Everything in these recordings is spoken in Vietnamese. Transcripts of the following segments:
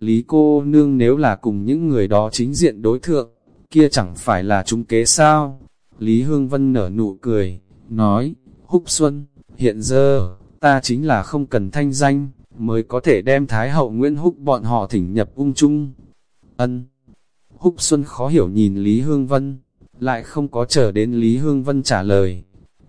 Lý cô nương nếu là cùng những người đó chính diện đối thượng, kia chẳng phải là chúng kế sao? Lý Hương Vân nở nụ cười, nói, Húc Xuân, hiện giờ, ta chính là không cần thanh danh, mới có thể đem Thái hậu Nguyễn Húc bọn họ thỉnh nhập ung chung. Ân. Húc Xuân khó hiểu nhìn Lý Hương Vân, lại không có chờ đến Lý Hương Vân trả lời.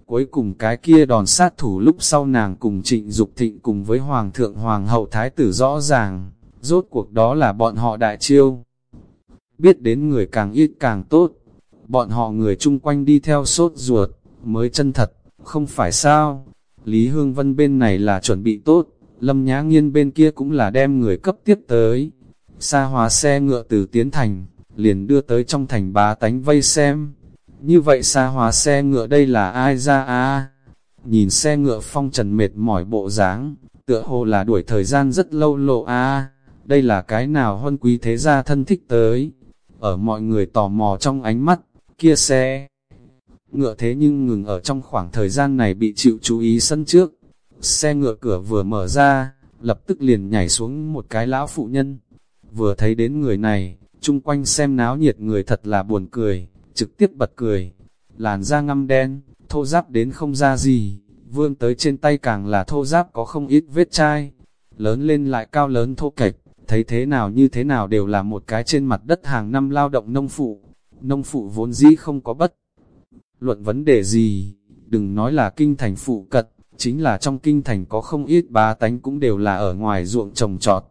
Cuối cùng cái kia đòn sát thủ lúc sau nàng cùng trịnh Dục thịnh cùng với Hoàng thượng Hoàng hậu Thái tử rõ ràng, rốt cuộc đó là bọn họ đại chiêu. Biết đến người càng ít càng tốt, bọn họ người chung quanh đi theo sốt ruột, mới chân thật, không phải sao. Lý Hương Vân bên này là chuẩn bị tốt, Lâm Nhã Nghiên bên kia cũng là đem người cấp tiếp tới. Xa hòa xe ngựa từ Tiến Thành, liền đưa tới trong thành bá tánh vây xem. Như vậy xa hòa xe ngựa đây là ai ra à Nhìn xe ngựa phong trần mệt mỏi bộ dáng, tựa hồ là đuổi thời gian rất lâu lộ à đây là cái nào huân quý thế gia thân thích tới. Ở mọi người tò mò trong ánh mắt, kia xe. Ngựa thế nhưng ngừng ở trong khoảng thời gian này bị chịu chú ý sân trước. Xe ngựa cửa vừa mở ra, lập tức liền nhảy xuống một cái lão phụ nhân. Vừa thấy đến người này, chung quanh xem náo nhiệt người thật là buồn cười, trực tiếp bật cười. Làn da ngăm đen, thô giáp đến không ra gì, vươn tới trên tay càng là thô giáp có không ít vết chai. Lớn lên lại cao lớn thô kệch, thấy thế nào như thế nào đều là một cái trên mặt đất hàng năm lao động nông phụ. Nông phụ vốn dĩ không có bất. Luận vấn đề gì, đừng nói là kinh thành phụ cận, chính là trong kinh thành có không ít bá tánh cũng đều là ở ngoài ruộng trồng trọt.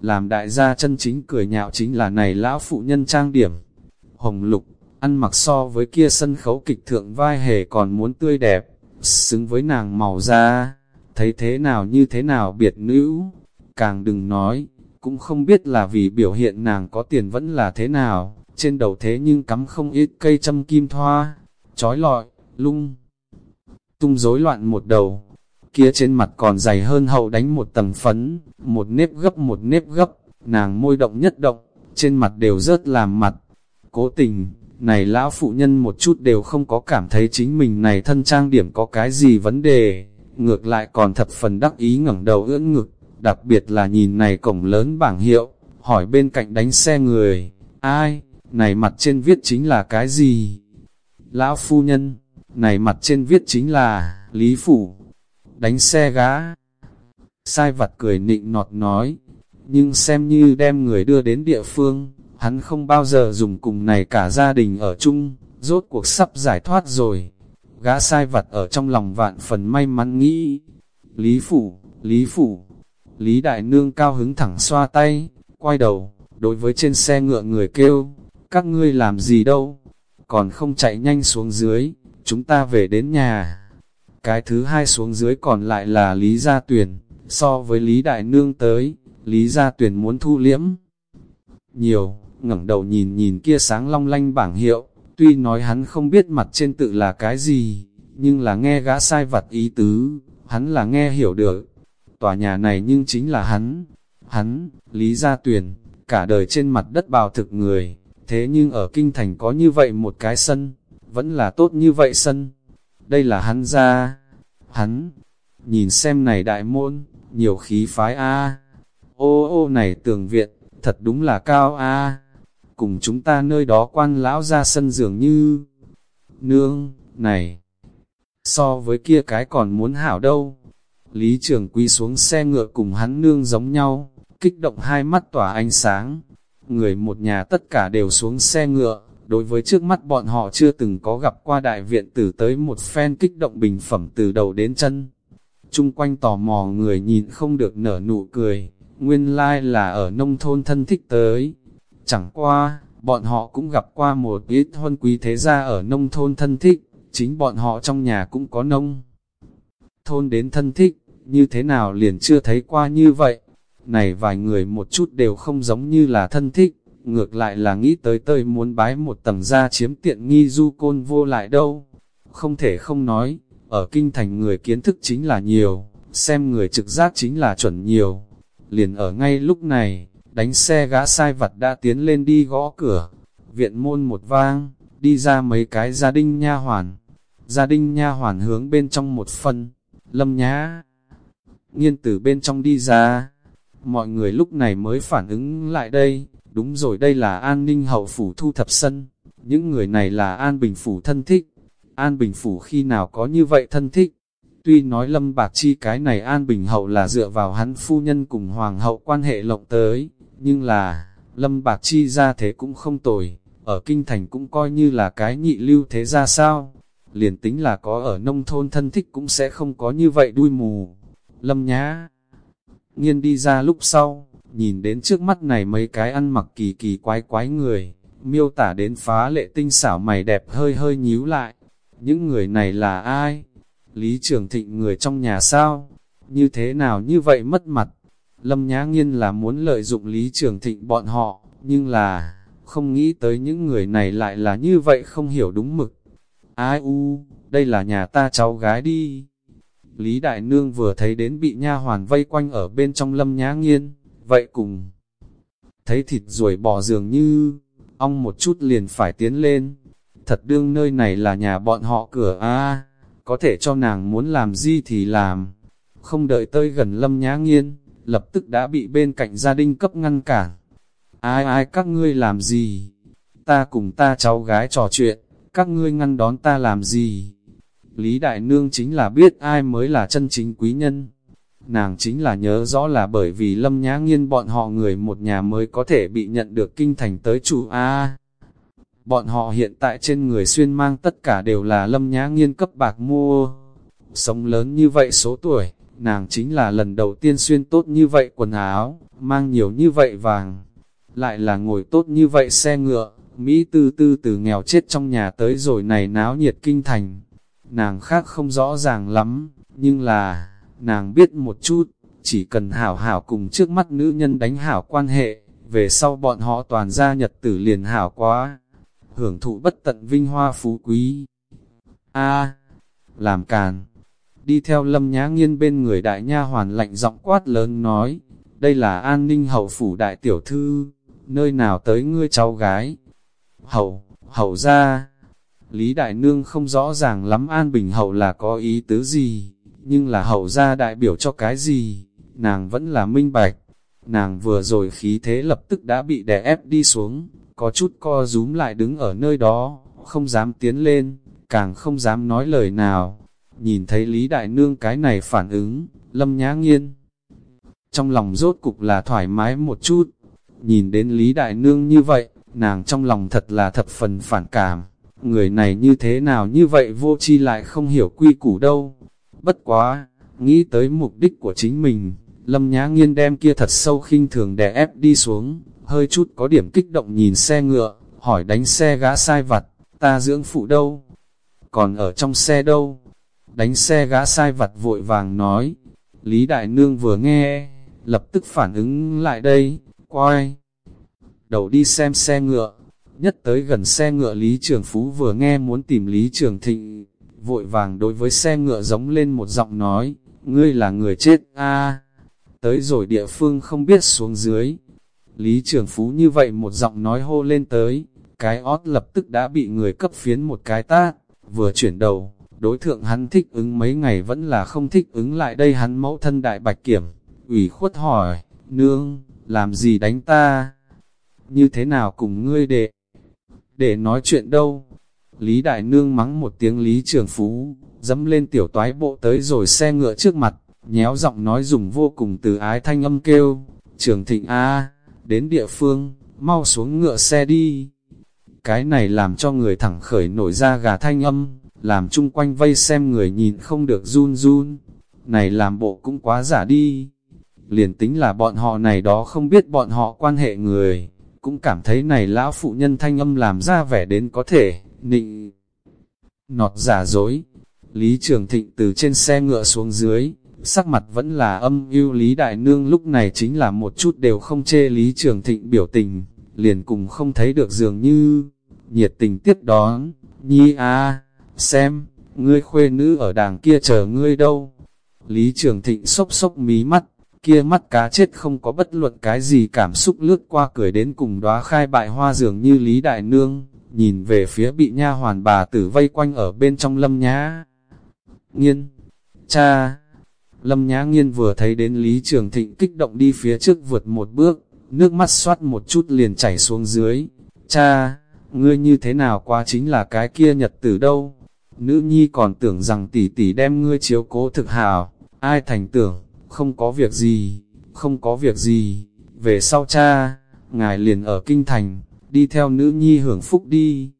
Làm đại gia chân chính cười nhạo chính là này lão phụ nhân trang điểm. Hồng lục, ăn mặc so với kia sân khấu kịch thượng vai hề còn muốn tươi đẹp, xứng với nàng màu da, thấy thế nào như thế nào biệt nữ, càng đừng nói, cũng không biết là vì biểu hiện nàng có tiền vẫn là thế nào, trên đầu thế nhưng cắm không ít cây châm kim thoa, trói lọi, lung, tung rối loạn một đầu, kia trên mặt còn dày hơn hậu đánh một tầng phấn, một nếp gấp một nếp gấp, nàng môi động nhất động, trên mặt đều rớt làm mặt. Cố tình, này lão phụ nhân một chút đều không có cảm thấy chính mình này thân trang điểm có cái gì vấn đề, ngược lại còn thập phần đắc ý ngẩng đầu ưỡn ngực, đặc biệt là nhìn này cổng lớn bảng hiệu, hỏi bên cạnh đánh xe người, ai, này mặt trên viết chính là cái gì? Lão phu nhân, này mặt trên viết chính là, Lý Phủ, đánh xe gá. Sai vặt cười nịnh nọt nói, nhưng xem như đem người đưa đến địa phương, hắn không bao giờ dùng cùng này cả gia đình ở chung, rốt cuộc sắp giải thoát rồi. Gã sai vặt ở trong lòng vạn phần may mắn nghĩ, Lý Phủ, Lý Phủ, Lý Đại Nương cao hứng thẳng xoa tay, quay đầu, đối với trên xe ngựa người kêu, các ngươi làm gì đâu, còn không chạy nhanh xuống dưới, chúng ta về đến nhà. Cái thứ hai xuống dưới còn lại là Lý Gia Tuyền, so với Lý Đại Nương tới, Lý Gia Tuyền muốn thu liễm. Nhiều, ngẩng đầu nhìn nhìn kia sáng long lanh bảng hiệu, tuy nói hắn không biết mặt trên tự là cái gì, nhưng là nghe gã sai vặt ý tứ, hắn là nghe hiểu được. Tòa nhà này nhưng chính là hắn, hắn, Lý Gia Tuyền, cả đời trên mặt đất bào thực người, thế nhưng ở kinh thành có như vậy một cái sân, vẫn là tốt như vậy sân. Đây là hắn ra. Hắn, nhìn xem này đại môn, nhiều khí phái a. Ô ô này tường viện, thật đúng là cao a. Cùng chúng ta nơi đó quan lão ra sân dường như... Nương, này, so với kia cái còn muốn hảo đâu. Lý Trường quy xuống xe ngựa cùng hắn nương giống nhau, kích động hai mắt tỏa ánh sáng. Người một nhà tất cả đều xuống xe ngựa, đối với trước mắt bọn họ chưa từng có gặp qua đại viện tử tới một phen kích động bình phẩm từ đầu đến chân. Trung quanh tò mò người nhìn không được nở nụ cười, nguyên lai like là ở nông thôn thân thích tới. Chẳng qua, bọn họ cũng gặp qua một ít huân quý thế gia ở nông thôn thân thích, chính bọn họ trong nhà cũng có nông. Thôn đến thân thích, như thế nào liền chưa thấy qua như vậy. Này vài người một chút đều không giống như là thân thích, ngược lại là nghĩ tới tơi muốn bái một tầng ra chiếm tiện nghi du côn vô lại đâu. Không thể không nói, ở kinh thành người kiến thức chính là nhiều, xem người trực giác chính là chuẩn nhiều. Liền ở ngay lúc này, đánh xe gã sai vặt đã tiến lên đi gõ cửa, viện môn một vang, đi ra mấy cái gia đình nha hoàn. Gia đình nha hoàn hướng bên trong một phân, lâm nhá. Nghiên từ bên trong đi ra, mọi người lúc này mới phản ứng lại đây, đúng rồi đây là an ninh hậu phủ thu thập sân, những người này là an bình phủ thân thích, an bình phủ khi nào có như vậy thân thích. Tuy nói lâm bạc chi cái này an bình hậu là dựa vào hắn phu nhân cùng hoàng hậu quan hệ lộng tới, nhưng là, lâm bạc chi ra thế cũng không tồi, ở kinh thành cũng coi như là cái nhị lưu thế ra sao, liền tính là có ở nông thôn thân thích cũng sẽ không có như vậy đuôi mù. Lâm nhá, nghiên đi ra lúc sau, nhìn đến trước mắt này mấy cái ăn mặc kỳ kỳ quái quái người, miêu tả đến phá lệ tinh xảo mày đẹp hơi hơi nhíu lại. Những người này là ai? Lý Trường Thịnh người trong nhà sao? Như thế nào như vậy mất mặt? Lâm Nhã Nghiên là muốn lợi dụng Lý Trường Thịnh bọn họ, nhưng là, không nghĩ tới những người này lại là như vậy không hiểu đúng mực. Ai u, đây là nhà ta cháu gái đi. Lý Đại Nương vừa thấy đến bị nha hoàn vây quanh ở bên trong lâm nhã nghiên, vậy cùng. Thấy thịt ruồi bò dường như, ong một chút liền phải tiến lên. Thật đương nơi này là nhà bọn họ cửa a có thể cho nàng muốn làm gì thì làm. Không đợi tới gần lâm nhã nghiên, lập tức đã bị bên cạnh gia đình cấp ngăn cản. Ai ai các ngươi làm gì? Ta cùng ta cháu gái trò chuyện, các ngươi ngăn đón ta làm gì? Lý Đại Nương chính là biết ai mới là chân chính quý nhân. Nàng chính là nhớ rõ là bởi vì lâm nhã nghiên bọn họ người một nhà mới có thể bị nhận được kinh thành tới chủ A. bọn họ hiện tại trên người xuyên mang tất cả đều là lâm nhã nghiên cấp bạc mua. Sống lớn như vậy số tuổi, nàng chính là lần đầu tiên xuyên tốt như vậy quần áo, mang nhiều như vậy vàng. Lại là ngồi tốt như vậy xe ngựa, Mỹ tư tư từ nghèo chết trong nhà tới rồi này náo nhiệt kinh thành nàng khác không rõ ràng lắm, nhưng là, nàng biết một chút, chỉ cần hảo hảo cùng trước mắt nữ nhân đánh hảo quan hệ, về sau bọn họ toàn gia nhật tử liền hảo quá, hưởng thụ bất tận vinh hoa phú quý. A, làm càn, đi theo lâm nhã nghiên bên người đại nha hoàn lạnh giọng quát lớn nói, đây là an ninh hậu phủ đại tiểu thư, nơi nào tới ngươi cháu gái. Hậu, hậu ra, Lý Đại Nương không rõ ràng lắm An Bình Hậu là có ý tứ gì, nhưng là hậu ra đại biểu cho cái gì, nàng vẫn là minh bạch. Nàng vừa rồi khí thế lập tức đã bị đè ép đi xuống, có chút co rúm lại đứng ở nơi đó, không dám tiến lên, càng không dám nói lời nào. Nhìn thấy Lý Đại Nương cái này phản ứng, lâm nhã nghiên. Trong lòng rốt cục là thoải mái một chút, nhìn đến Lý Đại Nương như vậy, nàng trong lòng thật là thập phần phản cảm người này như thế nào như vậy vô chi lại không hiểu quy củ đâu. Bất quá, nghĩ tới mục đích của chính mình, Lâm Nhã Nghiên đem kia thật sâu khinh thường đè ép đi xuống, hơi chút có điểm kích động nhìn xe ngựa, hỏi đánh xe gã sai vặt, ta dưỡng phụ đâu? Còn ở trong xe đâu? Đánh xe gã sai vặt vội vàng nói. Lý Đại Nương vừa nghe, lập tức phản ứng lại đây, quay. Đầu đi xem xe ngựa, Nhất tới gần xe ngựa Lý Trường Phú vừa nghe muốn tìm Lý Trường Thịnh, vội vàng đối với xe ngựa giống lên một giọng nói, ngươi là người chết a Tới rồi địa phương không biết xuống dưới. Lý Trường Phú như vậy một giọng nói hô lên tới, cái ót lập tức đã bị người cấp phiến một cái tát, vừa chuyển đầu, đối thượng hắn thích ứng mấy ngày vẫn là không thích ứng lại đây hắn mẫu thân đại bạch kiểm, ủy khuất hỏi, nương, làm gì đánh ta? Như thế nào cùng ngươi đệ? Để nói chuyện đâu. Lý Đại Nương mắng một tiếng Lý Trường Phú, dẫm lên tiểu toái bộ tới rồi xe ngựa trước mặt, nhéo giọng nói dùng vô cùng từ ái thanh âm kêu, Trường Thịnh A, đến địa phương, mau xuống ngựa xe đi. Cái này làm cho người thẳng khởi nổi ra gà thanh âm, làm chung quanh vây xem người nhìn không được run run. Này làm bộ cũng quá giả đi. Liền tính là bọn họ này đó không biết bọn họ quan hệ người cũng cảm thấy này lão phụ nhân thanh âm làm ra vẻ đến có thể, nịnh, nọt giả dối. Lý Trường Thịnh từ trên xe ngựa xuống dưới, sắc mặt vẫn là âm yêu Lý Đại Nương lúc này chính là một chút đều không chê Lý Trường Thịnh biểu tình, liền cùng không thấy được dường như, nhiệt tình tiếp đón, nhi a xem, ngươi khuê nữ ở đàng kia chờ ngươi đâu. Lý Trường Thịnh sốc sốc mí mắt, kia mắt cá chết không có bất luận cái gì cảm xúc lướt qua cười đến cùng đóa khai bại hoa dường như Lý Đại Nương, nhìn về phía bị nha hoàn bà tử vây quanh ở bên trong lâm nhá. Nghiên, cha, Lâm Nhã Nghiên vừa thấy đến Lý Trường Thịnh kích động đi phía trước vượt một bước, nước mắt xoát một chút liền chảy xuống dưới. Cha, ngươi như thế nào qua chính là cái kia nhật tử đâu? Nữ nhi còn tưởng rằng tỷ tỷ đem ngươi chiếu cố thực hào, ai thành tưởng, không có việc gì, không có việc gì, về sau cha, ngài liền ở kinh thành, đi theo nữ nhi hưởng phúc đi.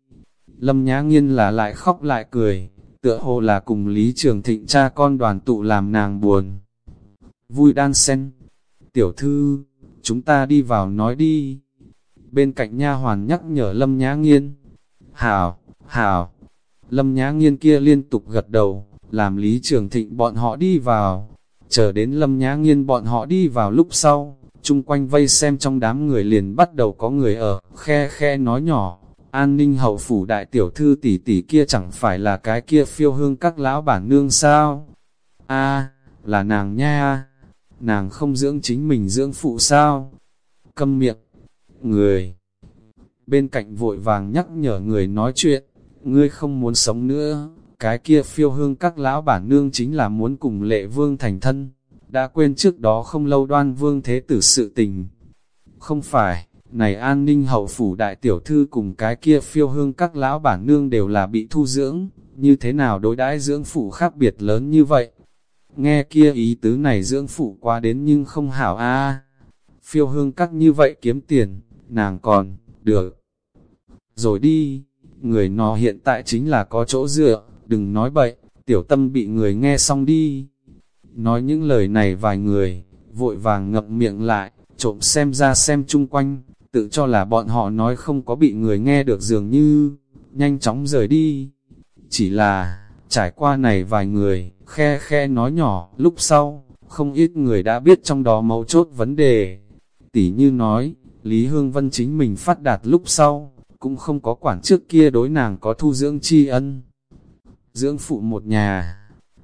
Lâm Nhã Nghiên là lại khóc lại cười, tựa hồ là cùng Lý Trường Thịnh cha con đoàn tụ làm nàng buồn. Vui đan sen, tiểu thư, chúng ta đi vào nói đi. Bên cạnh nha hoàn nhắc nhở Lâm Nhã Nghiên. Hảo, hảo. Lâm Nhã Nghiên kia liên tục gật đầu, làm Lý Trường Thịnh bọn họ đi vào. Chờ đến Lâm Nhã Nghiên bọn họ đi vào lúc sau, chung quanh vây xem trong đám người liền bắt đầu có người ở, khe khe nói nhỏ, an ninh hậu phủ đại tiểu thư tỷ tỷ kia chẳng phải là cái kia phiêu hương các lão bản nương sao? a là nàng nha, nàng không dưỡng chính mình dưỡng phụ sao? Câm miệng, người bên cạnh vội vàng nhắc nhở người nói chuyện, ngươi không muốn sống nữa, cái kia phiêu hương các lão bản nương chính là muốn cùng lệ vương thành thân đã quên trước đó không lâu đoan vương thế tử sự tình. Không phải, này an ninh hậu phủ đại tiểu thư cùng cái kia phiêu hương các lão bản nương đều là bị thu dưỡng, như thế nào đối đãi dưỡng phụ khác biệt lớn như vậy. Nghe kia ý tứ này dưỡng phụ quá đến nhưng không hảo a Phiêu hương các như vậy kiếm tiền, nàng còn, được. Rồi đi, người nó hiện tại chính là có chỗ dựa, đừng nói bậy, tiểu tâm bị người nghe xong đi. Nói những lời này vài người, vội vàng ngậm miệng lại, trộm xem ra xem chung quanh, tự cho là bọn họ nói không có bị người nghe được dường như, nhanh chóng rời đi. Chỉ là, trải qua này vài người, khe khe nói nhỏ, lúc sau, không ít người đã biết trong đó mấu chốt vấn đề. Tỷ như nói, Lý Hương Vân chính mình phát đạt lúc sau, cũng không có quản trước kia đối nàng có thu dưỡng tri ân. Dưỡng phụ một nhà,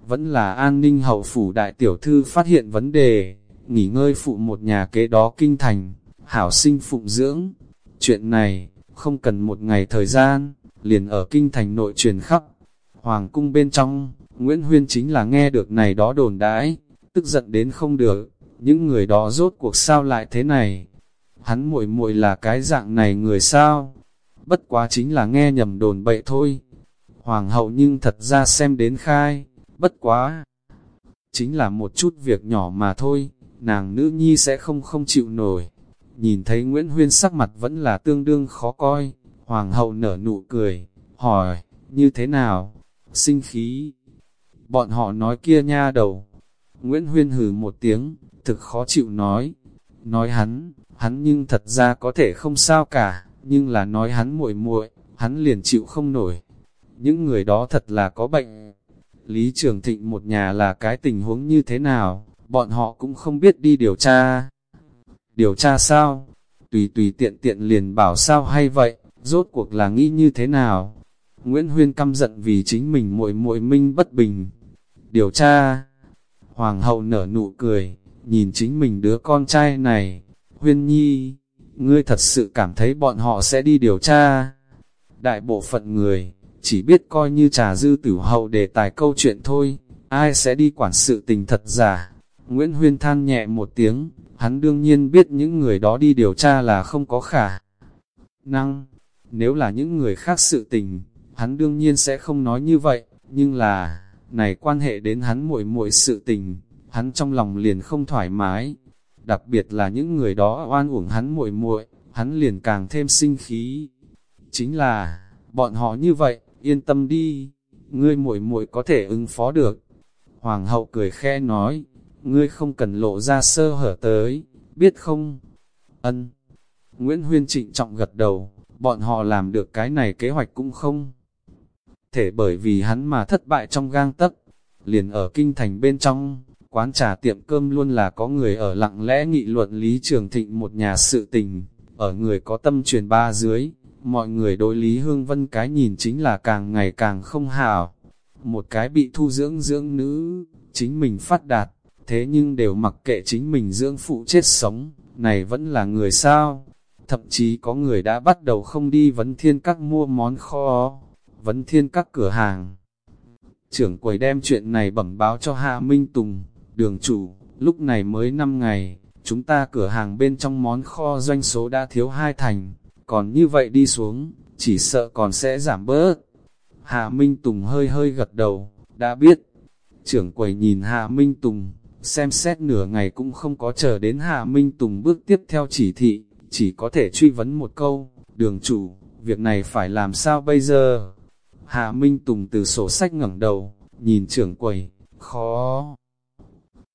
vẫn là an ninh hậu phủ đại tiểu thư phát hiện vấn đề, nghỉ ngơi phụ một nhà kế đó kinh thành, hảo sinh phụng dưỡng. Chuyện này, không cần một ngày thời gian, liền ở kinh thành nội truyền khắp. Hoàng cung bên trong, Nguyễn Huyên chính là nghe được này đó đồn đãi, tức giận đến không được, những người đó rốt cuộc sao lại thế này. Hắn muội muội là cái dạng này người sao? Bất quá chính là nghe nhầm đồn bậy thôi. Hoàng hậu nhưng thật ra xem đến khai, bất quá. Chính là một chút việc nhỏ mà thôi, nàng nữ nhi sẽ không không chịu nổi. Nhìn thấy Nguyễn Huyên sắc mặt vẫn là tương đương khó coi, hoàng hậu nở nụ cười, hỏi, như thế nào? Sinh khí. Bọn họ nói kia nha đầu. Nguyễn Huyên hừ một tiếng, thực khó chịu nói. Nói hắn, hắn nhưng thật ra có thể không sao cả, nhưng là nói hắn muội muội, hắn liền chịu không nổi. Những người đó thật là có bệnh. Lý Trường Thịnh một nhà là cái tình huống như thế nào, bọn họ cũng không biết đi điều tra. Điều tra sao? Tùy tùy tiện tiện liền bảo sao hay vậy, rốt cuộc là nghĩ như thế nào? Nguyễn Huyên căm giận vì chính mình muội muội minh bất bình. Điều tra. Hoàng hậu nở nụ cười, nhìn chính mình đứa con trai này. Huyên nhi, ngươi thật sự cảm thấy bọn họ sẽ đi điều tra. Đại bộ phận người, chỉ biết coi như trà dư tử hậu đề tài câu chuyện thôi, ai sẽ đi quản sự tình thật giả. Nguyễn Huyên than nhẹ một tiếng, hắn đương nhiên biết những người đó đi điều tra là không có khả năng. Nếu là những người khác sự tình, hắn đương nhiên sẽ không nói như vậy, nhưng là, này quan hệ đến hắn muội muội sự tình, hắn trong lòng liền không thoải mái. Đặc biệt là những người đó oan uổng hắn muội muội, hắn liền càng thêm sinh khí. Chính là, bọn họ như vậy, yên tâm đi, ngươi muội muội có thể ứng phó được. Hoàng hậu cười khe nói, ngươi không cần lộ ra sơ hở tới, biết không? Ân. Nguyễn Huyên trịnh trọng gật đầu, bọn họ làm được cái này kế hoạch cũng không. Thể bởi vì hắn mà thất bại trong gang tấc, liền ở kinh thành bên trong, quán trà tiệm cơm luôn là có người ở lặng lẽ nghị luận Lý Trường Thịnh một nhà sự tình, ở người có tâm truyền ba dưới, mọi người đối Lý Hương Vân cái nhìn chính là càng ngày càng không hảo. Một cái bị thu dưỡng dưỡng nữ, chính mình phát đạt, thế nhưng đều mặc kệ chính mình dưỡng phụ chết sống, này vẫn là người sao. Thậm chí có người đã bắt đầu không đi vấn thiên các mua món kho, vấn thiên các cửa hàng. Trưởng quầy đem chuyện này bẩm báo cho Hạ Minh Tùng, đường chủ, lúc này mới 5 ngày, chúng ta cửa hàng bên trong món kho doanh số đã thiếu hai thành, còn như vậy đi xuống, chỉ sợ còn sẽ giảm bớt. hà Minh Tùng hơi hơi gật đầu, đã biết. Trưởng quầy nhìn hà Minh Tùng, xem xét nửa ngày cũng không có chờ đến hà Minh Tùng bước tiếp theo chỉ thị, chỉ có thể truy vấn một câu, đường chủ, việc này phải làm sao bây giờ? hà Minh Tùng từ sổ sách ngẩng đầu, nhìn trưởng quầy, khó.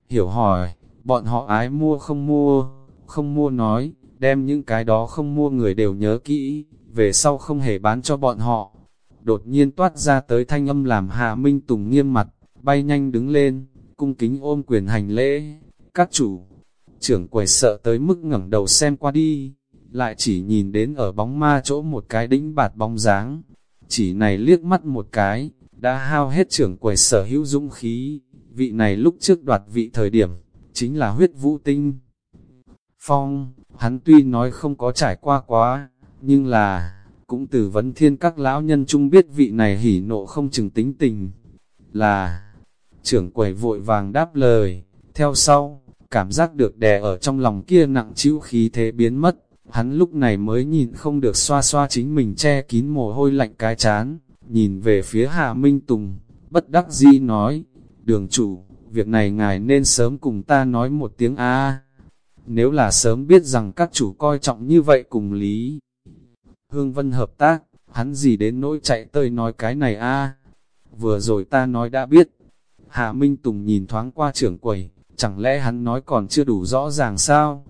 Hiểu hỏi, bọn họ ái mua không mua, không mua nói, đem những cái đó không mua người đều nhớ kỹ, về sau không hề bán cho bọn họ. Đột nhiên toát ra tới thanh âm làm Hạ Minh Tùng nghiêm mặt, bay nhanh đứng lên, cung kính ôm quyền hành lễ. Các chủ, trưởng quầy sợ tới mức ngẩng đầu xem qua đi, lại chỉ nhìn đến ở bóng ma chỗ một cái đĩnh bạt bóng dáng. Chỉ này liếc mắt một cái, đã hao hết trưởng quầy sở hữu dũng khí, vị này lúc trước đoạt vị thời điểm, chính là huyết vũ tinh. Phong, hắn tuy nói không có trải qua quá, nhưng là, cũng từ vấn thiên các lão nhân chung biết vị này hỉ nộ không chừng tính tình. Là, trưởng quầy vội vàng đáp lời, theo sau, cảm giác được đè ở trong lòng kia nặng chịu khí thế biến mất, hắn lúc này mới nhìn không được xoa xoa chính mình che kín mồ hôi lạnh cái chán, nhìn về phía Hà Minh Tùng, bất đắc di nói, đường chủ, việc này ngài nên sớm cùng ta nói một tiếng A. Nếu là sớm biết rằng các chủ coi trọng như vậy cùng Lý Hương Vân hợp tác, hắn gì đến nỗi chạy tới nói cái này A. Vừa rồi ta nói đã biết. Hạ Minh Tùng nhìn thoáng qua trưởng quầy, chẳng lẽ hắn nói còn chưa đủ rõ ràng sao?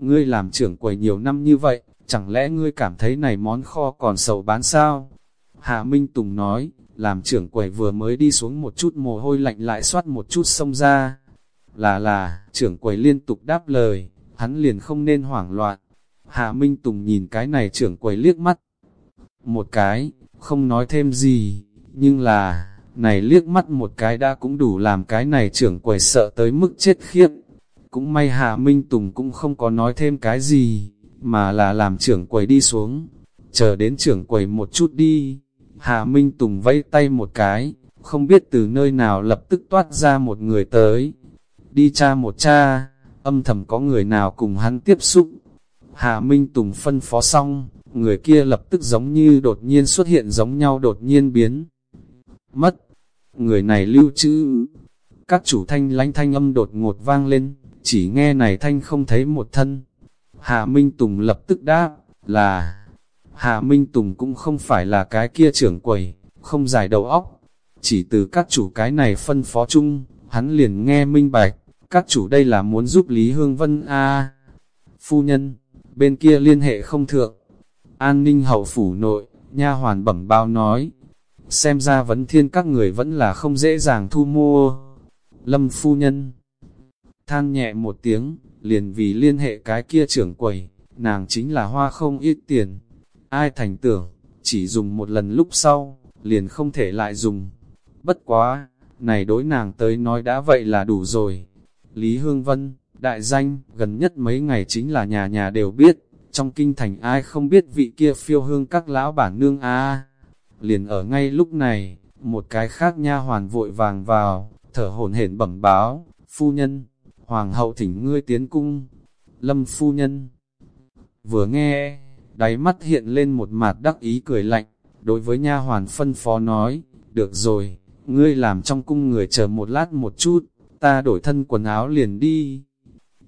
Ngươi làm trưởng quầy nhiều năm như vậy, chẳng lẽ ngươi cảm thấy này món kho còn sầu bán sao? Hạ Minh Tùng nói, làm trưởng quầy vừa mới đi xuống một chút mồ hôi lạnh lại soát một chút sông ra. Là là, trưởng quầy liên tục đáp lời, hắn liền không nên hoảng loạn. Hạ Minh Tùng nhìn cái này trưởng quầy liếc mắt. Một cái, không nói thêm gì, nhưng là, này liếc mắt một cái đã cũng đủ làm cái này trưởng quầy sợ tới mức chết khiếp. Cũng may Hạ Minh Tùng cũng không có nói thêm cái gì, mà là làm trưởng quầy đi xuống. Chờ đến trưởng quầy một chút đi, Hạ Minh Tùng vẫy tay một cái, không biết từ nơi nào lập tức toát ra một người tới. Đi cha một cha, âm thầm có người nào cùng hắn tiếp xúc. Hạ Minh Tùng phân phó xong, người kia lập tức giống như đột nhiên xuất hiện giống nhau đột nhiên biến. Mất, người này lưu trữ, các chủ thanh lánh thanh âm đột ngột vang lên, chỉ nghe này thanh không thấy một thân. Hạ Minh Tùng lập tức đáp, là, Hạ Minh Tùng cũng không phải là cái kia trưởng quầy, không giải đầu óc. Chỉ từ các chủ cái này phân phó chung, hắn liền nghe minh bạch, các chủ đây là muốn giúp Lý Hương Vân A. Phu nhân, bên kia liên hệ không thượng. An ninh hậu phủ nội, nha hoàn bẩm bao nói. Xem ra vấn thiên các người vẫn là không dễ dàng thu mua. Lâm phu nhân than nhẹ một tiếng, liền vì liên hệ cái kia trưởng quầy, nàng chính là hoa không ít tiền. Ai thành tưởng, chỉ dùng một lần lúc sau, liền không thể lại dùng. Bất quá, này đối nàng tới nói đã vậy là đủ rồi. Lý Hương Vân, đại danh, gần nhất mấy ngày chính là nhà nhà đều biết, trong kinh thành ai không biết vị kia phiêu hương các lão bản nương a Liền ở ngay lúc này, một cái khác nha hoàn vội vàng vào, thở hổn hển bẩm báo, phu nhân, hoàng hậu thỉnh ngươi tiến cung, lâm phu nhân. Vừa nghe, đáy mắt hiện lên một mặt đắc ý cười lạnh, đối với nha hoàn phân phó nói, được rồi, ngươi làm trong cung người chờ một lát một chút, ta đổi thân quần áo liền đi.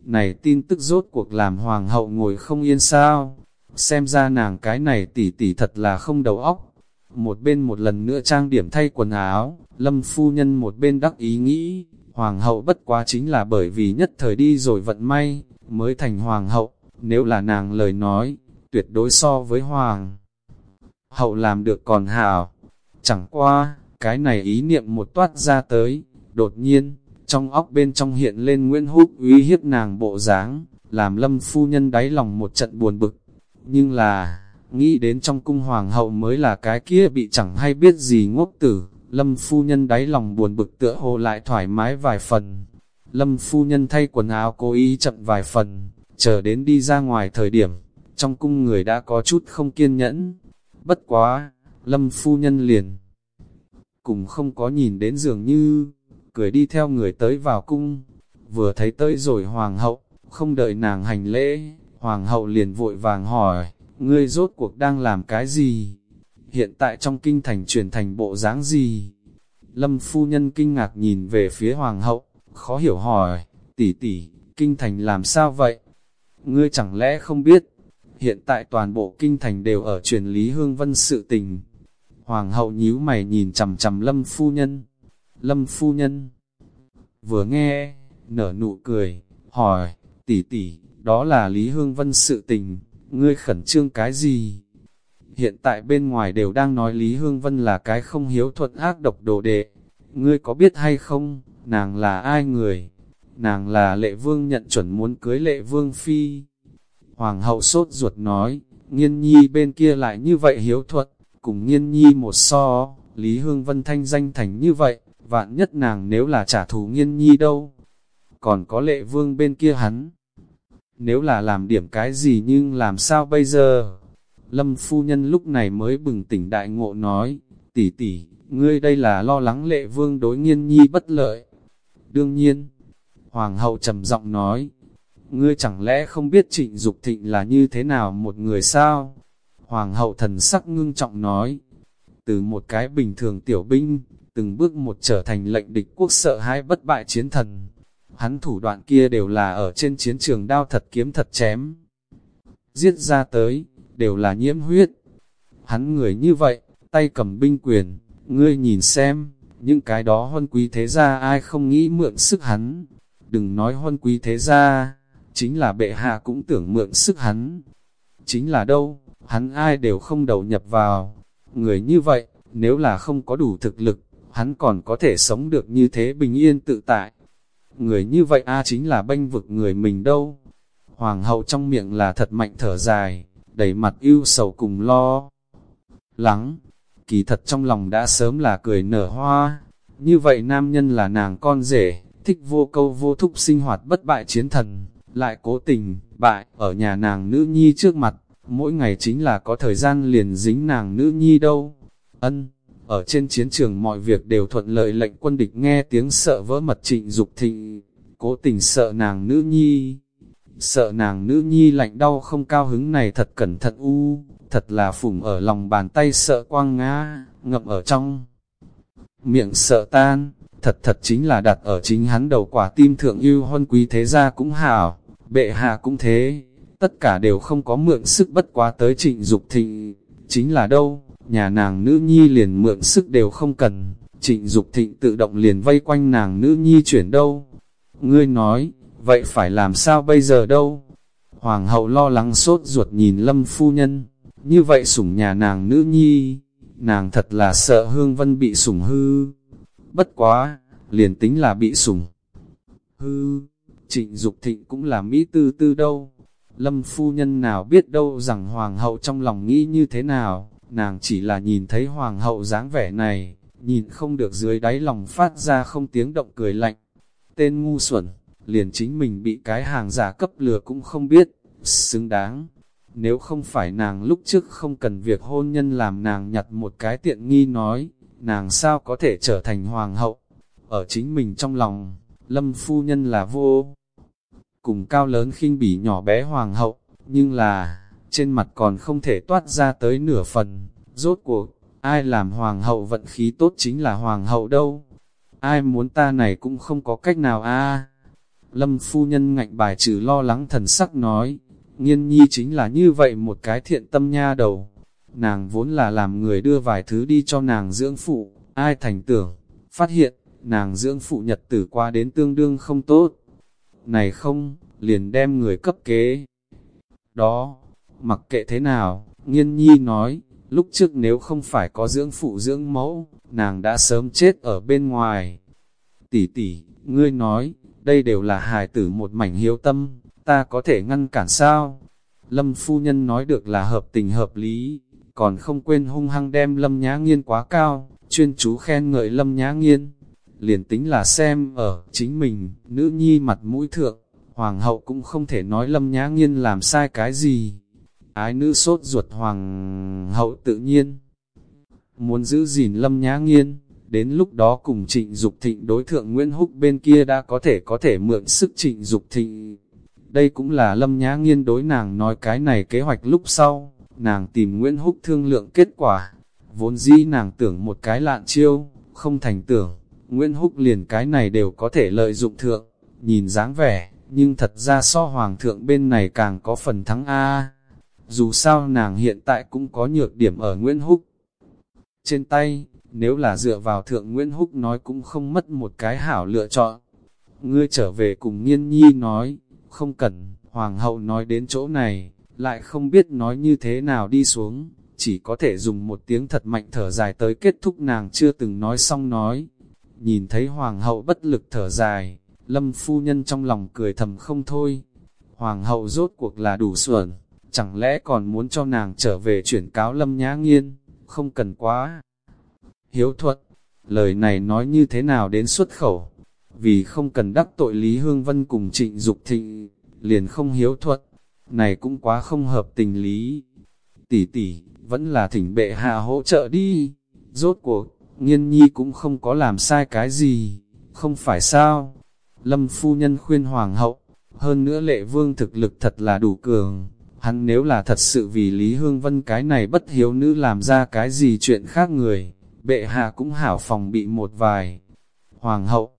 Này tin tức rốt cuộc làm hoàng hậu ngồi không yên sao, xem ra nàng cái này tỉ tỉ thật là không đầu óc. Một bên một lần nữa trang điểm thay quần áo, lâm phu nhân một bên đắc ý nghĩ, hoàng hậu bất quá chính là bởi vì nhất thời đi rồi vận may, mới thành hoàng hậu, nếu là nàng lời nói, tuyệt đối so với hoàng. Hậu làm được còn hảo, chẳng qua, cái này ý niệm một toát ra tới, đột nhiên, trong óc bên trong hiện lên Nguyễn Húc uy hiếp nàng bộ dáng, làm lâm phu nhân đáy lòng một trận buồn bực. Nhưng là, nghĩ đến trong cung hoàng hậu mới là cái kia bị chẳng hay biết gì ngốc tử, lâm phu nhân đáy lòng buồn bực tựa hồ lại thoải mái vài phần. Lâm phu nhân thay quần áo cố ý chậm vài phần, chờ đến đi ra ngoài thời điểm, trong cung người đã có chút không kiên nhẫn. Bất quá, lâm phu nhân liền, cũng không có nhìn đến dường như, cười đi theo người tới vào cung. Vừa thấy tới rồi hoàng hậu, không đợi nàng hành lễ, hoàng hậu liền vội vàng hỏi, ngươi rốt cuộc đang làm cái gì? Hiện tại trong kinh thành truyền thành bộ dáng gì? Lâm phu nhân kinh ngạc nhìn về phía hoàng hậu, khó hiểu hỏi, tỷ tỷ, kinh thành làm sao vậy? Ngươi chẳng lẽ không biết, hiện tại toàn bộ kinh thành đều ở truyền lý hương vân sự tình. Hoàng hậu nhíu mày nhìn chầm chầm lâm phu nhân. Lâm phu nhân vừa nghe, nở nụ cười, hỏi, tỷ tỷ, đó là Lý Hương Vân sự tình, ngươi khẩn trương cái gì? Hiện tại bên ngoài đều đang nói Lý Hương Vân là cái không hiếu thuận ác độc đồ đệ, ngươi có biết hay không, nàng là ai người? Nàng là lệ vương nhận chuẩn muốn cưới lệ vương phi. Hoàng hậu sốt ruột nói, nghiên nhi bên kia lại như vậy hiếu thuận, cùng nghiên nhi một so, Lý Hương Vân thanh danh thành như vậy, vạn nhất nàng nếu là trả thù nghiên nhi đâu. Còn có lệ vương bên kia hắn. Nếu là làm điểm cái gì nhưng làm sao bây giờ? Lâm phu nhân lúc này mới bừng tỉnh đại ngộ nói, tỷ tỷ, ngươi đây là lo lắng lệ vương đối nghiên nhi bất lợi. Đương nhiên, Hoàng hậu trầm giọng nói, ngươi chẳng lẽ không biết trịnh Dục thịnh là như thế nào một người sao? Hoàng hậu thần sắc ngưng trọng nói, từ một cái bình thường tiểu binh, từng bước một trở thành lệnh địch quốc sợ hãi bất bại chiến thần. Hắn thủ đoạn kia đều là ở trên chiến trường đao thật kiếm thật chém. Giết ra tới, đều là nhiễm huyết. Hắn người như vậy, tay cầm binh quyền, ngươi nhìn xem, những cái đó huân quý thế gia ai không nghĩ mượn sức hắn. Đừng nói huân quý thế gia, chính là bệ hạ cũng tưởng mượn sức hắn. Chính là đâu, hắn ai đều không đầu nhập vào. Người như vậy, nếu là không có đủ thực lực, hắn còn có thể sống được như thế bình yên tự tại. Người như vậy a chính là bênh vực người mình đâu. Hoàng hậu trong miệng là thật mạnh thở dài, đầy mặt ưu sầu cùng lo. Lắng, kỳ thật trong lòng đã sớm là cười nở hoa. Như vậy nam nhân là nàng con rể, thích vô câu vô thúc sinh hoạt bất bại chiến thần, lại cố tình, bại, ở nhà nàng nữ nhi trước mặt, mỗi ngày chính là có thời gian liền dính nàng nữ nhi đâu. Ân, ở trên chiến trường mọi việc đều thuận lợi lệnh quân địch nghe tiếng sợ vỡ mật trịnh Dục thịnh, cố tình sợ nàng nữ nhi. Sợ nàng nữ nhi lạnh đau không cao hứng này thật cẩn thận u, thật là phủng ở lòng bàn tay sợ quang ngã, ngậm ở trong. Miệng sợ tan, thật thật chính là đặt ở chính hắn đầu quả tim thượng yêu huân quý thế gia cũng hảo, bệ hạ cũng thế, tất cả đều không có mượn sức bất quá tới trịnh Dục thịnh, chính là đâu, nhà nàng nữ nhi liền mượn sức đều không cần, trịnh Dục thịnh tự động liền vây quanh nàng nữ nhi chuyển đâu. Ngươi nói, vậy phải làm sao bây giờ đâu? Hoàng hậu lo lắng sốt ruột nhìn lâm phu nhân, như vậy sủng nhà nàng nữ nhi, nàng thật là sợ hương vân bị sủng hư. Bất quá, liền tính là bị sủng hư, trịnh Dục thịnh cũng là mỹ tư tư đâu. Lâm phu nhân nào biết đâu rằng hoàng hậu trong lòng nghĩ như thế nào, nàng chỉ là nhìn thấy hoàng hậu dáng vẻ này, nhìn không được dưới đáy lòng phát ra không tiếng động cười lạnh. Tên ngu xuẩn, liền chính mình bị cái hàng giả cấp lừa cũng không biết, xứng đáng. Nếu không phải nàng lúc trước không cần việc hôn nhân làm nàng nhặt một cái tiện nghi nói, nàng sao có thể trở thành hoàng hậu. Ở chính mình trong lòng, lâm phu nhân là vô. Cùng cao lớn khinh bỉ nhỏ bé hoàng hậu, nhưng là, trên mặt còn không thể toát ra tới nửa phần. Rốt cuộc, ai làm hoàng hậu vận khí tốt chính là hoàng hậu đâu. Ai muốn ta này cũng không có cách nào a Lâm phu nhân ngạnh bài trừ lo lắng thần sắc nói, nghiên nhi chính là như vậy một cái thiện tâm nha đầu. Nàng vốn là làm người đưa vài thứ đi cho nàng dưỡng phụ, ai thành tưởng, phát hiện, nàng dưỡng phụ nhật tử qua đến tương đương không tốt. Này không, liền đem người cấp kế. Đó, mặc kệ thế nào, nghiên nhi nói, lúc trước nếu không phải có dưỡng phụ dưỡng mẫu, nàng đã sớm chết ở bên ngoài. Tỷ tỷ, ngươi nói, đây đều là hài tử một mảnh hiếu tâm, ta có thể ngăn cản sao? Lâm phu nhân nói được là hợp tình hợp lý, còn không quên hung hăng đem Lâm Nhã Nghiên quá cao, chuyên chú khen ngợi Lâm Nhã Nghiên. Liền tính là xem ở chính mình, nữ nhi mặt mũi thượng, hoàng hậu cũng không thể nói Lâm Nhã Nghiên làm sai cái gì. Ái nữ sốt ruột hoàng hậu tự nhiên, muốn giữ gìn Lâm Nhã Nghiên, Đến lúc đó cùng trịnh Dục thịnh đối thượng Nguyễn Húc bên kia đã có thể có thể mượn sức trịnh Dục thịnh. Đây cũng là lâm nhã nghiên đối nàng nói cái này kế hoạch lúc sau, nàng tìm Nguyễn Húc thương lượng kết quả. Vốn dĩ nàng tưởng một cái lạn chiêu, không thành tưởng, Nguyễn Húc liền cái này đều có thể lợi dụng thượng, nhìn dáng vẻ, nhưng thật ra so hoàng thượng bên này càng có phần thắng A. Dù sao nàng hiện tại cũng có nhược điểm ở Nguyễn Húc. Trên tay, nếu là dựa vào thượng Nguyễn Húc nói cũng không mất một cái hảo lựa chọn. Ngươi trở về cùng nghiên nhi nói, không cần, hoàng hậu nói đến chỗ này, lại không biết nói như thế nào đi xuống, chỉ có thể dùng một tiếng thật mạnh thở dài tới kết thúc nàng chưa từng nói xong nói. Nhìn thấy hoàng hậu bất lực thở dài, lâm phu nhân trong lòng cười thầm không thôi. Hoàng hậu rốt cuộc là đủ xuẩn, chẳng lẽ còn muốn cho nàng trở về chuyển cáo lâm nhã nghiên, không cần quá. Hiếu thuật, lời này nói như thế nào đến xuất khẩu, vì không cần đắc tội Lý Hương Vân cùng trịnh Dục thịnh, liền không hiếu thuật, này cũng quá không hợp tình lý. Tỷ tỷ, vẫn là thỉnh bệ hạ hỗ trợ đi, rốt cuộc, nghiên nhi cũng không có làm sai cái gì, không phải sao. Lâm phu nhân khuyên hoàng hậu, hơn nữa lệ vương thực lực thật là đủ cường, hắn nếu là thật sự vì Lý Hương Vân cái này bất hiếu nữ làm ra cái gì chuyện khác người, bệ hạ cũng hảo phòng bị một vài. Hoàng hậu,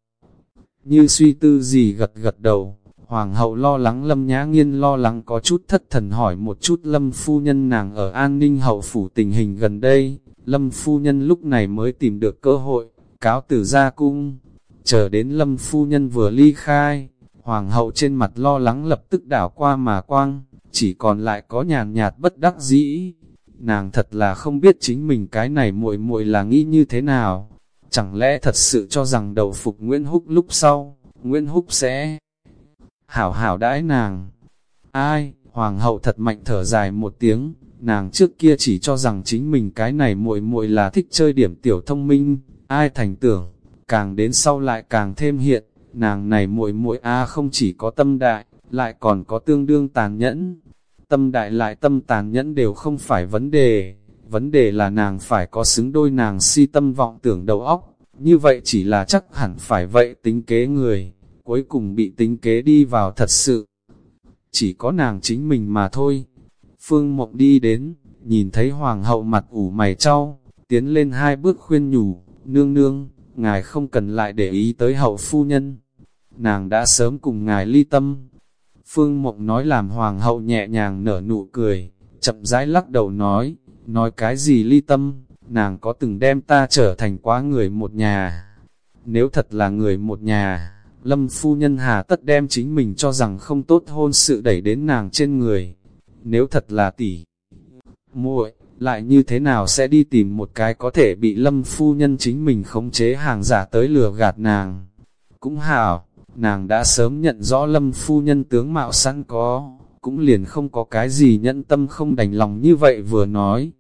như suy tư gì gật gật đầu, hoàng hậu lo lắng lâm nhã nghiên lo lắng có chút thất thần hỏi một chút lâm phu nhân nàng ở an ninh hậu phủ tình hình gần đây, lâm phu nhân lúc này mới tìm được cơ hội, cáo từ ra cung, chờ đến lâm phu nhân vừa ly khai, hoàng hậu trên mặt lo lắng lập tức đảo qua mà quang, chỉ còn lại có nhàn nhạt bất đắc dĩ, nàng thật là không biết chính mình cái này muội muội là nghĩ như thế nào. Chẳng lẽ thật sự cho rằng đầu phục Nguyễn Húc lúc sau, Nguyễn Húc sẽ hảo hảo đãi nàng. Ai, hoàng hậu thật mạnh thở dài một tiếng, nàng trước kia chỉ cho rằng chính mình cái này muội muội là thích chơi điểm tiểu thông minh, ai thành tưởng, càng đến sau lại càng thêm hiện, nàng này muội muội a không chỉ có tâm đại, lại còn có tương đương tàn nhẫn, tâm đại lại tâm tàn nhẫn đều không phải vấn đề, vấn đề là nàng phải có xứng đôi nàng si tâm vọng tưởng đầu óc, như vậy chỉ là chắc hẳn phải vậy tính kế người, cuối cùng bị tính kế đi vào thật sự. Chỉ có nàng chính mình mà thôi. Phương Mộng đi đến, nhìn thấy hoàng hậu mặt ủ mày trao, tiến lên hai bước khuyên nhủ, nương nương, ngài không cần lại để ý tới hậu phu nhân. Nàng đã sớm cùng ngài ly tâm, Phương Mộng nói làm hoàng hậu nhẹ nhàng nở nụ cười, chậm rãi lắc đầu nói, nói cái gì ly tâm, nàng có từng đem ta trở thành quá người một nhà. Nếu thật là người một nhà, lâm phu nhân hà tất đem chính mình cho rằng không tốt hôn sự đẩy đến nàng trên người. Nếu thật là tỷ muội lại như thế nào sẽ đi tìm một cái có thể bị lâm phu nhân chính mình khống chế hàng giả tới lừa gạt nàng. Cũng hảo, Nàng đã sớm nhận rõ lâm phu nhân tướng mạo sẵn có, cũng liền không có cái gì nhẫn tâm không đành lòng như vậy vừa nói.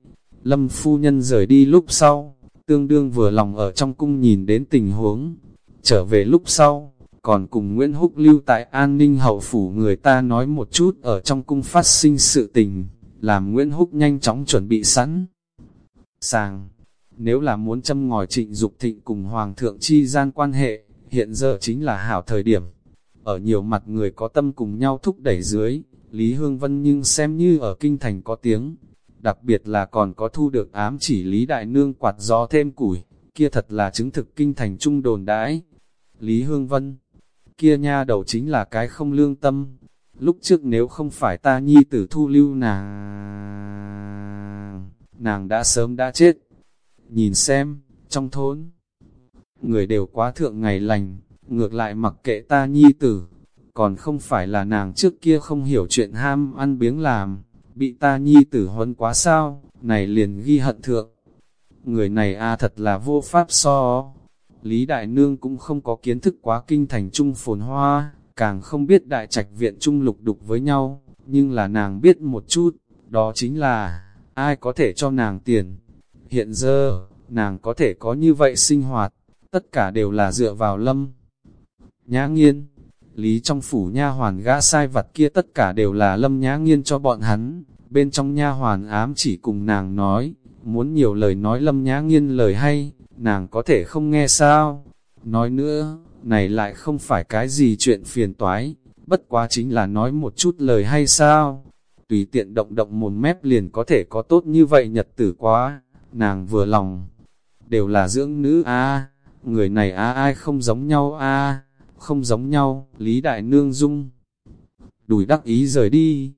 Lâm phu nhân rời đi lúc sau, tương đương vừa lòng ở trong cung nhìn đến tình huống. Trở về lúc sau, còn cùng Nguyễn Húc lưu tại an ninh hậu phủ người ta nói một chút ở trong cung phát sinh sự tình, làm Nguyễn Húc nhanh chóng chuẩn bị sẵn. Sàng, nếu là muốn châm ngòi trịnh Dục thịnh cùng Hoàng thượng chi gian quan hệ, hiện giờ chính là hảo thời điểm. Ở nhiều mặt người có tâm cùng nhau thúc đẩy dưới, Lý Hương Vân nhưng xem như ở kinh thành có tiếng, đặc biệt là còn có thu được ám chỉ Lý Đại Nương quạt gió thêm củi, kia thật là chứng thực kinh thành trung đồn đãi. Lý Hương Vân, kia nha đầu chính là cái không lương tâm, lúc trước nếu không phải ta nhi tử thu lưu nàng, nàng đã sớm đã chết. Nhìn xem, trong thôn, người đều quá thượng ngày lành, ngược lại mặc kệ ta nhi tử, còn không phải là nàng trước kia không hiểu chuyện ham ăn biếng làm, bị ta nhi tử huấn quá sao, này liền ghi hận thượng. Người này a thật là vô pháp so. Lý Đại Nương cũng không có kiến thức quá kinh thành trung phồn hoa, càng không biết đại trạch viện trung lục đục với nhau, nhưng là nàng biết một chút, đó chính là, ai có thể cho nàng tiền. Hiện giờ, nàng có thể có như vậy sinh hoạt, tất cả đều là dựa vào lâm. Nhã nghiên, lý trong phủ nha hoàn gã sai vặt kia tất cả đều là lâm nhã nghiên cho bọn hắn, bên trong nha hoàn ám chỉ cùng nàng nói, muốn nhiều lời nói lâm nhã nghiên lời hay, nàng có thể không nghe sao? Nói nữa, này lại không phải cái gì chuyện phiền toái, bất quá chính là nói một chút lời hay sao? Tùy tiện động động một mép liền có thể có tốt như vậy nhật tử quá, nàng vừa lòng. Đều là dưỡng nữ a người này a ai không giống nhau a không giống nhau, Lý Đại Nương Dung. Đùi đắc ý rời đi.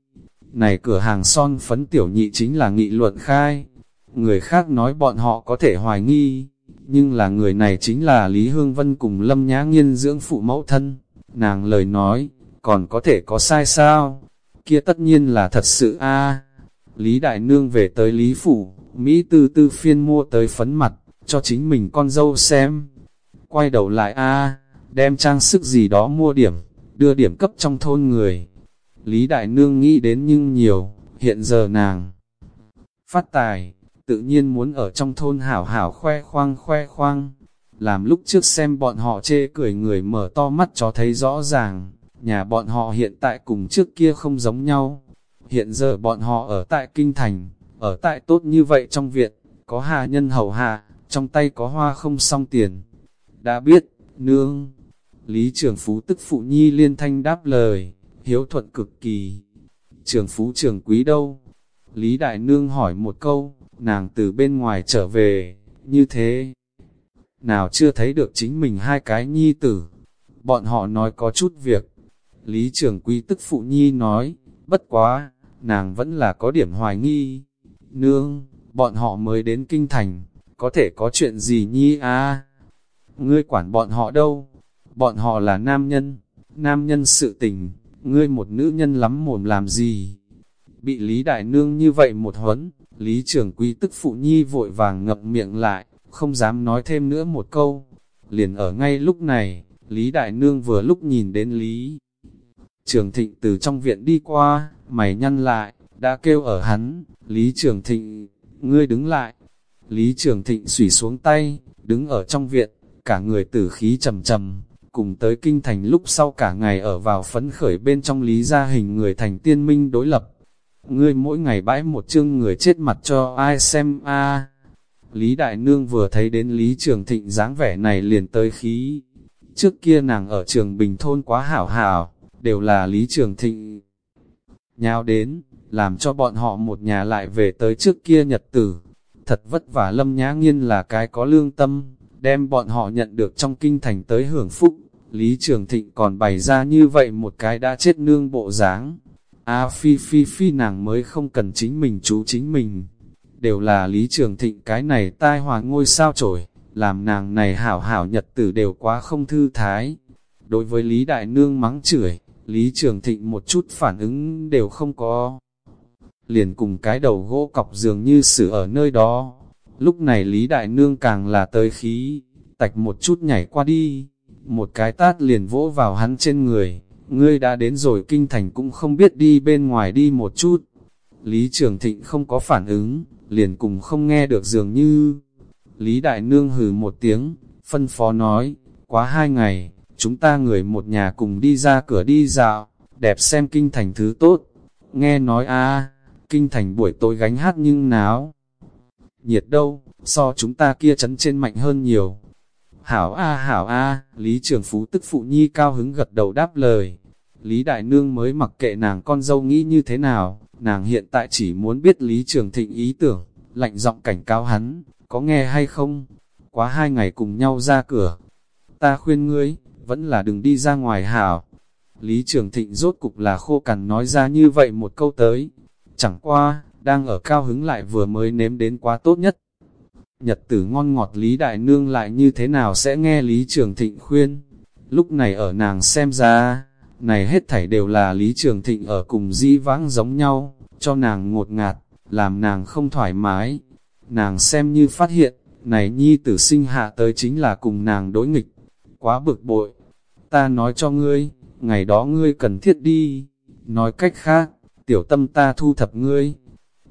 Này cửa hàng son phấn tiểu nhị chính là nghị luận khai. Người khác nói bọn họ có thể hoài nghi, nhưng là người này chính là Lý Hương Vân cùng Lâm Nhã Nghiên dưỡng phụ mẫu thân. Nàng lời nói, còn có thể có sai sao? Kia tất nhiên là thật sự a Lý Đại Nương về tới Lý Phủ, Mỹ tư tư phiên mua tới phấn mặt, cho chính mình con dâu xem. Quay đầu lại a đem trang sức gì đó mua điểm, đưa điểm cấp trong thôn người. Lý Đại Nương nghĩ đến nhưng nhiều, hiện giờ nàng phát tài, tự nhiên muốn ở trong thôn hảo hảo khoe khoang khoe khoang. Làm lúc trước xem bọn họ chê cười người mở to mắt cho thấy rõ ràng, nhà bọn họ hiện tại cùng trước kia không giống nhau. Hiện giờ bọn họ ở tại Kinh Thành, ở tại tốt như vậy trong viện, có hà nhân hầu hạ, trong tay có hoa không xong tiền. Đã biết, nương, Lý Trường Phú tức Phụ Nhi liên thanh đáp lời, hiếu thuận cực kỳ. Trường Phú trường quý đâu? Lý Đại Nương hỏi một câu, nàng từ bên ngoài trở về, như thế. Nào chưa thấy được chính mình hai cái nhi tử. Bọn họ nói có chút việc. Lý Trường Quý tức Phụ Nhi nói, bất quá, nàng vẫn là có điểm hoài nghi. Nương, bọn họ mới đến kinh thành, có thể có chuyện gì nhi à? Ngươi quản bọn họ đâu? bọn họ là nam nhân, nam nhân sự tình, ngươi một nữ nhân lắm mồm làm gì? Bị Lý Đại Nương như vậy một huấn, Lý Trường Quý tức phụ nhi vội vàng ngập miệng lại, không dám nói thêm nữa một câu. Liền ở ngay lúc này, Lý Đại Nương vừa lúc nhìn đến Lý. Trường Thịnh từ trong viện đi qua, mày nhăn lại, đã kêu ở hắn, Lý Trường Thịnh, ngươi đứng lại. Lý Trường Thịnh xủy xuống tay, đứng ở trong viện, cả người tử khí trầm trầm, cùng tới kinh thành lúc sau cả ngày ở vào phấn khởi bên trong lý gia hình người thành tiên minh đối lập. Ngươi mỗi ngày bãi một chương người chết mặt cho ai xem a Lý Đại Nương vừa thấy đến Lý Trường Thịnh dáng vẻ này liền tới khí. Trước kia nàng ở trường Bình Thôn quá hảo hảo, đều là Lý Trường Thịnh. Nhào đến, làm cho bọn họ một nhà lại về tới trước kia nhật tử. Thật vất vả lâm nhã nghiên là cái có lương tâm, đem bọn họ nhận được trong kinh thành tới hưởng phúc. Lý Trường Thịnh còn bày ra như vậy một cái đã chết nương bộ dáng. A phi phi phi nàng mới không cần chính mình chú chính mình. Đều là Lý Trường Thịnh cái này tai hòa ngôi sao trổi, làm nàng này hảo hảo nhật tử đều quá không thư thái. Đối với Lý Đại Nương mắng chửi, Lý Trường Thịnh một chút phản ứng đều không có. Liền cùng cái đầu gỗ cọc dường như xử ở nơi đó. Lúc này Lý Đại Nương càng là tới khí, tạch một chút nhảy qua đi, một cái tát liền vỗ vào hắn trên người, ngươi đã đến rồi kinh thành cũng không biết đi bên ngoài đi một chút. Lý Trường Thịnh không có phản ứng, liền cùng không nghe được dường như. Lý Đại Nương hừ một tiếng, phân phó nói, quá hai ngày, chúng ta người một nhà cùng đi ra cửa đi dạo, đẹp xem kinh thành thứ tốt. Nghe nói a kinh thành buổi tối gánh hát nhưng náo. Nhiệt đâu, so chúng ta kia chấn trên mạnh hơn nhiều. Hảo a hảo a, Lý Trường Phú tức phụ nhi cao hứng gật đầu đáp lời. Lý Đại Nương mới mặc kệ nàng con dâu nghĩ như thế nào, nàng hiện tại chỉ muốn biết Lý Trường Thịnh ý tưởng, lạnh giọng cảnh cáo hắn, có nghe hay không? Quá hai ngày cùng nhau ra cửa. Ta khuyên ngươi, vẫn là đừng đi ra ngoài hảo. Lý Trường Thịnh rốt cục là khô cằn nói ra như vậy một câu tới. Chẳng qua, đang ở cao hứng lại vừa mới nếm đến quá tốt nhất. Nhật tử ngon ngọt Lý Đại Nương lại như thế nào sẽ nghe Lý Trường Thịnh khuyên. Lúc này ở nàng xem ra, này hết thảy đều là Lý Trường Thịnh ở cùng di vãng giống nhau, cho nàng ngột ngạt, làm nàng không thoải mái. Nàng xem như phát hiện, này nhi tử sinh hạ tới chính là cùng nàng đối nghịch. Quá bực bội. Ta nói cho ngươi, ngày đó ngươi cần thiết đi. Nói cách khác, tiểu tâm ta thu thập ngươi.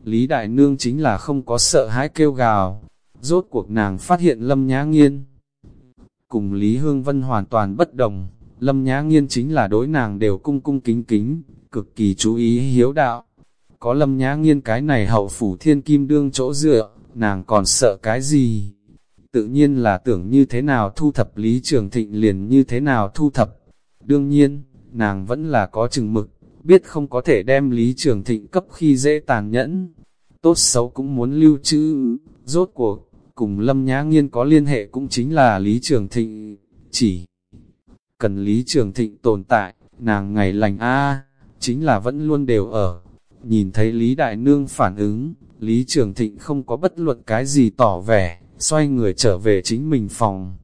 Lý Đại Nương chính là không có sợ hãi kêu gào, Rốt cuộc nàng phát hiện Lâm Nhã Nghiên. Cùng Lý Hương Vân hoàn toàn bất đồng, Lâm Nhã Nghiên chính là đối nàng đều cung cung kính kính, cực kỳ chú ý hiếu đạo. Có Lâm Nhã Nghiên cái này hậu phủ thiên kim đương chỗ dựa, nàng còn sợ cái gì? tự nhiên là tưởng như thế nào thu thập Lý Trường Thịnh liền như thế nào thu thập. Đương nhiên, nàng vẫn là có chừng mực, biết không có thể đem Lý Trường Thịnh cấp khi dễ tàn nhẫn. Tốt xấu cũng muốn lưu trữ, rốt cuộc, cùng Lâm Nhã Nghiên có liên hệ cũng chính là Lý Trường Thịnh, chỉ cần Lý Trường Thịnh tồn tại, nàng ngày lành a chính là vẫn luôn đều ở. Nhìn thấy Lý Đại Nương phản ứng, Lý Trường Thịnh không có bất luận cái gì tỏ vẻ, xoay người trở về chính mình phòng.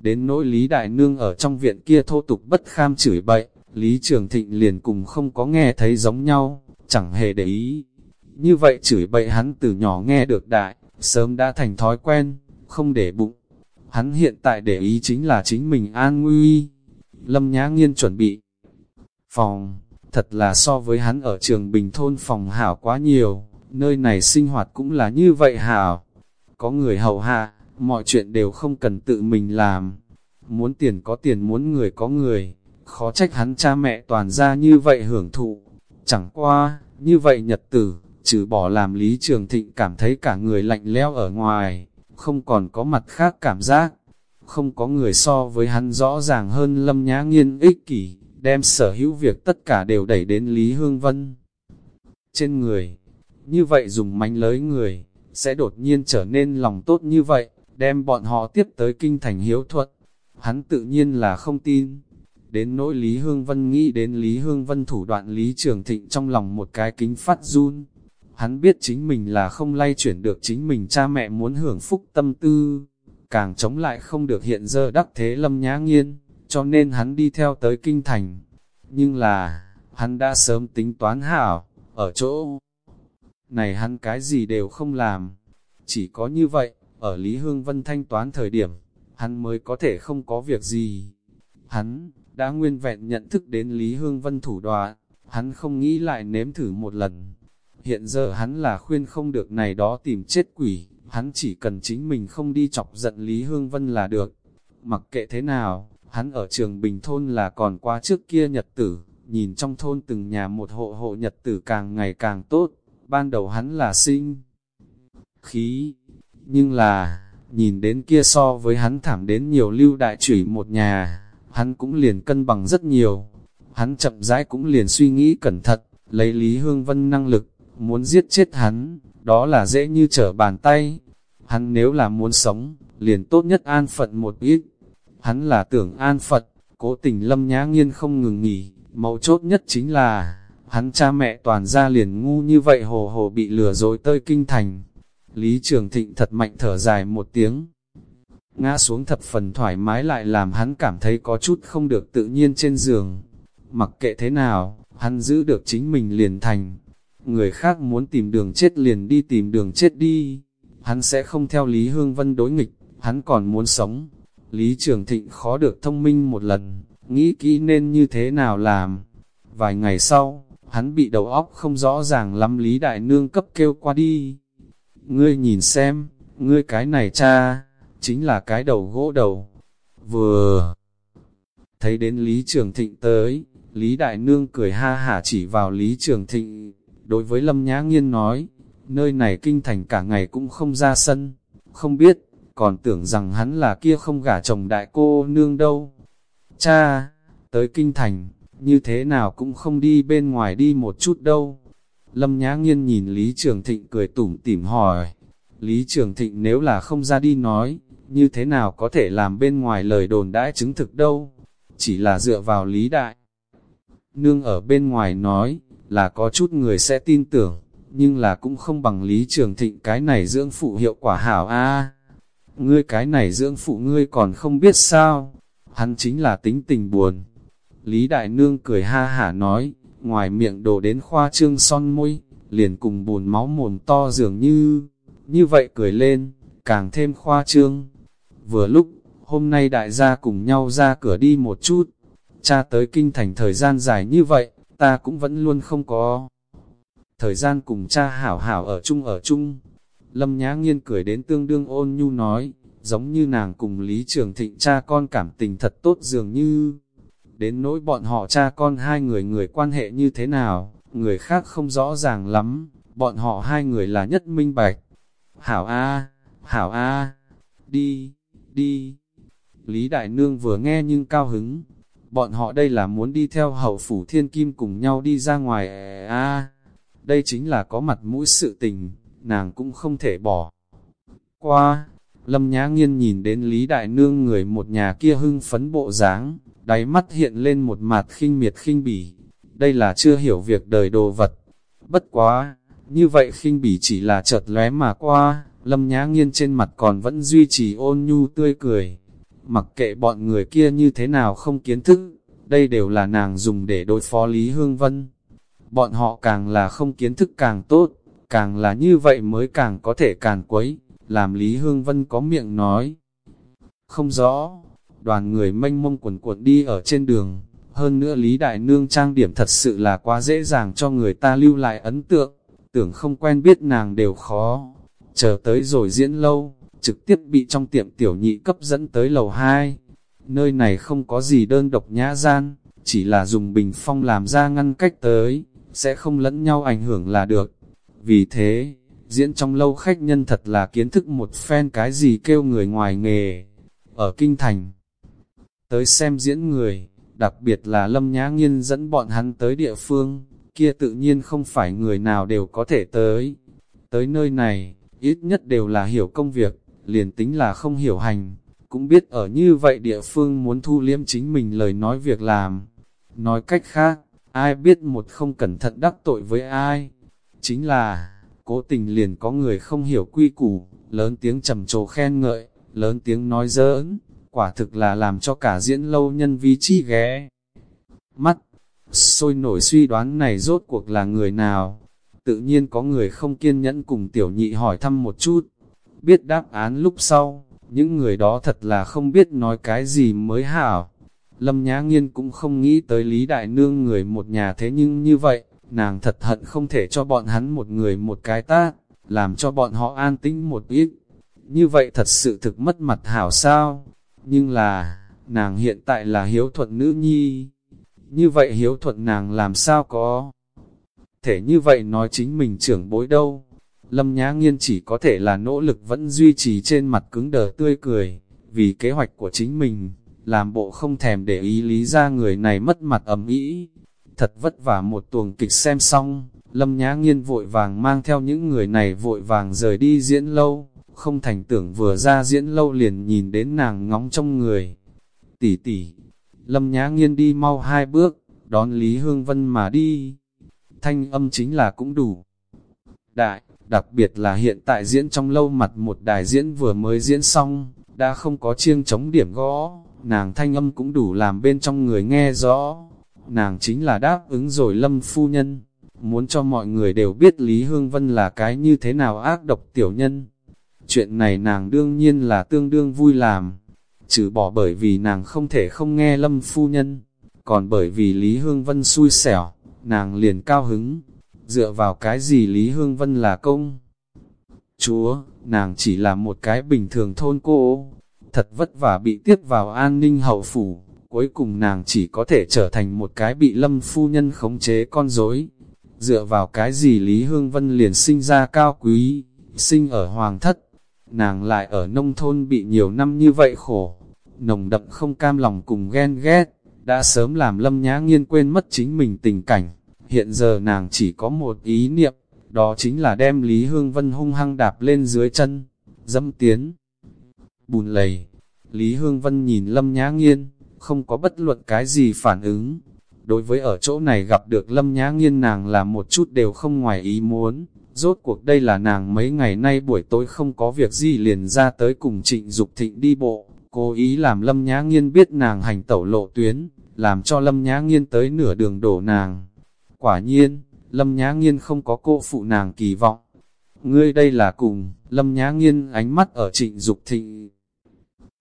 Đến nỗi Lý Đại Nương ở trong viện kia thô tục bất kham chửi bậy, Lý Trường Thịnh liền cùng không có nghe thấy giống nhau, chẳng hề để ý. Như vậy chửi bậy hắn từ nhỏ nghe được đại, sớm đã thành thói quen, không để bụng. Hắn hiện tại để ý chính là chính mình an nguy. Lâm Nhã Nghiên chuẩn bị phòng, thật là so với hắn ở trường Bình Thôn phòng hảo quá nhiều, nơi này sinh hoạt cũng là như vậy hảo. Có người hầu hạ, mọi chuyện đều không cần tự mình làm. Muốn tiền có tiền muốn người có người, khó trách hắn cha mẹ toàn ra như vậy hưởng thụ. Chẳng qua, như vậy nhật tử, trừ bỏ làm Lý Trường Thịnh cảm thấy cả người lạnh leo ở ngoài, không còn có mặt khác cảm giác. Không có người so với hắn rõ ràng hơn lâm nhã nghiên ích kỷ, đem sở hữu việc tất cả đều đẩy đến Lý Hương Vân. Trên người, như vậy dùng mánh lới người, sẽ đột nhiên trở nên lòng tốt như vậy, đem bọn họ tiếp tới kinh thành hiếu thuật. Hắn tự nhiên là không tin. Đến nỗi Lý Hương Vân nghĩ đến Lý Hương Vân thủ đoạn Lý Trường Thịnh trong lòng một cái kính phát run. Hắn biết chính mình là không lay chuyển được chính mình cha mẹ muốn hưởng phúc tâm tư, càng chống lại không được hiện giờ đắc thế lâm nhã nghiên, cho nên hắn đi theo tới kinh thành. Nhưng là, hắn đã sớm tính toán hảo, ở chỗ này hắn cái gì đều không làm. Chỉ có như vậy, ở Lý Hương Vân thanh toán thời điểm, hắn mới có thể không có việc gì. Hắn, đã nguyên vẹn nhận thức đến Lý Hương Vân thủ đoạn, hắn không nghĩ lại nếm thử một lần. Hiện giờ hắn là khuyên không được này đó tìm chết quỷ, hắn chỉ cần chính mình không đi chọc giận Lý Hương Vân là được. Mặc kệ thế nào, hắn ở trường Bình Thôn là còn qua trước kia nhật tử, nhìn trong thôn từng nhà một hộ hộ nhật tử càng ngày càng tốt, ban đầu hắn là sinh khí, nhưng là, nhìn đến kia so với hắn thảm đến nhiều lưu đại chửi một nhà, hắn cũng liền cân bằng rất nhiều. Hắn chậm rãi cũng liền suy nghĩ cẩn thận, lấy Lý Hương Vân năng lực, muốn giết chết hắn, đó là dễ như trở bàn tay. Hắn nếu là muốn sống, liền tốt nhất an phận một ít. Hắn là tưởng an phận, cố tình lâm nhã nghiên không ngừng nghỉ, mấu chốt nhất chính là, hắn cha mẹ toàn ra liền ngu như vậy hồ hồ bị lừa dối tơi kinh thành. Lý Trường Thịnh thật mạnh thở dài một tiếng. Ngã xuống thập phần thoải mái lại làm hắn cảm thấy có chút không được tự nhiên trên giường. Mặc kệ thế nào, hắn giữ được chính mình liền thành. Người khác muốn tìm đường chết liền đi tìm đường chết đi. Hắn sẽ không theo Lý Hương Vân đối nghịch, hắn còn muốn sống. Lý Trường Thịnh khó được thông minh một lần, nghĩ kỹ nên như thế nào làm. Vài ngày sau, hắn bị đầu óc không rõ ràng lắm Lý Đại Nương cấp kêu qua đi. Ngươi nhìn xem, ngươi cái này cha, chính là cái đầu gỗ đầu. Vừa thấy đến Lý Trường Thịnh tới, Lý Đại Nương cười ha hả chỉ vào Lý Trường Thịnh, đối với Lâm Nhã Nghiên nói, nơi này kinh thành cả ngày cũng không ra sân, không biết, còn tưởng rằng hắn là kia không gả chồng đại cô nương đâu. Cha, tới kinh thành, như thế nào cũng không đi bên ngoài đi một chút đâu. Lâm Nhã Nghiên nhìn Lý Trường Thịnh cười tủm tỉm hỏi, Lý Trường Thịnh nếu là không ra đi nói, như thế nào có thể làm bên ngoài lời đồn đãi chứng thực đâu, chỉ là dựa vào Lý Đại. Nương ở bên ngoài nói, là có chút người sẽ tin tưởng, nhưng là cũng không bằng Lý Trường Thịnh cái này dưỡng phụ hiệu quả hảo a Ngươi cái này dưỡng phụ ngươi còn không biết sao, hắn chính là tính tình buồn. Lý Đại Nương cười ha hả nói, ngoài miệng đổ đến khoa trương son môi, liền cùng buồn máu mồm to dường như, như vậy cười lên, càng thêm khoa trương. Vừa lúc, hôm nay đại gia cùng nhau ra cửa đi một chút, cha tới kinh thành thời gian dài như vậy, ta cũng vẫn luôn không có. Thời gian cùng cha hảo hảo ở chung ở chung, Lâm Nhã Nghiên cười đến tương đương ôn nhu nói, giống như nàng cùng Lý Trường Thịnh cha con cảm tình thật tốt dường như. Đến nỗi bọn họ cha con hai người người quan hệ như thế nào, người khác không rõ ràng lắm, bọn họ hai người là nhất minh bạch. Hảo A, Hảo A, đi. đi. Lý Đại Nương vừa nghe nhưng cao hứng, bọn họ đây là muốn đi theo hậu phủ thiên kim cùng nhau đi ra ngoài a đây chính là có mặt mũi sự tình, nàng cũng không thể bỏ. Qua, Lâm Nhã Nghiên nhìn đến Lý Đại Nương người một nhà kia hưng phấn bộ dáng, đáy mắt hiện lên một mặt khinh miệt khinh bỉ. Đây là chưa hiểu việc đời đồ vật. Bất quá, như vậy khinh bỉ chỉ là chợt lóe mà qua, Lâm Nhã Nghiên trên mặt còn vẫn duy trì ôn nhu tươi cười. Mặc kệ bọn người kia như thế nào không kiến thức, đây đều là nàng dùng để đối phó Lý Hương Vân. Bọn họ càng là không kiến thức càng tốt, càng là như vậy mới càng có thể càng quấy làm Lý Hương Vân có miệng nói. Không rõ, đoàn người mênh mông quần cuộn đi ở trên đường, hơn nữa Lý Đại Nương trang điểm thật sự là quá dễ dàng cho người ta lưu lại ấn tượng, tưởng không quen biết nàng đều khó. Chờ tới rồi diễn lâu, trực tiếp bị trong tiệm tiểu nhị cấp dẫn tới lầu 2. Nơi này không có gì đơn độc nhã gian, chỉ là dùng bình phong làm ra ngăn cách tới, sẽ không lẫn nhau ảnh hưởng là được. Vì thế, diễn trong lâu khách nhân thật là kiến thức một phen cái gì kêu người ngoài nghề. Ở Kinh Thành, tới xem diễn người, đặc biệt là Lâm Nhã Nghiên dẫn bọn hắn tới địa phương, kia tự nhiên không phải người nào đều có thể tới. Tới nơi này, ít nhất đều là hiểu công việc, liền tính là không hiểu hành, cũng biết ở như vậy địa phương muốn thu liêm chính mình lời nói việc làm. Nói cách khác, ai biết một không cẩn thận đắc tội với ai, chính là cố tình liền có người không hiểu quy củ, lớn tiếng trầm trồ khen ngợi, lớn tiếng nói giỡn, quả thực là làm cho cả diễn lâu nhân vi chi ghé. Mắt, sôi nổi suy đoán này rốt cuộc là người nào? Tự nhiên có người không kiên nhẫn cùng tiểu nhị hỏi thăm một chút. Biết đáp án lúc sau, những người đó thật là không biết nói cái gì mới hảo. Lâm Nhã Nghiên cũng không nghĩ tới Lý Đại Nương người một nhà thế nhưng như vậy, nàng thật hận không thể cho bọn hắn một người một cái tát, làm cho bọn họ an tĩnh một ít. Như vậy thật sự thực mất mặt hảo sao, nhưng là, nàng hiện tại là hiếu thuận nữ nhi. Như vậy hiếu thuận nàng làm sao có? Thể như vậy nói chính mình trưởng bối đâu. Lâm Nhã Nghiên chỉ có thể là nỗ lực vẫn duy trì trên mặt cứng đờ tươi cười, vì kế hoạch của chính mình, làm bộ không thèm để ý lý ra người này mất mặt ấm ý, Thật vất vả một tuồng kịch xem xong, Lâm Nhã Nghiên vội vàng mang theo những người này vội vàng rời đi diễn lâu, không thành tưởng vừa ra diễn lâu liền nhìn đến nàng ngóng trong người. Tỷ tỷ, Lâm Nhã Nghiên đi mau hai bước, đón Lý Hương Vân mà đi. Thanh âm chính là cũng đủ. Đại, đặc biệt là hiện tại diễn trong lâu mặt một đài diễn vừa mới diễn xong, đã không có chiêng chống điểm gõ, nàng thanh âm cũng đủ làm bên trong người nghe rõ. Nàng chính là đáp ứng rồi lâm phu nhân, muốn cho mọi người đều biết Lý Hương Vân là cái như thế nào ác độc tiểu nhân. Chuyện này nàng đương nhiên là tương đương vui làm, trừ bỏ bởi vì nàng không thể không nghe lâm phu nhân, còn bởi vì Lý Hương Vân xui xẻo, nàng liền cao hứng, dựa vào cái gì Lý Hương Vân là công. Chúa, nàng chỉ là một cái bình thường thôn cô, thật vất vả bị tiếp vào an ninh hậu phủ, cuối cùng nàng chỉ có thể trở thành một cái bị lâm phu nhân khống chế con dối Dựa vào cái gì Lý Hương Vân liền sinh ra cao quý, sinh ở hoàng thất, nàng lại ở nông thôn bị nhiều năm như vậy khổ, nồng đậm không cam lòng cùng ghen ghét, đã sớm làm lâm nhã nghiên quên mất chính mình tình cảnh, hiện giờ nàng chỉ có một ý niệm, đó chính là đem Lý Hương Vân hung hăng đạp lên dưới chân, dẫm tiến, bùn lầy. Lý Hương Vân nhìn lâm nhã nghiên, không có bất luận cái gì phản ứng. Đối với ở chỗ này gặp được Lâm Nhã Nghiên nàng là một chút đều không ngoài ý muốn, rốt cuộc đây là nàng mấy ngày nay buổi tối không có việc gì liền ra tới cùng trịnh Dục thịnh đi bộ, cố ý làm Lâm Nhã Nghiên biết nàng hành tẩu lộ tuyến, làm cho Lâm Nhã Nghiên tới nửa đường đổ nàng. Quả nhiên, Lâm Nhã Nghiên không có cô phụ nàng kỳ vọng. Ngươi đây là cùng, Lâm Nhã Nghiên ánh mắt ở trịnh Dục thịnh.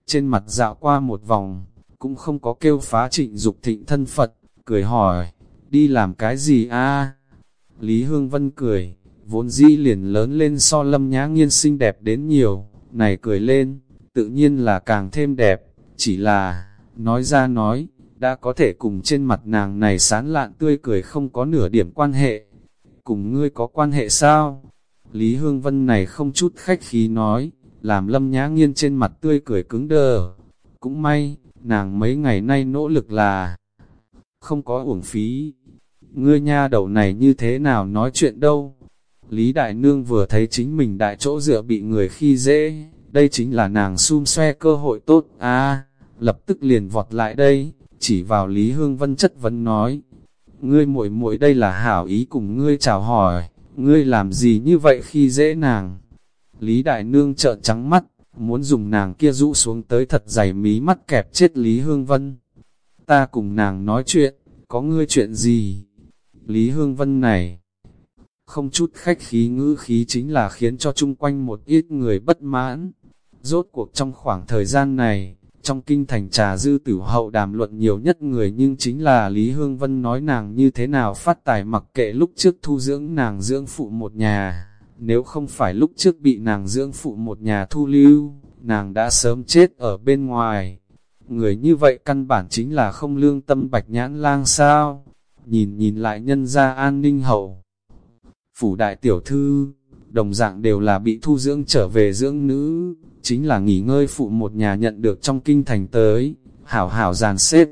Trên mặt dạo qua một vòng, cũng không có kêu phá trịnh Dục thịnh thân Phật, cười hỏi, đi làm cái gì a Lý Hương Vân cười, vốn dĩ liền lớn lên so lâm nhã nghiên xinh đẹp đến nhiều, này cười lên, tự nhiên là càng thêm đẹp, chỉ là, nói ra nói, đã có thể cùng trên mặt nàng này sán lạn tươi cười không có nửa điểm quan hệ. Cùng ngươi có quan hệ sao? Lý Hương Vân này không chút khách khí nói, làm lâm nhã nghiên trên mặt tươi cười cứng đờ. Cũng may, nàng mấy ngày nay nỗ lực là không có uổng phí. Ngươi nha đầu này như thế nào nói chuyện đâu. Lý Đại Nương vừa thấy chính mình đại chỗ dựa bị người khi dễ, đây chính là nàng xum xoe cơ hội tốt, à, lập tức liền vọt lại đây, chỉ vào Lý Hương Vân chất vấn nói, ngươi muội muội đây là hảo ý cùng ngươi chào hỏi, ngươi làm gì như vậy khi dễ nàng. Lý Đại Nương trợn trắng mắt, muốn dùng nàng kia rũ xuống tới thật dày mí mắt kẹp chết Lý Hương Vân. Ta cùng nàng nói chuyện, có ngươi chuyện gì? Lý Hương Vân này, không chút khách khí ngữ khí chính là khiến cho chung quanh một ít người bất mãn. Rốt cuộc trong khoảng thời gian này, trong kinh thành trà dư tử hậu đàm luận nhiều nhất người nhưng chính là Lý Hương Vân nói nàng như thế nào phát tài mặc kệ lúc trước thu dưỡng nàng dưỡng phụ một nhà. Nếu không phải lúc trước bị nàng dưỡng phụ một nhà thu lưu, nàng đã sớm chết ở bên ngoài. Người như vậy căn bản chính là không lương tâm bạch nhãn lang sao. Nhìn nhìn lại nhân gia an ninh hậu. Phủ đại tiểu thư, đồng dạng đều là bị thu dưỡng trở về dưỡng nữ, chính là nghỉ ngơi phụ một nhà nhận được trong kinh thành tới, hảo hảo dàn xếp,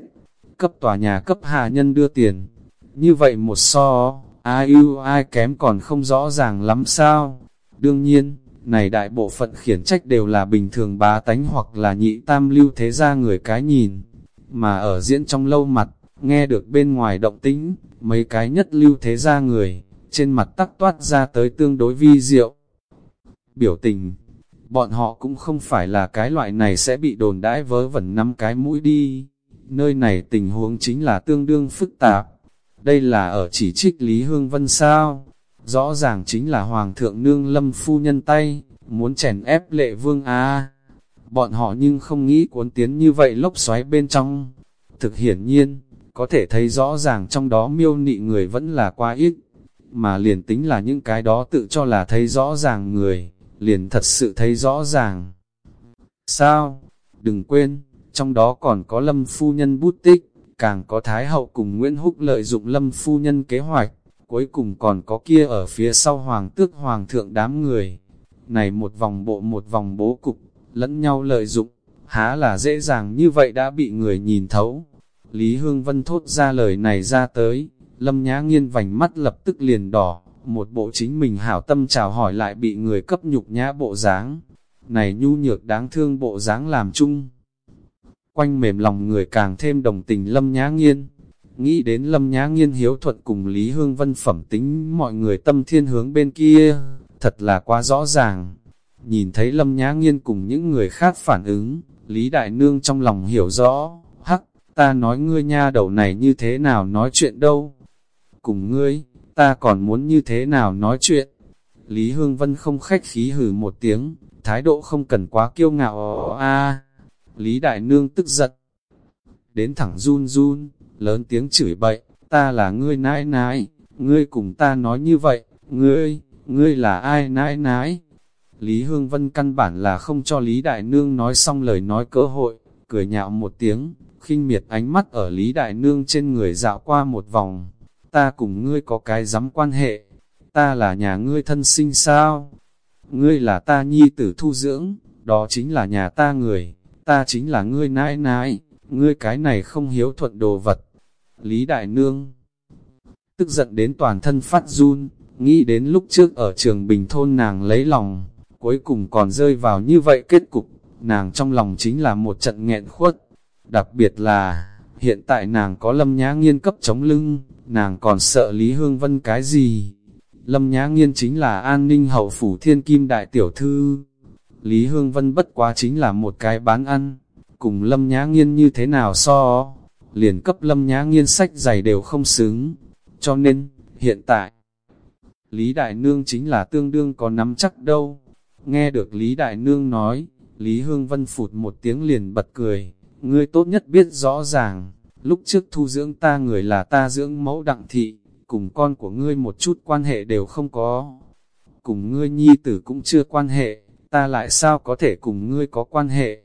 cấp tòa nhà cấp hạ nhân đưa tiền. Như vậy một so, ai ưu ai kém còn không rõ ràng lắm sao. Đương nhiên, này đại bộ phận khiển trách đều là bình thường bá tánh hoặc là nhị tam lưu thế gia người cái nhìn. Mà ở diễn trong lâu mặt, nghe được bên ngoài động tĩnh, mấy cái nhất lưu thế gia người, trên mặt tắc toát ra tới tương đối vi diệu. Biểu tình, bọn họ cũng không phải là cái loại này sẽ bị đồn đãi vớ vẩn năm cái mũi đi. Nơi này tình huống chính là tương đương phức tạp. Đây là ở chỉ trích Lý Hương Vân sao? Rõ ràng chính là Hoàng thượng nương lâm phu nhân tay, muốn chèn ép lệ vương a Bọn họ nhưng không nghĩ cuốn tiến như vậy lốc xoáy bên trong. Thực hiển nhiên, có thể thấy rõ ràng trong đó miêu nị người vẫn là quá ít, mà liền tính là những cái đó tự cho là thấy rõ ràng người, liền thật sự thấy rõ ràng. Sao? Đừng quên, trong đó còn có Lâm Phu Nhân bút tích, càng có Thái Hậu cùng Nguyễn Húc lợi dụng Lâm Phu Nhân kế hoạch, cuối cùng còn có kia ở phía sau Hoàng tước Hoàng thượng đám người. Này một vòng bộ một vòng bố cục, lẫn nhau lợi dụng, há là dễ dàng như vậy đã bị người nhìn thấu. Lý Hương Vân thốt ra lời này ra tới, Lâm Nhã Nghiên vành mắt lập tức liền đỏ, một bộ chính mình hảo tâm chào hỏi lại bị người cấp nhục nhã bộ dáng. Này nhu nhược đáng thương bộ dáng làm chung. Quanh mềm lòng người càng thêm đồng tình Lâm Nhã Nghiên. Nghĩ đến Lâm Nhã Nghiên hiếu thuận cùng Lý Hương Vân phẩm tính mọi người tâm thiên hướng bên kia, thật là quá rõ ràng. Nhìn thấy Lâm Nhã Nghiên cùng những người khác phản ứng, Lý Đại Nương trong lòng hiểu rõ, hắc, ta nói ngươi nha đầu này như thế nào nói chuyện đâu. Cùng ngươi, ta còn muốn như thế nào nói chuyện. Lý Hương Vân không khách khí hử một tiếng, thái độ không cần quá kiêu ngạo a. Lý Đại Nương tức giận, đến thẳng run run, lớn tiếng chửi bậy, ta là ngươi nãi nãi, ngươi cùng ta nói như vậy, ngươi, ngươi là ai nãi nãi. Lý Hương Vân căn bản là không cho Lý Đại Nương nói xong lời nói cơ hội, cười nhạo một tiếng, khinh miệt ánh mắt ở Lý Đại Nương trên người dạo qua một vòng, ta cùng ngươi có cái dám quan hệ, ta là nhà ngươi thân sinh sao? Ngươi là ta nhi tử thu dưỡng, đó chính là nhà ta người, ta chính là ngươi nãi nãi, ngươi cái này không hiếu thuận đồ vật. Lý Đại Nương tức giận đến toàn thân phát run, nghĩ đến lúc trước ở trường Bình Thôn nàng lấy lòng, cuối cùng còn rơi vào như vậy kết cục, nàng trong lòng chính là một trận nghẹn khuất. Đặc biệt là, hiện tại nàng có lâm nhã nghiên cấp chống lưng, nàng còn sợ Lý Hương Vân cái gì? Lâm Nhã Nghiên chính là an ninh hậu phủ thiên kim đại tiểu thư. Lý Hương Vân bất quá chính là một cái bán ăn, cùng Lâm Nhã Nghiên như thế nào so, liền cấp Lâm Nhã Nghiên sách giày đều không xứng. Cho nên, hiện tại, Lý Đại Nương chính là tương đương có nắm chắc đâu. Nghe được Lý Đại Nương nói, Lý Hương Vân phụt một tiếng liền bật cười, ngươi tốt nhất biết rõ ràng, lúc trước thu dưỡng ta người là ta dưỡng mẫu đặng thị, cùng con của ngươi một chút quan hệ đều không có. Cùng ngươi nhi tử cũng chưa quan hệ, ta lại sao có thể cùng ngươi có quan hệ?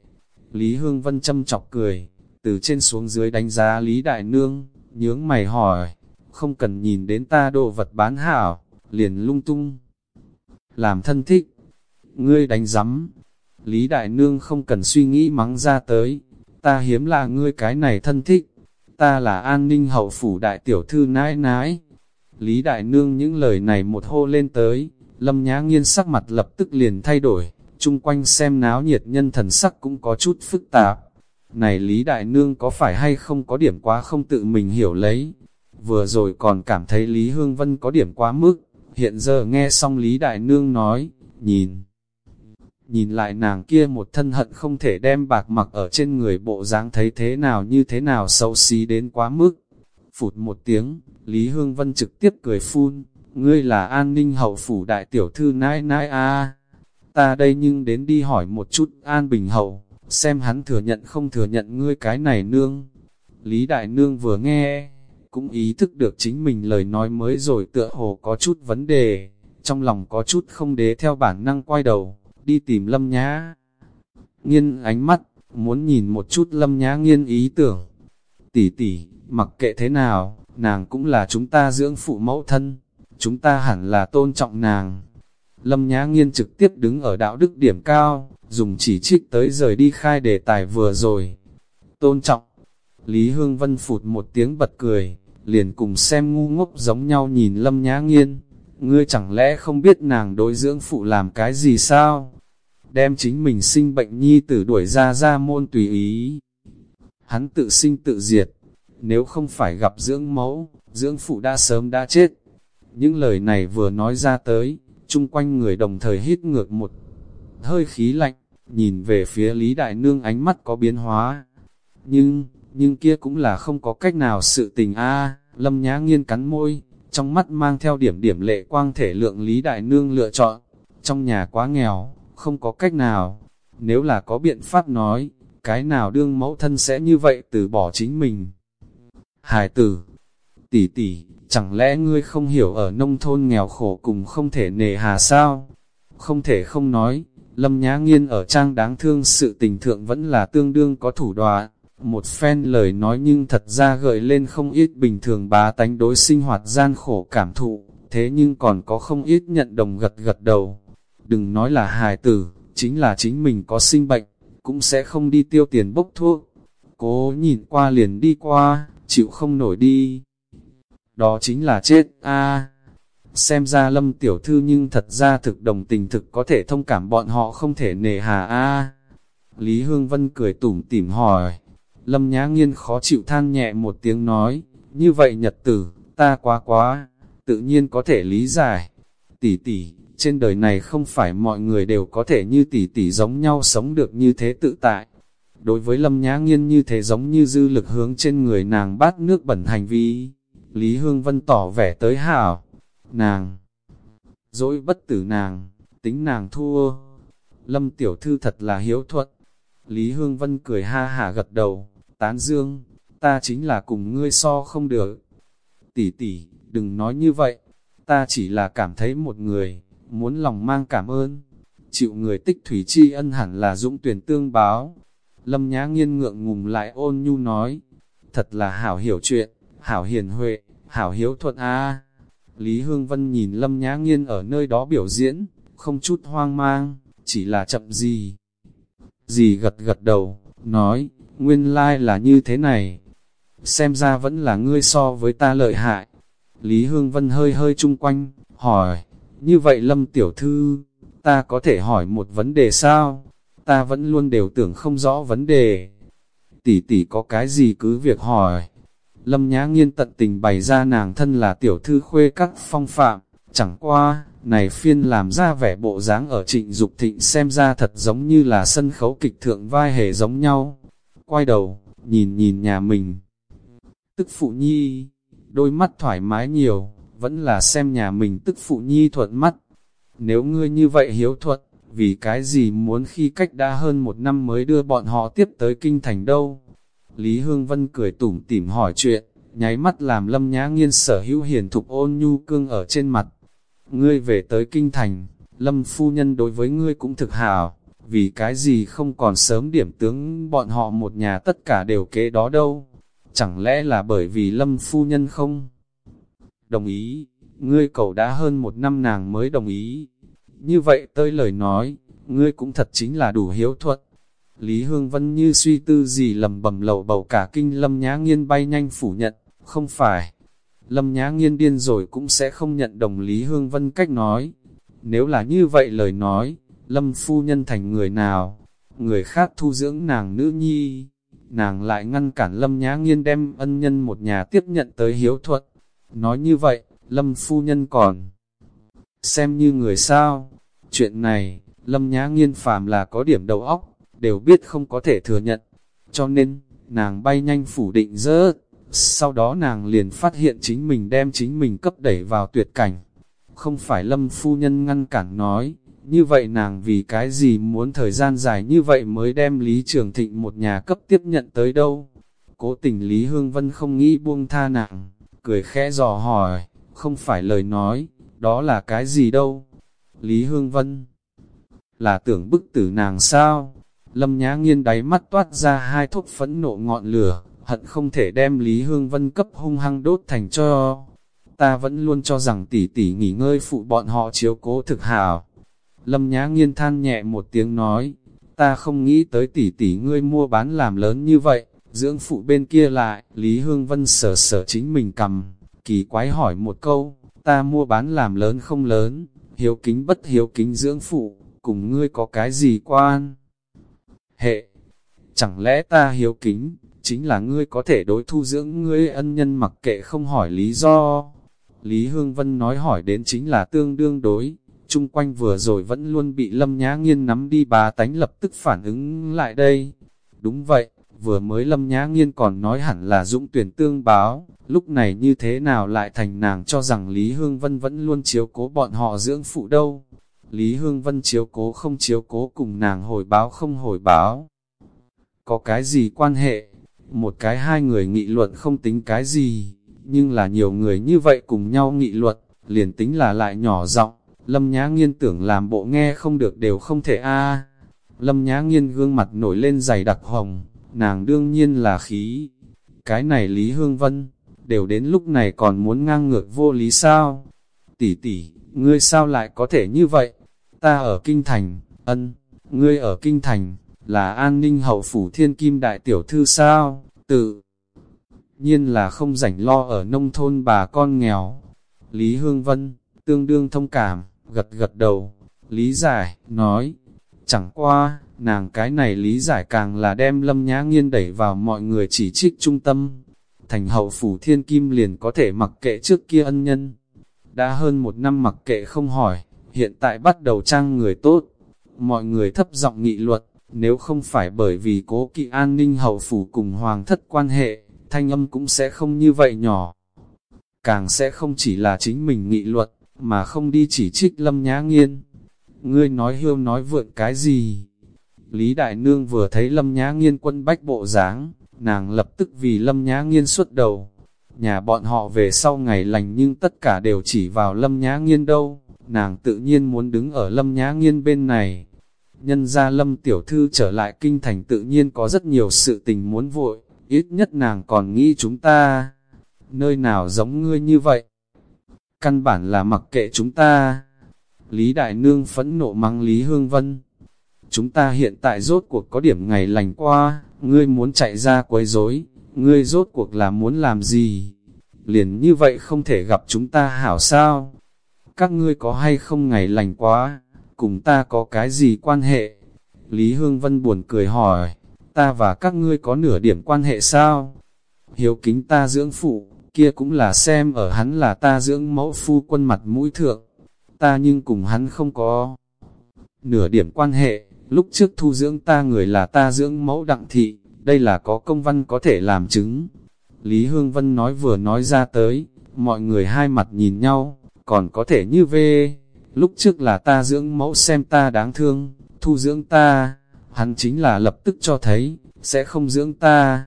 Lý Hương Vân châm chọc cười, từ trên xuống dưới đánh giá Lý Đại Nương, nhướng mày hỏi, không cần nhìn đến ta đồ vật bán hảo, liền lung tung. Làm thân thích, ngươi đánh giấm. Lý Đại Nương không cần suy nghĩ mắng ra tới, ta hiếm là ngươi cái này thân thích, ta là an ninh hậu phủ đại tiểu thư nãi nãi. Lý Đại Nương những lời này một hô lên tới, lâm nhã nghiên sắc mặt lập tức liền thay đổi, chung quanh xem náo nhiệt nhân thần sắc cũng có chút phức tạp. Này Lý Đại Nương có phải hay không có điểm quá không tự mình hiểu lấy, vừa rồi còn cảm thấy Lý Hương Vân có điểm quá mức, hiện giờ nghe xong Lý Đại Nương nói, nhìn. Nhìn lại nàng kia một thân hận không thể đem bạc mặc ở trên người bộ dáng thấy thế nào như thế nào xấu xí đến quá mức. Phụt một tiếng, Lý Hương Vân trực tiếp cười phun, ngươi là an ninh hậu phủ đại tiểu thư nãi nãi a Ta đây nhưng đến đi hỏi một chút an bình hậu, xem hắn thừa nhận không thừa nhận ngươi cái này nương. Lý Đại Nương vừa nghe, cũng ý thức được chính mình lời nói mới rồi tựa hồ có chút vấn đề, trong lòng có chút không đế theo bản năng quay đầu, đi tìm lâm nhá. Nghiên ánh mắt, muốn nhìn một chút lâm nhá nghiên ý tưởng. Tỷ tỷ, mặc kệ thế nào, nàng cũng là chúng ta dưỡng phụ mẫu thân, chúng ta hẳn là tôn trọng nàng. Lâm Nhã Nghiên trực tiếp đứng ở đạo đức điểm cao, dùng chỉ trích tới rời đi khai đề tài vừa rồi. Tôn trọng, Lý Hương Vân phụt một tiếng bật cười, liền cùng xem ngu ngốc giống nhau nhìn Lâm Nhã Nghiên. Ngươi chẳng lẽ không biết nàng đối dưỡng phụ làm cái gì sao? Đem chính mình sinh bệnh nhi tử đuổi ra ra môn tùy ý. Hắn tự sinh tự diệt. Nếu không phải gặp dưỡng mẫu, dưỡng phụ đã sớm đã chết. Những lời này vừa nói ra tới, chung quanh người đồng thời hít ngược một hơi khí lạnh, nhìn về phía Lý Đại Nương ánh mắt có biến hóa. Nhưng, nhưng kia cũng là không có cách nào sự tình a Lâm Nhã Nghiên cắn môi, trong mắt mang theo điểm điểm lệ quang thể lượng Lý Đại Nương lựa chọn. Trong nhà quá nghèo, không có cách nào. Nếu là có biện pháp nói, cái nào đương mẫu thân sẽ như vậy từ bỏ chính mình. Hải tử, tỷ tỷ, chẳng lẽ ngươi không hiểu ở nông thôn nghèo khổ cùng không thể nề hà sao? Không thể không nói, Lâm Nhã Nghiên ở trang đáng thương sự tình thượng vẫn là tương đương có thủ đoạn. Một phen lời nói nhưng thật ra gợi lên không ít bình thường bá tánh đối sinh hoạt gian khổ cảm thụ, thế nhưng còn có không ít nhận đồng gật gật đầu. Đừng nói là hài tử, chính là chính mình có sinh bệnh, cũng sẽ không đi tiêu tiền bốc thuốc. Cố nhìn qua liền đi qua, chịu không nổi đi. Đó chính là chết, a Xem ra lâm tiểu thư nhưng thật ra thực đồng tình thực có thể thông cảm bọn họ không thể nề hà a Lý Hương Vân cười tủm tỉm hỏi. Lâm Nhã Nghiên khó chịu than nhẹ một tiếng nói, như vậy nhật tử, ta quá quá, tự nhiên có thể lý giải. Tỷ tỷ, trên đời này không phải mọi người đều có thể như tỷ tỷ giống nhau sống được như thế tự tại. Đối với Lâm Nhã Nghiên như thế giống như dư lực hướng trên người nàng bát nước bẩn hành vi, Lý Hương Vân tỏ vẻ tới hảo, nàng, dỗi bất tử nàng, tính nàng thua. Lâm Tiểu Thư thật là hiếu thuận. Lý Hương Vân cười ha hả gật đầu, tán dương, ta chính là cùng ngươi so không được. Tỷ tỷ, đừng nói như vậy, ta chỉ là cảm thấy một người, muốn lòng mang cảm ơn. Chịu người tích thủy tri ân hẳn là dũng tuyển tương báo. Lâm Nhã Nghiên ngượng ngùng lại ôn nhu nói, thật là hảo hiểu chuyện, hảo hiền huệ, hảo hiếu thuận a. Lý Hương Vân nhìn Lâm Nhã Nghiên ở nơi đó biểu diễn, không chút hoang mang, chỉ là chậm gì. Gì gật gật đầu, nói, nguyên lai like là như thế này. Xem ra vẫn là ngươi so với ta lợi hại. Lý Hương Vân hơi hơi chung quanh, hỏi, như vậy Lâm Tiểu Thư, ta có thể hỏi một vấn đề sao? Ta vẫn luôn đều tưởng không rõ vấn đề. Tỷ tỷ có cái gì cứ việc hỏi. Lâm Nhã Nghiên tận tình bày ra nàng thân là tiểu thư khuê các phong phạm, chẳng qua, này phiên làm ra vẻ bộ dáng ở trịnh Dục thịnh xem ra thật giống như là sân khấu kịch thượng vai hề giống nhau. Quay đầu, nhìn nhìn nhà mình. Tức phụ nhi, đôi mắt thoải mái nhiều, vẫn là xem nhà mình tức phụ nhi thuận mắt. Nếu ngươi như vậy hiếu thuận, vì cái gì muốn khi cách đã hơn một năm mới đưa bọn họ tiếp tới kinh thành đâu? Lý Hương Vân cười tủm tỉm hỏi chuyện, nháy mắt làm lâm nhã nghiên sở hữu hiền thục ôn nhu cương ở trên mặt. Ngươi về tới kinh thành, lâm phu nhân đối với ngươi cũng thực hào, vì cái gì không còn sớm điểm tướng bọn họ một nhà tất cả đều kế đó đâu. Chẳng lẽ là bởi vì lâm phu nhân không? Đồng ý, ngươi cầu đã hơn một năm nàng mới đồng ý. Như vậy tới lời nói, ngươi cũng thật chính là đủ hiếu thuật Lý Hương Vân như suy tư gì lầm bầm lầu bầu cả kinh Lâm Nhã Nghiên bay nhanh phủ nhận, không phải. Lâm Nhã Nghiên điên rồi cũng sẽ không nhận đồng Lý Hương Vân cách nói. Nếu là như vậy lời nói, Lâm phu nhân thành người nào? Người khác thu dưỡng nàng nữ nhi, nàng lại ngăn cản Lâm Nhã Nghiên đem ân nhân một nhà tiếp nhận tới hiếu thuận. Nói như vậy, Lâm phu nhân còn xem như người sao? Chuyện này, Lâm Nhã Nghiên phàm là có điểm đầu óc, đều biết không có thể thừa nhận. Cho nên, nàng bay nhanh phủ định dỡ, Sau đó nàng liền phát hiện chính mình đem chính mình cấp đẩy vào tuyệt cảnh. Không phải Lâm phu nhân ngăn cản nói, như vậy nàng vì cái gì muốn thời gian dài như vậy mới đem Lý Trường Thịnh một nhà cấp tiếp nhận tới đâu. Cố tình Lý Hương Vân không nghĩ buông tha nàng, cười khẽ dò hỏi, không phải lời nói, đó là cái gì đâu. Lý Hương Vân là tưởng bức tử nàng sao? Lâm Nhã Nghiên đáy mắt toát ra hai thúc phẫn nộ ngọn lửa, hận không thể đem Lý Hương Vân cấp hung hăng đốt thành cho. Ta vẫn luôn cho rằng tỷ tỷ nghỉ ngơi phụ bọn họ chiếu cố thực hào. Lâm Nhã Nghiên than nhẹ một tiếng nói, ta không nghĩ tới tỷ tỷ ngươi mua bán làm lớn như vậy, dưỡng phụ bên kia lại, Lý Hương Vân sở sở chính mình cầm, kỳ quái hỏi một câu, ta mua bán làm lớn không lớn, hiếu kính bất hiếu kính dưỡng phụ, cùng ngươi có cái gì quan? Hệ, chẳng lẽ ta hiếu kính, chính là ngươi có thể đối thu dưỡng ngươi ân nhân mặc kệ không hỏi lý do. Lý Hương Vân nói hỏi đến chính là tương đương đối, chung quanh vừa rồi vẫn luôn bị Lâm Nhã Nghiên nắm đi bà tánh lập tức phản ứng lại đây. Đúng vậy, vừa mới Lâm Nhã Nghiên còn nói hẳn là dũng tuyển tương báo, lúc này như thế nào lại thành nàng cho rằng Lý Hương Vân vẫn luôn chiếu cố bọn họ dưỡng phụ đâu. Lý Hương Vân chiếu cố không chiếu cố cùng nàng hồi báo không hồi báo. Có cái gì quan hệ? Một cái hai người nghị luận không tính cái gì, nhưng là nhiều người như vậy cùng nhau nghị luận, liền tính là lại nhỏ giọng Lâm Nhã Nghiên tưởng làm bộ nghe không được đều không thể a. Lâm Nhã Nghiên gương mặt nổi lên dày đặc hồng, nàng đương nhiên là khí. Cái này Lý Hương Vân, đều đến lúc này còn muốn ngang ngược vô lý sao? Tỷ tỷ, ngươi sao lại có thể như vậy? Ta ở Kinh Thành, ân, ngươi ở Kinh Thành, là an ninh hậu phủ thiên kim đại tiểu thư sao? Tự nhiên là không rảnh lo ở nông thôn bà con nghèo. Lý Hương Vân, tương đương thông cảm, gật gật đầu, lý giải, nói, chẳng qua, nàng cái này lý giải càng là đem lâm nhã nghiên đẩy vào mọi người chỉ trích trung tâm. Thành hậu phủ thiên kim liền có thể mặc kệ trước kia ân nhân. Đã hơn một năm mặc kệ không hỏi, hiện tại bắt đầu trang người tốt. Mọi người thấp giọng nghị luật, nếu không phải bởi vì cố kỵ an ninh hậu phủ cùng hoàng thất quan hệ, thanh âm cũng sẽ không như vậy nhỏ. Càng sẽ không chỉ là chính mình nghị luật, mà không đi chỉ trích lâm nhã nghiên. Ngươi nói hiêu nói vượn cái gì? Lý Đại Nương vừa thấy lâm nhã nghiên quân bách bộ dáng nàng lập tức vì lâm nhã nghiên xuất đầu. Nhà bọn họ về sau ngày lành nhưng tất cả đều chỉ vào lâm nhã nghiên đâu, nàng tự nhiên muốn đứng ở lâm nhã nghiên bên này. Nhân ra lâm tiểu thư trở lại kinh thành tự nhiên có rất nhiều sự tình muốn vội, ít nhất nàng còn nghĩ chúng ta. Nơi nào giống ngươi như vậy? Căn bản là mặc kệ chúng ta. Lý Đại Nương phẫn nộ mắng Lý Hương Vân. Chúng ta hiện tại rốt cuộc có điểm ngày lành qua, ngươi muốn chạy ra quấy rối, ngươi rốt cuộc là muốn làm gì? Liền như vậy không thể gặp chúng ta hảo sao? Các ngươi có hay không ngày lành quá, cùng ta có cái gì quan hệ? Lý Hương Vân buồn cười hỏi, ta và các ngươi có nửa điểm quan hệ sao? Hiếu kính ta dưỡng phụ, kia cũng là xem ở hắn là ta dưỡng mẫu phu quân mặt mũi thượng, ta nhưng cùng hắn không có nửa điểm quan hệ, lúc trước thu dưỡng ta người là ta dưỡng mẫu đặng thị, đây là có công văn có thể làm chứng. Lý Hương Vân nói vừa nói ra tới, mọi người hai mặt nhìn nhau, còn có thể như vê, lúc trước là ta dưỡng mẫu xem ta đáng thương, thu dưỡng ta, hắn chính là lập tức cho thấy, sẽ không dưỡng ta.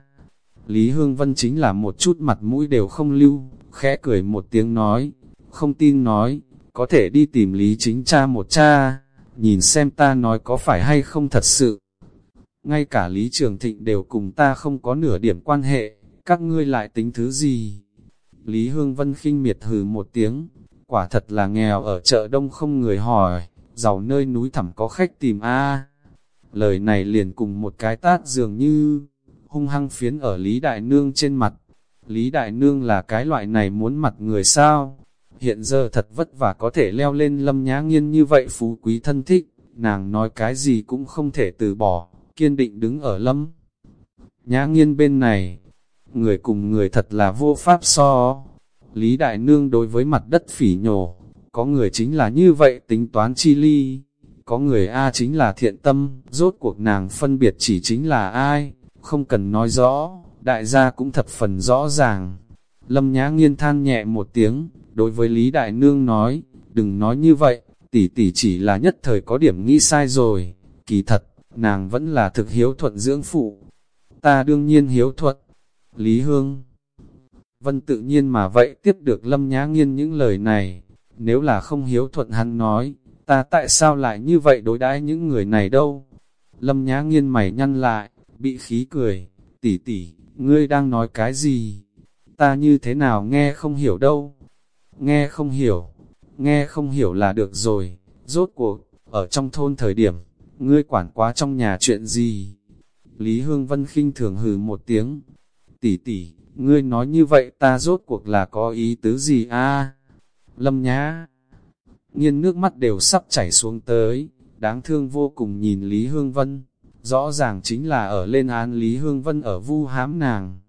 Lý Hương Vân chính là một chút mặt mũi đều không lưu, khẽ cười một tiếng nói, không tin nói, có thể đi tìm Lý chính cha một cha, nhìn xem ta nói có phải hay không thật sự. Ngay cả Lý Trường Thịnh đều cùng ta không có nửa điểm quan hệ, các ngươi lại tính thứ gì? Lý Hương Vân khinh miệt hừ một tiếng, quả thật là nghèo ở chợ đông không người hỏi, giàu nơi núi thẳm có khách tìm a Lời này liền cùng một cái tát dường như, hung hăng phiến ở Lý Đại Nương trên mặt. Lý Đại Nương là cái loại này muốn mặt người sao? Hiện giờ thật vất vả có thể leo lên lâm nhã nghiên như vậy phú quý thân thích, nàng nói cái gì cũng không thể từ bỏ, kiên định đứng ở lâm. Nhã nghiên bên này, người cùng người thật là vô pháp so. Lý Đại Nương đối với mặt đất phỉ nhổ, có người chính là như vậy tính toán chi ly, có người A chính là thiện tâm, rốt cuộc nàng phân biệt chỉ chính là ai, không cần nói rõ, đại gia cũng thập phần rõ ràng. Lâm Nhã Nghiên than nhẹ một tiếng, đối với Lý Đại Nương nói, đừng nói như vậy, tỷ tỷ chỉ là nhất thời có điểm nghĩ sai rồi, kỳ thật, nàng vẫn là thực hiếu thuận dưỡng phụ. Ta đương nhiên hiếu thuận. Lý Hương Vân tự nhiên mà vậy tiếp được Lâm Nhã Nghiên những lời này, nếu là không hiếu thuận hắn nói, ta tại sao lại như vậy đối đãi những người này đâu? Lâm Nhã Nghiên mày nhăn lại, bị khí cười, tỷ tỷ, ngươi đang nói cái gì? Ta như thế nào nghe không hiểu đâu? Nghe không hiểu, nghe không hiểu là được rồi, rốt cuộc, ở trong thôn thời điểm, ngươi quản quá trong nhà chuyện gì? Lý Hương Vân khinh thường hừ một tiếng, tỷ tỷ, ngươi nói như vậy ta rốt cuộc là có ý tứ gì a? Lâm Nhã nghiên nước mắt đều sắp chảy xuống tới, đáng thương vô cùng nhìn Lý Hương Vân, rõ ràng chính là ở lên án Lý Hương Vân ở vu hám nàng.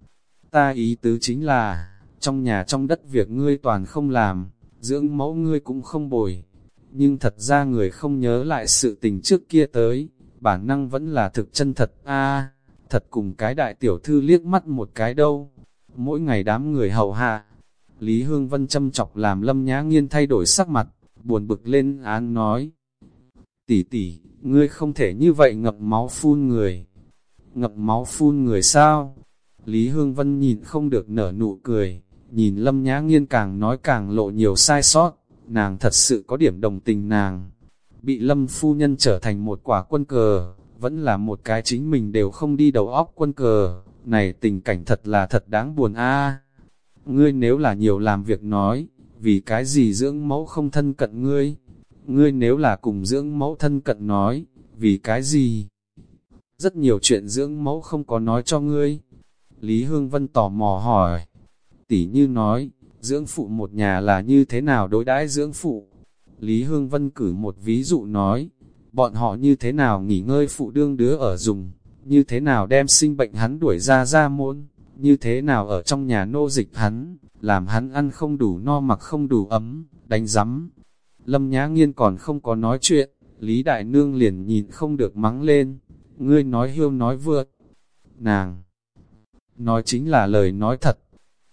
Ta ý tứ chính là, trong nhà trong đất việc ngươi toàn không làm, dưỡng mẫu ngươi cũng không bồi. Nhưng thật ra người không nhớ lại sự tình trước kia tới, bản năng vẫn là thực chân thật a thật cùng cái đại tiểu thư liếc mắt một cái đâu. Mỗi ngày đám người hầu hạ, Lý Hương Vân châm chọc làm lâm nhã nghiên thay đổi sắc mặt, buồn bực lên án nói. Tỷ tỷ, ngươi không thể như vậy ngập máu phun người. Ngập máu phun người sao? Lý Hương Vân nhìn không được nở nụ cười, nhìn Lâm Nhã Nghiên càng nói càng lộ nhiều sai sót, nàng thật sự có điểm đồng tình nàng. Bị Lâm Phu Nhân trở thành một quả quân cờ, vẫn là một cái chính mình đều không đi đầu óc quân cờ, này tình cảnh thật là thật đáng buồn a. Ngươi nếu là nhiều làm việc nói, vì cái gì dưỡng mẫu không thân cận ngươi? Ngươi nếu là cùng dưỡng mẫu thân cận nói, vì cái gì? Rất nhiều chuyện dưỡng mẫu không có nói cho ngươi. Lý Hương Vân tò mò hỏi, tỷ như nói, dưỡng phụ một nhà là như thế nào đối đãi dưỡng phụ? Lý Hương Vân cử một ví dụ nói, bọn họ như thế nào nghỉ ngơi phụ đương đứa ở dùng, như thế nào đem sinh bệnh hắn đuổi ra ra môn, như thế nào ở trong nhà nô dịch hắn, làm hắn ăn không đủ no mặc không đủ ấm, đánh rắm. Lâm Nhã Nghiên còn không có nói chuyện, Lý Đại Nương liền nhìn không được mắng lên, ngươi nói hiêu nói vượt. Nàng, nói chính là lời nói thật,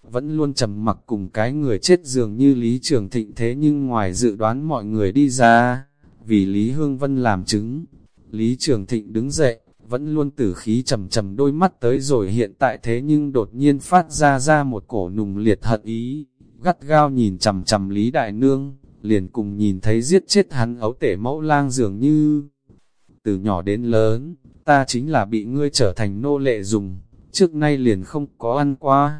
vẫn luôn trầm mặc cùng cái người chết dường như Lý Trường Thịnh thế nhưng ngoài dự đoán mọi người đi ra, vì Lý Hương Vân làm chứng. Lý Trường Thịnh đứng dậy, vẫn luôn tử khí trầm trầm đôi mắt tới rồi hiện tại thế nhưng đột nhiên phát ra ra một cổ nùng liệt hận ý, gắt gao nhìn trầm trầm Lý Đại Nương, liền cùng nhìn thấy giết chết hắn ấu tể mẫu lang dường như. Từ nhỏ đến lớn, ta chính là bị ngươi trở thành nô lệ dùng, trước nay liền không có ăn qua.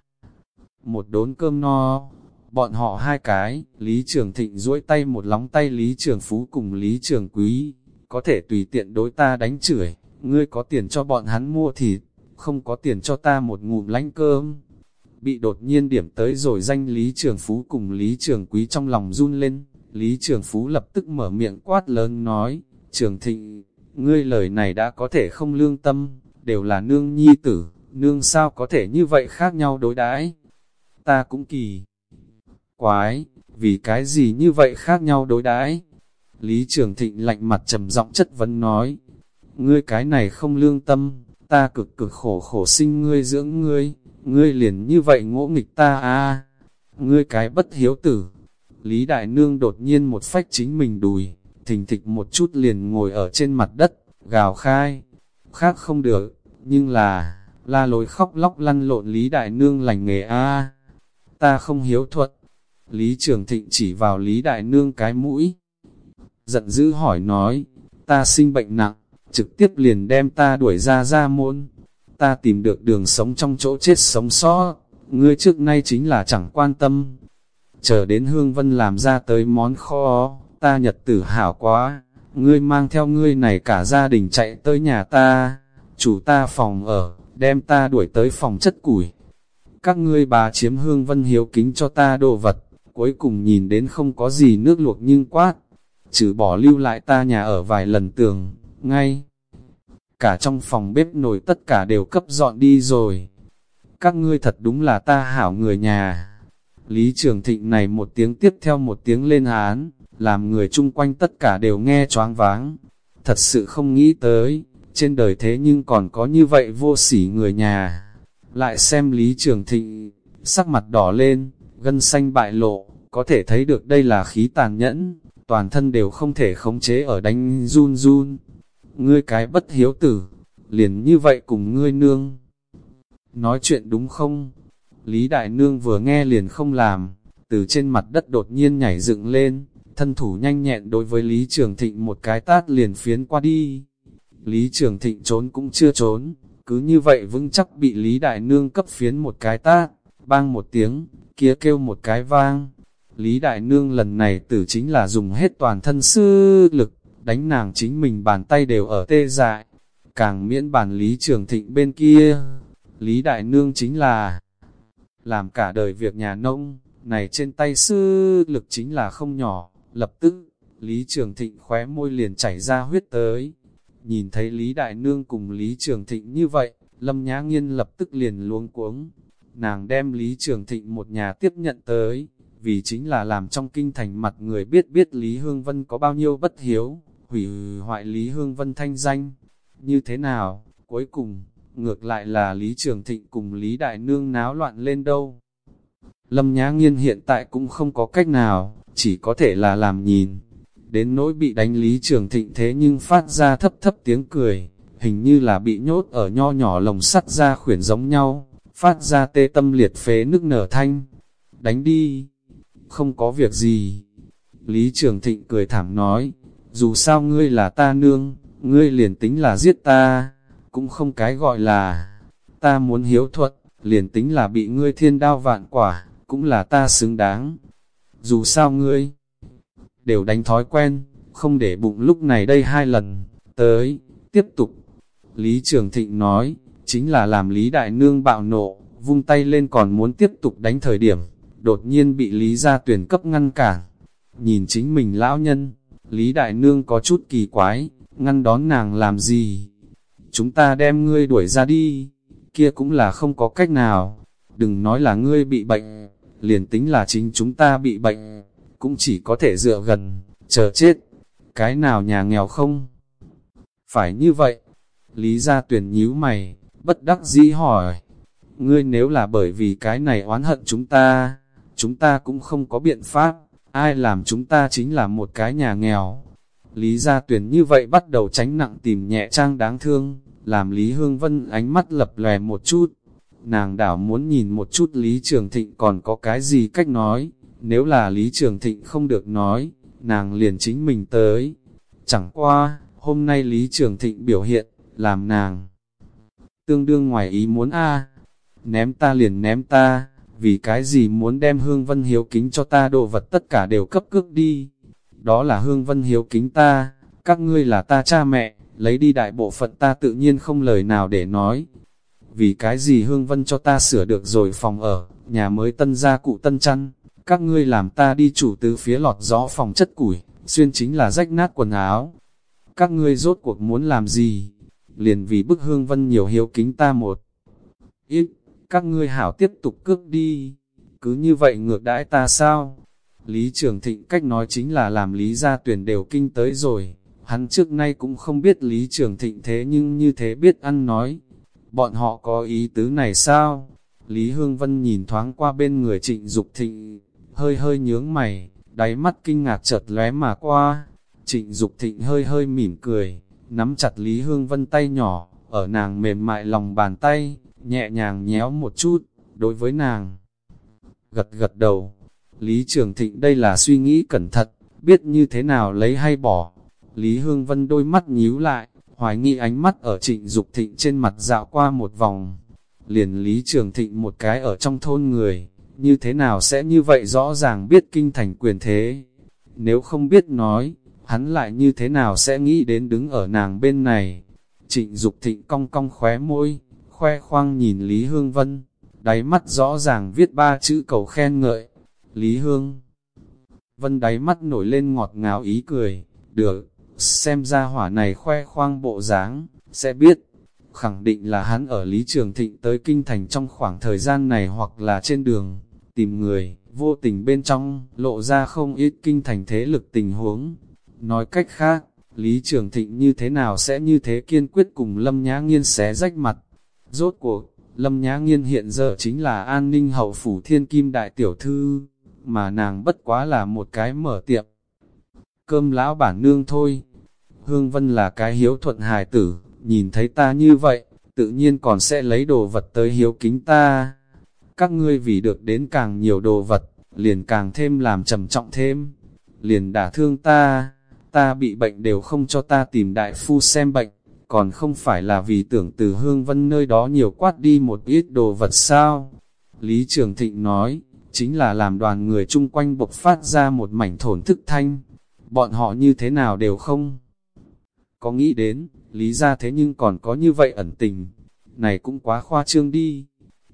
Một đốn cơm no, bọn họ hai cái, Lý Trường Thịnh duỗi tay một lóng tay Lý Trường Phú cùng Lý Trường Quý, có thể tùy tiện đối ta đánh chửi ngươi có tiền cho bọn hắn mua thịt, không có tiền cho ta một ngụm lánh cơm. Bị đột nhiên điểm tới rồi danh Lý Trường Phú cùng Lý Trường Quý trong lòng run lên, Lý Trường Phú lập tức mở miệng quát lớn nói, Trường Thịnh, ngươi lời này đã có thể không lương tâm, đều là nương nhi tử, nương sao có thể như vậy khác nhau đối đãi Ta cũng kỳ. Quái, vì cái gì như vậy khác nhau đối đãi Lý Trường Thịnh lạnh mặt trầm giọng chất vấn nói, ngươi cái này không lương tâm, ta cực cực khổ khổ sinh ngươi dưỡng ngươi, ngươi liền như vậy ngỗ nghịch ta à, ngươi cái bất hiếu tử. Lý Đại Nương đột nhiên một phách chính mình đùi, thình thịch một chút liền ngồi ở trên mặt đất, gào khai, khác không được, nhưng là, la lối khóc lóc lăn lộn Lý Đại Nương lành nghề a ta không hiếu thuật. Lý Trường Thịnh chỉ vào Lý Đại Nương cái mũi, giận dữ hỏi nói, ta sinh bệnh nặng, trực tiếp liền đem ta đuổi ra ra môn. Ta tìm được đường sống trong chỗ chết sống sót, ngươi trước nay chính là chẳng quan tâm. Chờ đến Hương Vân làm ra tới món kho, ta nhật tử hảo quá, ngươi mang theo ngươi này cả gia đình chạy tới nhà ta, chủ ta phòng ở, đem ta đuổi tới phòng chất củi. Các ngươi bà chiếm hương vân hiếu kính cho ta đồ vật, cuối cùng nhìn đến không có gì nước luộc nhưng quát, trừ bỏ lưu lại ta nhà ở vài lần tường, ngay. Cả trong phòng bếp nồi tất cả đều cấp dọn đi rồi. Các ngươi thật đúng là ta hảo người nhà. Lý Trường Thịnh này một tiếng tiếp theo một tiếng lên án, làm người chung quanh tất cả đều nghe choáng váng. Thật sự không nghĩ tới, trên đời thế nhưng còn có như vậy vô sỉ người nhà. Lại xem Lý Trường Thịnh, sắc mặt đỏ lên, gân xanh bại lộ, có thể thấy được đây là khí tàn nhẫn, toàn thân đều không thể khống chế ở đánh run run. Ngươi cái bất hiếu tử, liền như vậy cùng ngươi nương. Nói chuyện đúng không? Lý Đại Nương vừa nghe liền không làm, từ trên mặt đất đột nhiên nhảy dựng lên, thân thủ nhanh nhẹn đối với Lý Trường Thịnh một cái tát liền phiến qua đi. Lý Trường Thịnh trốn cũng chưa trốn, cứ như vậy vững chắc bị Lý Đại Nương cấp phiến một cái tát, bang một tiếng, kia kêu một cái vang. Lý Đại Nương lần này tử chính là dùng hết toàn thân sư lực, đánh nàng chính mình bàn tay đều ở tê dại. Càng miễn bàn Lý Trường Thịnh bên kia, Lý Đại Nương chính là làm cả đời việc nhà nông, này trên tay sư lực chính là không nhỏ, lập tức, Lý Trường Thịnh khóe môi liền chảy ra huyết tới. Nhìn thấy Lý Đại Nương cùng Lý Trường Thịnh như vậy, Lâm Nhã Nghiên lập tức liền luống cuống. Nàng đem Lý Trường Thịnh một nhà tiếp nhận tới, vì chính là làm trong kinh thành mặt người biết biết Lý Hương Vân có bao nhiêu bất hiếu, hủy hoại Lý Hương Vân thanh danh. Như thế nào, cuối cùng, ngược lại là Lý Trường Thịnh cùng Lý Đại Nương náo loạn lên đâu. Lâm Nhã Nghiên hiện tại cũng không có cách nào, chỉ có thể là làm nhìn. Đến nỗi bị đánh Lý Trường Thịnh thế nhưng phát ra thấp thấp tiếng cười, hình như là bị nhốt ở nho nhỏ lồng sắt ra khuyển giống nhau, phát ra tê tâm liệt phế nước nở thanh. Đánh đi, không có việc gì. Lý Trường Thịnh cười thảm nói, dù sao ngươi là ta nương, ngươi liền tính là giết ta, cũng không cái gọi là, ta muốn hiếu thuận, liền tính là bị ngươi thiên đao vạn quả, cũng là ta xứng đáng. Dù sao ngươi, đều đánh thói quen, không để bụng lúc này đây hai lần, tới, tiếp tục. Lý Trường Thịnh nói, chính là làm Lý Đại Nương bạo nộ, vung tay lên còn muốn tiếp tục đánh thời điểm, đột nhiên bị Lý Gia Tuyển cấp ngăn cản. Nhìn chính mình lão nhân, Lý Đại Nương có chút kỳ quái, ngăn đón nàng làm gì? Chúng ta đem ngươi đuổi ra đi, kia cũng là không có cách nào. Đừng nói là ngươi bị bệnh, liền tính là chính chúng ta bị bệnh, cũng chỉ có thể dựa gần, chờ chết. Cái nào nhà nghèo không? Phải như vậy. Lý Gia tuyền nhíu mày, bất đắc dĩ hỏi. Ngươi nếu là bởi vì cái này oán hận chúng ta, chúng ta cũng không có biện pháp, ai làm chúng ta chính là một cái nhà nghèo. Lý Gia Tuyển như vậy bắt đầu tránh nặng tìm nhẹ trang đáng thương, làm Lý Hương Vân ánh mắt lập lè một chút. Nàng đảo muốn nhìn một chút Lý Trường Thịnh còn có cái gì cách nói, nếu là Lý Trường Thịnh không được nói, nàng liền chính mình tới. Chẳng qua, hôm nay Lý Trường Thịnh biểu hiện, làm nàng tương đương ngoài ý muốn a ném ta liền ném ta, vì cái gì muốn đem Hương Vân hiếu kính cho ta đồ vật tất cả đều cấp cước đi. Đó là Hương Vân hiếu kính ta, các ngươi là ta cha mẹ, lấy đi đại bộ phận ta tự nhiên không lời nào để nói. Vì cái gì Hương Vân cho ta sửa được rồi phòng ở, nhà mới tân gia cụ tân chăn, các ngươi làm ta đi chủ tứ phía lọt gió phòng chất củi, xuyên chính là rách nát quần áo. Các ngươi rốt cuộc muốn làm gì? Liền vì bức Hương Vân nhiều hiếu kính ta một. Ít, các ngươi hảo tiếp tục cướp đi, cứ như vậy ngược đãi ta sao? Lý Trường Thịnh cách nói chính là làm Lý Gia Tuyển đều kinh tới rồi, hắn trước nay cũng không biết Lý Trường Thịnh thế nhưng như thế biết ăn nói. Bọn họ có ý tứ này sao? Lý Hương Vân nhìn thoáng qua bên người trịnh Dục thịnh, hơi hơi nhướng mày, đáy mắt kinh ngạc chợt lóe mà qua. Trịnh Dục thịnh hơi hơi mỉm cười, nắm chặt Lý Hương Vân tay nhỏ, ở nàng mềm mại lòng bàn tay, nhẹ nhàng nhéo một chút, đối với nàng. Gật gật đầu, Lý Trường Thịnh đây là suy nghĩ cẩn thận, biết như thế nào lấy hay bỏ. Lý Hương Vân đôi mắt nhíu lại, hoài nghi ánh mắt ở trịnh Dục thịnh trên mặt dạo qua một vòng. Liền Lý Trường Thịnh một cái ở trong thôn người, như thế nào sẽ như vậy rõ ràng biết kinh thành quyền thế. Nếu không biết nói, hắn lại như thế nào sẽ nghĩ đến đứng ở nàng bên này. Trịnh Dục thịnh cong cong khóe môi, khoe khoang nhìn Lý Hương Vân, đáy mắt rõ ràng viết ba chữ cầu khen ngợi. Lý Hương. Vân đáy mắt nổi lên ngọt ngào ý cười, được, xem ra hỏa này khoe khoang bộ dáng, sẽ biết, khẳng định là hắn ở Lý Trường Thịnh tới Kinh Thành trong khoảng thời gian này hoặc là trên đường, tìm người, vô tình bên trong, lộ ra không ít Kinh Thành thế lực tình huống. Nói cách khác, Lý Trường Thịnh như thế nào sẽ như thế kiên quyết cùng Lâm Nhã Nghiên xé rách mặt. Rốt cuộc, Lâm Nhã Nghiên hiện giờ chính là an ninh hậu phủ thiên kim đại tiểu thư, mà nàng bất quá là một cái mở tiệm. Cơm lão bản nương thôi. Hương Vân là cái hiếu thuận hài tử, nhìn thấy ta như vậy, tự nhiên còn sẽ lấy đồ vật tới hiếu kính ta. Các ngươi vì được đến càng nhiều đồ vật, liền càng thêm làm trầm trọng thêm, liền đả thương ta, ta bị bệnh đều không cho ta tìm đại phu xem bệnh, còn không phải là vì tưởng từ hương vân nơi đó nhiều quát đi một ít đồ vật sao. Lý Trường Thịnh nói, chính là làm đoàn người chung quanh bộc phát ra một mảnh thổn thức thanh, bọn họ như thế nào đều không. Có nghĩ đến, lý ra thế nhưng còn có như vậy ẩn tình, này cũng quá khoa trương đi.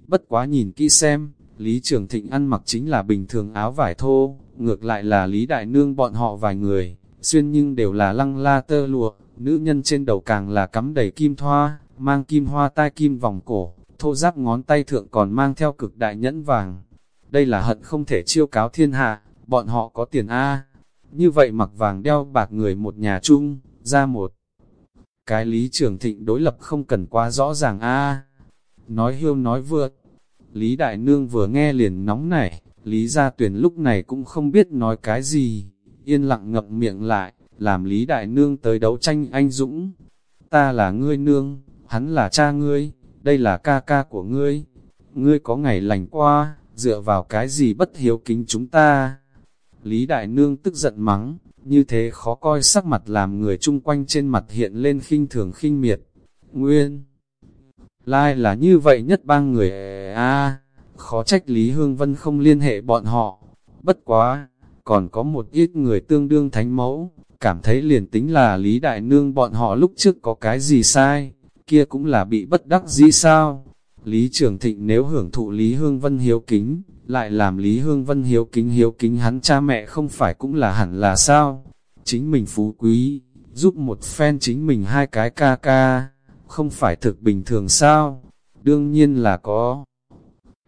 Bất quá nhìn kỹ xem, Lý Trường Thịnh ăn mặc chính là bình thường áo vải thô, ngược lại là Lý Đại Nương bọn họ vài người, xuyên nhưng đều là lăng la tơ lụa, nữ nhân trên đầu càng là cắm đầy kim thoa, mang kim hoa tai kim vòng cổ, thô giáp ngón tay thượng còn mang theo cực đại nhẫn vàng. Đây là hận không thể chiêu cáo thiên hạ, bọn họ có tiền A. Như vậy mặc vàng đeo bạc người một nhà chung, ra một. Cái lý trường thịnh đối lập không cần quá rõ ràng A. Nói hiêu nói vượt. Lý Đại Nương vừa nghe liền nóng nảy, Lý Gia Tuyền lúc này cũng không biết nói cái gì, yên lặng ngậm miệng lại, làm Lý Đại Nương tới đấu tranh anh Dũng. Ta là ngươi nương, hắn là cha ngươi, đây là ca ca của ngươi. Ngươi có ngày lành qua, dựa vào cái gì bất hiếu kính chúng ta. Lý Đại Nương tức giận mắng, như thế khó coi sắc mặt làm người chung quanh trên mặt hiện lên khinh thường khinh miệt. Nguyên Lai là như vậy nhất ba người e, a khó trách Lý Hương Vân không liên hệ bọn họ. Bất quá, còn có một ít người tương đương thánh mẫu, cảm thấy liền tính là Lý Đại Nương bọn họ lúc trước có cái gì sai, kia cũng là bị bất đắc dĩ sao. Lý Trường Thịnh nếu hưởng thụ Lý Hương Vân hiếu kính, lại làm Lý Hương Vân hiếu kính hiếu kính hắn cha mẹ không phải cũng là hẳn là sao? Chính mình phú quý, giúp một phen chính mình hai cái ca ca, không phải thực bình thường sao? Đương nhiên là có.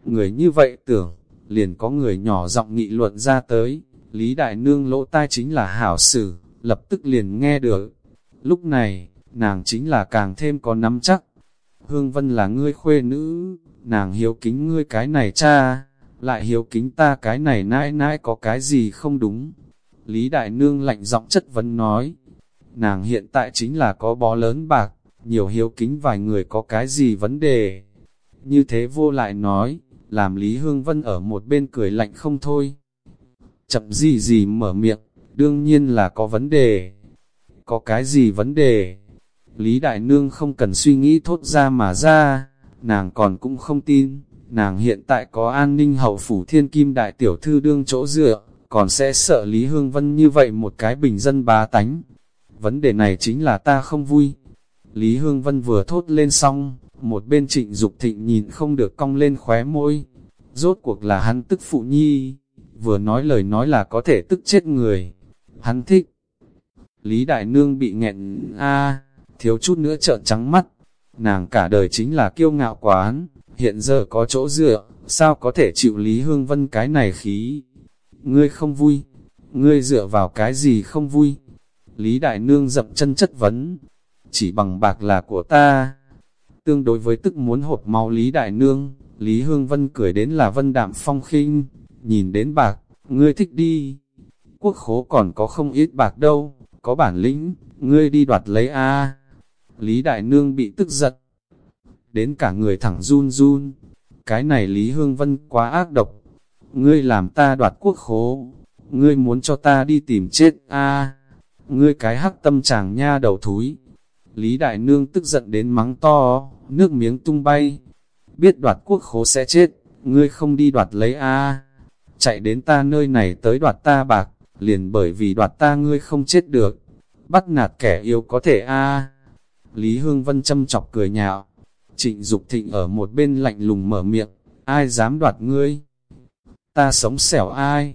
Người như vậy tưởng, liền có người nhỏ giọng nghị luận ra tới, Lý Đại Nương lỗ tai chính là hảo sử, lập tức liền nghe được. Lúc này, nàng chính là càng thêm có nắm chắc. Hương Vân là ngươi khuê nữ, nàng hiếu kính ngươi cái này cha, lại hiếu kính ta cái này nãi nãi có cái gì không đúng. Lý Đại Nương lạnh giọng chất vấn nói, nàng hiện tại chính là có bó lớn bạc, nhiều hiếu kính vài người có cái gì vấn đề. Như thế vô lại nói, làm Lý Hương Vân ở một bên cười lạnh không thôi. Chậm gì gì mở miệng, đương nhiên là có vấn đề. Có cái gì vấn đề? Lý Đại Nương không cần suy nghĩ thốt ra mà ra, nàng còn cũng không tin, nàng hiện tại có an ninh hậu phủ thiên kim đại tiểu thư đương chỗ dựa, còn sẽ sợ Lý Hương Vân như vậy một cái bình dân bá tánh. Vấn đề này chính là ta không vui. Lý Hương Vân vừa thốt lên xong, một bên trịnh Dục thịnh nhìn không được cong lên khóe môi. Rốt cuộc là hắn tức phụ nhi, vừa nói lời nói là có thể tức chết người. Hắn thích. Lý Đại Nương bị nghẹn a thiếu chút nữa trợn trắng mắt. Nàng cả đời chính là kiêu ngạo quán, hiện giờ có chỗ dựa, sao có thể chịu Lý Hương Vân cái này khí. Ngươi không vui, ngươi dựa vào cái gì không vui. Lý Đại Nương dập chân chất vấn, chỉ bằng bạc là của ta. Tương đối với tức muốn hộp máu Lý Đại Nương, Lý Hương Vân cười đến là vân đạm phong khinh, nhìn đến bạc, ngươi thích đi. Quốc khố còn có không ít bạc đâu, có bản lĩnh, ngươi đi đoạt lấy a. Lý Đại Nương bị tức giận, đến cả người thẳng run run. Cái này Lý Hương Vân quá ác độc, ngươi làm ta đoạt quốc khố, ngươi muốn cho ta đi tìm chết a. Ngươi cái hắc tâm chàng nha đầu thúi. Lý Đại Nương tức giận đến mắng to, nước miếng tung bay, biết đoạt quốc khố sẽ chết, ngươi không đi đoạt lấy a. Chạy đến ta nơi này tới đoạt ta bạc, liền bởi vì đoạt ta ngươi không chết được, bắt nạt kẻ yêu có thể a. Lý Hương Vân châm chọc cười nhạo, trịnh Dục thịnh ở một bên lạnh lùng mở miệng, ai dám đoạt ngươi? Ta sống xẻo ai?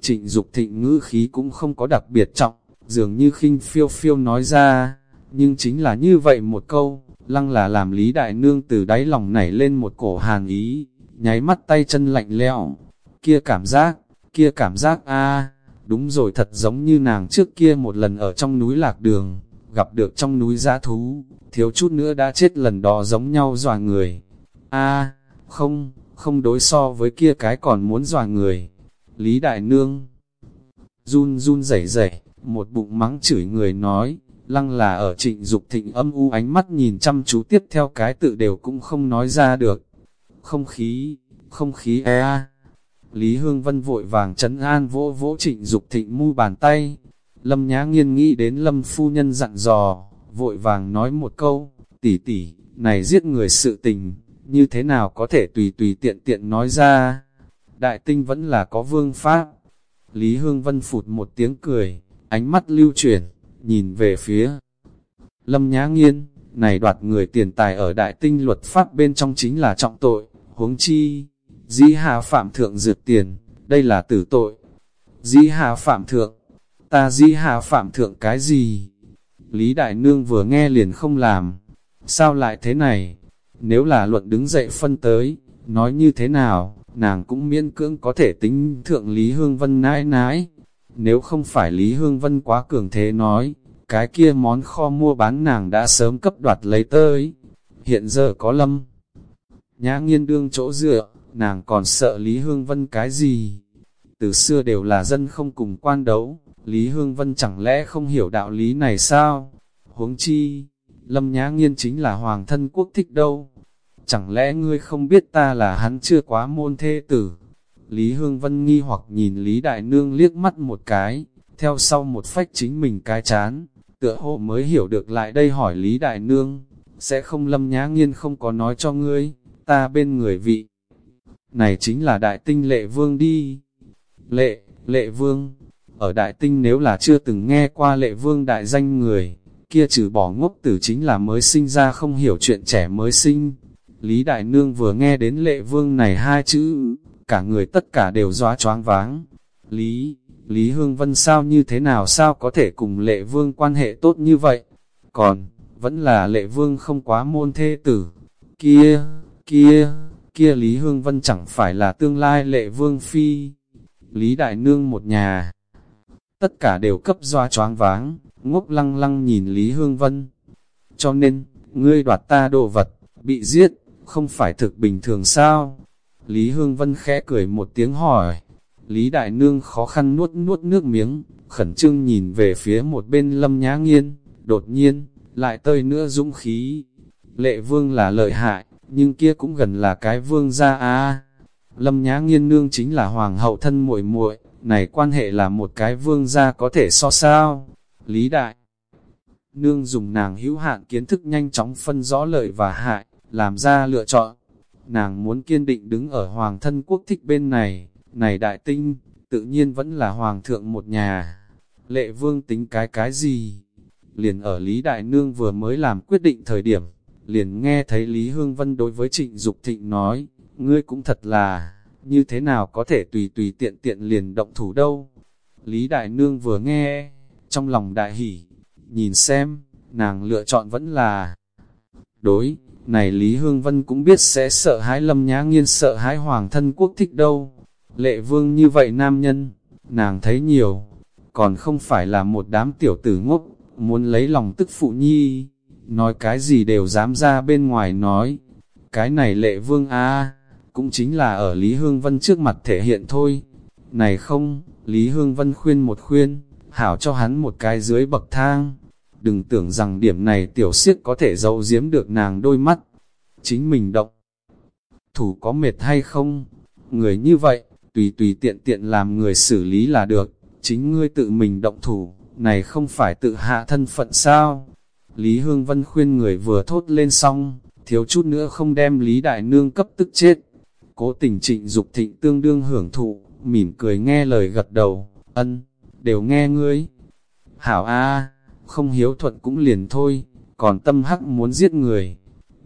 Trịnh Dục thịnh ngữ khí cũng không có đặc biệt trọng, dường như khinh phiêu phiêu nói ra, nhưng chính là như vậy một câu, lăng là làm Lý Đại Nương từ đáy lòng nảy lên một cổ hàn ý, nháy mắt tay chân lạnh lẽo, kia cảm giác, kia cảm giác a đúng rồi thật giống như nàng trước kia một lần ở trong núi lạc đường, gặp được trong núi giã thú, thiếu chút nữa đã chết lần đó giống nhau dòa người. a không, không đối so với kia cái còn muốn dòa người. Lý Đại Nương run run rẩy rẩy, một bụng mắng chửi người nói, lăng là ở trịnh Dục thịnh âm u ánh mắt nhìn chăm chú tiếp theo cái tự đều cũng không nói ra được. Không khí, không khí e a. Lý Hương Vân vội vàng chấn an vỗ vỗ trịnh Dục thịnh mu bàn tay. Lâm Nhã Nghiên nghĩ đến Lâm Phu Nhân dặn dò, vội vàng nói một câu, tỷ tỷ, này giết người sự tình, như thế nào có thể tùy tùy tiện tiện nói ra. Đại tinh vẫn là có vương pháp. Lý Hương Vân phụt một tiếng cười, ánh mắt lưu chuyển, nhìn về phía Lâm Nhã Nghiên, này đoạt người tiền tài ở đại tinh luật pháp bên trong chính là trọng tội, huống chi, dĩ hạ phạm thượng dược tiền, đây là tử tội. Dĩ hạ phạm thượng, ta dĩ hạ phạm thượng cái gì? Lý Đại Nương vừa nghe liền không làm, sao lại thế này? Nếu là luận đứng dậy phân tới, nói như thế nào, nàng cũng miễn cưỡng có thể tính thượng Lý Hương Vân nãi nãi. Nếu không phải Lý Hương Vân quá cường thế nói, cái kia món kho mua bán nàng đã sớm cấp đoạt lấy tới. Hiện giờ có lâm. Nhã nghiên đương chỗ dựa, nàng còn sợ Lý Hương Vân cái gì? Từ xưa đều là dân không cùng quan đấu, Lý Hương Vân chẳng lẽ không hiểu đạo lý này sao? Huống chi, Lâm Nhã Nghiên chính là hoàng thân quốc thích đâu. Chẳng lẽ ngươi không biết ta là hắn chưa quá môn thê tử? Lý Hương Vân nghi hoặc nhìn Lý Đại Nương liếc mắt một cái, theo sau một phách chính mình cái chán, tựa hộ mới hiểu được lại đây hỏi Lý Đại Nương, sẽ không lâm nhã nghiên không có nói cho ngươi, ta bên người vị. Này chính là Đại Tinh Lệ Vương đi. Lệ, Lệ Vương, ở Đại Tinh nếu là chưa từng nghe qua Lệ Vương đại danh người, kia trừ bỏ ngốc tử chính là mới sinh ra không hiểu chuyện trẻ mới sinh. Lý Đại Nương vừa nghe đến Lệ Vương này hai chữ, cả người tất cả đều dóa choáng váng. Lý, Lý Hương Vân sao như thế nào sao có thể cùng lệ vương quan hệ tốt như vậy? Còn, vẫn là lệ vương không quá môn thê tử. Kia, kia, kia Lý Hương Vân chẳng phải là tương lai lệ vương phi. Lý Đại Nương một nhà. Tất cả đều cấp doa choáng váng, ngốc lăng lăng nhìn Lý Hương Vân. Cho nên, ngươi đoạt ta đồ vật, bị giết, không phải thực bình thường sao? Lý Hương Vân khẽ cười một tiếng hỏi. Lý Đại Nương khó khăn nuốt nuốt nước miếng, khẩn trương nhìn về phía một bên lâm nhã nghiên, đột nhiên, lại tơi nữa dũng khí. Lệ vương là lợi hại, nhưng kia cũng gần là cái vương gia a Lâm nhã nghiên nương chính là hoàng hậu thân muội muội này quan hệ là một cái vương gia có thể so sao. Lý Đại Nương dùng nàng hữu hạn kiến thức nhanh chóng phân rõ lợi và hại, làm ra lựa chọn. Nàng muốn kiên định đứng ở hoàng thân quốc thích bên này, này đại tinh, tự nhiên vẫn là hoàng thượng một nhà. Lệ vương tính cái cái gì? Liền ở Lý Đại Nương vừa mới làm quyết định thời điểm, liền nghe thấy Lý Hương Vân đối với trịnh Dục thịnh nói, ngươi cũng thật là, như thế nào có thể tùy tùy tiện tiện liền động thủ đâu. Lý Đại Nương vừa nghe, trong lòng đại hỉ, nhìn xem, nàng lựa chọn vẫn là đối, này Lý Hương Vân cũng biết sẽ sợ hãi lâm nhã nghiên sợ hãi hoàng thân quốc thích đâu. Lệ vương như vậy nam nhân, nàng thấy nhiều, còn không phải là một đám tiểu tử ngốc, muốn lấy lòng tức phụ nhi, nói cái gì đều dám ra bên ngoài nói. Cái này lệ vương a cũng chính là ở Lý Hương Vân trước mặt thể hiện thôi. Này không, Lý Hương Vân khuyên một khuyên, hảo cho hắn một cái dưới bậc thang. Đừng tưởng rằng điểm này tiểu siết có thể giấu giếm được nàng đôi mắt. Chính mình động. Thủ có mệt hay không? Người như vậy, tùy tùy tiện tiện làm người xử lý là được, chính ngươi tự mình động thủ, này không phải tự hạ thân phận sao? Lý Hương Vân khuyên người vừa thốt lên xong, thiếu chút nữa không đem Lý Đại Nương cấp tức chết. Cố tình trịnh Dục thịnh tương đương hưởng thụ, mỉm cười nghe lời gật đầu, ân, đều nghe ngươi. Hảo A, không hiếu thuận cũng liền thôi, còn tâm hắc muốn giết người.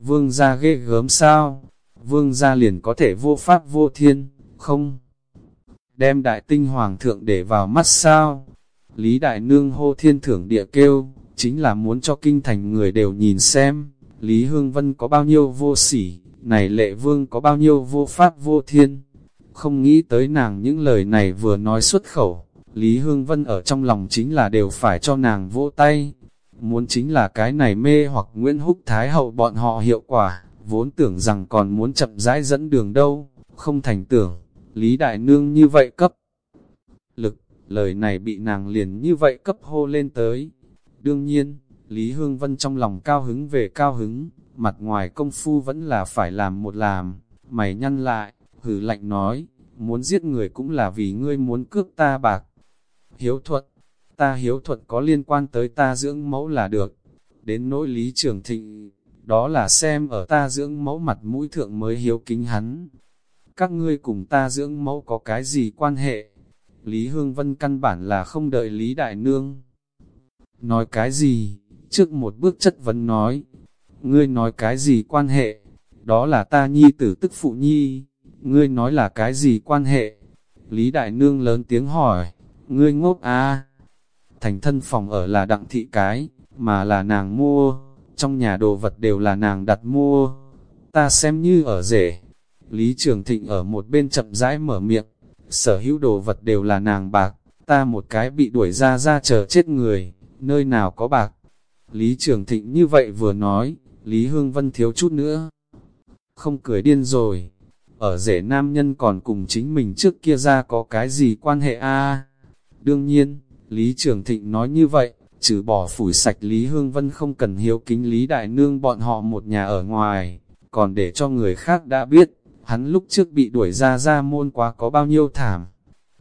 Vương gia ghê gớm sao? Vương gia liền có thể vô pháp vô thiên, không? Đem đại tinh hoàng thượng để vào mắt sao? Lý đại nương hô thiên thưởng địa kêu, chính là muốn cho kinh thành người đều nhìn xem, Lý Hương Vân có bao nhiêu vô sỉ, này lệ vương có bao nhiêu vô pháp vô thiên. Không nghĩ tới nàng những lời này vừa nói xuất khẩu, Lý Hương Vân ở trong lòng chính là đều phải cho nàng vỗ tay. Muốn chính là cái này mê hoặc Nguyễn Húc Thái Hậu bọn họ hiệu quả, vốn tưởng rằng còn muốn chậm rãi dẫn đường đâu, không thành tưởng, Lý Đại Nương như vậy cấp. Lực, lời này bị nàng liền như vậy cấp hô lên tới. Đương nhiên, Lý Hương Vân trong lòng cao hứng về cao hứng, mặt ngoài công phu vẫn là phải làm một làm, mày nhăn lại, hử lạnh nói, muốn giết người cũng là vì ngươi muốn cướp ta bạc. Hiếu thuận, ta hiếu thuận có liên quan tới ta dưỡng mẫu là được, đến nỗi lý trường thịnh, đó là xem ở ta dưỡng mẫu mặt mũi thượng mới hiếu kính hắn. Các ngươi cùng ta dưỡng mẫu có cái gì quan hệ? Lý Hương Vân căn bản là không đợi Lý Đại Nương. Nói cái gì? Trước một bước chất vấn nói, ngươi nói cái gì quan hệ, đó là ta nhi tử tức phụ nhi, ngươi nói là cái gì quan hệ. Lý Đại Nương lớn tiếng hỏi, ngươi ngốc à, thành thân phòng ở là đặng thị cái, mà là nàng mua, trong nhà đồ vật đều là nàng đặt mua, ta xem như ở rể. Lý Trường Thịnh ở một bên chậm rãi mở miệng, sở hữu đồ vật đều là nàng bạc, ta một cái bị đuổi ra ra chờ chết người, nơi nào có bạc. Lý Trường Thịnh như vậy vừa nói, Lý Hương Vân thiếu chút nữa. Không cười điên rồi, ở rể nam nhân còn cùng chính mình trước kia ra có cái gì quan hệ a Đương nhiên, Lý Trường Thịnh nói như vậy, trừ bỏ phủi sạch Lý Hương Vân không cần hiếu kính Lý Đại Nương bọn họ một nhà ở ngoài, còn để cho người khác đã biết, hắn lúc trước bị đuổi ra ra môn quá có bao nhiêu thảm.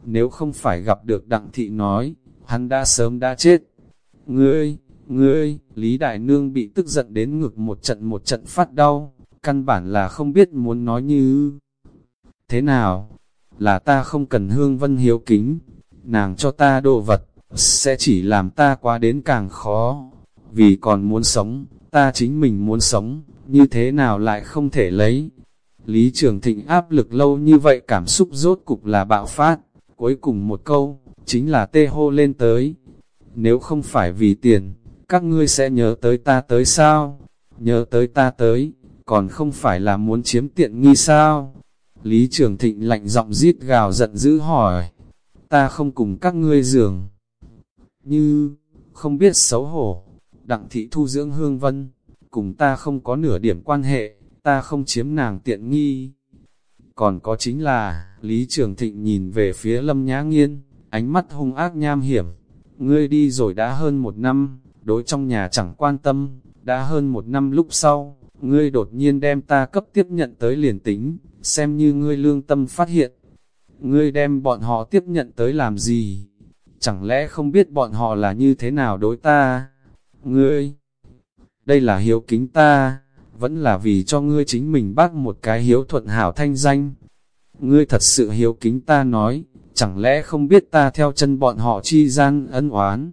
Nếu không phải gặp được Đặng Thị nói, hắn đã sớm đã chết. Ngươi, Ngươi, Lý Đại Nương bị tức giận đến ngực một trận một trận phát đau, căn bản là không biết muốn nói như thế nào. Là ta không cần hương vân hiếu kính, nàng cho ta đồ vật, sẽ chỉ làm ta quá đến càng khó. Vì còn muốn sống, ta chính mình muốn sống, như thế nào lại không thể lấy. Lý Trường Thịnh áp lực lâu như vậy cảm xúc rốt cục là bạo phát, cuối cùng một câu, chính là tê hô lên tới. Nếu không phải vì tiền, các ngươi sẽ nhớ tới ta tới sao? Nhớ tới ta tới, còn không phải là muốn chiếm tiện nghi sao? Lý Trường Thịnh lạnh giọng rít gào giận dữ hỏi, ta không cùng các ngươi giường. Như, không biết xấu hổ, đặng thị thu dưỡng hương vân, cùng ta không có nửa điểm quan hệ, ta không chiếm nàng tiện nghi. Còn có chính là, Lý Trường Thịnh nhìn về phía Lâm Nhã Nghiên, ánh mắt hung ác nham hiểm. Ngươi đi rồi đã hơn một năm, đối trong nhà chẳng quan tâm, đã hơn một năm lúc sau, ngươi đột nhiên đem ta cấp tiếp nhận tới liền tính, xem như ngươi lương tâm phát hiện. Ngươi đem bọn họ tiếp nhận tới làm gì? Chẳng lẽ không biết bọn họ là như thế nào đối ta? Ngươi, đây là hiếu kính ta, vẫn là vì cho ngươi chính mình bác một cái hiếu thuận hảo thanh danh. Ngươi thật sự hiếu kính ta nói, chẳng lẽ không biết ta theo chân bọn họ chi gian ân oán?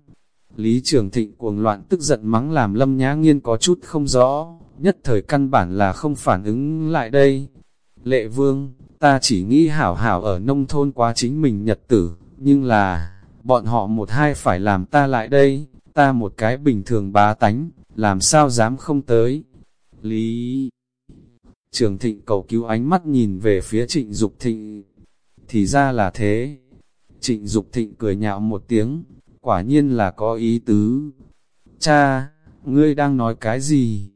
Lý Trường Thịnh cuồng loạn tức giận mắng làm Lâm Nhã Nghiên có chút không rõ, nhất thời căn bản là không phản ứng lại đây. Lệ Vương, ta chỉ nghĩ hảo hảo ở nông thôn quá chính mình nhật tử, nhưng là, bọn họ một hai phải làm ta lại đây, ta một cái bình thường bá tánh, làm sao dám không tới. Lý Trường Thịnh cầu cứu ánh mắt nhìn về phía Trịnh Dục Thịnh, thì ra là thế. Trịnh Dục Thịnh cười nhạo một tiếng, quả nhiên là có ý tứ. Cha, ngươi đang nói cái gì?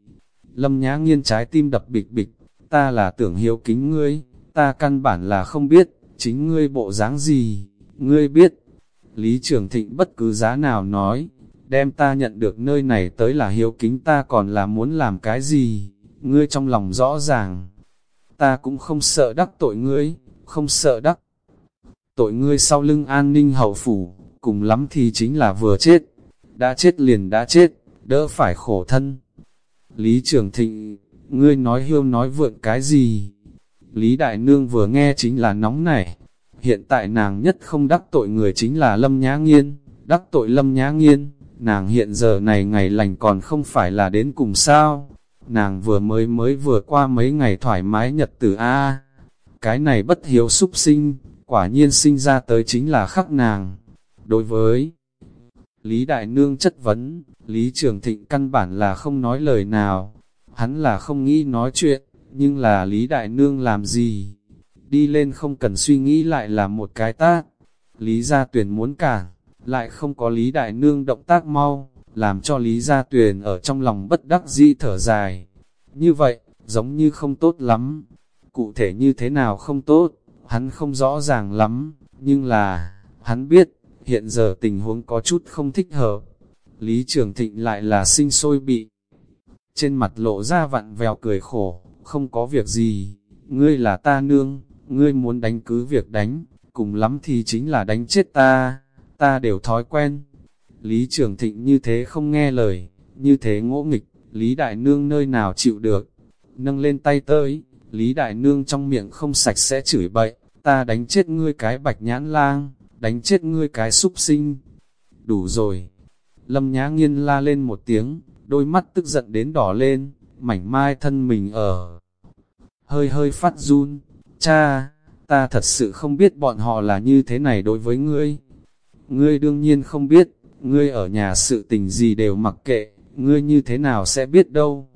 Lâm nhã nghiên trái tim đập bịch bịch, ta là tưởng hiếu kính ngươi, ta căn bản là không biết, chính ngươi bộ dáng gì, ngươi biết. Lý Trường Thịnh bất cứ giá nào nói, đem ta nhận được nơi này tới là hiếu kính ta còn là muốn làm cái gì, ngươi trong lòng rõ ràng. Ta cũng không sợ đắc tội ngươi, không sợ đắc. Tội ngươi sau lưng an ninh hậu phủ, cùng lắm thì chính là vừa chết, đã chết liền đã chết, đỡ phải khổ thân. Lý Trường Thịnh, ngươi nói hiêu nói vượn cái gì? Lý Đại Nương vừa nghe chính là nóng nảy, Hiện tại nàng nhất không đắc tội người chính là Lâm Nhã Nghiên, đắc tội Lâm Nhã Nghiên, nàng hiện giờ này ngày lành còn không phải là đến cùng sao. Nàng vừa mới mới vừa qua mấy ngày thoải mái nhật tử A. Cái này bất hiếu súc sinh, quả nhiên sinh ra tới chính là khắc nàng. Đối với Lý Đại Nương chất vấn, Lý Trường Thịnh căn bản là không nói lời nào. Hắn là không nghĩ nói chuyện, nhưng là Lý Đại Nương làm gì? Đi lên không cần suy nghĩ lại là một cái tác. Lý Gia Tuyền muốn cản, lại không có Lý Đại Nương động tác mau, làm cho Lý Gia Tuyền ở trong lòng bất đắc dĩ thở dài. Như vậy, giống như không tốt lắm. Cụ thể như thế nào không tốt, hắn không rõ ràng lắm, nhưng là, hắn biết, hiện giờ tình huống có chút không thích hợp. Lý Trường Thịnh lại là sinh sôi bị. Trên mặt lộ ra vặn vèo cười khổ, không có việc gì, ngươi là ta nương, ngươi muốn đánh cứ việc đánh, cùng lắm thì chính là đánh chết ta, ta đều thói quen. Lý Trường Thịnh như thế không nghe lời, như thế ngỗ nghịch, Lý Đại Nương nơi nào chịu được. Nâng lên tay tới, Lý Đại Nương trong miệng không sạch sẽ chửi bậy, ta đánh chết ngươi cái bạch nhãn lang, đánh chết ngươi cái súc sinh. Đủ rồi. Lâm Nhã Nghiên la lên một tiếng, đôi mắt tức giận đến đỏ lên, mảnh mai thân mình ở. Hơi hơi phát run, cha, ta thật sự không biết bọn họ là như thế này đối với ngươi. Ngươi đương nhiên không biết, ngươi ở nhà sự tình gì đều mặc kệ, ngươi như thế nào sẽ biết đâu.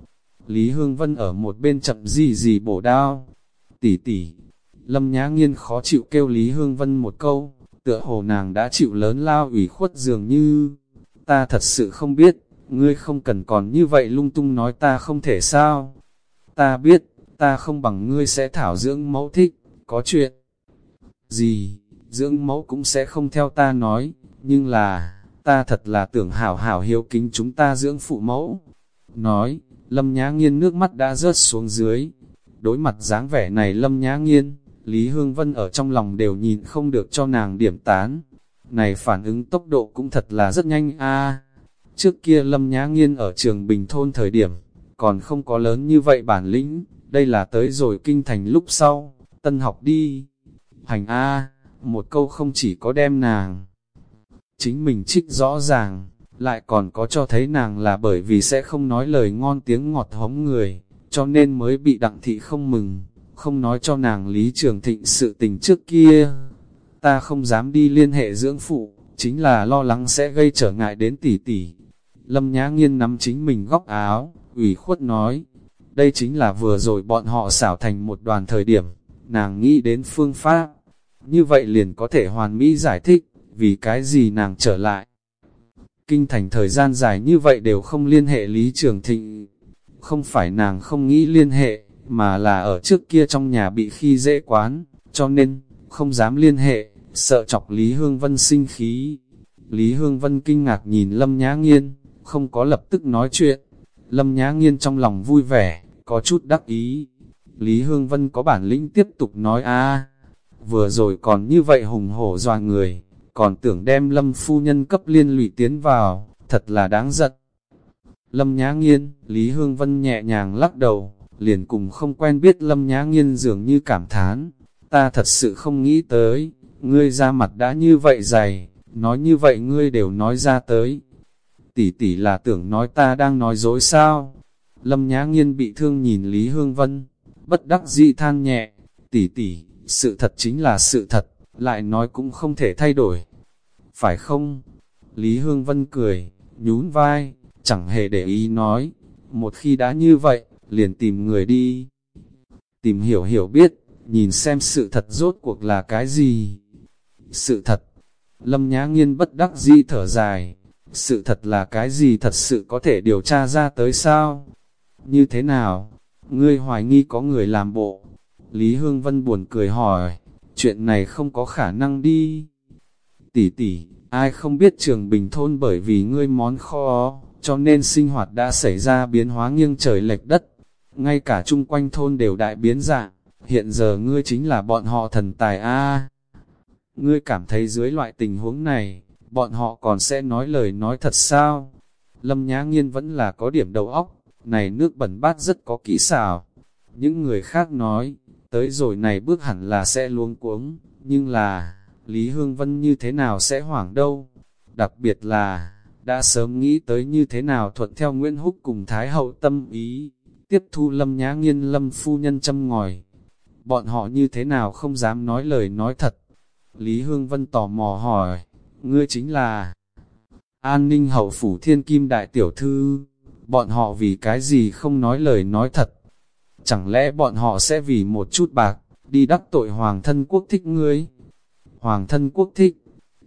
Lý Hương Vân ở một bên chậm gì gì bổ đao. Tỷ tỷ, Lâm Nhã Nghiên khó chịu kêu Lý Hương Vân một câu, tựa hồ nàng đã chịu lớn lao ủy khuất dường như, ta thật sự không biết, ngươi không cần còn như vậy lung tung nói ta không thể sao. Ta biết, ta không bằng ngươi sẽ thảo dưỡng mẫu thích, có chuyện gì, dưỡng mẫu cũng sẽ không theo ta nói, nhưng là, ta thật là tưởng hảo hảo hiếu kính chúng ta dưỡng phụ mẫu. Nói, Lâm Nhã Nghiên nước mắt đã rớt xuống dưới. Đối mặt dáng vẻ này Lâm Nhã Nghiên, Lý Hương Vân ở trong lòng đều nhìn không được cho nàng điểm tán. Này phản ứng tốc độ cũng thật là rất nhanh a. Trước kia Lâm Nhã Nghiên ở trường Bình Thôn thời điểm, còn không có lớn như vậy bản lĩnh, đây là tới rồi kinh thành lúc sau, tân học đi. Hành A, một câu không chỉ có đem nàng. Chính mình trích rõ ràng, lại còn có cho thấy nàng là bởi vì sẽ không nói lời ngon tiếng ngọt hống người, cho nên mới bị đặng thị không mừng, không nói cho nàng Lý Trường Thịnh sự tình trước kia. Ta không dám đi liên hệ dưỡng phụ, chính là lo lắng sẽ gây trở ngại đến tỷ tỷ. Lâm Nhã Nghiên nắm chính mình góc áo, ủy khuất nói, đây chính là vừa rồi bọn họ xảo thành một đoàn thời điểm, nàng nghĩ đến phương pháp, như vậy liền có thể hoàn mỹ giải thích, vì cái gì nàng trở lại. Kinh thành thời gian dài như vậy đều không liên hệ Lý Trường Thịnh, không phải nàng không nghĩ liên hệ, mà là ở trước kia trong nhà bị khi dễ quán, cho nên, không dám liên hệ, sợ chọc Lý Hương Vân sinh khí. Lý Hương Vân kinh ngạc nhìn Lâm Nhã Nghiên, không có lập tức nói chuyện. Lâm Nhã Nghiên trong lòng vui vẻ, có chút đắc ý. Lý Hương Vân có bản lĩnh tiếp tục nói a vừa rồi còn như vậy hùng hổ doa người, còn tưởng đem Lâm phu nhân cấp liên lụy tiến vào, thật là đáng giận. Lâm Nhã Nghiên, Lý Hương Vân nhẹ nhàng lắc đầu, liền cùng không quen biết Lâm Nhã Nghiên dường như cảm thán, ta thật sự không nghĩ tới, ngươi ra mặt đã như vậy dày, nói như vậy ngươi đều nói ra tới. Tỷ tỷ là tưởng nói ta đang nói dối sao? Lâm Nhã Nghiên bị thương nhìn Lý Hương Vân, bất đắc dĩ than nhẹ, tỷ tỷ, sự thật chính là sự thật, lại nói cũng không thể thay đổi. Phải không? Lý Hương Vân cười, nhún vai, chẳng hề để ý nói, một khi đã như vậy, liền tìm người đi. Tìm hiểu hiểu biết, nhìn xem sự thật rốt cuộc là cái gì. Sự thật, Lâm Nhã Nghiên bất đắc dĩ thở dài, sự thật là cái gì thật sự có thể điều tra ra tới sao? Như thế nào? Ngươi hoài nghi có người làm bộ. Lý Hương Vân buồn cười hỏi, chuyện này không có khả năng đi. Tỷ tỷ, ai không biết trường bình thôn bởi vì ngươi món kho, cho nên sinh hoạt đã xảy ra biến hóa nghiêng trời lệch đất. Ngay cả chung quanh thôn đều đại biến dạng, hiện giờ ngươi chính là bọn họ thần tài A. Ngươi cảm thấy dưới loại tình huống này, bọn họ còn sẽ nói lời nói thật sao? Lâm Nhã Nghiên vẫn là có điểm đầu óc, này nước bẩn bát rất có kỹ xảo. Những người khác nói, tới rồi này bước hẳn là sẽ luống cuống, nhưng là, Lý Hương Vân như thế nào sẽ hoảng đâu, đặc biệt là, đã sớm nghĩ tới như thế nào thuận theo Nguyễn Húc cùng Thái Hậu tâm ý, tiếp thu lâm nhã nghiên lâm phu nhân châm ngòi. Bọn họ như thế nào không dám nói lời nói thật. Lý Hương Vân tò mò hỏi, ngươi chính là an ninh hậu phủ thiên kim đại tiểu thư, bọn họ vì cái gì không nói lời nói thật. Chẳng lẽ bọn họ sẽ vì một chút bạc, đi đắc tội hoàng thân quốc thích ngươi? Hoàng thân quốc thích,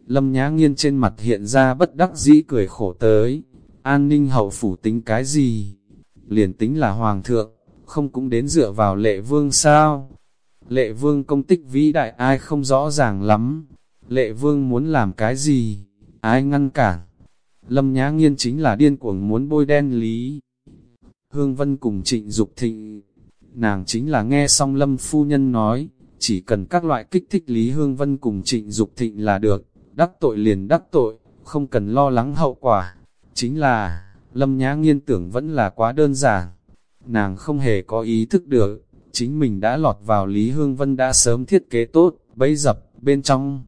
lâm nhã nghiên trên mặt hiện ra bất đắc dĩ cười khổ tới, an ninh hậu phủ tính cái gì? Liền tính là hoàng thượng, không cũng đến dựa vào lệ vương sao? Lệ vương công tích vĩ đại ai không rõ ràng lắm, lệ vương muốn làm cái gì, ai ngăn cản? Lâm Nhã Nghiên chính là điên cuồng muốn bôi đen lý. Hương Vân cùng trịnh Dục thịnh, nàng chính là nghe xong Lâm Phu Nhân nói, chỉ cần các loại kích thích Lý Hương Vân cùng trịnh Dục thịnh là được, đắc tội liền đắc tội, không cần lo lắng hậu quả. Chính là, Lâm Nhã Nghiên tưởng vẫn là quá đơn giản. Nàng không hề có ý thức được, chính mình đã lọt vào Lý Hương Vân đã sớm thiết kế tốt, bấy dập, bên trong.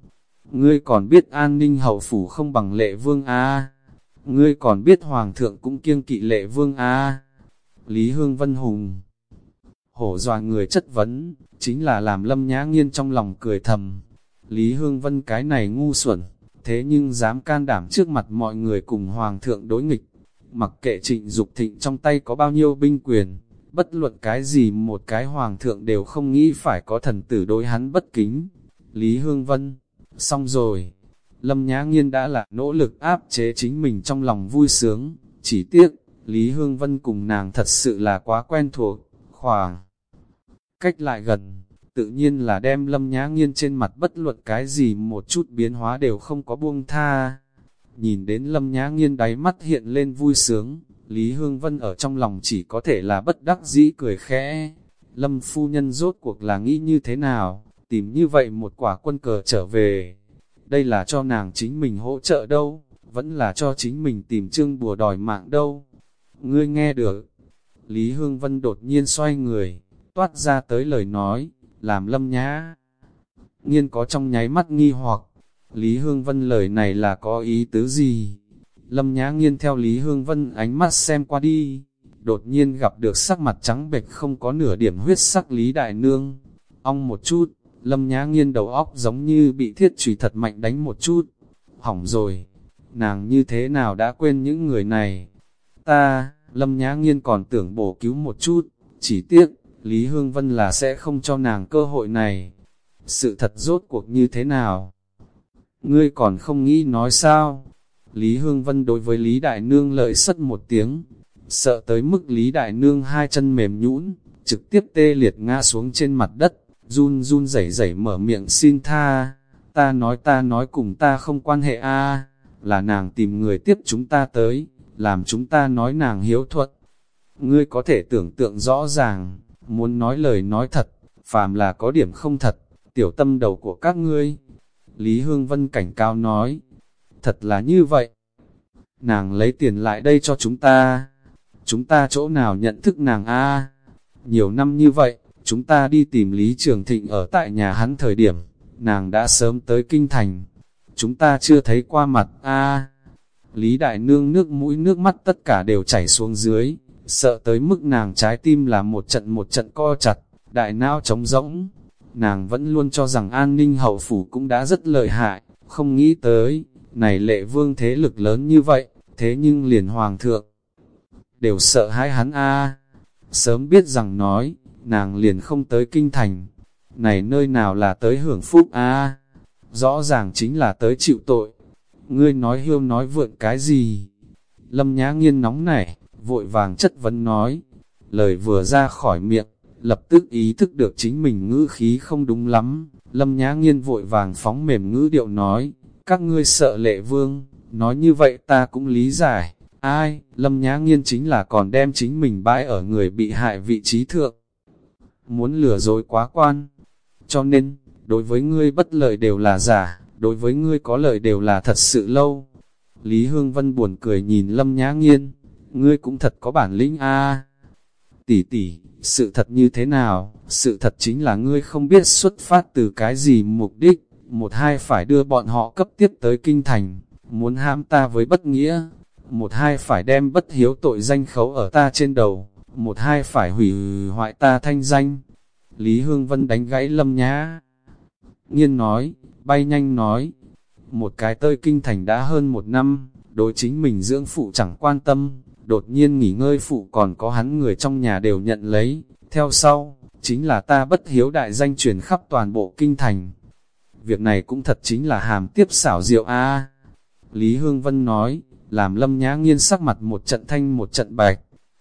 Ngươi còn biết an ninh hậu phủ không bằng lệ vương A. Ngươi còn biết hoàng thượng cũng kiêng kỵ lệ vương A. Lý Hương Vân Hùng Hổ dọa người chất vấn, chính là làm lâm nhã nghiên trong lòng cười thầm. Lý Hương Vân cái này ngu xuẩn, thế nhưng dám can đảm trước mặt mọi người cùng hoàng thượng đối nghịch mặc kệ trịnh Dục thịnh trong tay có bao nhiêu binh quyền, bất luận cái gì một cái hoàng thượng đều không nghĩ phải có thần tử đối hắn bất kính. Lý Hương Vân, xong rồi, Lâm Nhã Nghiên đã là nỗ lực áp chế chính mình trong lòng vui sướng, chỉ tiếc, Lý Hương Vân cùng nàng thật sự là quá quen thuộc, khoảng cách lại gần, tự nhiên là đem Lâm Nhã Nghiên trên mặt bất luận cái gì một chút biến hóa đều không có buông tha. Nhìn đến lâm nhã nghiên đáy mắt hiện lên vui sướng, Lý Hương Vân ở trong lòng chỉ có thể là bất đắc dĩ cười khẽ. Lâm phu nhân rốt cuộc là nghĩ như thế nào, tìm như vậy một quả quân cờ trở về. Đây là cho nàng chính mình hỗ trợ đâu, vẫn là cho chính mình tìm trương bùa đòi mạng đâu. Ngươi nghe được, Lý Hương Vân đột nhiên xoay người, toát ra tới lời nói, làm lâm nhã. Nghiên có trong nháy mắt nghi hoặc, Lý Hương Vân lời này là có ý tứ gì? Lâm Nhã Nghiên theo Lý Hương Vân ánh mắt xem qua đi, đột nhiên gặp được sắc mặt trắng bệch không có nửa điểm huyết sắc Lý Đại Nương. Ong một chút, Lâm Nhã Nghiên đầu óc giống như bị thiết trùy thật mạnh đánh một chút. Hỏng rồi, nàng như thế nào đã quên những người này? Ta, Lâm Nhã Nghiên còn tưởng bổ cứu một chút, chỉ tiếc, Lý Hương Vân là sẽ không cho nàng cơ hội này. Sự thật rốt cuộc như thế nào? Ngươi còn không nghĩ nói sao? Lý Hương Vân đối với Lý Đại Nương lợi sất một tiếng, sợ tới mức Lý Đại Nương hai chân mềm nhũn, trực tiếp tê liệt ngã xuống trên mặt đất, run run rẩy rẩy mở miệng xin tha, ta nói ta nói cùng ta không quan hệ a là nàng tìm người tiếp chúng ta tới, làm chúng ta nói nàng hiếu thuật. Ngươi có thể tưởng tượng rõ ràng, muốn nói lời nói thật, phàm là có điểm không thật, tiểu tâm đầu của các ngươi, Lý Hương Vân cảnh cao nói, thật là như vậy. Nàng lấy tiền lại đây cho chúng ta, chúng ta chỗ nào nhận thức nàng a? Nhiều năm như vậy, chúng ta đi tìm Lý Trường Thịnh ở tại nhà hắn thời điểm, nàng đã sớm tới kinh thành, chúng ta chưa thấy qua mặt a. Lý Đại Nương nước mũi nước mắt tất cả đều chảy xuống dưới, sợ tới mức nàng trái tim là một trận một trận co chặt, đại não trống rỗng, nàng vẫn luôn cho rằng an ninh hậu phủ cũng đã rất lợi hại, không nghĩ tới, này lệ vương thế lực lớn như vậy, thế nhưng liền hoàng thượng, đều sợ hãi hắn a Sớm biết rằng nói, nàng liền không tới kinh thành, này nơi nào là tới hưởng phúc a rõ ràng chính là tới chịu tội. Ngươi nói hiêu nói vượn cái gì? Lâm Nhã Nghiên nóng nảy, vội vàng chất vấn nói, lời vừa ra khỏi miệng, lập tức ý thức được chính mình ngữ khí không đúng lắm, lâm nhã nghiên vội vàng phóng mềm ngữ điệu nói, các ngươi sợ lệ vương, nói như vậy ta cũng lý giải, ai, lâm nhã nghiên chính là còn đem chính mình bãi ở người bị hại vị trí thượng, muốn lừa dối quá quan, cho nên, đối với ngươi bất lợi đều là giả, đối với ngươi có lợi đều là thật sự lâu. Lý Hương Vân buồn cười nhìn Lâm Nhã Nghiên, ngươi cũng thật có bản lĩnh a. Tỷ tỷ, sự thật như thế nào, sự thật chính là ngươi không biết xuất phát từ cái gì mục đích, một hai phải đưa bọn họ cấp tiếp tới kinh thành, muốn ham ta với bất nghĩa, một hai phải đem bất hiếu tội danh khấu ở ta trên đầu, một hai phải hủy hoại ta thanh danh. Lý Hương Vân đánh gãy lâm nhá. Nghiên nói, bay nhanh nói, một cái tơi kinh thành đã hơn một năm, đối chính mình dưỡng phụ chẳng quan tâm, đột nhiên nghỉ ngơi phụ còn có hắn người trong nhà đều nhận lấy, theo sau, chính là ta bất hiếu đại danh truyền khắp toàn bộ kinh thành. Việc này cũng thật chính là hàm tiếp xảo diệu a Lý Hương Vân nói, làm lâm nhã nghiên sắc mặt một trận thanh một trận bạch.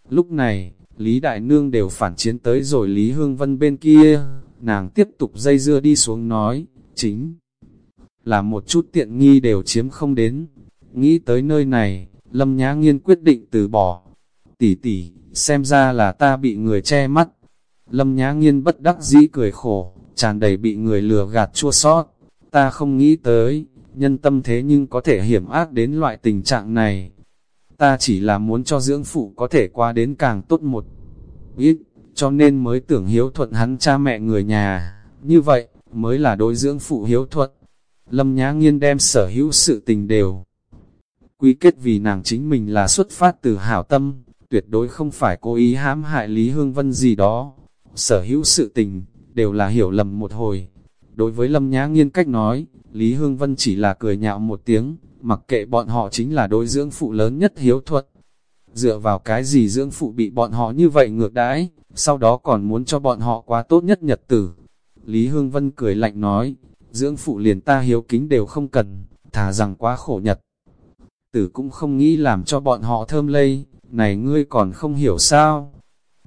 Lúc này, Lý Đại Nương đều phản chiến tới rồi Lý Hương Vân bên kia, nàng tiếp tục dây dưa đi xuống nói, chính là một chút tiện nghi đều chiếm không đến. Nghĩ tới nơi này, Lâm Nhã Nghiên quyết định từ bỏ. Tỷ tỷ, xem ra là ta bị người che mắt. Lâm Nhã Nghiên bất đắc dĩ cười khổ, tràn đầy bị người lừa gạt chua sót. Ta không nghĩ tới, nhân tâm thế nhưng có thể hiểm ác đến loại tình trạng này. Ta chỉ là muốn cho dưỡng phụ có thể qua đến càng tốt một ít, cho nên mới tưởng hiếu thuận hắn cha mẹ người nhà. Như vậy, mới là đối dưỡng phụ hiếu thuận. Lâm Nhã Nghiên đem sở hữu sự tình đều. Quy kết vì nàng chính mình là xuất phát từ hảo tâm, tuyệt đối không phải cố ý hãm hại Lý Hương Vân gì đó. Sở hữu sự tình, đều là hiểu lầm một hồi. Đối với Lâm Nhã Nghiên cách nói, Lý Hương Vân chỉ là cười nhạo một tiếng, mặc kệ bọn họ chính là đối dưỡng phụ lớn nhất hiếu thuật. Dựa vào cái gì dưỡng phụ bị bọn họ như vậy ngược đãi, sau đó còn muốn cho bọn họ quá tốt nhất nhật tử. Lý Hương Vân cười lạnh nói, dưỡng phụ liền ta hiếu kính đều không cần, thà rằng quá khổ nhật. Tử cũng không nghĩ làm cho bọn họ thơm lây, này ngươi còn không hiểu sao.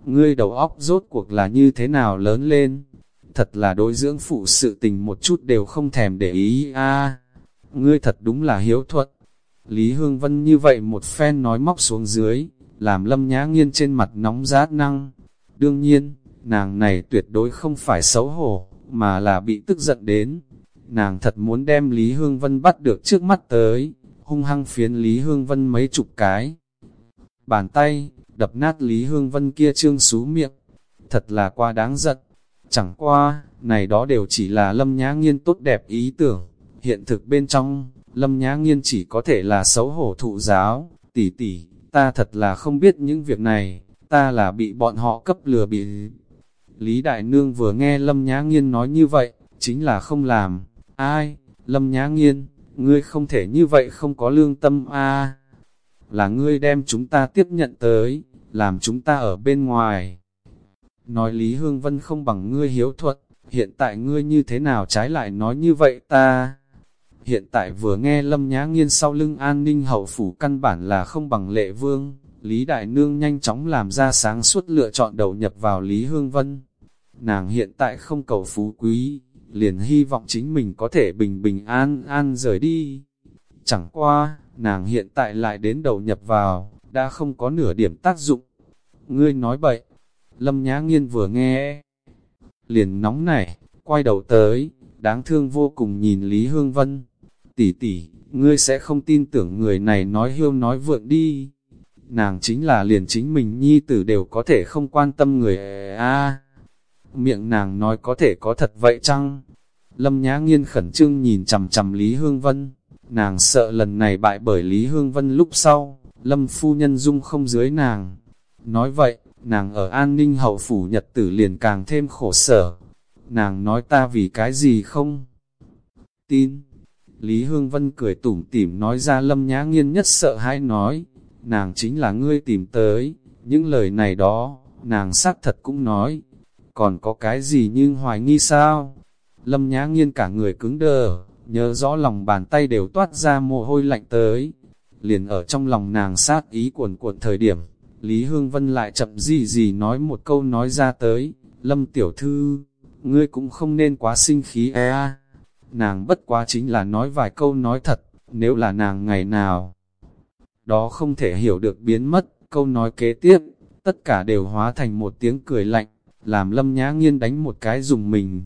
Ngươi đầu óc rốt cuộc là như thế nào lớn lên, thật là đối dưỡng phụ sự tình một chút đều không thèm để ý a Ngươi thật đúng là hiếu thuận. Lý Hương Vân như vậy một phen nói móc xuống dưới, làm lâm nhá nghiên trên mặt nóng rát năng. Đương nhiên, nàng này tuyệt đối không phải xấu hổ, mà là bị tức giận đến. Nàng thật muốn đem Lý Hương Vân bắt được trước mắt tới, hung hăng phiến Lý Hương Vân mấy chục cái. Bàn tay, đập nát Lý Hương Vân kia trương xú miệng, thật là quá đáng giận. Chẳng qua, này đó đều chỉ là lâm nhã nghiên tốt đẹp ý tưởng, hiện thực bên trong, lâm nhã nghiên chỉ có thể là xấu hổ thụ giáo, tỷ tỷ, ta thật là không biết những việc này, ta là bị bọn họ cấp lừa bị. Lý Đại Nương vừa nghe lâm nhã nghiên nói như vậy, chính là không làm, ai, lâm nhã nghiên, ngươi không thể như vậy không có lương tâm a là ngươi đem chúng ta tiếp nhận tới, làm chúng ta ở bên ngoài. Nói Lý Hương Vân không bằng ngươi hiếu thuận, hiện tại ngươi như thế nào trái lại nói như vậy ta? Hiện tại vừa nghe Lâm Nhã Nghiên sau lưng an ninh hậu phủ căn bản là không bằng lệ vương, Lý Đại Nương nhanh chóng làm ra sáng suốt lựa chọn đầu nhập vào Lý Hương Vân. Nàng hiện tại không cầu phú quý, liền hy vọng chính mình có thể bình bình an an rời đi. Chẳng qua, nàng hiện tại lại đến đầu nhập vào, đã không có nửa điểm tác dụng. Ngươi nói bậy, Lâm Nhã Nghiên vừa nghe, liền nóng nảy, quay đầu tới, đáng thương vô cùng nhìn Lý Hương Vân. Tỷ tỷ, ngươi sẽ không tin tưởng người này nói hiêu nói vượng đi. Nàng chính là liền chính mình nhi tử đều có thể không quan tâm người a Miệng nàng nói có thể có thật vậy chăng? Lâm Nhã Nghiên khẩn trương nhìn chầm chầm Lý Hương Vân. Nàng sợ lần này bại bởi Lý Hương Vân lúc sau, Lâm phu nhân dung không dưới nàng. Nói vậy, nàng ở an ninh hậu phủ nhật tử liền càng thêm khổ sở. Nàng nói ta vì cái gì không? Tin. Lý Hương Vân cười tủm tỉm nói ra lâm nhã nghiên nhất sợ hãi nói, nàng chính là ngươi tìm tới, những lời này đó, nàng xác thật cũng nói, còn có cái gì nhưng hoài nghi sao? Lâm nhã nghiên cả người cứng đờ, nhớ rõ lòng bàn tay đều toát ra mồ hôi lạnh tới, liền ở trong lòng nàng sát ý cuồn cuộn thời điểm, Lý Hương Vân lại chậm gì gì nói một câu nói ra tới, Lâm Tiểu Thư, ngươi cũng không nên quá sinh khí e à. Nàng bất quá chính là nói vài câu nói thật, nếu là nàng ngày nào. Đó không thể hiểu được biến mất, câu nói kế tiếp, tất cả đều hóa thành một tiếng cười lạnh, làm Lâm Nhã Nghiên đánh một cái dùng mình.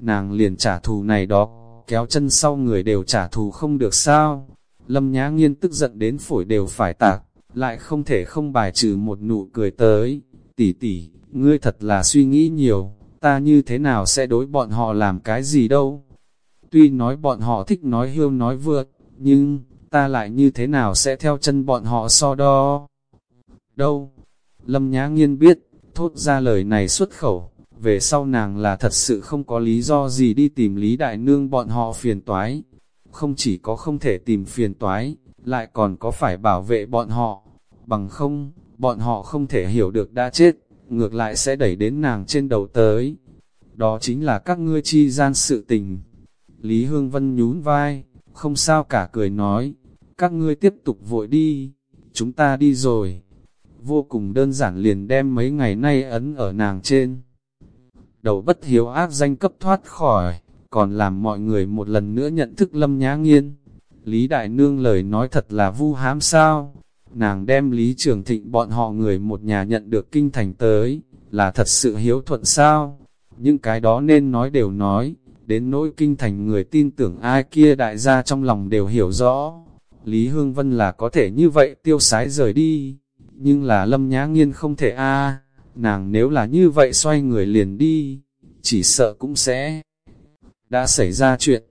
Nàng liền trả thù này đó, kéo chân sau người đều trả thù không được sao. Lâm Nhã Nghiên tức giận đến phổi đều phải tạc lại không thể không bài trừ một nụ cười tới, tỷ tỷ, ngươi thật là suy nghĩ nhiều, ta như thế nào sẽ đối bọn họ làm cái gì đâu. Tuy nói bọn họ thích nói hiêu nói vượt, nhưng, ta lại như thế nào sẽ theo chân bọn họ so đo. Đâu? Lâm Nhã Nghiên biết, thốt ra lời này xuất khẩu, về sau nàng là thật sự không có lý do gì đi tìm Lý Đại Nương bọn họ phiền toái. Không chỉ có không thể tìm phiền toái, lại còn có phải bảo vệ bọn họ. Bằng không, bọn họ không thể hiểu được đã chết, ngược lại sẽ đẩy đến nàng trên đầu tới. Đó chính là các ngươi chi gian sự tình. Lý Hương Vân nhún vai, không sao cả cười nói, các ngươi tiếp tục vội đi, chúng ta đi rồi. Vô cùng đơn giản liền đem mấy ngày nay ấn ở nàng trên. Đầu bất hiếu ác danh cấp thoát khỏi, còn làm mọi người một lần nữa nhận thức lâm nhã nghiên. Lý Đại Nương lời nói thật là vu hám sao, nàng đem Lý Trường Thịnh bọn họ người một nhà nhận được kinh thành tới, là thật sự hiếu thuận sao? Những cái đó nên nói đều nói, đến nỗi kinh thành người tin tưởng ai kia đại gia trong lòng đều hiểu rõ. Lý Hương Vân là có thể như vậy tiêu sái rời đi, nhưng là Lâm Nhã Nghiên không thể a nàng nếu là như vậy xoay người liền đi, chỉ sợ cũng sẽ đã xảy ra chuyện,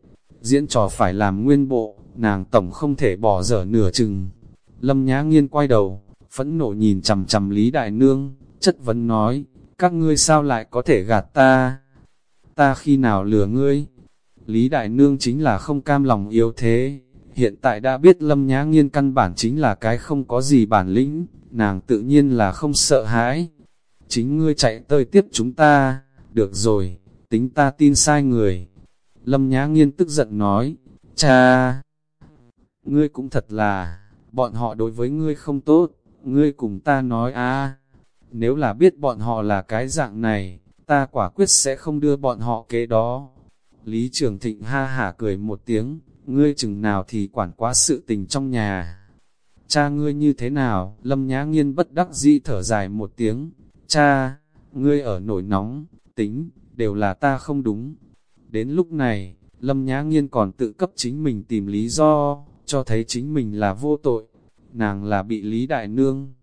diễn trò phải làm nguyên bộ, nàng tổng không thể bỏ dở nửa chừng. Lâm Nhã Nghiên quay đầu, phẫn nộ nhìn chầm chầm Lý Đại Nương, chất vấn nói, các ngươi sao lại có thể gạt ta? Ta khi nào lừa ngươi? Lý Đại Nương chính là không cam lòng yếu thế, hiện tại đã biết Lâm Nhã Nghiên căn bản chính là cái không có gì bản lĩnh, nàng tự nhiên là không sợ hãi. Chính ngươi chạy tơi tiếp chúng ta, được rồi, tính ta tin sai người. Lâm Nhã Nghiên tức giận nói, cha, ngươi cũng thật là bọn họ đối với ngươi không tốt, ngươi cùng ta nói a nếu là biết bọn họ là cái dạng này, ta quả quyết sẽ không đưa bọn họ kế đó. Lý Trường Thịnh ha hả cười một tiếng, ngươi chừng nào thì quản quá sự tình trong nhà. Cha ngươi như thế nào? Lâm Nhã Nghiên bất đắc dĩ thở dài một tiếng. Cha, ngươi ở nổi nóng, tính, đều là ta không đúng. Đến lúc này, Lâm Nhã Nghiên còn tự cấp chính mình tìm lý do, cho thấy chính mình là vô tội, nàng là bị Lý Đại Nương.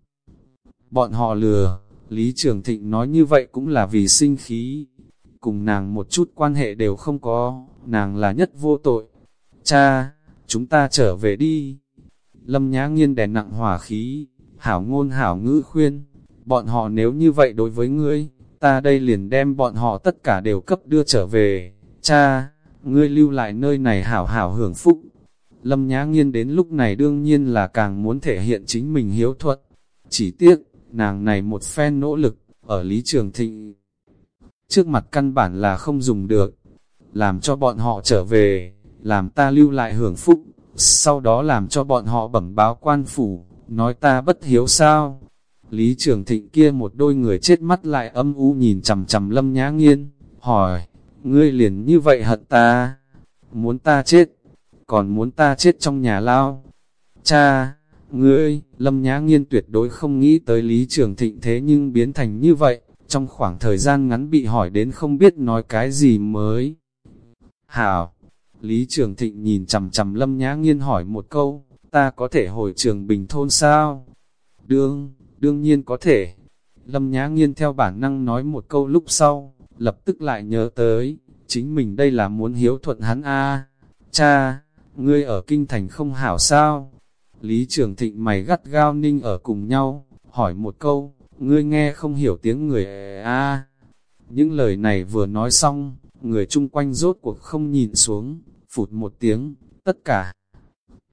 Bọn họ lừa, Lý Trường Thịnh nói như vậy cũng là vì sinh khí, cùng nàng một chút quan hệ đều không có, nàng là nhất vô tội. Cha, chúng ta trở về đi. Lâm Nhã Nghiên đè nặng hỏa khí, hảo ngôn hảo ngữ khuyên, bọn họ nếu như vậy đối với ngươi, ta đây liền đem bọn họ tất cả đều cấp đưa trở về. Cha, ngươi lưu lại nơi này hảo hảo hưởng phúc. Lâm Nhã Nghiên đến lúc này đương nhiên là càng muốn thể hiện chính mình hiếu thuận. Chỉ tiếc, nàng này một phen nỗ lực, ở Lý Trường Thịnh. Trước mặt căn bản là không dùng được, làm cho bọn họ trở về, làm ta lưu lại hưởng phúc, sau đó làm cho bọn họ bẩm báo quan phủ, nói ta bất hiếu sao. Lý Trường Thịnh kia một đôi người chết mắt lại âm u nhìn chầm chầm Lâm Nhã Nghiên, hỏi, ngươi liền như vậy hận ta, muốn ta chết, còn muốn ta chết trong nhà lao. Cha, ngươi, Lâm Nhã Nghiên tuyệt đối không nghĩ tới Lý Trường Thịnh thế nhưng biến thành như vậy, trong khoảng thời gian ngắn bị hỏi đến không biết nói cái gì mới. Hảo, Lý Trường Thịnh nhìn chầm chầm Lâm Nhã Nghiên hỏi một câu, ta có thể hồi trường bình thôn sao? Đương, đương nhiên có thể. Lâm Nhã Nghiên theo bản năng nói một câu lúc sau, lập tức lại nhớ tới, chính mình đây là muốn hiếu thuận hắn a Cha, ngươi ở kinh thành không hảo sao? Lý Trường Thịnh mày gắt gao ninh ở cùng nhau, hỏi một câu, ngươi nghe không hiểu tiếng người a Những lời này vừa nói xong, người chung quanh rốt cuộc không nhìn xuống, phụt một tiếng, tất cả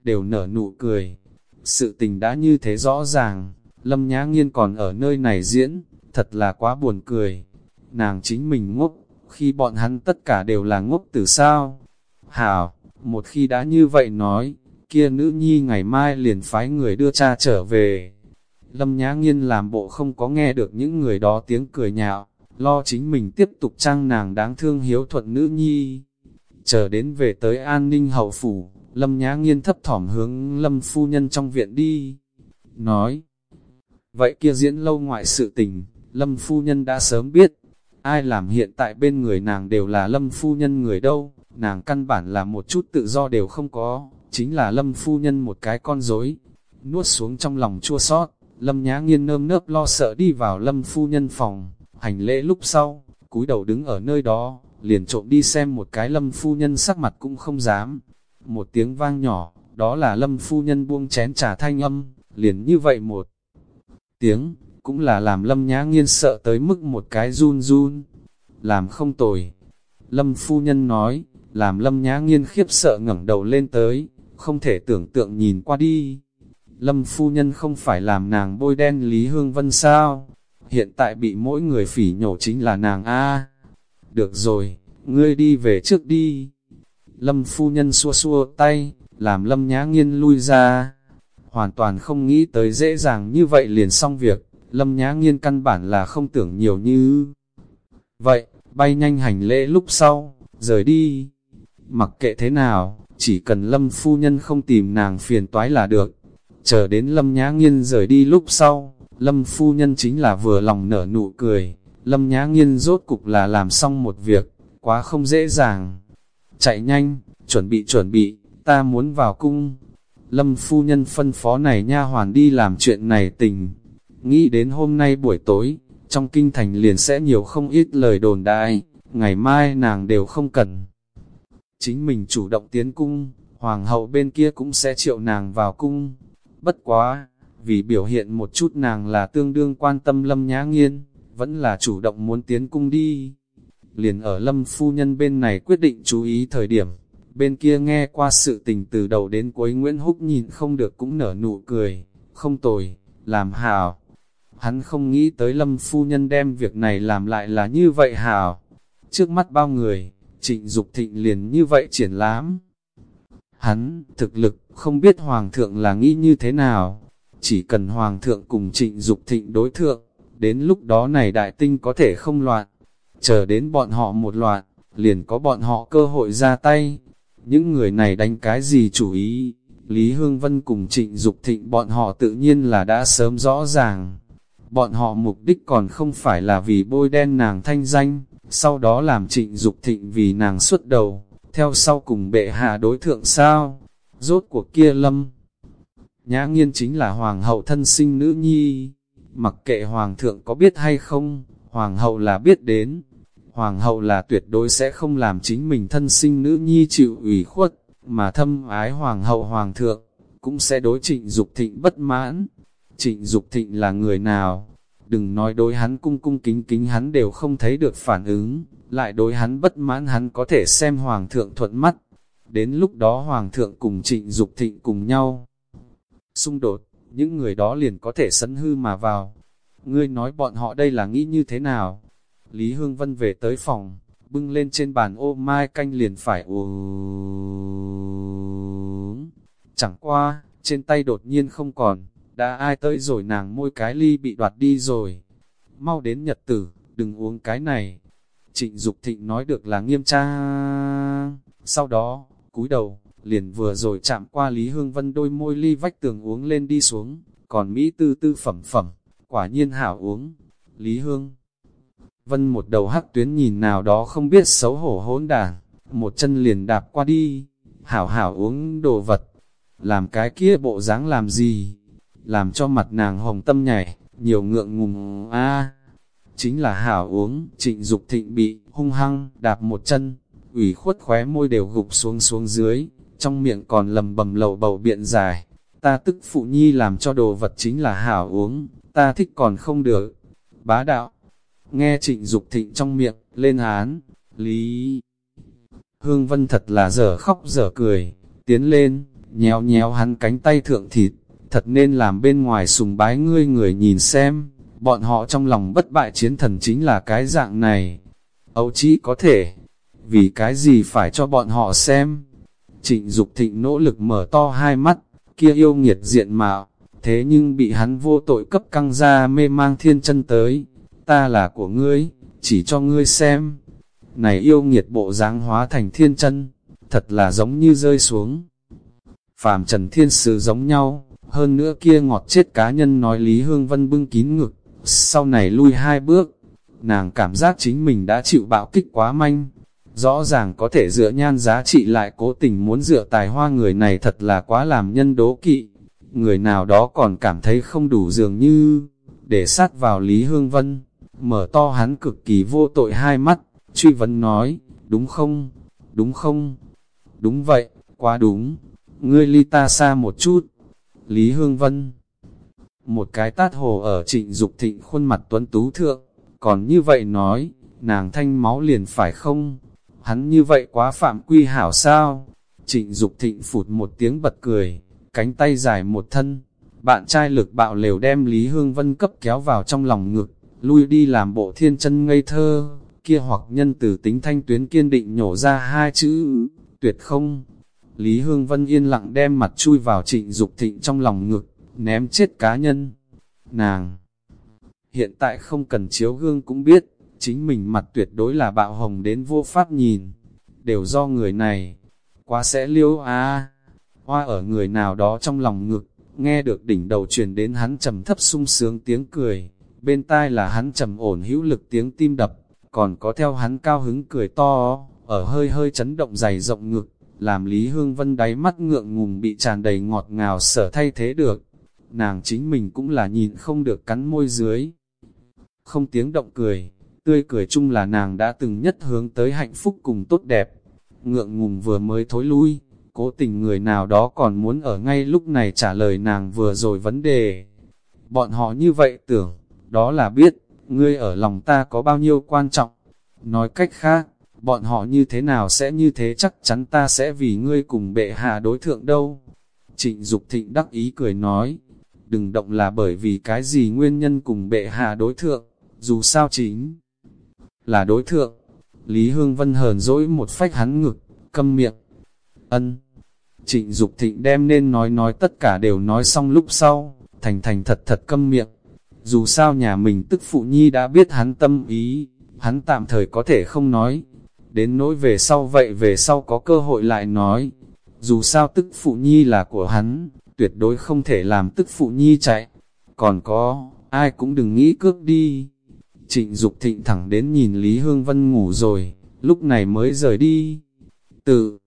đều nở nụ cười. Sự tình đã như thế rõ ràng, Lâm Nhã Nghiên còn ở nơi này diễn, thật là quá buồn cười. Nàng chính mình ngốc, khi bọn hắn tất cả đều là ngốc từ sao. Hảo, một khi đã như vậy nói, kia nữ nhi ngày mai liền phái người đưa cha trở về. Lâm Nhã Nghiên làm bộ không có nghe được những người đó tiếng cười nhạo, lo chính mình tiếp tục trang nàng đáng thương hiếu thuận nữ nhi. Chờ đến về tới an ninh hậu phủ, Lâm Nhã Nghiên thấp thỏm hướng Lâm phu nhân trong viện đi. Nói, vậy kia diễn lâu ngoại sự tình, Lâm phu nhân đã sớm biết, ai làm hiện tại bên người nàng đều là Lâm phu nhân người đâu, nàng căn bản là một chút tự do đều không có, chính là Lâm phu nhân một cái con dối nuốt xuống trong lòng chua sót, Lâm Nhã Nghiên nơm nớp lo sợ đi vào Lâm phu nhân phòng, hành lễ lúc sau, cúi đầu đứng ở nơi đó, liền trộm đi xem một cái Lâm phu nhân sắc mặt cũng không dám. Một tiếng vang nhỏ, đó là Lâm phu nhân buông chén trà thanh âm, liền như vậy một tiếng, cũng là làm Lâm Nhã Nghiên sợ tới mức một cái run run, làm không tồi. Lâm phu nhân nói, làm Lâm Nhã Nghiên khiếp sợ ngẩng đầu lên tới, không thể tưởng tượng nhìn qua đi. Lâm phu nhân không phải làm nàng bôi đen Lý Hương Vân sao? Hiện tại bị mỗi người phỉ nhổ chính là nàng A. Được rồi, ngươi đi về trước đi. Lâm phu nhân xua xua tay, làm Lâm Nhã Nghiên lui ra. Hoàn toàn không nghĩ tới dễ dàng như vậy liền xong việc, Lâm Nhã Nghiên căn bản là không tưởng nhiều như... Vậy, bay nhanh hành lễ lúc sau, rời đi. Mặc kệ thế nào, chỉ cần Lâm phu nhân không tìm nàng phiền toái là được. Chờ đến Lâm Nhã Nghiên rời đi lúc sau, Lâm phu nhân chính là vừa lòng nở nụ cười. Lâm Nhã Nghiên rốt cục là làm xong một việc, quá không dễ dàng. Chạy nhanh, chuẩn bị chuẩn bị, ta muốn vào cung. Lâm phu nhân phân phó này nha hoàn đi làm chuyện này tình. Nghĩ đến hôm nay buổi tối, trong kinh thành liền sẽ nhiều không ít lời đồn đại, ngày mai nàng đều không cần. Chính mình chủ động tiến cung, hoàng hậu bên kia cũng sẽ triệu nàng vào cung. Bất quá, vì biểu hiện một chút nàng là tương đương quan tâm lâm nhã nghiên, vẫn là chủ động muốn tiến cung đi. Liền ở lâm phu nhân bên này quyết định chú ý thời điểm, bên kia nghe qua sự tình từ đầu đến cuối Nguyễn Húc nhìn không được cũng nở nụ cười, không tồi, làm hào. Hắn không nghĩ tới lâm phu nhân đem việc này làm lại là như vậy hào. Trước mắt bao người, trịnh Dục thịnh liền như vậy triển lãm. Hắn, thực lực, không biết hoàng thượng là nghĩ như thế nào. Chỉ cần hoàng thượng cùng trịnh Dục thịnh đối thượng, đến lúc đó này đại tinh có thể không loạn. Chờ đến bọn họ một loạn, liền có bọn họ cơ hội ra tay. Những người này đánh cái gì chủ ý, Lý Hương Vân cùng trịnh Dục thịnh bọn họ tự nhiên là đã sớm rõ ràng. Bọn họ mục đích còn không phải là vì bôi đen nàng thanh danh, sau đó làm trịnh Dục thịnh vì nàng xuất đầu, theo sau cùng bệ hạ đối thượng sao, rốt cuộc kia lâm. Nhã nghiên chính là hoàng hậu thân sinh nữ nhi, mặc kệ hoàng thượng có biết hay không, hoàng hậu là biết đến, hoàng hậu là tuyệt đối sẽ không làm chính mình thân sinh nữ nhi chịu ủy khuất, mà thâm ái hoàng hậu hoàng thượng, cũng sẽ đối trịnh Dục thịnh bất mãn. Trịnh Dục thịnh là người nào? Đừng nói đối hắn cung cung kính kính hắn đều không thấy được phản ứng, lại đối hắn bất mãn hắn có thể xem hoàng thượng thuận mắt. Đến lúc đó hoàng thượng cùng trịnh Dục thịnh cùng nhau. Xung đột, những người đó liền có thể sấn hư mà vào. Ngươi nói bọn họ đây là nghĩ như thế nào? Lý Hương Vân về tới phòng, bưng lên trên bàn ô mai canh liền phải uống. Chẳng qua, trên tay đột nhiên không còn, đã ai tới rồi nàng môi cái ly bị đoạt đi rồi. Mau đến nhật tử, đừng uống cái này. Trịnh Dục Thịnh nói được là nghiêm trang. Sau đó, cúi đầu, liền vừa rồi chạm qua Lý Hương Vân đôi môi ly vách tường uống lên đi xuống, còn Mỹ tư tư phẩm phẩm, quả nhiên hảo uống. Lý Hương Vân một đầu hắc tuyến nhìn nào đó không biết xấu hổ hỗn đảng, một chân liền đạp qua đi, hảo hảo uống đồ vật, làm cái kia bộ dáng làm gì, làm cho mặt nàng hồng tâm nhảy, nhiều ngượng ngùng a. Chính là hảo uống, trịnh Dục thịnh bị, hung hăng, đạp một chân, ủy khuất khóe môi đều gục xuống xuống dưới, trong miệng còn lầm bầm lầu bầu biện dài. Ta tức phụ nhi làm cho đồ vật chính là hảo uống, ta thích còn không được. Bá đạo, nghe trịnh Dục thịnh trong miệng, lên án, lý. Hương Vân thật là dở khóc dở cười, tiến lên, nhéo nhéo hắn cánh tay thượng thịt, thật nên làm bên ngoài sùng bái ngươi người nhìn xem, bọn họ trong lòng bất bại chiến thần chính là cái dạng này. Âu chỉ có thể, vì cái gì phải cho bọn họ xem. Trịnh Dục thịnh nỗ lực mở to hai mắt, kia yêu nghiệt diện mạo, thế nhưng bị hắn vô tội cấp căng ra mê mang thiên chân tới. Ta là của ngươi, chỉ cho ngươi xem. Này yêu nghiệt bộ dáng hóa thành thiên chân, thật là giống như rơi xuống. Phàm trần thiên sứ giống nhau, hơn nữa kia ngọt chết cá nhân nói Lý Hương Vân bưng kín ngực, sau này lui hai bước, nàng cảm giác chính mình đã chịu bạo kích quá manh, rõ ràng có thể dựa nhan giá trị lại cố tình muốn dựa tài hoa người này thật là quá làm nhân đố kỵ, người nào đó còn cảm thấy không đủ dường như, để sát vào Lý Hương Vân, mở to hắn cực kỳ vô tội hai mắt, truy vấn nói, đúng không, đúng không, đúng vậy, quá đúng, ngươi ly ta xa một chút, Lý Hương Vân. Một cái tát hồ ở trịnh Dục thịnh khuôn mặt tuấn tú thượng, còn như vậy nói, nàng thanh máu liền phải không? Hắn như vậy quá phạm quy hảo sao? Trịnh Dục thịnh phụt một tiếng bật cười, cánh tay dài một thân. Bạn trai lực bạo lều đem Lý Hương Vân cấp kéo vào trong lòng ngực, lui đi làm bộ thiên chân ngây thơ, kia hoặc nhân từ tính thanh tuyến kiên định nhổ ra hai chữ, tuyệt không. Lý Hương Vân yên lặng đem mặt chui vào trịnh Dục thịnh trong lòng ngực, ném chết cá nhân. Nàng hiện tại không cần chiếu gương cũng biết, chính mình mặt tuyệt đối là bạo hồng đến vô pháp nhìn, đều do người này, quá sẽ liêu á, hoa ở người nào đó trong lòng ngực, nghe được đỉnh đầu truyền đến hắn trầm thấp sung sướng tiếng cười, bên tai là hắn trầm ổn hữu lực tiếng tim đập, còn có theo hắn cao hứng cười to, ở hơi hơi chấn động dày rộng ngực, làm Lý Hương Vân đáy mắt ngượng ngùng bị tràn đầy ngọt ngào sở thay thế được. Nàng chính mình cũng là nhìn không được cắn môi dưới. Không tiếng động cười, tươi cười chung là nàng đã từng nhất hướng tới hạnh phúc cùng tốt đẹp. Ngượng ngùng vừa mới thối lui, cố tình người nào đó còn muốn ở ngay lúc này trả lời nàng vừa rồi vấn đề. Bọn họ như vậy tưởng, đó là biết, ngươi ở lòng ta có bao nhiêu quan trọng. Nói cách khác, bọn họ như thế nào sẽ như thế chắc chắn ta sẽ vì ngươi cùng bệ hạ đối thượng đâu. Trịnh Dục thịnh đắc ý cười nói, đừng động là bởi vì cái gì nguyên nhân cùng bệ hạ đối thượng, dù sao chính là đối thượng. Lý Hương Vân hờn dỗi một phách hắn ngực, câm miệng. Ân. Trịnh Dục Thịnh đem nên nói nói tất cả đều nói xong lúc sau, thành thành thật thật câm miệng. Dù sao nhà mình tức phụ nhi đã biết hắn tâm ý, hắn tạm thời có thể không nói. Đến nỗi về sau vậy về sau có cơ hội lại nói. Dù sao tức phụ nhi là của hắn, tuyệt đối không thể làm tức phụ nhi chạy. Còn có, ai cũng đừng nghĩ cước đi. Trịnh Dục thịnh thẳng đến nhìn Lý Hương Vân ngủ rồi, lúc này mới rời đi. Tự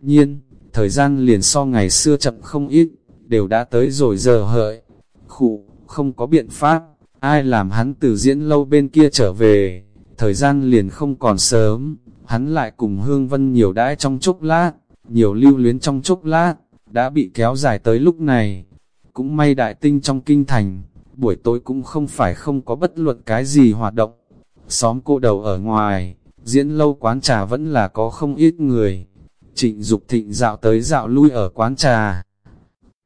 nhiên, thời gian liền so ngày xưa chậm không ít, đều đã tới rồi giờ hợi. Khụ, không có biện pháp, ai làm hắn từ diễn lâu bên kia trở về, thời gian liền không còn sớm, hắn lại cùng Hương Vân nhiều đãi trong chốc lát, nhiều lưu luyến trong chốc lát, đã bị kéo dài tới lúc này. Cũng may đại tinh trong kinh thành, buổi tối cũng không phải không có bất luận cái gì hoạt động. Xóm cô đầu ở ngoài, diễn lâu quán trà vẫn là có không ít người. Trịnh Dục thịnh dạo tới dạo lui ở quán trà.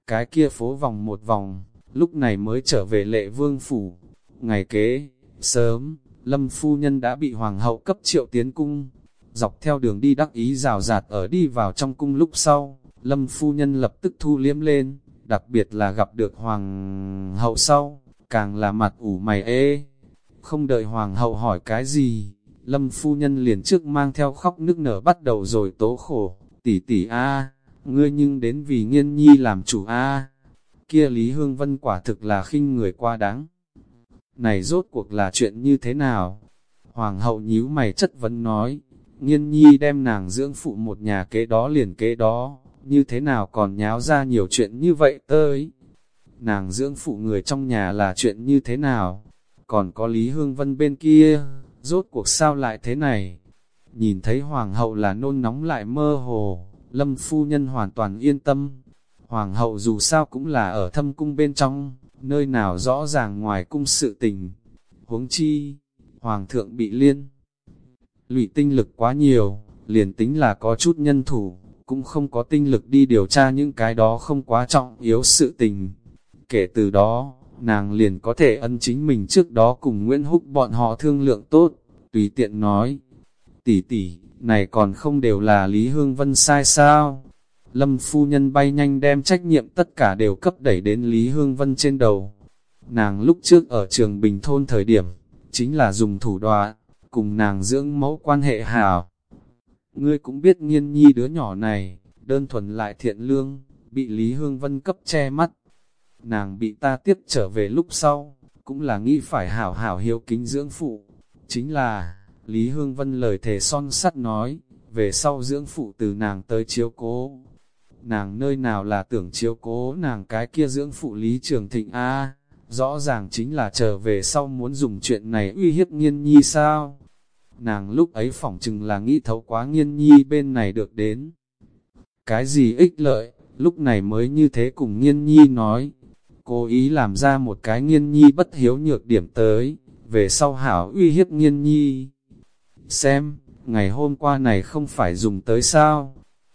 Cái kia phố vòng một vòng, lúc này mới trở về lệ vương phủ. Ngày kế, sớm, Lâm Phu Nhân đã bị Hoàng hậu cấp triệu tiến cung. Dọc theo đường đi đắc ý rào rạt ở đi vào trong cung lúc sau, Lâm Phu Nhân lập tức thu liếm lên, đặc biệt là gặp được Hoàng hậu sau, càng là mặt ủ mày ê. Không đợi hoàng hậu hỏi cái gì, lâm phu nhân liền trước mang theo khóc nức nở bắt đầu rồi tố khổ, tỷ tỷ a ngươi nhưng đến vì nghiên nhi làm chủ a kia Lý Hương Vân quả thực là khinh người qua đáng. Này rốt cuộc là chuyện như thế nào? Hoàng hậu nhíu mày chất vấn nói, nghiên nhi đem nàng dưỡng phụ một nhà kế đó liền kế đó, như thế nào còn nháo ra nhiều chuyện như vậy tới nàng dưỡng phụ người trong nhà là chuyện như thế nào, còn có Lý Hương Vân bên kia, rốt cuộc sao lại thế này. Nhìn thấy hoàng hậu là nôn nóng lại mơ hồ, lâm phu nhân hoàn toàn yên tâm. Hoàng hậu dù sao cũng là ở thâm cung bên trong, nơi nào rõ ràng ngoài cung sự tình. Huống chi, hoàng thượng bị liên. Lụy tinh lực quá nhiều, liền tính là có chút nhân thủ, cũng không có tinh lực đi điều tra những cái đó không quá trọng yếu sự tình. Kể từ đó, nàng liền có thể ân chính mình trước đó cùng Nguyễn Húc bọn họ thương lượng tốt, tùy tiện nói. Tỷ tỷ, này còn không đều là Lý Hương Vân sai sao? Lâm phu nhân bay nhanh đem trách nhiệm tất cả đều cấp đẩy đến Lý Hương Vân trên đầu. Nàng lúc trước ở trường Bình Thôn thời điểm, chính là dùng thủ đoạn, cùng nàng dưỡng mẫu quan hệ hảo. Ngươi cũng biết nghiên nhi đứa nhỏ này, đơn thuần lại thiện lương, bị Lý Hương Vân cấp che mắt nàng bị ta tiếp trở về lúc sau, cũng là nghĩ phải hảo hảo hiếu kính dưỡng phụ. Chính là, Lý Hương Vân lời thề son sắt nói, về sau dưỡng phụ từ nàng tới chiếu cố. nàng nơi nào là tưởng chiếu cố nàng cái kia dưỡng phụ lý trường thịnh A, rõ ràng chính là trở về sau muốn dùng chuyện này uy hiếp nghiên nhi sao. Nàng lúc ấy phỏng chừng là nghĩ thấu quá nghiên nhi bên này được đến. Cái gì ích lợi, lúc này mới như thế cùng nghiên nhi nói, cố ý làm ra một cái nghiên nhi bất hiếu nhược điểm tới, về sau hảo uy hiếp nghiên nhi. Xem, ngày hôm qua này không phải dùng tới sao?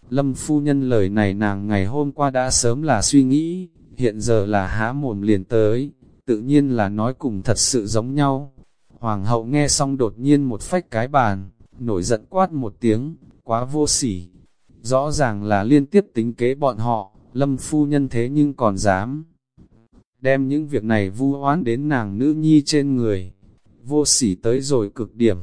Lâm phu nhân lời này nàng ngày hôm qua đã sớm là suy nghĩ, hiện giờ là há mồm liền tới, tự nhiên là nói cùng thật sự giống nhau. Hoàng hậu nghe xong đột nhiên một phách cái bàn, nổi giận quát một tiếng, quá vô sỉ. Rõ ràng là liên tiếp tính kế bọn họ, lâm phu nhân thế nhưng còn dám. Đem những việc này vu oán đến nàng nữ nhi trên người, vô sỉ tới rồi cực điểm.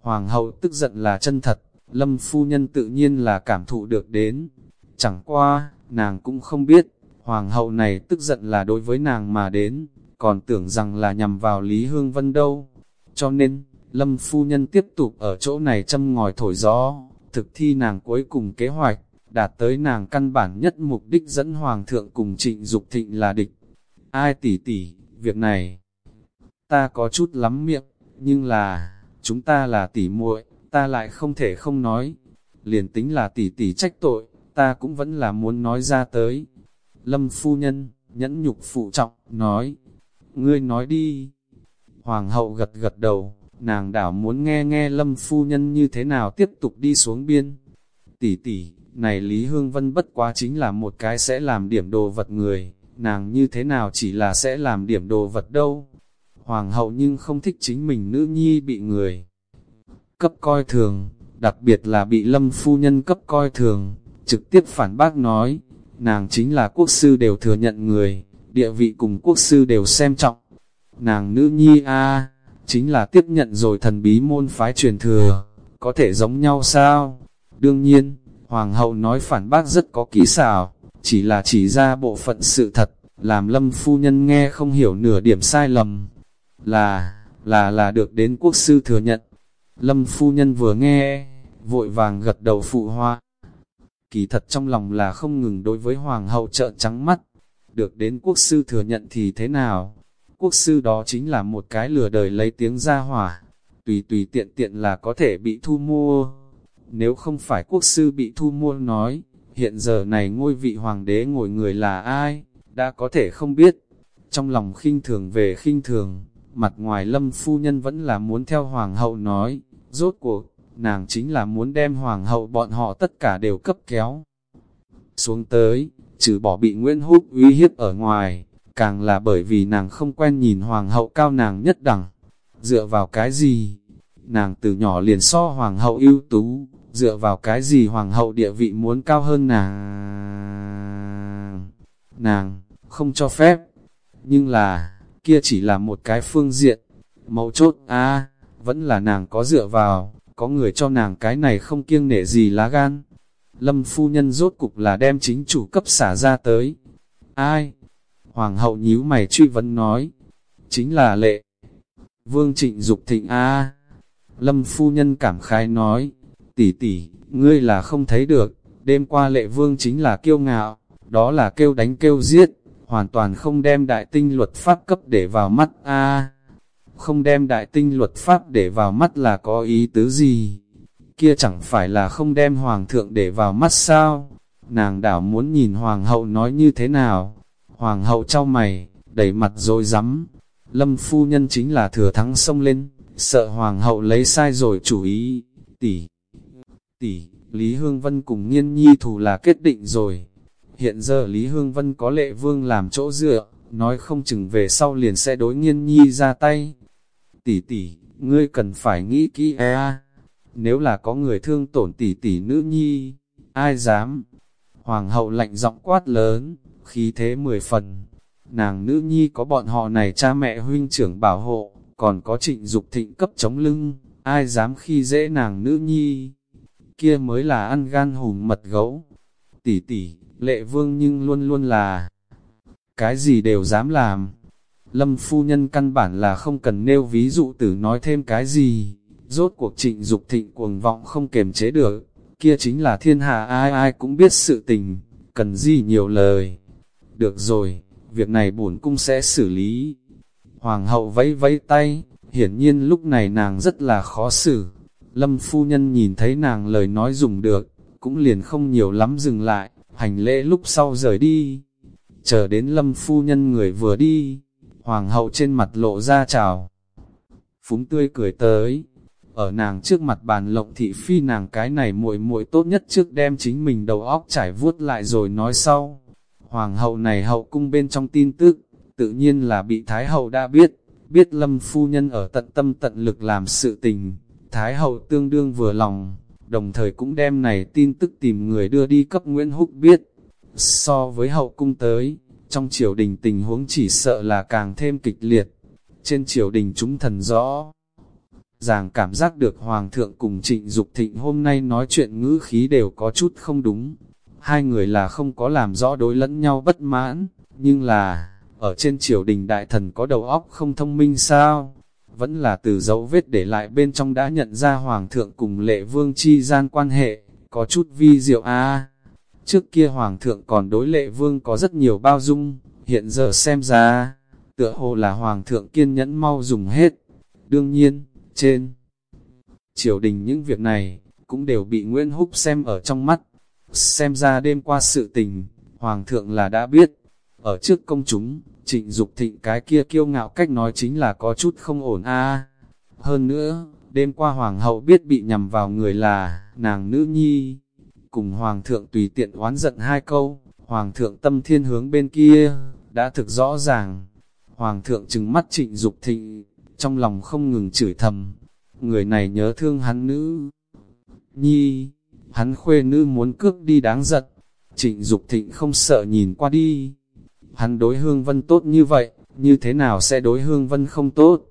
Hoàng hậu tức giận là chân thật, lâm phu nhân tự nhiên là cảm thụ được đến. Chẳng qua, nàng cũng không biết, hoàng hậu này tức giận là đối với nàng mà đến, còn tưởng rằng là nhằm vào Lý Hương Vân đâu. Cho nên, lâm phu nhân tiếp tục ở chỗ này châm ngòi thổi gió, thực thi nàng cuối cùng kế hoạch, đạt tới nàng căn bản nhất mục đích dẫn hoàng thượng cùng trịnh Dục thịnh là địch. Ai tỉ tỉ, việc này, ta có chút lắm miệng, nhưng là, chúng ta là tỉ muội, ta lại không thể không nói. Liền tính là tỉ tỉ trách tội, ta cũng vẫn là muốn nói ra tới. Lâm phu nhân, nhẫn nhục phụ trọng, nói, ngươi nói đi. Hoàng hậu gật gật đầu, nàng đảo muốn nghe nghe lâm phu nhân như thế nào tiếp tục đi xuống biên. Tỷ tỷ, này Lý Hương Vân bất quá chính là một cái sẽ làm điểm đồ vật người, nàng như thế nào chỉ là sẽ làm điểm đồ vật đâu. Hoàng hậu nhưng không thích chính mình nữ nhi bị người cấp coi thường, đặc biệt là bị lâm phu nhân cấp coi thường, trực tiếp phản bác nói, nàng chính là quốc sư đều thừa nhận người, địa vị cùng quốc sư đều xem trọng. Nàng nữ nhi a chính là tiếp nhận rồi thần bí môn phái truyền thừa, có thể giống nhau sao? Đương nhiên, Hoàng hậu nói phản bác rất có kỹ xảo, chỉ là chỉ ra bộ phận sự thật, làm lâm phu nhân nghe không hiểu nửa điểm sai lầm. Là, là là được đến quốc sư thừa nhận. Lâm phu nhân vừa nghe, vội vàng gật đầu phụ hoa. Kỳ thật trong lòng là không ngừng đối với hoàng hậu trợn trắng mắt. Được đến quốc sư thừa nhận thì thế nào? Quốc sư đó chính là một cái lừa đời lấy tiếng ra hỏa. Tùy tùy tiện tiện là có thể bị thu mua. Nếu không phải quốc sư bị thu mua nói, hiện giờ này ngôi vị hoàng đế ngồi người là ai, đã có thể không biết. Trong lòng khinh thường về khinh thường, mặt ngoài lâm phu nhân vẫn là muốn theo hoàng hậu nói, rốt cuộc, nàng chính là muốn đem hoàng hậu bọn họ tất cả đều cấp kéo. Xuống tới, trừ bỏ bị Nguyễn Húc uy hiếp ở ngoài, càng là bởi vì nàng không quen nhìn hoàng hậu cao nàng nhất đẳng. Dựa vào cái gì? Nàng từ nhỏ liền so hoàng hậu ưu tú, dựa vào cái gì hoàng hậu địa vị muốn cao hơn nàng? Nàng, không cho phép. Nhưng là, kia chỉ là một cái phương diện. Mấu chốt, a vẫn là nàng có dựa vào, có người cho nàng cái này không kiêng nể gì lá gan. Lâm phu nhân rốt cục là đem chính chủ cấp xả ra tới. Ai? Hoàng hậu nhíu mày truy vấn nói. Chính là lệ. Vương trịnh Dục thịnh A. Lâm phu nhân cảm khái nói. Tỷ tỷ, ngươi là không thấy được. Đêm qua lệ vương chính là kiêu ngạo. Đó là kêu đánh kêu giết. Hoàn toàn không đem đại tinh luật pháp cấp để vào mắt A. Không đem đại tinh luật pháp để vào mắt là có ý tứ gì? Kia chẳng phải là không đem hoàng thượng để vào mắt sao? Nàng đảo muốn nhìn hoàng hậu nói như thế nào? Hoàng hậu trao mày, đẩy mặt rồi rắm Lâm phu nhân chính là thừa thắng xông lên, sợ hoàng hậu lấy sai rồi chủ ý. Tỷ, tỷ, Lý Hương Vân cùng nghiên nhi thù là kết định rồi. Hiện giờ Lý Hương Vân có lệ vương làm chỗ dựa, nói không chừng về sau liền sẽ đối nghiên nhi ra tay. Tỷ tỷ, ngươi cần phải nghĩ kỹ e Nếu là có người thương tổn tỷ tỷ nữ nhi, ai dám? Hoàng hậu lạnh giọng quát lớn, khí thế mười phần. Nàng nữ nhi có bọn họ này cha mẹ huynh trưởng bảo hộ, còn có trịnh dục thịnh cấp chống lưng, ai dám khi dễ nàng nữ nhi. Kia mới là ăn gan hùm mật gấu. Tỷ tỷ, lệ vương nhưng luôn luôn là cái gì đều dám làm. Lâm phu nhân căn bản là không cần nêu ví dụ tử nói thêm cái gì. Rốt cuộc trịnh dục thịnh cuồng vọng không kềm chế được, kia chính là thiên hạ ai ai cũng biết sự tình, cần gì nhiều lời. Được rồi, việc này bổn cung sẽ xử lý. Hoàng hậu vẫy vẫy tay, hiển nhiên lúc này nàng rất là khó xử. Lâm phu nhân nhìn thấy nàng lời nói dùng được, cũng liền không nhiều lắm dừng lại, hành lễ lúc sau rời đi. Chờ đến lâm phu nhân người vừa đi, hoàng hậu trên mặt lộ ra chào. Phúng tươi cười tới, ở nàng trước mặt bàn lộng thị phi nàng cái này muội muội tốt nhất trước đem chính mình đầu óc trải vuốt lại rồi nói sau. Hoàng hậu này hậu cung bên trong tin tức, tự nhiên là bị Thái hậu đã biết, biết lâm phu nhân ở tận tâm tận lực làm sự tình, Thái hậu tương đương vừa lòng, đồng thời cũng đem này tin tức tìm người đưa đi cấp Nguyễn Húc biết. So với hậu cung tới, trong triều đình tình huống chỉ sợ là càng thêm kịch liệt. Trên triều đình chúng thần rõ, ràng cảm giác được Hoàng thượng cùng trịnh Dục thịnh hôm nay nói chuyện ngữ khí đều có chút không đúng. Hai người là không có làm rõ đối lẫn nhau bất mãn, nhưng là, ở trên triều đình đại thần có đầu óc không thông minh sao? Vẫn là từ dấu vết để lại bên trong đã nhận ra Hoàng thượng cùng lệ vương chi gian quan hệ, có chút vi diệu a Trước kia Hoàng thượng còn đối lệ vương có rất nhiều bao dung, hiện giờ xem ra, tựa hồ là Hoàng thượng kiên nhẫn mau dùng hết. Đương nhiên, trên triều đình những việc này, cũng đều bị Nguyễn Húc xem ở trong mắt. Xem ra đêm qua sự tình, Hoàng thượng là đã biết. Ở trước công chúng, trịnh Dục thịnh cái kia kiêu ngạo cách nói chính là có chút không ổn a Hơn nữa, đêm qua Hoàng hậu biết bị nhầm vào người là, nàng nữ nhi. Cùng Hoàng thượng tùy tiện oán giận hai câu, Hoàng thượng tâm thiên hướng bên kia, đã thực rõ ràng. Hoàng thượng trừng mắt trịnh Dục thịnh, trong lòng không ngừng chửi thầm, người này nhớ thương hắn nữ. Nhi, hắn khuê nữ muốn cướp đi đáng giận, trịnh Dục thịnh không sợ nhìn qua đi. Hắn đối hương vân tốt như vậy, như thế nào sẽ đối hương vân không tốt?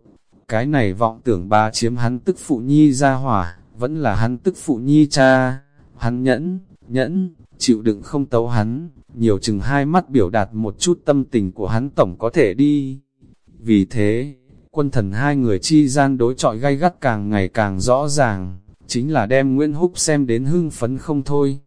Cái này vọng tưởng ba chiếm hắn tức phụ nhi ra hỏa, vẫn là hắn tức phụ nhi cha. Hắn nhẫn, nhẫn, chịu đựng không tấu hắn, nhiều chừng hai mắt biểu đạt một chút tâm tình của hắn tổng có thể đi. Vì thế, quân thần hai người chi gian đối trọi gay gắt càng ngày càng rõ ràng, chính là đem Nguyễn Húc xem đến hưng phấn không thôi.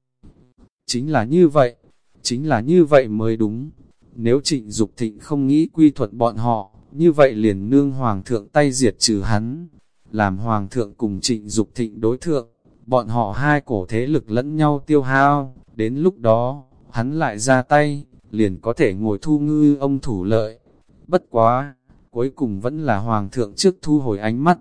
Chính là như vậy, chính là như vậy mới đúng. Nếu trịnh Dục thịnh không nghĩ quy thuận bọn họ, như vậy liền nương hoàng thượng tay diệt trừ hắn, làm hoàng thượng cùng trịnh Dục thịnh đối thượng, bọn họ hai cổ thế lực lẫn nhau tiêu hao, đến lúc đó, hắn lại ra tay, liền có thể ngồi thu ngư ông thủ lợi. Bất quá, cuối cùng vẫn là hoàng thượng trước thu hồi ánh mắt,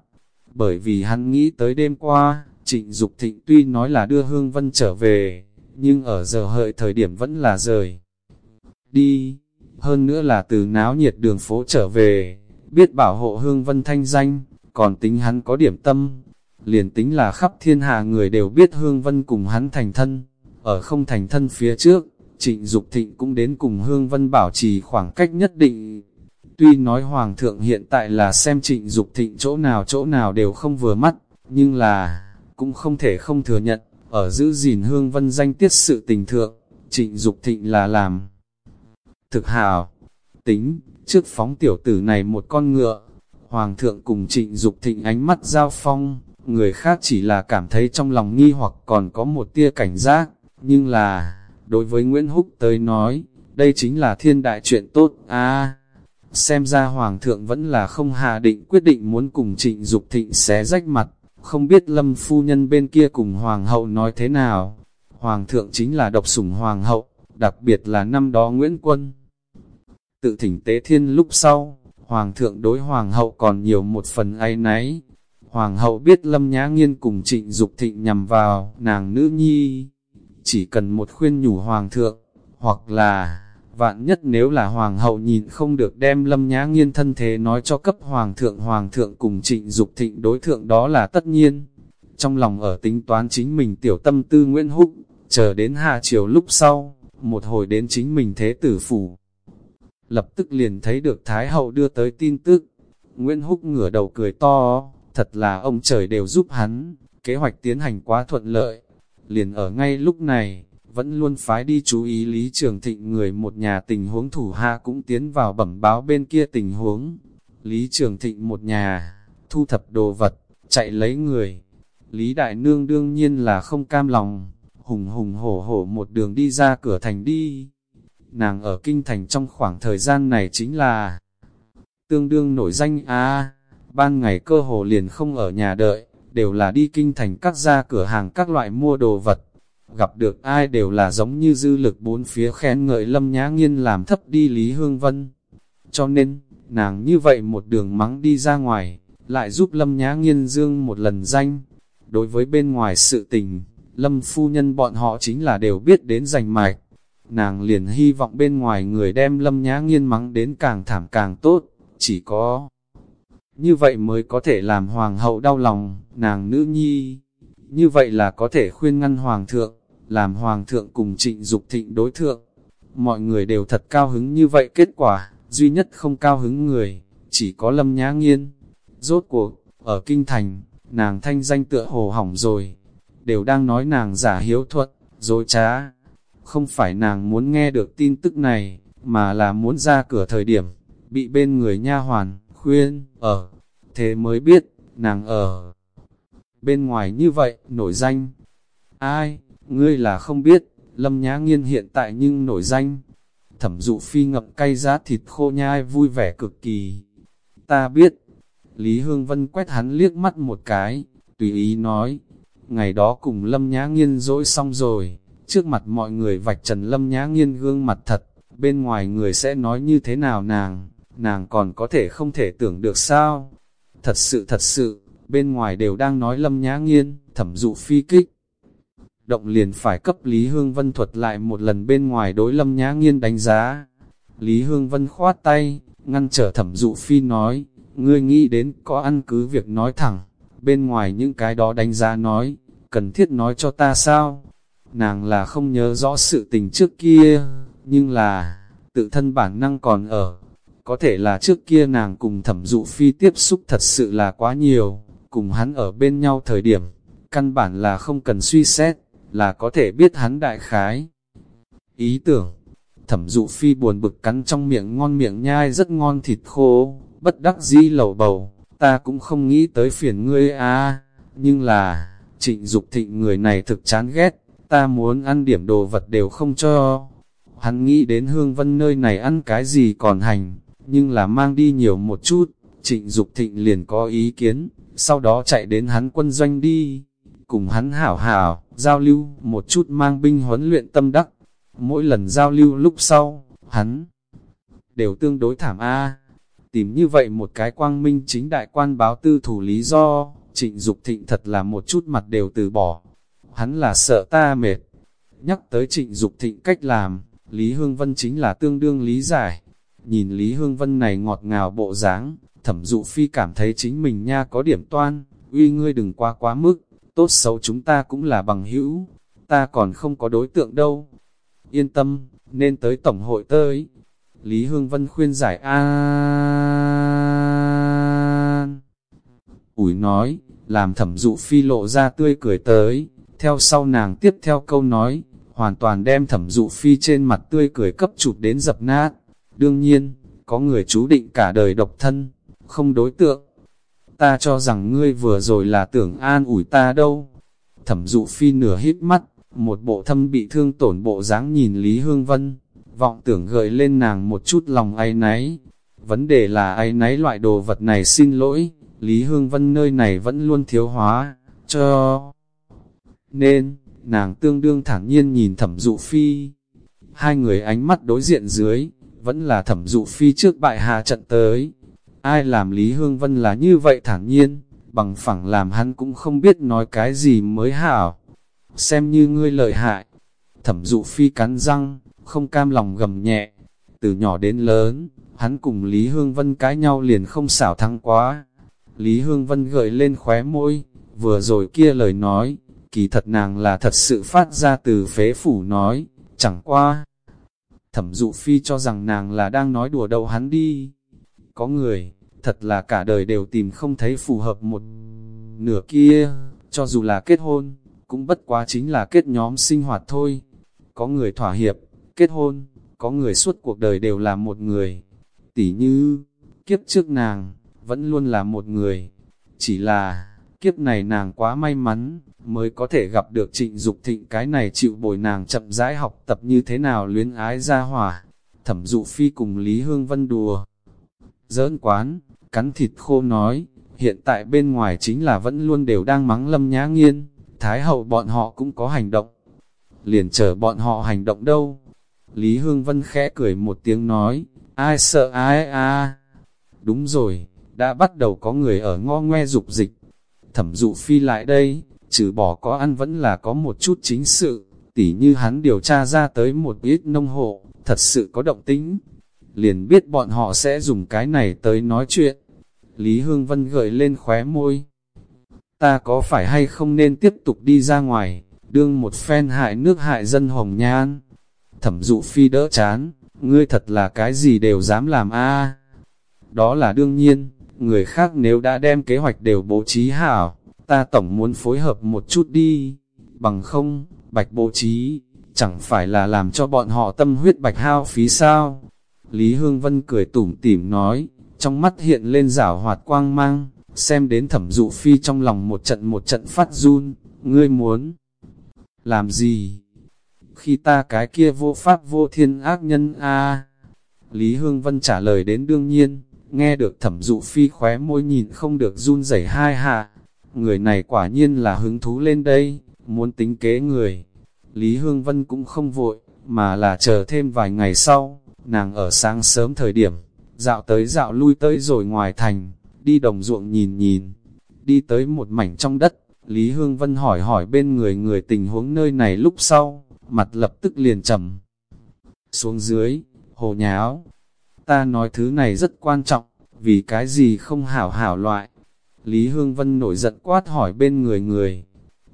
bởi vì hắn nghĩ tới đêm qua, trịnh Dục thịnh tuy nói là đưa Hương Vân trở về, nhưng ở giờ hợi thời điểm vẫn là rời. Đi, hơn nữa là từ náo nhiệt đường phố trở về, biết bảo hộ Hương Vân thanh danh, còn tính hắn có điểm tâm, liền tính là khắp thiên hạ người đều biết Hương Vân cùng hắn thành thân, ở không thành thân phía trước, trịnh Dục thịnh cũng đến cùng Hương Vân bảo trì khoảng cách nhất định. Tuy nói Hoàng thượng hiện tại là xem trịnh Dục thịnh chỗ nào chỗ nào đều không vừa mắt, nhưng là, cũng không thể không thừa nhận, ở giữ gìn Hương Vân danh tiết sự tình thượng, trịnh Dục thịnh là làm. Thực hào, tính, trước phóng tiểu tử này một con ngựa, Hoàng thượng cùng trịnh Dục thịnh ánh mắt giao phong, người khác chỉ là cảm thấy trong lòng nghi hoặc còn có một tia cảnh giác, nhưng là, đối với Nguyễn Húc tới nói, đây chính là thiên đại chuyện tốt, a xem ra Hoàng thượng vẫn là không hà định quyết định muốn cùng trịnh Dục thịnh xé rách mặt, không biết lâm phu nhân bên kia cùng Hoàng hậu nói thế nào, Hoàng thượng chính là độc sủng Hoàng hậu, đặc biệt là năm đó Nguyễn Quân. Tự thỉnh tế thiên lúc sau, Hoàng thượng đối Hoàng hậu còn nhiều một phần ai nấy. Hoàng hậu biết Lâm Nhã Nghiên cùng trịnh Dục thịnh nhằm vào nàng nữ nhi. Chỉ cần một khuyên nhủ Hoàng thượng, hoặc là, vạn nhất nếu là Hoàng hậu nhìn không được đem Lâm Nhã Nghiên thân thế nói cho cấp Hoàng thượng Hoàng thượng cùng trịnh Dục thịnh đối thượng đó là tất nhiên. Trong lòng ở tính toán chính mình tiểu tâm tư Nguyễn Húc, chờ đến hạ chiều lúc sau, một hồi đến chính mình thế tử phủ. Lập tức liền thấy được Thái Hậu đưa tới tin tức. Nguyễn Húc ngửa đầu cười to, thật là ông trời đều giúp hắn, kế hoạch tiến hành quá thuận lợi. Liền ở ngay lúc này, vẫn luôn phái đi chú ý Lý Trường Thịnh người một nhà tình huống thủ hạ cũng tiến vào bẩm báo bên kia tình huống. Lý Trường Thịnh một nhà, thu thập đồ vật, chạy lấy người. Lý Đại Nương đương nhiên là không cam lòng, hùng hùng hổ hổ một đường đi ra cửa thành đi. Nàng ở kinh thành trong khoảng thời gian này chính là tương đương nổi danh a ban ngày cơ hồ liền không ở nhà đợi, đều là đi kinh thành các gia cửa hàng các loại mua đồ vật. Gặp được ai đều là giống như dư lực bốn phía khen ngợi lâm nhã nghiên làm thấp đi Lý Hương Vân. Cho nên, nàng như vậy một đường mắng đi ra ngoài, lại giúp lâm nhã nghiên dương một lần danh. Đối với bên ngoài sự tình, lâm phu nhân bọn họ chính là đều biết đến giành mạch. Nàng liền hy vọng bên ngoài người đem lâm nhã nghiên mắng đến càng thảm càng tốt, chỉ có như vậy mới có thể làm hoàng hậu đau lòng, nàng nữ nhi. Như vậy là có thể khuyên ngăn hoàng thượng, làm hoàng thượng cùng trịnh Dục thịnh đối thượng. Mọi người đều thật cao hứng như vậy kết quả, duy nhất không cao hứng người, chỉ có lâm nhã nghiên. Rốt cuộc, ở kinh thành, nàng thanh danh tựa hồ hỏng rồi, đều đang nói nàng giả hiếu thuận, dối trá. Không phải nàng muốn nghe được tin tức này, mà là muốn ra cửa thời điểm, bị bên người nha hoàn, khuyên, ở, thế mới biết, nàng ở. Bên ngoài như vậy, nổi danh. Ai, ngươi là không biết, lâm nhã nghiên hiện tại nhưng nổi danh. Thẩm dụ phi ngậm cay giá thịt khô nhai vui vẻ cực kỳ. Ta biết, Lý Hương Vân quét hắn liếc mắt một cái, tùy ý nói, ngày đó cùng Lâm Nhã Nghiên dỗi xong rồi, trước mặt mọi người vạch trần Lâm Nhã Nghiên gương mặt thật, bên ngoài người sẽ nói như thế nào nàng, nàng còn có thể không thể tưởng được sao. Thật sự thật sự, bên ngoài đều đang nói Lâm Nhã Nghiên, thẩm dụ phi kích. Động liền phải cấp Lý Hương Vân thuật lại một lần bên ngoài đối Lâm Nhã Nghiên đánh giá. Lý Hương Vân khoát tay, ngăn trở thẩm dụ phi nói, ngươi nghĩ đến có ăn cứ việc nói thẳng, bên ngoài những cái đó đánh giá nói, cần thiết nói cho ta sao? Nàng là không nhớ rõ sự tình trước kia, nhưng là, tự thân bản năng còn ở. Có thể là trước kia nàng cùng thẩm dụ phi tiếp xúc thật sự là quá nhiều, cùng hắn ở bên nhau thời điểm, căn bản là không cần suy xét, là có thể biết hắn đại khái. Ý tưởng, thẩm dụ phi buồn bực cắn trong miệng ngon miệng nhai rất ngon thịt khô, bất đắc dĩ lầu bầu, ta cũng không nghĩ tới phiền ngươi à, nhưng là, trịnh Dục thịnh người này thực chán ghét, ta muốn ăn điểm đồ vật đều không cho. Hắn nghĩ đến hương vân nơi này ăn cái gì còn hành, nhưng là mang đi nhiều một chút, trịnh Dục thịnh liền có ý kiến, sau đó chạy đến hắn quân doanh đi, cùng hắn hảo hảo, giao lưu, một chút mang binh huấn luyện tâm đắc. Mỗi lần giao lưu lúc sau, hắn đều tương đối thảm a Tìm như vậy một cái quang minh chính đại quan báo tư thủ lý do, trịnh Dục thịnh thật là một chút mặt đều từ bỏ. Hắn là sợ ta mệt. Nhắc tới trịnh Dục thịnh cách làm, Lý Hương Vân chính là tương đương lý giải. Nhìn Lý Hương Vân này ngọt ngào bộ dáng, thẩm dụ phi cảm thấy chính mình nha có điểm toan, uy ngươi đừng qua quá mức, tốt xấu chúng ta cũng là bằng hữu, ta còn không có đối tượng đâu. Yên tâm, nên tới tổng hội tới, Lý Hương Vân khuyên giải an. Ủi nói, làm thẩm dụ phi lộ ra tươi cười tới, theo sau nàng tiếp theo câu nói, hoàn toàn đem thẩm dụ phi trên mặt tươi cười cấp chụp đến dập nát. Đương nhiên, có người chú định cả đời độc thân, không đối tượng. Ta cho rằng ngươi vừa rồi là tưởng an ủi ta đâu. Thẩm dụ phi nửa hít mắt, một bộ thâm bị thương tổn bộ dáng nhìn Lý Hương Vân vọng tưởng gợi lên nàng một chút lòng ai náy. Vấn đề là ai náy loại đồ vật này xin lỗi, Lý Hương Vân nơi này vẫn luôn thiếu hóa, cho... Nên, nàng tương đương thản nhiên nhìn thẩm dụ phi. Hai người ánh mắt đối diện dưới, vẫn là thẩm dụ phi trước bại hà trận tới. Ai làm Lý Hương Vân là như vậy thản nhiên, bằng phẳng làm hắn cũng không biết nói cái gì mới hảo. Xem như ngươi lợi hại. Thẩm dụ phi cắn răng, không cam lòng gầm nhẹ. Từ nhỏ đến lớn, hắn cùng Lý Hương Vân cãi nhau liền không xảo thắng quá. Lý Hương Vân gợi lên khóe môi, vừa rồi kia lời nói, kỳ thật nàng là thật sự phát ra từ phế phủ nói, chẳng qua. Thẩm dụ phi cho rằng nàng là đang nói đùa đầu hắn đi. Có người, thật là cả đời đều tìm không thấy phù hợp một nửa kia, cho dù là kết hôn, cũng bất quá chính là kết nhóm sinh hoạt thôi. Có người thỏa hiệp, kết hôn, có người suốt cuộc đời đều là một người. Tỷ như, kiếp trước nàng, vẫn luôn là một người. Chỉ là, kiếp này nàng quá may mắn, mới có thể gặp được trịnh Dục thịnh cái này chịu bồi nàng chậm rãi học tập như thế nào luyến ái ra hỏa. Thẩm dụ phi cùng Lý Hương Vân đùa. Giỡn quán, cắn thịt khô nói, hiện tại bên ngoài chính là vẫn luôn đều đang mắng lâm nhã nghiên, thái hậu bọn họ cũng có hành động. Liền chờ bọn họ hành động đâu. Lý Hương Vân khẽ cười một tiếng nói, ai sợ ai a Đúng rồi, đã bắt đầu có người ở ngo ngoe dục dịch. Thẩm dụ phi lại đây, trừ bỏ có ăn vẫn là có một chút chính sự, tỉ như hắn điều tra ra tới một ít nông hộ, thật sự có động tính. Liền biết bọn họ sẽ dùng cái này tới nói chuyện. Lý Hương Vân gợi lên khóe môi. Ta có phải hay không nên tiếp tục đi ra ngoài, đương một phen hại nước hại dân hồng nhan? Thẩm dụ phi đỡ chán, ngươi thật là cái gì đều dám làm a Đó là đương nhiên, người khác nếu đã đem kế hoạch đều bố trí hảo, ta tổng muốn phối hợp một chút đi, bằng không, bạch bố trí, chẳng phải là làm cho bọn họ tâm huyết bạch hao phí sao. Lý Hương Vân cười tủm tỉm nói, trong mắt hiện lên rảo hoạt quang mang, xem đến thẩm dụ phi trong lòng một trận một trận phát run, ngươi muốn làm gì? Khi ta cái kia vô pháp vô thiên ác nhân a Lý Hương Vân trả lời đến đương nhiên, nghe được thẩm dụ phi khóe môi nhìn không được run rẩy hai hạ. Người này quả nhiên là hứng thú lên đây, muốn tính kế người. Lý Hương Vân cũng không vội, mà là chờ thêm vài ngày sau, nàng ở sáng sớm thời điểm, dạo tới dạo lui tới rồi ngoài thành, đi đồng ruộng nhìn nhìn, đi tới một mảnh trong đất, Lý Hương Vân hỏi hỏi bên người người tình huống nơi này lúc sau, mặt lập tức liền trầm. Xuống dưới, hồ nháo, ta nói thứ này rất quan trọng, vì cái gì không hảo hảo loại. Lý Hương Vân nổi giận quát hỏi bên người người.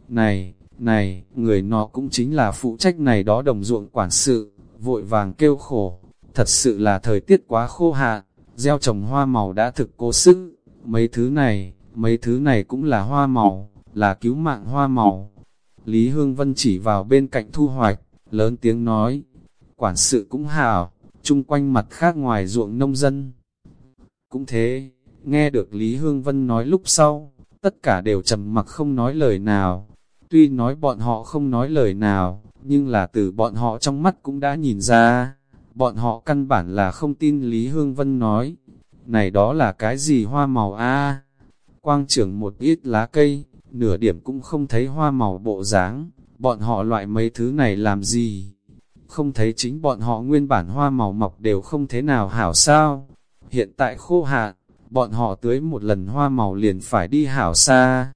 Này, này, người nó cũng chính là phụ trách này đó đồng ruộng quản sự, vội vàng kêu khổ. Thật sự là thời tiết quá khô hạn, gieo trồng hoa màu đã thực cố sức. Mấy thứ này, mấy thứ này cũng là hoa màu, là cứu mạng hoa màu. Lý Hương Vân chỉ vào bên cạnh thu hoạch, lớn tiếng nói, quản sự cũng hảo, chung quanh mặt khác ngoài ruộng nông dân. Cũng thế, nghe được Lý Hương Vân nói lúc sau, tất cả đều trầm mặc không nói lời nào. Tuy nói bọn họ không nói lời nào, nhưng là từ bọn họ trong mắt cũng đã nhìn ra, bọn họ căn bản là không tin Lý Hương Vân nói. Này đó là cái gì hoa màu a Quang trưởng một ít lá cây, nửa điểm cũng không thấy hoa màu bộ dáng, bọn họ loại mấy thứ này làm gì? Không thấy chính bọn họ nguyên bản hoa màu mọc đều không thế nào hảo sao? Hiện tại khô hạn, bọn họ tưới một lần hoa màu liền phải đi hảo xa.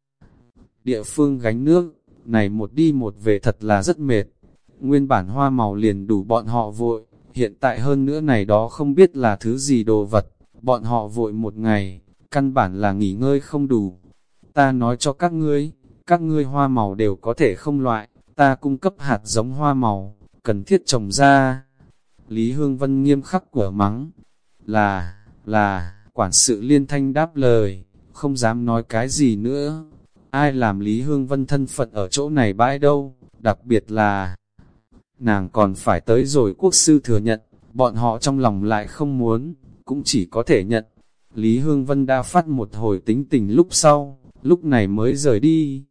Địa phương gánh nước, này một đi một về thật là rất mệt. Nguyên bản hoa màu liền đủ bọn họ vội, hiện tại hơn nữa này đó không biết là thứ gì đồ vật, bọn họ vội một ngày, căn bản là nghỉ ngơi không đủ. Ta nói cho các ngươi, các ngươi hoa màu đều có thể không loại, ta cung cấp hạt giống hoa màu, cần thiết trồng ra. Lý Hương Vân nghiêm khắc của mắng, là, là, quản sự liên thanh đáp lời, không dám nói cái gì nữa. Ai làm Lý Hương Vân thân phận ở chỗ này bãi đâu, đặc biệt là nàng còn phải tới rồi quốc sư thừa nhận, bọn họ trong lòng lại không muốn, cũng chỉ có thể nhận. Lý Hương Vân đã phát một hồi tính tình lúc sau, lúc này mới rời đi.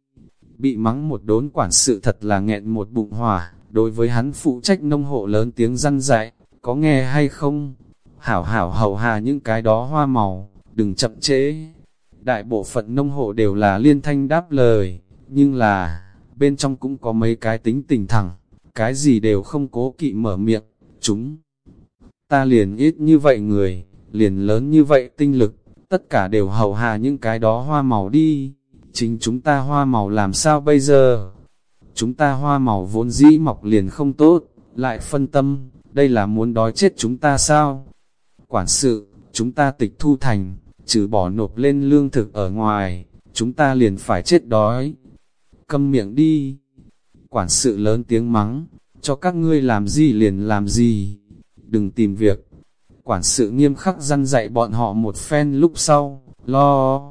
Bị mắng một đốn quản sự thật là nghẹn một bụng hỏa, đối với hắn phụ trách nông hộ lớn tiếng răn dạy, có nghe hay không? Hảo hảo hầu hà những cái đó hoa màu, đừng chậm trễ. Đại bộ phận nông hộ đều là liên thanh đáp lời, nhưng là, bên trong cũng có mấy cái tính tình thẳng, cái gì đều không cố kỵ mở miệng, chúng. Ta liền ít như vậy người, liền lớn như vậy tinh lực, tất cả đều hầu hạ những cái đó hoa màu đi. Chính chúng ta hoa màu làm sao bây giờ? Chúng ta hoa màu vốn dĩ mọc liền không tốt, lại phân tâm, đây là muốn đói chết chúng ta sao? Quản sự, chúng ta tịch thu thành, trừ bỏ nộp lên lương thực ở ngoài, chúng ta liền phải chết đói. Câm miệng đi. Quản sự lớn tiếng mắng, cho các ngươi làm gì liền làm gì. Đừng tìm việc, quản sự nghiêm khắc răn dạy bọn họ một phen lúc sau, lo.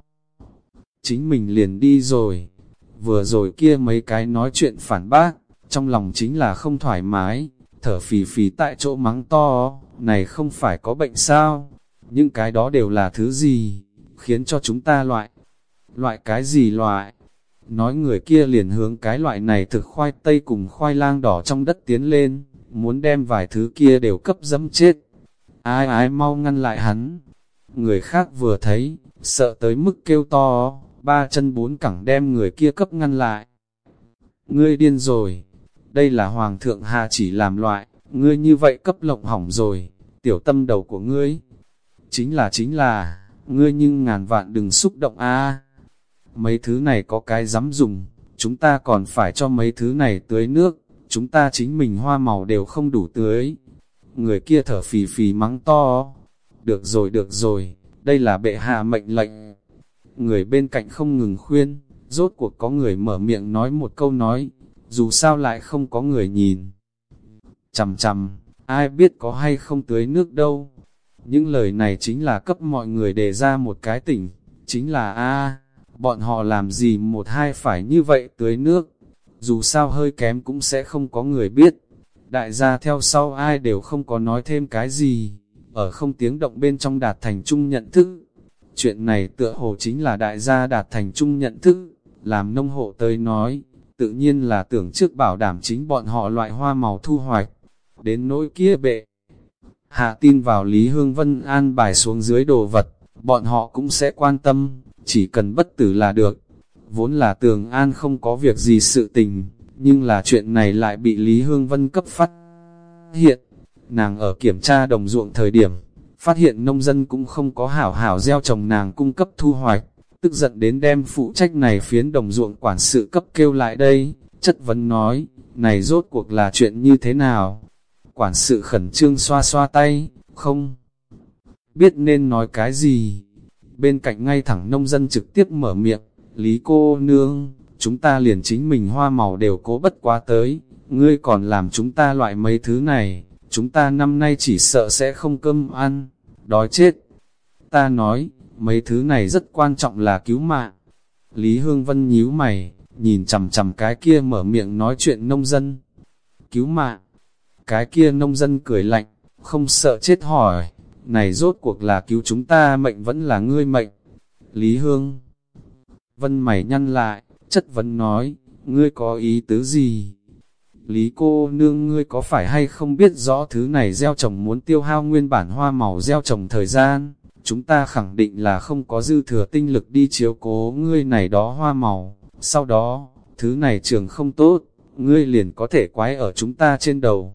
Chính mình liền đi rồi, vừa rồi kia mấy cái nói chuyện phản bác, trong lòng chính là không thoải mái, thở phì phì tại chỗ mắng to, này không phải có bệnh sao, những cái đó đều là thứ gì, khiến cho chúng ta loại. Loại cái gì loại? Nói người kia liền hướng cái loại này thực khoai tây cùng khoai lang đỏ trong đất tiến lên, muốn đem vài thứ kia đều cấp dẫm chết. Ai ai mau ngăn lại hắn. Người khác vừa thấy, sợ tới mức kêu to, ba chân bốn cẳng đem người kia cấp ngăn lại. Ngươi điên rồi, đây là hoàng thượng hạ chỉ làm loại, ngươi như vậy cấp lộng hỏng rồi, tiểu tâm đầu của ngươi. Chính là chính là, ngươi nhưng ngàn vạn đừng xúc động a Mấy thứ này có cái dám dùng, chúng ta còn phải cho mấy thứ này tưới nước, chúng ta chính mình hoa màu đều không đủ tưới. Người kia thở phì phì mắng to. Được rồi được rồi, đây là bệ hạ mệnh lệnh. Người bên cạnh không ngừng khuyên, rốt cuộc có người mở miệng nói một câu nói, dù sao lại không có người nhìn. Chầm chầm, ai biết có hay không tưới nước đâu. Những lời này chính là cấp mọi người đề ra một cái tỉnh, chính là a bọn họ làm gì một hai phải như vậy tưới nước, dù sao hơi kém cũng sẽ không có người biết. Đại gia theo sau ai đều không có nói thêm cái gì, ở không tiếng động bên trong đạt thành chung nhận thức. Chuyện này tựa hồ chính là đại gia đạt thành chung nhận thức, làm nông hộ tới nói, tự nhiên là tưởng trước bảo đảm chính bọn họ loại hoa màu thu hoạch, đến nỗi kia bệ. Hạ tin vào Lý Hương Vân an bài xuống dưới đồ vật, bọn họ cũng sẽ quan tâm, chỉ cần bất tử là được. Vốn là tường an không có việc gì sự tình, nhưng là chuyện này lại bị Lý Hương Vân cấp phát. Hiện, nàng ở kiểm tra đồng ruộng thời điểm, phát hiện nông dân cũng không có hảo hảo gieo trồng nàng cung cấp thu hoạch, tức giận đến đem phụ trách này phiến đồng ruộng quản sự cấp kêu lại đây, chất vấn nói, này rốt cuộc là chuyện như thế nào? Quản sự khẩn trương xoa xoa tay, không biết nên nói cái gì. Bên cạnh ngay thẳng nông dân trực tiếp mở miệng, Lý cô nương, chúng ta liền chính mình hoa màu đều cố bất quá tới, ngươi còn làm chúng ta loại mấy thứ này, chúng ta năm nay chỉ sợ sẽ không cơm ăn, đói chết. Ta nói, mấy thứ này rất quan trọng là cứu mạng. Lý Hương Vân nhíu mày, nhìn chầm chầm cái kia mở miệng nói chuyện nông dân. Cứu mạng. Cái kia nông dân cười lạnh, không sợ chết hỏi, này rốt cuộc là cứu chúng ta mệnh vẫn là ngươi mệnh. Lý Hương Vân mày nhăn lại, chất vấn nói, ngươi có ý tứ gì? Lý cô nương ngươi có phải hay không biết rõ thứ này gieo trồng muốn tiêu hao nguyên bản hoa màu gieo trồng thời gian? Chúng ta khẳng định là không có dư thừa tinh lực đi chiếu cố ngươi này đó hoa màu. Sau đó, thứ này trường không tốt, ngươi liền có thể quái ở chúng ta trên đầu.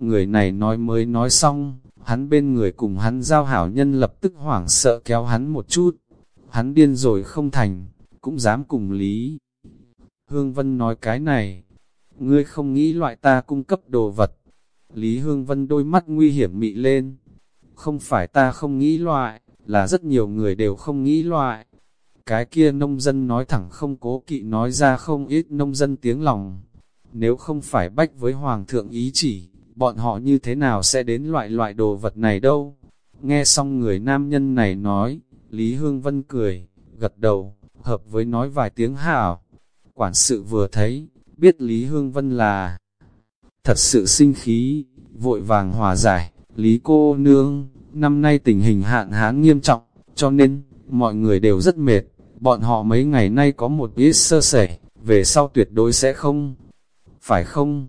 Người này nói mới nói xong, hắn bên người cùng hắn giao hảo nhân lập tức hoảng sợ kéo hắn một chút. Hắn điên rồi không thành, cũng dám cùng Lý. Hương Vân nói cái này, ngươi không nghĩ loại ta cung cấp đồ vật. Lý Hương Vân đôi mắt nguy hiểm mị lên. Không phải ta không nghĩ loại, là rất nhiều người đều không nghĩ loại. Cái kia nông dân nói thẳng không cố kỵ nói ra không ít nông dân tiếng lòng. Nếu không phải bách với Hoàng thượng ý chỉ, bọn họ như thế nào sẽ đến loại loại đồ vật này đâu? Nghe xong người nam nhân này nói, Lý Hương Vân cười, gật đầu, hợp với nói vài tiếng hảo. Quản sự vừa thấy, biết Lý Hương Vân là thật sự sinh khí, vội vàng hòa giải, Lý cô nương, năm nay tình hình hạn hán nghiêm trọng, cho nên, mọi người đều rất mệt, bọn họ mấy ngày nay có một ít sơ sẩy, về sau tuyệt đối sẽ không. Phải không?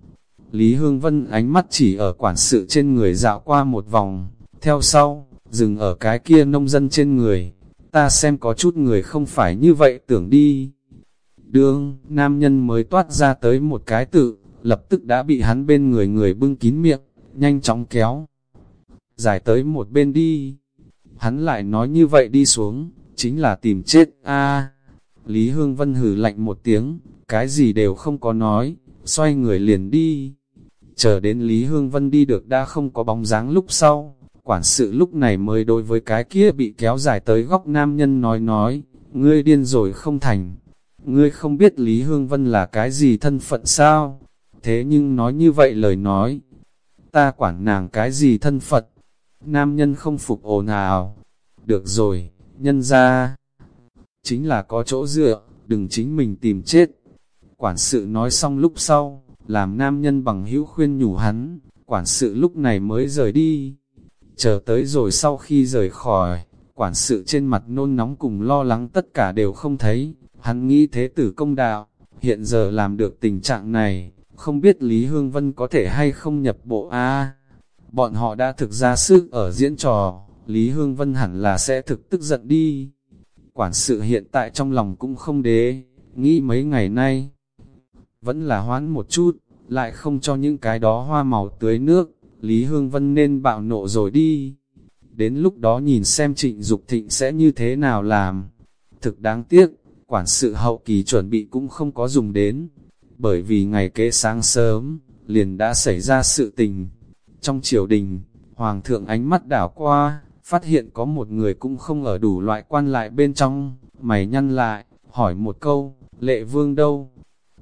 Lý Hương Vân ánh mắt chỉ ở quản sự trên người dạo qua một vòng, theo sau, dừng ở cái kia nông dân trên người, ta xem có chút người không phải như vậy tưởng đi. Đương, nam nhân mới toát ra tới một cái tự, lập tức đã bị hắn bên người người bưng kín miệng, nhanh chóng kéo. Giải tới một bên đi. Hắn lại nói như vậy đi xuống, chính là tìm chết a Lý Hương Vân hử lạnh một tiếng, cái gì đều không có nói, xoay người liền đi. Chờ đến Lý Hương Vân đi được đã không có bóng dáng lúc sau, quản sự lúc này mới đối với cái kia bị kéo dài tới góc nam nhân nói nói, ngươi điên rồi không thành, ngươi không biết Lý Hương Vân là cái gì thân phận sao, thế nhưng nói như vậy lời nói, ta quản nàng cái gì thân phận, nam nhân không phục ồn ào, được rồi, nhân ra, chính là có chỗ dựa, đừng chính mình tìm chết. Quản sự nói xong lúc sau, làm nam nhân bằng hữu khuyên nhủ hắn, quản sự lúc này mới rời đi. Chờ tới rồi sau khi rời khỏi, quản sự trên mặt nôn nóng cùng lo lắng tất cả đều không thấy, hắn nghĩ thế tử công đạo, hiện giờ làm được tình trạng này, không biết Lý Hương Vân có thể hay không nhập bộ A. bọn họ đã thực ra sức ở diễn trò, Lý Hương Vân hẳn là sẽ thực tức giận đi. Quản sự hiện tại trong lòng cũng không đế, nghĩ mấy ngày nay, vẫn là hoán một chút, lại không cho những cái đó hoa màu tưới nước, Lý Hương Vân nên bạo nộ rồi đi. Đến lúc đó nhìn xem trịnh Dục thịnh sẽ như thế nào làm. Thực đáng tiếc, quản sự hậu kỳ chuẩn bị cũng không có dùng đến, bởi vì ngày kế sáng sớm, liền đã xảy ra sự tình. Trong triều đình, Hoàng thượng ánh mắt đảo qua, phát hiện có một người cũng không ở đủ loại quan lại bên trong, mày nhăn lại, hỏi một câu, lệ vương đâu?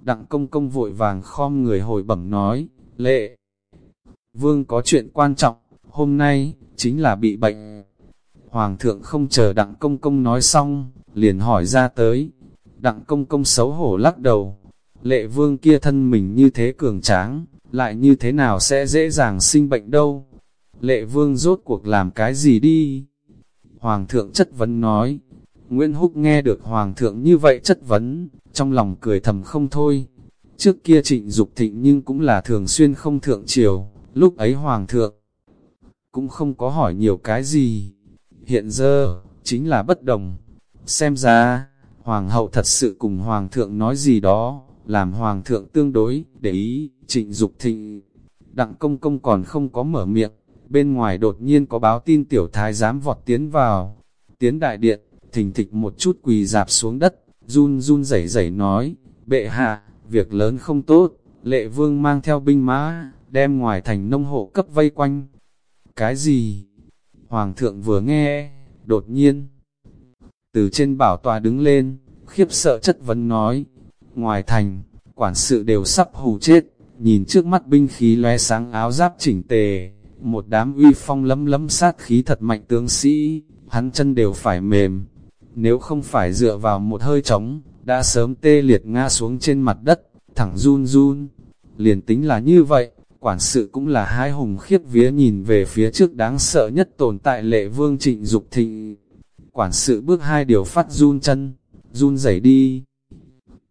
Đặng công công vội vàng khom người hồi bẩm nói, lệ vương có chuyện quan trọng, hôm nay, chính là bị bệnh. Hoàng thượng không chờ đặng công công nói xong, liền hỏi ra tới. Đặng công công xấu hổ lắc đầu, lệ vương kia thân mình như thế cường tráng, lại như thế nào sẽ dễ dàng sinh bệnh đâu. Lệ vương rốt cuộc làm cái gì đi? Hoàng thượng chất vấn nói. Nguyễn Húc nghe được Hoàng thượng như vậy chất vấn, trong lòng cười thầm không thôi. Trước kia trịnh Dục thịnh nhưng cũng là thường xuyên không thượng triều, lúc ấy Hoàng thượng cũng không có hỏi nhiều cái gì. Hiện giờ, chính là bất đồng. Xem ra, Hoàng hậu thật sự cùng Hoàng thượng nói gì đó, làm Hoàng thượng tương đối, để ý, trịnh Dục thịnh. Đặng công công còn không có mở miệng, bên ngoài đột nhiên có báo tin tiểu thái dám vọt tiến vào. Tiến đại điện, thình thịch một chút quỳ dạp xuống đất, run run rẩy rẩy nói, bệ hạ, việc lớn không tốt, lệ vương mang theo binh mã, đem ngoài thành nông hộ cấp vây quanh. Cái gì? Hoàng thượng vừa nghe, đột nhiên, từ trên bảo tòa đứng lên, khiếp sợ chất vấn nói, ngoài thành, quản sự đều sắp hù chết, nhìn trước mắt binh khí lóe sáng áo giáp chỉnh tề, một đám uy phong lấm lấm sát khí thật mạnh tướng sĩ, hắn chân đều phải mềm, nếu không phải dựa vào một hơi trống, đã sớm tê liệt ngã xuống trên mặt đất, thẳng run run. Liền tính là như vậy, quản sự cũng là hai hùng khiếp vía nhìn về phía trước đáng sợ nhất tồn tại lệ vương trịnh Dục thịnh. Quản sự bước hai điều phát run chân, run rẩy đi.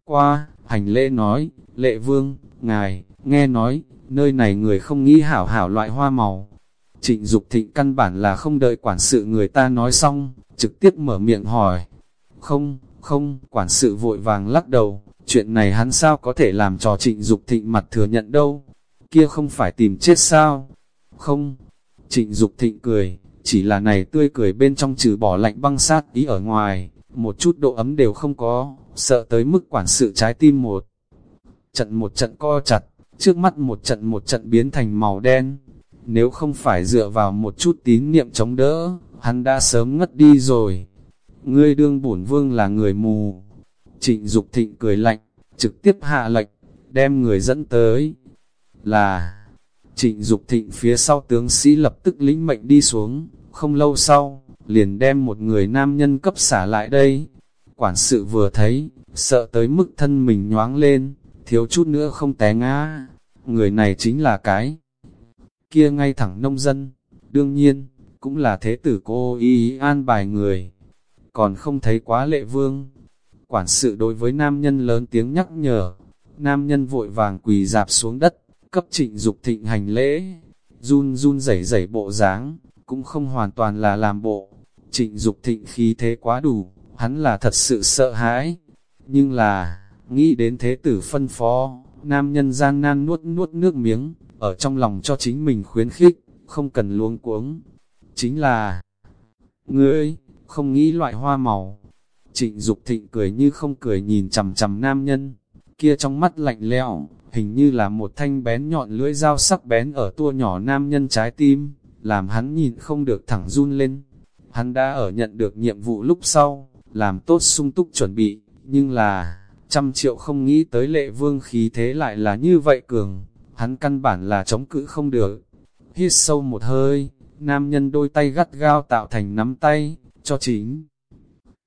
Qua, hành lễ nói, lệ vương, ngài, nghe nói, nơi này người không nghĩ hảo hảo loại hoa màu. Trịnh Dục thịnh căn bản là không đợi quản sự người ta nói xong, trực tiếp mở miệng hỏi. Không, không, quản sự vội vàng lắc đầu, chuyện này hắn sao có thể làm cho trịnh Dục thịnh mặt thừa nhận đâu, kia không phải tìm chết sao? Không, trịnh Dục thịnh cười, chỉ là này tươi cười bên trong trừ bỏ lạnh băng sát ý ở ngoài, một chút độ ấm đều không có, sợ tới mức quản sự trái tim một. Trận một trận co chặt, trước mắt một trận một trận biến thành màu đen. Nếu không phải dựa vào một chút tín niệm chống đỡ, hắn đã sớm ngất đi rồi. Ngươi đương bổn vương là người mù. Trịnh Dục thịnh cười lạnh, trực tiếp hạ lệnh, đem người dẫn tới. Là, trịnh Dục thịnh phía sau tướng sĩ lập tức lĩnh mệnh đi xuống, không lâu sau, liền đem một người nam nhân cấp xả lại đây. Quản sự vừa thấy, sợ tới mức thân mình nhoáng lên, thiếu chút nữa không té ngã. Người này chính là cái kia ngay thẳng nông dân. Đương nhiên, cũng là thế tử cô y an bài người, còn không thấy quá lệ vương. Quản sự đối với nam nhân lớn tiếng nhắc nhở, nam nhân vội vàng quỳ dạp xuống đất, cấp trịnh Dục thịnh hành lễ, run run rẩy rẩy bộ dáng, cũng không hoàn toàn là làm bộ. Trịnh Dục thịnh khí thế quá đủ, hắn là thật sự sợ hãi, nhưng là, nghĩ đến thế tử phân phó, nam nhân gian nan nuốt nuốt nước miếng, ở trong lòng cho chính mình khuyến khích, không cần luống cuống, chính là Ngươi, không nghĩ loại hoa màu. Trịnh Dục thịnh cười như không cười nhìn chầm chầm nam nhân, kia trong mắt lạnh lẽo, hình như là một thanh bén nhọn lưỡi dao sắc bén ở tua nhỏ nam nhân trái tim, làm hắn nhìn không được thẳng run lên. Hắn đã ở nhận được nhiệm vụ lúc sau, làm tốt sung túc chuẩn bị, nhưng là, trăm triệu không nghĩ tới lệ vương khí thế lại là như vậy cường, hắn căn bản là chống cự không được. Hít sâu một hơi, nam nhân đôi tay gắt gao tạo thành nắm tay, cho chính.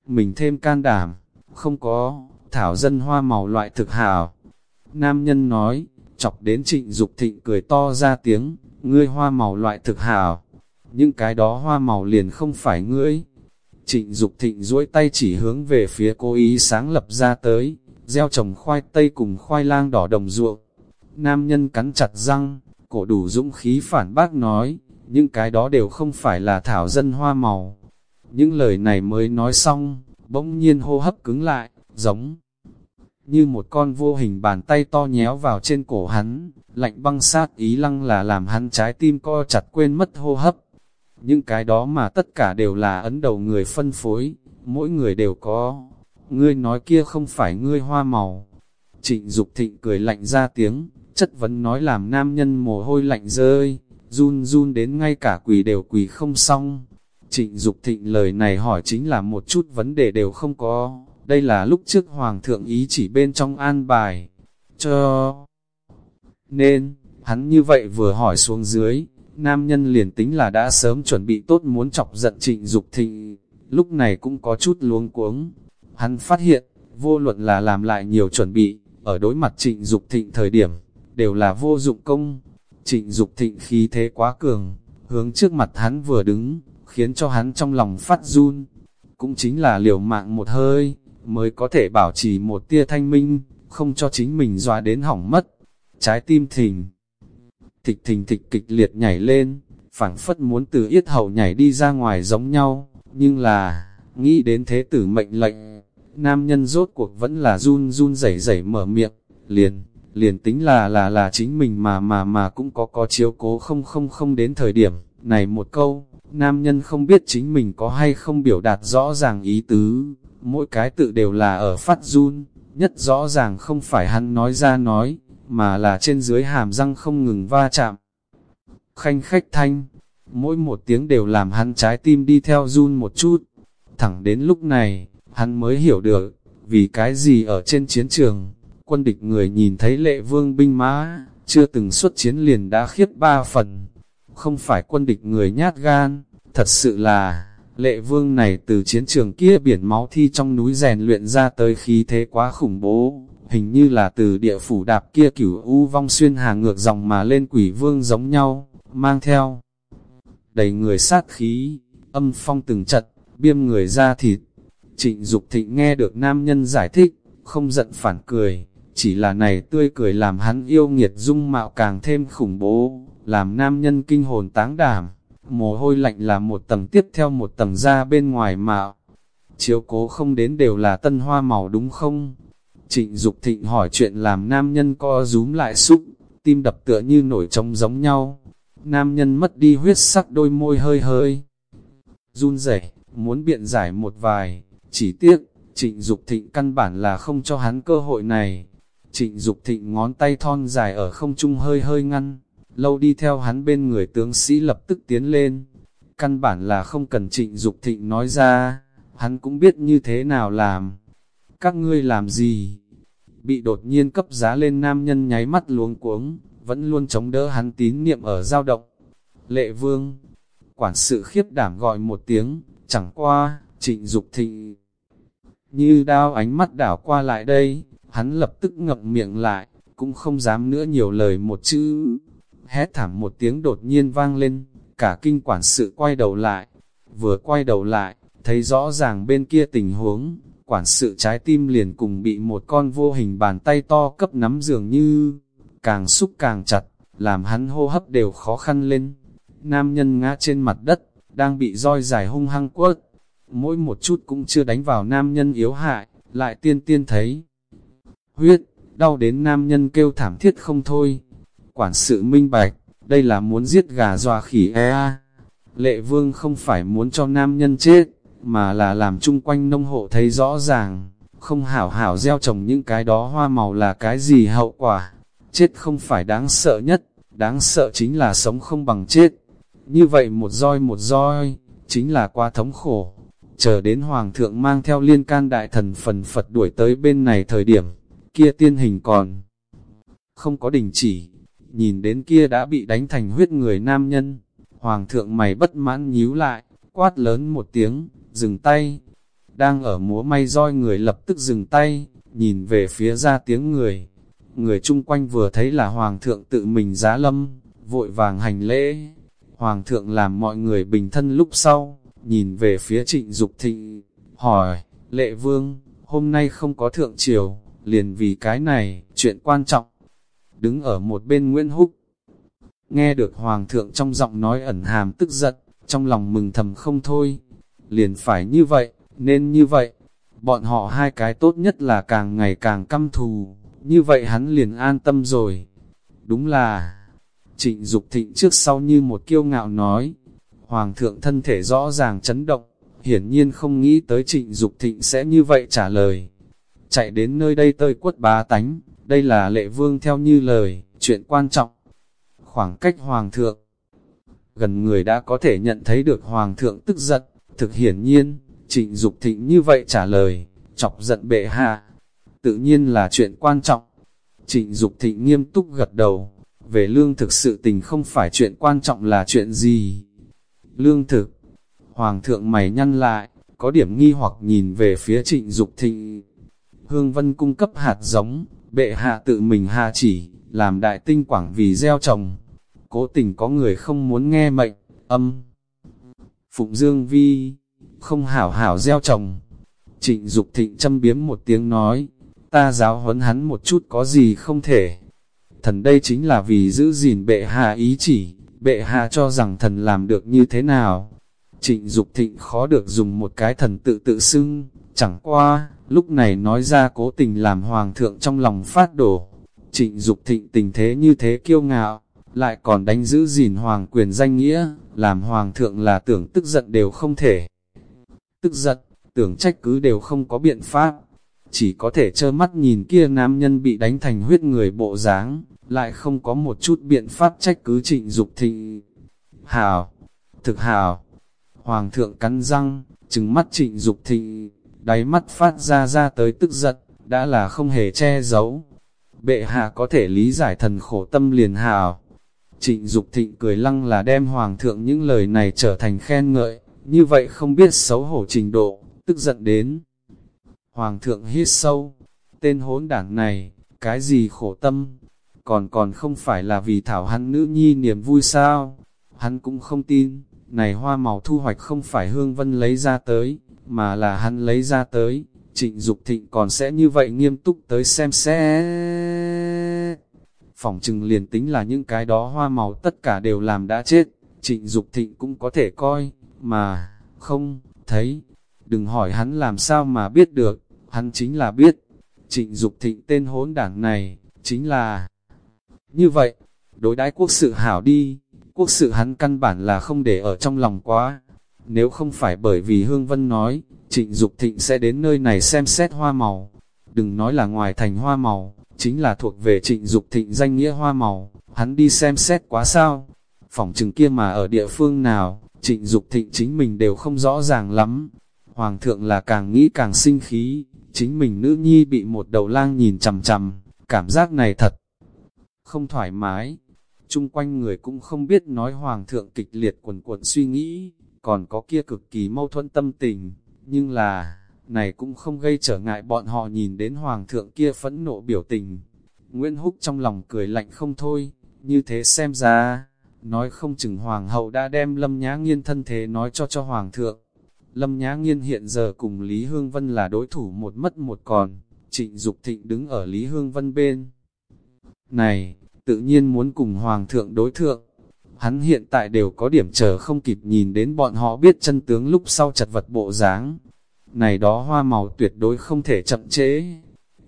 Mình thêm can đảm, không có, thảo dân hoa màu loại thực hảo. Nam nhân nói, chọc đến trịnh Dục thịnh cười to ra tiếng, ngươi hoa màu loại thực hảo. Những cái đó hoa màu liền không phải ngươi. Trịnh Dục thịnh duỗi tay chỉ hướng về phía cô ý sáng lập ra tới, gieo trồng khoai tây cùng khoai lang đỏ đồng ruộng. Nam nhân cắn chặt răng, cổ đủ dũng khí phản bác nói, những cái đó đều không phải là thảo dân hoa màu. Những lời này mới nói xong, bỗng nhiên hô hấp cứng lại, giống như một con vô hình bàn tay to nhéo vào trên cổ hắn, lạnh băng sát ý lăng là làm hắn trái tim co chặt quên mất hô hấp. Những cái đó mà tất cả đều là ấn đầu người phân phối, mỗi người đều có. Ngươi nói kia không phải ngươi hoa màu. Trịnh Dục thịnh cười lạnh ra tiếng, chất vấn nói làm nam nhân mồ hôi lạnh rơi, run run đến ngay cả quỳ đều quỳ không xong. Trịnh Dục thịnh lời này hỏi chính là một chút vấn đề đều không có, đây là lúc trước Hoàng thượng ý chỉ bên trong an bài, cho... Nên, hắn như vậy vừa hỏi xuống dưới, nam nhân liền tính là đã sớm chuẩn bị tốt muốn chọc giận trịnh Dục thịnh, lúc này cũng có chút luống cuống. Hắn phát hiện, vô luận là làm lại nhiều chuẩn bị, ở đối mặt trịnh Dục thịnh thời điểm, đều là vô dụng công. Trịnh Dục thịnh khí thế quá cường, hướng trước mặt hắn vừa đứng, khiến cho hắn trong lòng phát run. Cũng chính là liều mạng một hơi, mới có thể bảo trì một tia thanh minh, không cho chính mình dọa đến hỏng mất. Trái tim thình, thịch thình thịch kịch liệt nhảy lên, phảng phất muốn từ yết hậu nhảy đi ra ngoài giống nhau, nhưng là, nghĩ đến thế tử mệnh lệnh, nam nhân rốt cuộc vẫn là run run rẩy rẩy mở miệng, liền, liền tính là là là chính mình mà mà mà cũng có có chiếu cố không không không đến thời điểm, này một câu, nam nhân không biết chính mình có hay không biểu đạt rõ ràng ý tứ, mỗi cái tự đều là ở phát run, nhất rõ ràng không phải hắn nói ra nói, mà là trên dưới hàm răng không ngừng va chạm. Khanh khách thanh, mỗi một tiếng đều làm hắn trái tim đi theo run một chút, thẳng đến lúc này, hắn mới hiểu được, vì cái gì ở trên chiến trường, quân địch người nhìn thấy lệ vương binh mã, chưa từng xuất chiến liền đã khiếp ba phần, không phải quân địch người nhát gan, thật sự là, lệ vương này từ chiến trường kia biển máu thi trong núi rèn luyện ra tới khí thế quá khủng bố, hình như là từ địa phủ đạp kia cửu u vong xuyên hàng ngược dòng mà lên quỷ vương giống nhau, mang theo đầy người sát khí, âm phong từng chật, biêm người ra thịt. Trịnh Dục thịnh nghe được nam nhân giải thích, không giận phản cười, chỉ là này tươi cười làm hắn yêu nghiệt dung mạo càng thêm khủng bố, làm nam nhân kinh hồn táng đảm, mồ hôi lạnh là một tầng tiếp theo một tầng ra bên ngoài mà Chiếu cố không đến đều là tân hoa màu đúng không? Trịnh Dục thịnh hỏi chuyện làm nam nhân co rúm lại xúc, tim đập tựa như nổi trống giống nhau. Nam nhân mất đi huyết sắc đôi môi hơi hơi. Run rẩy muốn biện giải một vài, chỉ tiếc, trịnh Dục thịnh căn bản là không cho hắn cơ hội này. Trịnh Dục thịnh ngón tay thon dài ở không trung hơi hơi ngăn, lâu đi theo hắn bên người tướng sĩ lập tức tiến lên. Căn bản là không cần trịnh Dục thịnh nói ra, hắn cũng biết như thế nào làm. Các ngươi làm gì? Bị đột nhiên cấp giá lên nam nhân nháy mắt luống cuống, vẫn luôn chống đỡ hắn tín niệm ở dao động. Lệ vương, quản sự khiếp đảm gọi một tiếng, chẳng qua, trịnh Dục thịnh. Như đao ánh mắt đảo qua lại đây, hắn lập tức ngậm miệng lại, cũng không dám nữa nhiều lời một chữ. Hét thảm một tiếng đột nhiên vang lên, cả kinh quản sự quay đầu lại. Vừa quay đầu lại, thấy rõ ràng bên kia tình huống, quản sự trái tim liền cùng bị một con vô hình bàn tay to cấp nắm dường như, càng xúc càng chặt, làm hắn hô hấp đều khó khăn lên. Nam nhân ngã trên mặt đất, đang bị roi dài hung hăng quất, mỗi một chút cũng chưa đánh vào nam nhân yếu hại, lại tiên tiên thấy. Huyết, đau đến nam nhân kêu thảm thiết không thôi. Quản sự minh bạch, đây là muốn giết gà dọa khỉ e Lệ vương không phải muốn cho nam nhân chết, mà là làm chung quanh nông hộ thấy rõ ràng, không hảo hảo gieo trồng những cái đó hoa màu là cái gì hậu quả. Chết không phải đáng sợ nhất, đáng sợ chính là sống không bằng chết. Như vậy một roi một roi, chính là qua thống khổ. Chờ đến Hoàng thượng mang theo liên can đại thần phần Phật đuổi tới bên này thời điểm, kia tiên hình còn không có đình chỉ. Nhìn đến kia đã bị đánh thành huyết người nam nhân, Hoàng thượng mày bất mãn nhíu lại, quát lớn một tiếng, dừng tay. Đang ở múa may roi người lập tức dừng tay, nhìn về phía ra tiếng người. Người chung quanh vừa thấy là Hoàng thượng tự mình giá lâm, vội vàng hành lễ. Hoàng thượng làm mọi người bình thân lúc sau, nhìn về phía trịnh Dục thịnh, hỏi, lệ vương, hôm nay không có thượng triều, liền vì cái này, chuyện quan trọng. Đứng ở một bên Nguyễn Húc, nghe được Hoàng thượng trong giọng nói ẩn hàm tức giận, trong lòng mừng thầm không thôi, liền phải như vậy, nên như vậy. Bọn họ hai cái tốt nhất là càng ngày càng căm thù, như vậy hắn liền an tâm rồi. Đúng là, trịnh Dục thịnh trước sau như một kiêu ngạo nói, Hoàng thượng thân thể rõ ràng chấn động, hiển nhiên không nghĩ tới trịnh Dục thịnh sẽ như vậy trả lời. Chạy đến nơi đây tơi quất bá tánh, đây là lệ vương theo như lời, chuyện quan trọng. Khoảng cách Hoàng thượng, gần người đã có thể nhận thấy được Hoàng thượng tức giận, thực hiển nhiên, trịnh Dục thịnh như vậy trả lời, chọc giận bệ hạ, tự nhiên là chuyện quan trọng. Trịnh Dục thịnh nghiêm túc gật đầu, về lương thực sự tình không phải chuyện quan trọng là chuyện gì. Lương thực, Hoàng thượng mày nhăn lại, có điểm nghi hoặc nhìn về phía trịnh Dục thịnh. Hương Vân cung cấp hạt giống, bệ hạ tự mình hạ chỉ, làm đại tinh quảng vì gieo trồng. Cố tình có người không muốn nghe mệnh, âm. Phụng Dương Vi, không hảo hảo gieo trồng. Trịnh Dục thịnh châm biếm một tiếng nói, ta giáo huấn hắn một chút có gì không thể. Thần đây chính là vì giữ gìn bệ hạ ý chỉ, bệ hạ cho rằng thần làm được như thế nào. Trịnh Dục thịnh khó được dùng một cái thần tự tự xưng, chẳng qua, lúc này nói ra cố tình làm hoàng thượng trong lòng phát đổ. Trịnh Dục thịnh tình thế như thế kiêu ngạo, lại còn đánh giữ gìn hoàng quyền danh nghĩa, làm hoàng thượng là tưởng tức giận đều không thể. Tức giận, tưởng trách cứ đều không có biện pháp, chỉ có thể trơ mắt nhìn kia nam nhân bị đánh thành huyết người bộ dáng, lại không có một chút biện pháp trách cứ trịnh Dục thịnh. Hào, thực hào, hoàng thượng cắn răng, trừng mắt trịnh Dục thịnh, đáy mắt phát ra ra tới tức giận, đã là không hề che giấu. Bệ hạ có thể lý giải thần khổ tâm liền hào. Trịnh Dục thịnh cười lăng là đem hoàng thượng những lời này trở thành khen ngợi, như vậy không biết xấu hổ trình độ, tức giận đến. Hoàng thượng hít sâu, tên hốn đảng này, cái gì khổ tâm, còn còn không phải là vì thảo hắn nữ nhi niềm vui sao, hắn cũng không tin, này hoa màu thu hoạch không phải hương vân lấy ra tới, mà là hắn lấy ra tới, trịnh Dục thịnh còn sẽ như vậy nghiêm túc tới xem xét. Phỏng chừng liền tính là những cái đó hoa màu tất cả đều làm đã chết, trịnh Dục thịnh cũng có thể coi, mà, không, thấy, đừng hỏi hắn làm sao mà biết được, hắn chính là biết, trịnh Dục thịnh tên hỗn đảng này, chính là, như vậy, đối đãi quốc sự hảo đi, quốc sự hắn căn bản là không để ở trong lòng quá, nếu không phải bởi vì Hương Vân nói, trịnh Dục thịnh sẽ đến nơi này xem xét hoa màu, đừng nói là ngoài thành hoa màu, chính là thuộc về trịnh Dục thịnh danh nghĩa hoa màu, hắn đi xem xét quá sao, Phòng trừng kia mà ở địa phương nào, trịnh Dục thịnh chính mình đều không rõ ràng lắm, Hoàng thượng là càng nghĩ càng sinh khí, chính mình nữ nhi bị một đầu lang nhìn chằm chằm, cảm giác này thật không thoải mái. Trung quanh người cũng không biết nói Hoàng thượng kịch liệt quần cuộn suy nghĩ, còn có kia cực kỳ mâu thuẫn tâm tình, nhưng là, này cũng không gây trở ngại bọn họ nhìn đến Hoàng thượng kia phẫn nộ biểu tình. Nguyễn Húc trong lòng cười lạnh không thôi, như thế xem ra, nói không chừng Hoàng hậu đã đem Lâm Nhã Nghiên thân thế nói cho cho Hoàng thượng. Lâm Nhã Nghiên hiện giờ cùng Lý Hương Vân là đối thủ một mất một còn, trịnh Dục thịnh đứng ở Lý Hương Vân bên. Này, tự nhiên muốn cùng Hoàng thượng đối thượng, hắn hiện tại đều có điểm chờ không kịp nhìn đến bọn họ biết chân tướng lúc sau chật vật bộ dáng. Này đó hoa màu tuyệt đối không thể chậm trễ.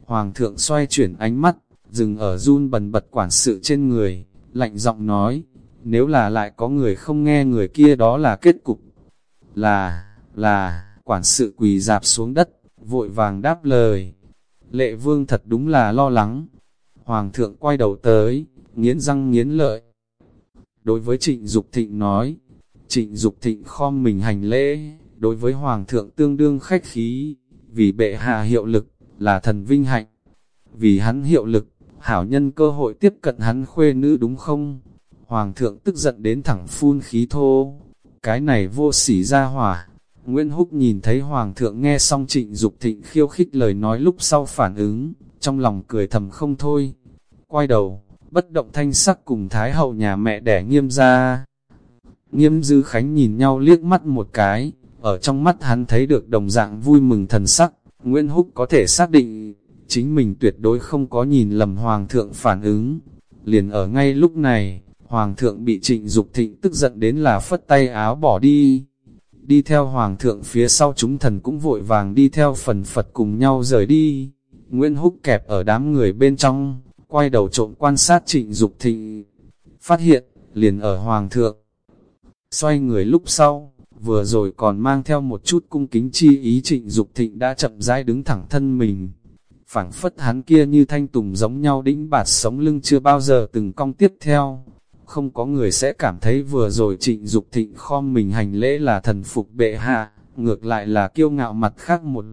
Hoàng thượng xoay chuyển ánh mắt, dừng ở run bần bật quản sự trên người, lạnh giọng nói, nếu là lại có người không nghe người kia đó là kết cục. Là, là, quản sự quỳ dạp xuống đất, vội vàng đáp lời. Lệ vương thật đúng là lo lắng. Hoàng thượng quay đầu tới, nghiến răng nghiến lợi. Đối với trịnh Dục thịnh nói, trịnh Dục thịnh khom mình hành lễ, đối với Hoàng thượng tương đương khách khí, vì bệ hạ hiệu lực, là thần vinh hạnh. Vì hắn hiệu lực, hảo nhân cơ hội tiếp cận hắn khuê nữ đúng không? Hoàng thượng tức giận đến thẳng phun khí thô. Cái này vô sỉ ra hỏa, Nguyễn Húc nhìn thấy Hoàng thượng nghe xong trịnh Dục thịnh khiêu khích lời nói lúc sau phản ứng, trong lòng cười thầm không thôi. Quay đầu, bất động thanh sắc cùng Thái hậu nhà mẹ đẻ nghiêm ra. Nghiêm dư khánh nhìn nhau liếc mắt một cái, ở trong mắt hắn thấy được đồng dạng vui mừng thần sắc, Nguyễn Húc có thể xác định, chính mình tuyệt đối không có nhìn lầm Hoàng thượng phản ứng. Liền ở ngay lúc này, Hoàng thượng bị trịnh Dục thịnh tức giận đến là phất tay áo bỏ đi. Đi theo Hoàng thượng phía sau chúng thần cũng vội vàng đi theo phần Phật cùng nhau rời đi. Nguyễn Húc kẹp ở đám người bên trong, quay đầu trộm quan sát trịnh Dục thịnh. Phát hiện, liền ở Hoàng thượng. Xoay người lúc sau, vừa rồi còn mang theo một chút cung kính chi ý trịnh Dục thịnh đã chậm rãi đứng thẳng thân mình. phảng phất hắn kia như thanh tùng giống nhau đĩnh bạt sống lưng chưa bao giờ từng cong tiếp theo. Không có người sẽ cảm thấy vừa rồi trịnh Dục thịnh khom mình hành lễ là thần phục bệ hạ, ngược lại là kiêu ngạo mặt khác một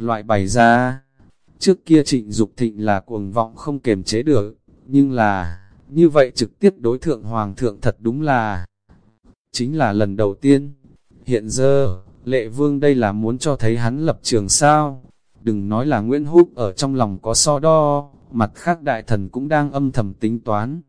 loại bày ra. Trước kia trịnh Dục thịnh là cuồng vọng không kềm chế được, nhưng là, như vậy trực tiếp đối thượng hoàng thượng thật đúng là, chính là lần đầu tiên. Hiện giờ, lệ vương đây là muốn cho thấy hắn lập trường sao. Đừng nói là Nguyễn Húc ở trong lòng có so đo, mặt khác đại thần cũng đang âm thầm tính toán.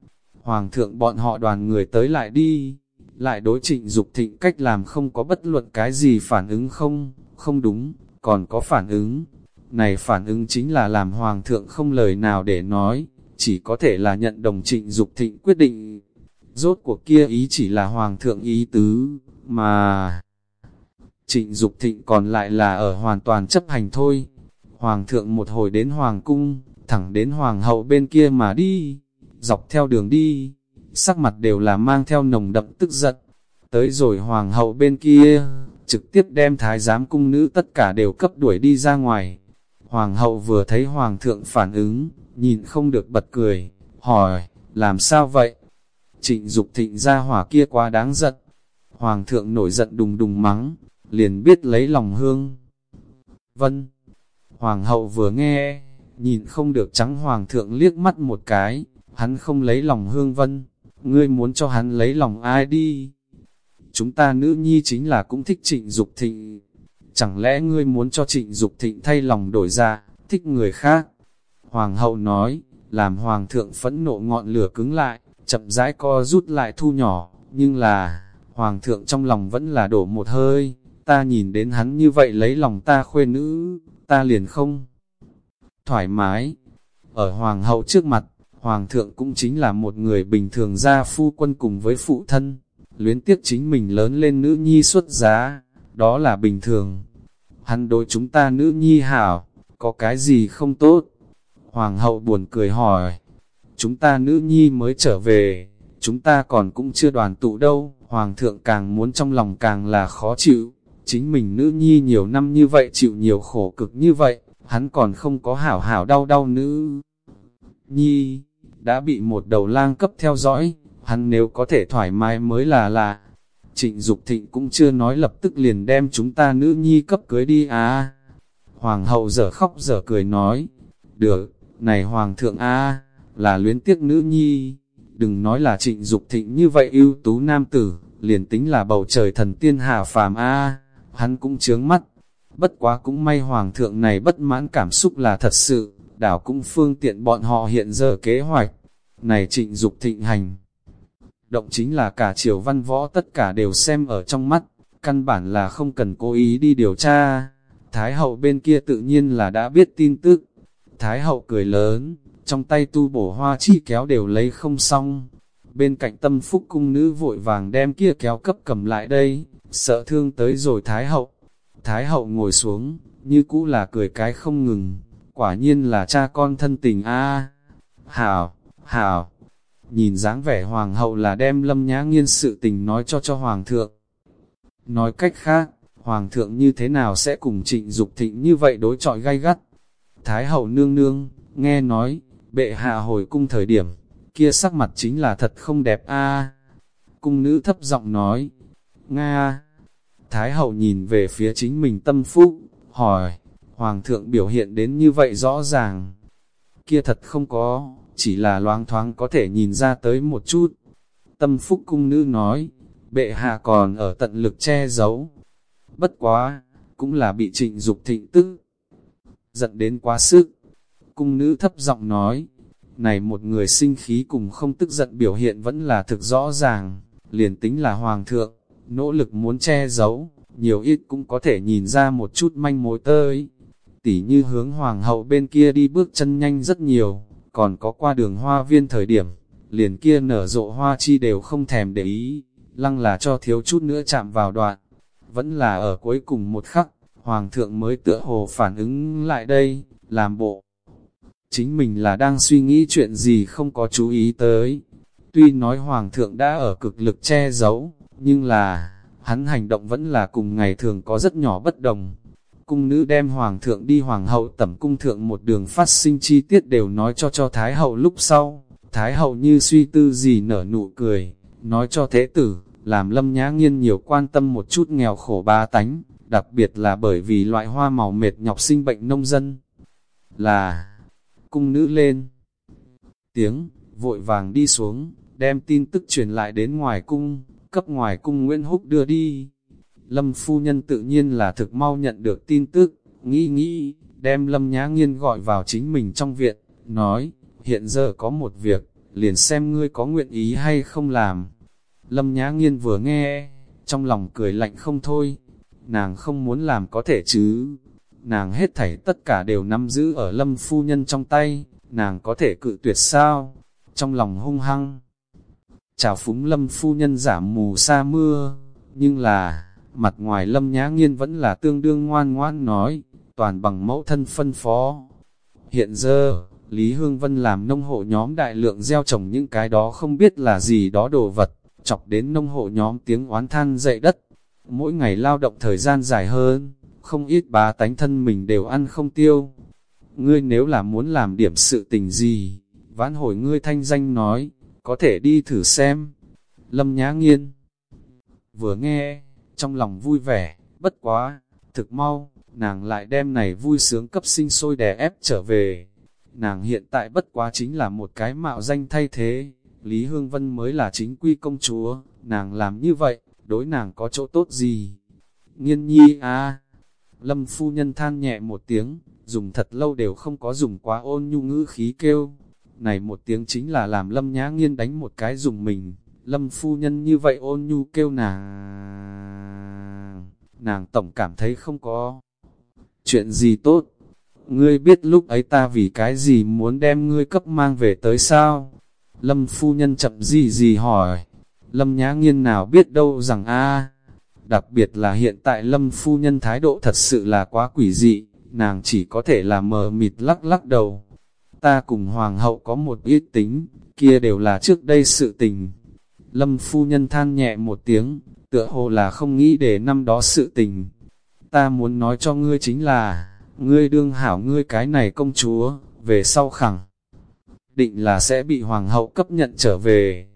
Hoàng thượng bọn họ đoàn người tới lại đi, lại đối trịnh Dục thịnh cách làm không có bất luận cái gì phản ứng không, không đúng, còn có phản ứng. Này phản ứng chính là làm hoàng thượng không lời nào để nói, chỉ có thể là nhận đồng trịnh Dục thịnh quyết định. Rốt cuộc kia ý chỉ là hoàng thượng ý tứ, mà trịnh Dục thịnh còn lại là ở hoàn toàn chấp hành thôi. Hoàng thượng một hồi đến hoàng cung, thẳng đến hoàng hậu bên kia mà đi, dọc theo đường đi, sắc mặt đều là mang theo nồng đậm tức giận. Tới rồi hoàng hậu bên kia, trực tiếp đem thái giám cung nữ tất cả đều cấp đuổi đi ra ngoài. Hoàng hậu vừa thấy hoàng thượng phản ứng, nhìn không được bật cười, hỏi, làm sao vậy? Trịnh Dục thịnh ra hỏa kia quá đáng giận. Hoàng thượng nổi giận đùng đùng mắng, liền biết lấy lòng hương. Vân, hoàng hậu vừa nghe, nhìn không được trắng hoàng thượng liếc mắt một cái, hắn không lấy lòng hương vân, ngươi muốn cho hắn lấy lòng ai đi. Chúng ta nữ nhi chính là cũng thích trịnh Dục thịnh, chẳng lẽ ngươi muốn cho trịnh Dục thịnh thay lòng đổi ra, thích người khác. Hoàng hậu nói, làm hoàng thượng phẫn nộ ngọn lửa cứng lại, chậm rãi co rút lại thu nhỏ, nhưng là, hoàng thượng trong lòng vẫn là đổ một hơi, ta nhìn đến hắn như vậy lấy lòng ta khuê nữ, ta liền không thoải mái. Ở hoàng hậu trước mặt, hoàng thượng cũng chính là một người bình thường gia phu quân cùng với phụ thân, luyến tiếc chính mình lớn lên nữ nhi xuất giá, đó là bình thường. Hắn đối chúng ta nữ nhi hảo, có cái gì không tốt? Hoàng hậu buồn cười hỏi, chúng ta nữ nhi mới trở về, chúng ta còn cũng chưa đoàn tụ đâu, hoàng thượng càng muốn trong lòng càng là khó chịu, chính mình nữ nhi nhiều năm như vậy chịu nhiều khổ cực như vậy, hắn còn không có hảo hảo đau đau nữ. Nhi, đã bị một đầu lang cấp theo dõi, hắn nếu có thể thoải mái mới là lạ. Trịnh Dục Thịnh cũng chưa nói lập tức liền đem chúng ta nữ nhi cấp cưới đi à. Hoàng hậu dở khóc dở cười nói, được, này Hoàng thượng a là luyến tiếc nữ nhi, đừng nói là trịnh Dục Thịnh như vậy ưu tú nam tử, liền tính là bầu trời thần tiên hạ phàm a hắn cũng chướng mắt. Bất quá cũng may Hoàng thượng này bất mãn cảm xúc là thật sự, đảo cũng phương tiện bọn họ hiện giờ kế hoạch. Này trịnh Dục thịnh hành. Động chính là cả triều văn võ tất cả đều xem ở trong mắt, căn bản là không cần cố ý đi điều tra. Thái hậu bên kia tự nhiên là đã biết tin tức. Thái hậu cười lớn, trong tay tu bổ hoa chi kéo đều lấy không xong. Bên cạnh tâm phúc cung nữ vội vàng đem kia kéo cấp cầm lại đây, sợ thương tới rồi Thái hậu. Thái hậu ngồi xuống, như cũ là cười cái không ngừng, quả nhiên là cha con thân tình a Hảo, hảo, nhìn dáng vẻ hoàng hậu là đem lâm nhã nghiên sự tình nói cho cho hoàng thượng. Nói cách khác, hoàng thượng như thế nào sẽ cùng trịnh Dục thịnh như vậy đối trọi gay gắt. Thái hậu nương nương, nghe nói, bệ hạ hồi cung thời điểm, kia sắc mặt chính là thật không đẹp a Cung nữ thấp giọng nói, Nga, Thái hậu nhìn về phía chính mình tâm phúc, hỏi, Hoàng thượng biểu hiện đến như vậy rõ ràng. Kia thật không có, chỉ là loáng thoáng có thể nhìn ra tới một chút. Tâm phúc cung nữ nói, bệ hạ còn ở tận lực che giấu. Bất quá, cũng là bị trịnh Dục thịnh tức. Giận đến quá sức. Cung nữ thấp giọng nói, này một người sinh khí cùng không tức giận biểu hiện vẫn là thực rõ ràng, liền tính là hoàng thượng, nỗ lực muốn che giấu, nhiều ít cũng có thể nhìn ra một chút manh mối tới. Tỉ như hướng hoàng hậu bên kia đi bước chân nhanh rất nhiều, còn có qua đường hoa viên thời điểm, liền kia nở rộ hoa chi đều không thèm để ý, lăng là cho thiếu chút nữa chạm vào đoạn. Vẫn là ở cuối cùng một khắc, hoàng thượng mới tựa hồ phản ứng lại đây, làm bộ. Chính mình là đang suy nghĩ chuyện gì không có chú ý tới. Tuy nói hoàng thượng đã ở cực lực che giấu, nhưng là, hắn hành động vẫn là cùng ngày thường có rất nhỏ bất đồng. Cung nữ đem hoàng thượng đi hoàng hậu tẩm cung thượng một đường phát sinh chi tiết đều nói cho cho Thái hậu lúc sau. Thái hậu như suy tư gì nở nụ cười, nói cho thế tử, làm lâm nhã nghiên nhiều quan tâm một chút nghèo khổ ba tánh, đặc biệt là bởi vì loại hoa màu mệt nhọc sinh bệnh nông dân. Là, cung nữ lên, tiếng, vội vàng đi xuống, đem tin tức truyền lại đến ngoài cung, cấp ngoài cung Nguyễn Húc đưa đi. Lâm phu nhân tự nhiên là thực mau nhận được tin tức, nghĩ nghĩ, đem Lâm Nhã Nghiên gọi vào chính mình trong viện, nói, hiện giờ có một việc, liền xem ngươi có nguyện ý hay không làm. Lâm Nhã Nghiên vừa nghe, trong lòng cười lạnh không thôi, nàng không muốn làm có thể chứ. Nàng hết thảy tất cả đều nắm giữ ở Lâm phu nhân trong tay, nàng có thể cự tuyệt sao? Trong lòng hung hăng, chào phúng lâm phu nhân giảm mù sa mưa, nhưng là, mặt ngoài lâm nhã nghiên vẫn là tương đương ngoan ngoan nói, toàn bằng mẫu thân phân phó. Hiện giờ, Lý Hương Vân làm nông hộ nhóm đại lượng gieo trồng những cái đó không biết là gì đó đồ vật, chọc đến nông hộ nhóm tiếng oán than dậy đất. Mỗi ngày lao động thời gian dài hơn, không ít bá tánh thân mình đều ăn không tiêu. Ngươi nếu là muốn làm điểm sự tình gì, vãn hồi ngươi thanh danh nói, có thể đi thử xem. Lâm Nhã Nghiên vừa nghe, trong lòng vui vẻ, bất quá, thực mau, nàng lại đem này vui sướng cấp sinh sôi đè ép trở về. Nàng hiện tại bất quá chính là một cái mạo danh thay thế, Lý Hương Vân mới là chính quy công chúa, nàng làm như vậy, đối nàng có chỗ tốt gì? Nghiên nhi à! Lâm phu nhân than nhẹ một tiếng, dùng thật lâu đều không có dùng quá ôn nhu ngữ khí kêu, này một tiếng chính là làm lâm nhã nghiên đánh một cái dùng mình, lâm phu nhân như vậy ôn nhu kêu nàng. Nàng tổng cảm thấy không có chuyện gì tốt. Ngươi biết lúc ấy ta vì cái gì muốn đem ngươi cấp mang về tới sao? Lâm phu nhân chậm gì gì hỏi. Lâm nhã nghiên nào biết đâu rằng a Đặc biệt là hiện tại lâm phu nhân thái độ thật sự là quá quỷ dị, nàng chỉ có thể là mờ mịt lắc lắc đầu ta cùng hoàng hậu có một ít tính, kia đều là trước đây sự tình. Lâm phu nhân than nhẹ một tiếng, tựa hồ là không nghĩ để năm đó sự tình. Ta muốn nói cho ngươi chính là, ngươi đương hảo ngươi cái này công chúa, về sau khẳng. Định là sẽ bị hoàng hậu cấp nhận trở về.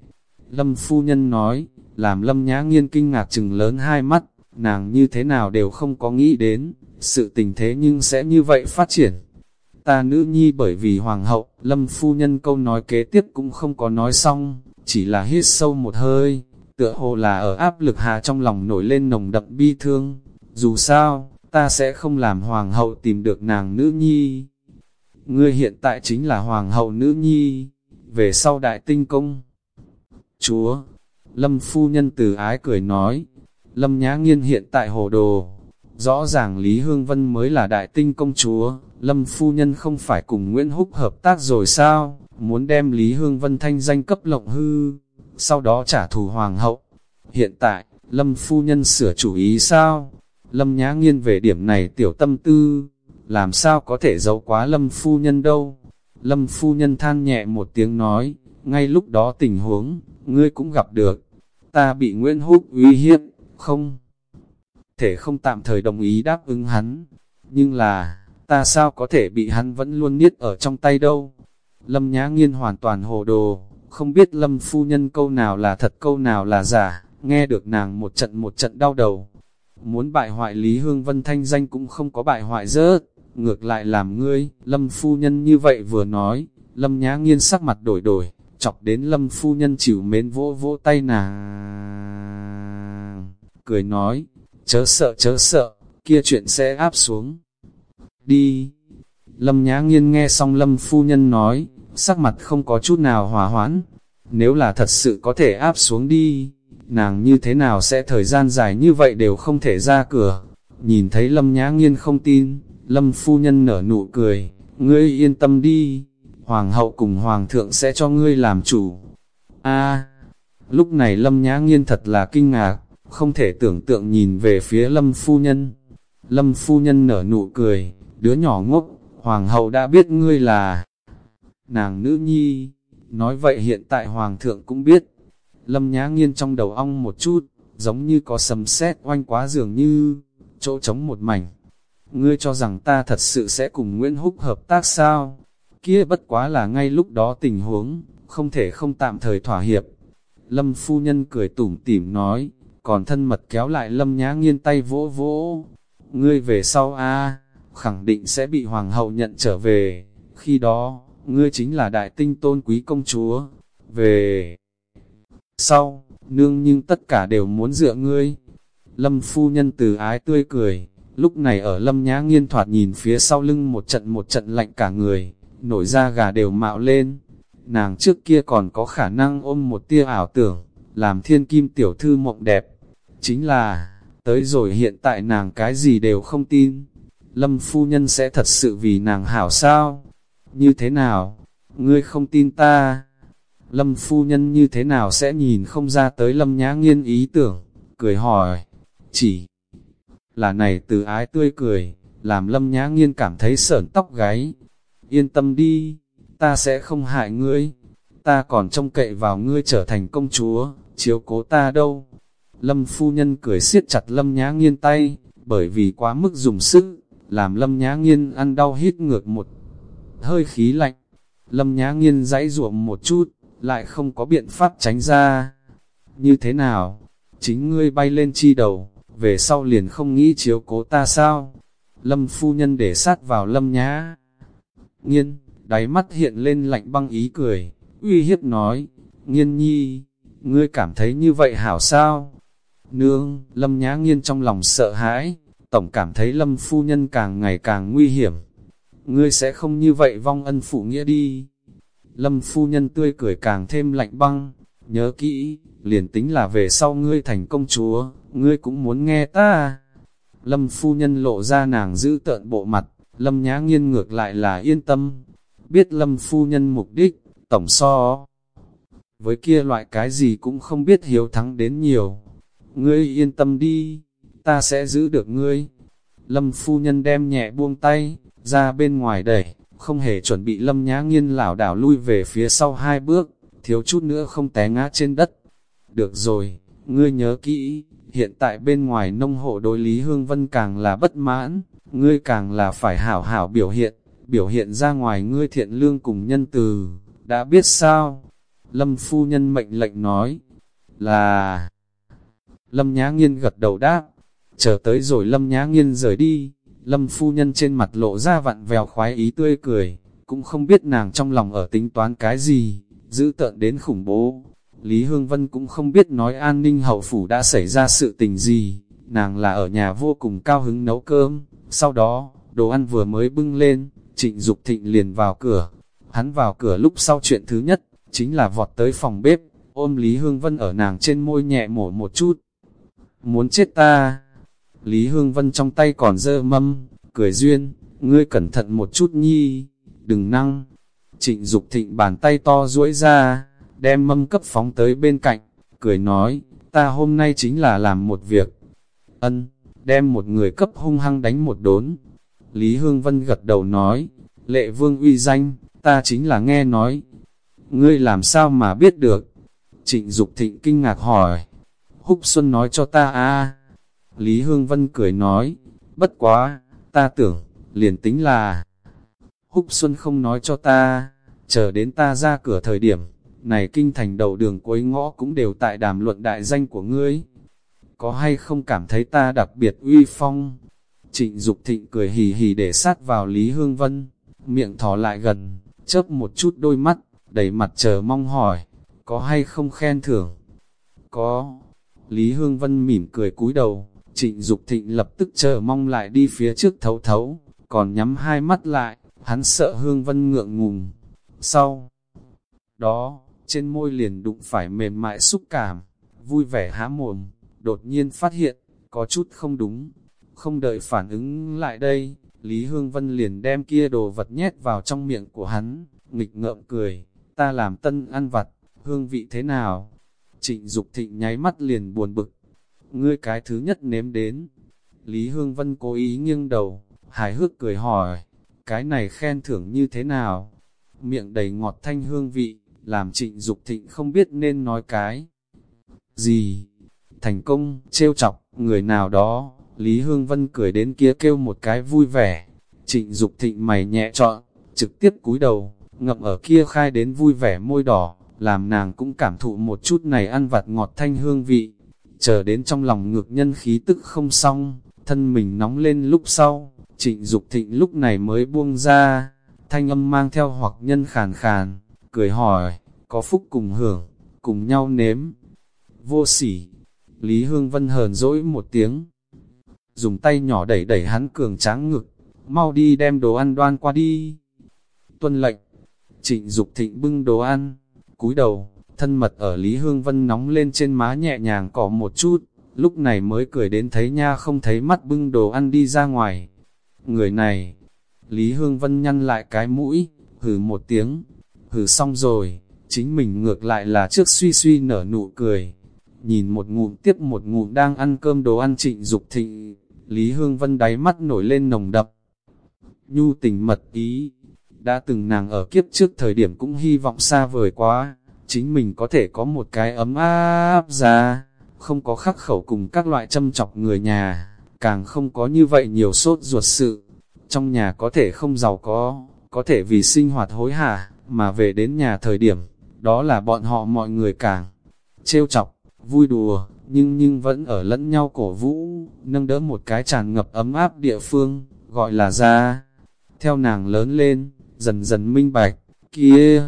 Lâm phu nhân nói, làm lâm nhã nghiên kinh ngạc chừng lớn hai mắt, nàng như thế nào đều không có nghĩ đến, sự tình thế nhưng sẽ như vậy phát triển ta nữ nhi bởi vì hoàng hậu, lâm phu nhân câu nói kế tiếp cũng không có nói xong, chỉ là hít sâu một hơi, tựa hồ là ở áp lực hạ trong lòng nổi lên nồng đậm bi thương. Dù sao, ta sẽ không làm hoàng hậu tìm được nàng nữ nhi. Ngươi hiện tại chính là hoàng hậu nữ nhi, về sau đại tinh công. Chúa, lâm phu nhân từ ái cười nói, lâm nhã nghiên hiện tại hồ đồ, rõ ràng Lý Hương Vân mới là đại tinh công chúa, Lâm phu nhân không phải cùng Nguyễn Húc hợp tác rồi sao, muốn đem Lý Hương Vân thanh danh cấp lộng hư, sau đó trả thù hoàng hậu. Hiện tại, Lâm phu nhân sửa chủ ý sao? Lâm nhã nghiên về điểm này tiểu tâm tư, làm sao có thể giấu quá Lâm phu nhân đâu? Lâm phu nhân than nhẹ một tiếng nói, ngay lúc đó tình huống, ngươi cũng gặp được, ta bị Nguyễn Húc uy hiếp, không? Thể không tạm thời đồng ý đáp ứng hắn, nhưng là, ta sao có thể bị hắn vẫn luôn niết ở trong tay đâu. Lâm Nhã Nghiên hoàn toàn hồ đồ, không biết Lâm phu nhân câu nào là thật câu nào là giả, nghe được nàng một trận một trận đau đầu. Muốn bại hoại Lý Hương Vân thanh danh cũng không có bại hoại rớt, ngược lại làm ngươi, Lâm phu nhân như vậy vừa nói, Lâm Nhã Nghiên sắc mặt đổi đổi, chọc đến Lâm phu nhân chịu mến vỗ vỗ tay nàng. Cười nói, chớ sợ chớ sợ, kia chuyện sẽ áp xuống đi. Lâm Nhã Nghiên nghe xong Lâm Phu Nhân nói, sắc mặt không có chút nào hòa hoãn. Nếu là thật sự có thể áp xuống đi, nàng như thế nào sẽ thời gian dài như vậy đều không thể ra cửa. Nhìn thấy Lâm Nhã Nghiên không tin, Lâm phu nhân nở nụ cười, ngươi yên tâm đi, hoàng hậu cùng hoàng thượng sẽ cho ngươi làm chủ. A, lúc này Lâm Nhã Nghiên thật là kinh ngạc, không thể tưởng tượng nhìn về phía Lâm phu nhân. Lâm phu nhân nở nụ cười, đứa nhỏ ngốc, hoàng hậu đã biết ngươi là nàng nữ nhi, nói vậy hiện tại hoàng thượng cũng biết. Lâm Nhã Nghiên trong đầu ong một chút, giống như có sầm sét oanh quá dường như, chỗ trống một mảnh. Ngươi cho rằng ta thật sự sẽ cùng Nguyễn Húc hợp tác sao? Kia bất quá là ngay lúc đó tình huống, không thể không tạm thời thỏa hiệp. Lâm phu nhân cười tủm tỉm nói, còn thân mật kéo lại Lâm Nhã Nghiên tay vỗ vỗ. Ngươi về sau a khẳng định sẽ bị hoàng hậu nhận trở về. Khi đó, ngươi chính là đại tinh tôn quý công chúa. Về sau, nương nhưng tất cả đều muốn dựa ngươi. Lâm phu nhân từ ái tươi cười, lúc này ở lâm nhã nghiên thoạt nhìn phía sau lưng một trận một trận lạnh cả người, nổi da gà đều mạo lên. Nàng trước kia còn có khả năng ôm một tia ảo tưởng, làm thiên kim tiểu thư mộng đẹp. Chính là, tới rồi hiện tại nàng cái gì đều không tin. Lâm phu nhân sẽ thật sự vì nàng hảo sao? Như thế nào? Ngươi không tin ta? Lâm phu nhân như thế nào sẽ nhìn không ra tới lâm nhã nghiên ý tưởng? Cười hỏi, chỉ là này từ ái tươi cười, làm lâm nhã nghiên cảm thấy sởn tóc gáy. Yên tâm đi, ta sẽ không hại ngươi, ta còn trông cậy vào ngươi trở thành công chúa, chiếu cố ta đâu. Lâm phu nhân cười siết chặt lâm nhã nghiên tay, bởi vì quá mức dùng sức, làm lâm nhã nghiên ăn đau hít ngược một hơi khí lạnh. Lâm nhã nghiên dãy ruộng một chút, lại không có biện pháp tránh ra. Như thế nào? Chính ngươi bay lên chi đầu, về sau liền không nghĩ chiếu cố ta sao? Lâm phu nhân để sát vào lâm nhã. Nghiên, đáy mắt hiện lên lạnh băng ý cười, uy hiếp nói, nghiên nhi, ngươi cảm thấy như vậy hảo sao? Nương, lâm nhã nghiên trong lòng sợ hãi, tổng cảm thấy lâm phu nhân càng ngày càng nguy hiểm. Ngươi sẽ không như vậy vong ân phụ nghĩa đi. Lâm phu nhân tươi cười càng thêm lạnh băng, nhớ kỹ, liền tính là về sau ngươi thành công chúa, ngươi cũng muốn nghe ta. Lâm phu nhân lộ ra nàng giữ tợn bộ mặt, lâm nhã nghiên ngược lại là yên tâm. Biết lâm phu nhân mục đích, tổng so. Với kia loại cái gì cũng không biết hiếu thắng đến nhiều. Ngươi yên tâm đi, ta sẽ giữ được ngươi. Lâm phu nhân đem nhẹ buông tay, ra bên ngoài đẩy, không hề chuẩn bị lâm nhã nghiên lảo đảo lui về phía sau hai bước, thiếu chút nữa không té ngã trên đất. Được rồi, ngươi nhớ kỹ, hiện tại bên ngoài nông hộ đối Lý Hương Vân càng là bất mãn, ngươi càng là phải hảo hảo biểu hiện, biểu hiện ra ngoài ngươi thiện lương cùng nhân từ, đã biết sao? Lâm phu nhân mệnh lệnh nói, là... Lâm Nhã Nghiên gật đầu đáp, chờ tới rồi Lâm Nhã Nghiên rời đi, Lâm phu nhân trên mặt lộ ra vặn vèo khoái ý tươi cười, cũng không biết nàng trong lòng ở tính toán cái gì, giữ tợn đến khủng bố. Lý Hương Vân cũng không biết nói an ninh hậu phủ đã xảy ra sự tình gì, nàng là ở nhà vô cùng cao hứng nấu cơm, sau đó, đồ ăn vừa mới bưng lên, trịnh Dục thịnh liền vào cửa. Hắn vào cửa lúc sau chuyện thứ nhất, chính là vọt tới phòng bếp, ôm Lý Hương Vân ở nàng trên môi nhẹ mổ một chút. Muốn chết ta! Lý Hương Vân trong tay còn dơ mâm, cười duyên, ngươi cẩn thận một chút nhi, đừng năng. Trịnh Dục thịnh bàn tay to duỗi ra, đem mâm cấp phóng tới bên cạnh, cười nói, ta hôm nay chính là làm một việc. Ân, đem một người cấp hung hăng đánh một đốn. Lý Hương Vân gật đầu nói, lệ vương uy danh, ta chính là nghe nói. Ngươi làm sao mà biết được? Trịnh Dục thịnh kinh ngạc hỏi. Húc Xuân nói cho ta a Lý Hương Vân cười nói, bất quá, ta tưởng, liền tính là Húc Xuân không nói cho ta, chờ đến ta ra cửa thời điểm, này kinh thành đầu đường cuối ngõ cũng đều tại đàm luận đại danh của ngươi. Có hay không cảm thấy ta đặc biệt uy phong? Trịnh Dục Thịnh cười hì hì để sát vào Lý Hương Vân, miệng thỏ lại gần, chớp một chút đôi mắt, đầy mặt chờ mong hỏi, có hay không khen thưởng? Có. Lý Hương Vân mỉm cười cúi đầu, Trịnh Dục Thịnh lập tức chờ mong lại đi phía trước thấu thấu, còn nhắm hai mắt lại, hắn sợ Hương Vân ngượng ngùng. Sau đó, trên môi liền đụng phải mềm mại xúc cảm, vui vẻ há mồm, đột nhiên phát hiện, có chút không đúng, không đợi phản ứng lại đây, Lý Hương Vân liền đem kia đồ vật nhét vào trong miệng của hắn, nghịch ngợm cười, ta làm tân ăn vặt, hương vị thế nào? Trịnh Dục Thịnh nháy mắt liền buồn bực, ngươi cái thứ nhất nếm đến. Lý Hương Vân cố ý nghiêng đầu, hài hước cười hỏi, cái này khen thưởng như thế nào? Miệng đầy ngọt thanh hương vị, làm trịnh Dục thịnh không biết nên nói cái gì. Thành công, trêu chọc, người nào đó, Lý Hương Vân cười đến kia kêu một cái vui vẻ. Trịnh Dục thịnh mày nhẹ trọn, trực tiếp cúi đầu, ngậm ở kia khai đến vui vẻ môi đỏ, làm nàng cũng cảm thụ một chút này ăn vặt ngọt thanh hương vị. Chờ đến trong lòng ngược nhân khí tức không xong, thân mình nóng lên lúc sau, trịnh Dục thịnh lúc này mới buông ra, thanh âm mang theo hoặc nhân khàn khàn, cười hỏi, có phúc cùng hưởng, cùng nhau nếm. Vô sỉ, Lý Hương Vân hờn dỗi một tiếng, dùng tay nhỏ đẩy đẩy hắn cường tráng ngực, mau đi đem đồ ăn đoan qua đi. Tuân lệnh, trịnh Dục thịnh bưng đồ ăn, cúi đầu, thân mật ở Lý Hương Vân nóng lên trên má nhẹ nhàng cỏ một chút, lúc này mới cười đến thấy nha không thấy mắt bưng đồ ăn đi ra ngoài. Người này, Lý Hương Vân nhăn lại cái mũi, hừ một tiếng, hừ xong rồi, chính mình ngược lại là trước suy suy nở nụ cười. Nhìn một ngụm tiếp một ngụm đang ăn cơm đồ ăn trịnh Dục thịnh, Lý Hương Vân đáy mắt nổi lên nồng đập. Nhu tình mật ý, đã từng nàng ở kiếp trước thời điểm cũng hy vọng xa vời quá, chính mình có thể có một cái ấm áp ra, không có khắc khẩu cùng các loại châm chọc người nhà, càng không có như vậy nhiều sốt ruột sự. Trong nhà có thể không giàu có, có thể vì sinh hoạt hối hả, mà về đến nhà thời điểm, đó là bọn họ mọi người càng trêu chọc, vui đùa, nhưng nhưng vẫn ở lẫn nhau cổ vũ, nâng đỡ một cái tràn ngập ấm áp địa phương, gọi là ra. Theo nàng lớn lên, dần dần minh bạch, kia.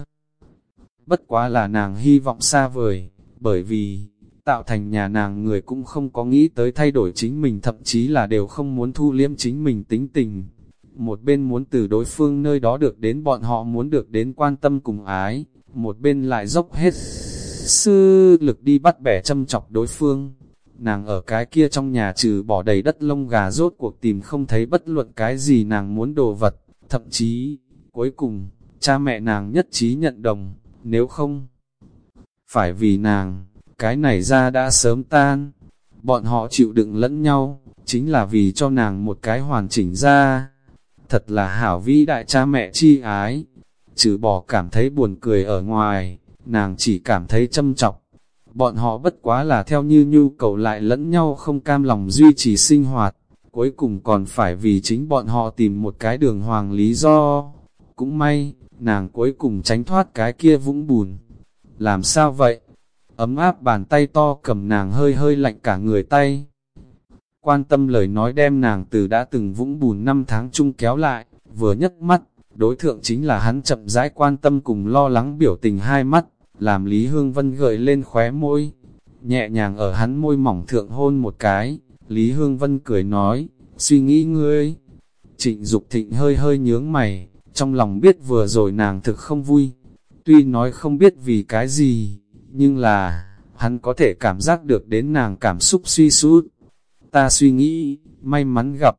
Bất quá là nàng hy vọng xa vời, bởi vì, tạo thành nhà nàng người cũng không có nghĩ tới thay đổi chính mình thậm chí là đều không muốn thu liếm chính mình tính tình. Một bên muốn từ đối phương nơi đó được đến bọn họ muốn được đến quan tâm cùng ái, một bên lại dốc hết sư lực đi bắt bẻ châm chọc đối phương. Nàng ở cái kia trong nhà trừ bỏ đầy đất lông gà rốt cuộc tìm không thấy bất luận cái gì nàng muốn đồ vật, thậm chí, cuối cùng, cha mẹ nàng nhất trí nhận đồng, nếu không, phải vì nàng, cái này ra đã sớm tan, bọn họ chịu đựng lẫn nhau, chính là vì cho nàng một cái hoàn chỉnh ra. Thật là hảo vĩ đại cha mẹ chi ái, trừ bỏ cảm thấy buồn cười ở ngoài, nàng chỉ cảm thấy châm trọng. Bọn họ bất quá là theo như nhu cầu lại lẫn nhau không cam lòng duy trì sinh hoạt, cuối cùng còn phải vì chính bọn họ tìm một cái đường hoàng lý do. Cũng may, nàng cuối cùng tránh thoát cái kia vũng bùn. Làm sao vậy? Ấm áp bàn tay to cầm nàng hơi hơi lạnh cả người tay. Quan tâm lời nói đem nàng từ đã từng vũng bùn năm tháng chung kéo lại, vừa nhấc mắt, đối thượng chính là hắn chậm rãi quan tâm cùng lo lắng biểu tình hai mắt làm Lý Hương Vân gợi lên khóe môi, nhẹ nhàng ở hắn môi mỏng thượng hôn một cái, Lý Hương Vân cười nói, suy nghĩ ngươi. Trịnh Dục Thịnh hơi hơi nhướng mày, trong lòng biết vừa rồi nàng thực không vui, tuy nói không biết vì cái gì, nhưng là, hắn có thể cảm giác được đến nàng cảm xúc suy sút. Ta suy nghĩ, may mắn gặp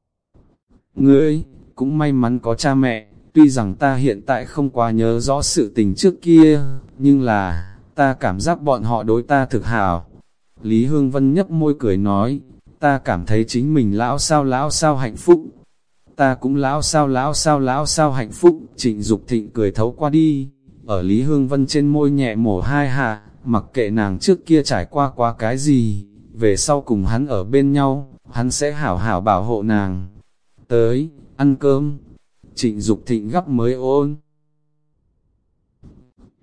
ngươi, cũng may mắn có cha mẹ, Tuy rằng ta hiện tại không quá nhớ rõ sự tình trước kia, nhưng là, ta cảm giác bọn họ đối ta thực hảo. Lý Hương Vân nhấp môi cười nói, ta cảm thấy chính mình lão sao lão sao hạnh phúc. Ta cũng lão sao lão sao lão sao hạnh phúc, trịnh Dục thịnh cười thấu qua đi, ở Lý Hương Vân trên môi nhẹ mổ hai hạ, mặc kệ nàng trước kia trải qua qua cái gì, về sau cùng hắn ở bên nhau, hắn sẽ hảo hảo bảo hộ nàng. Tới, ăn cơm, trịnh Dục thịnh gấp mới ôn.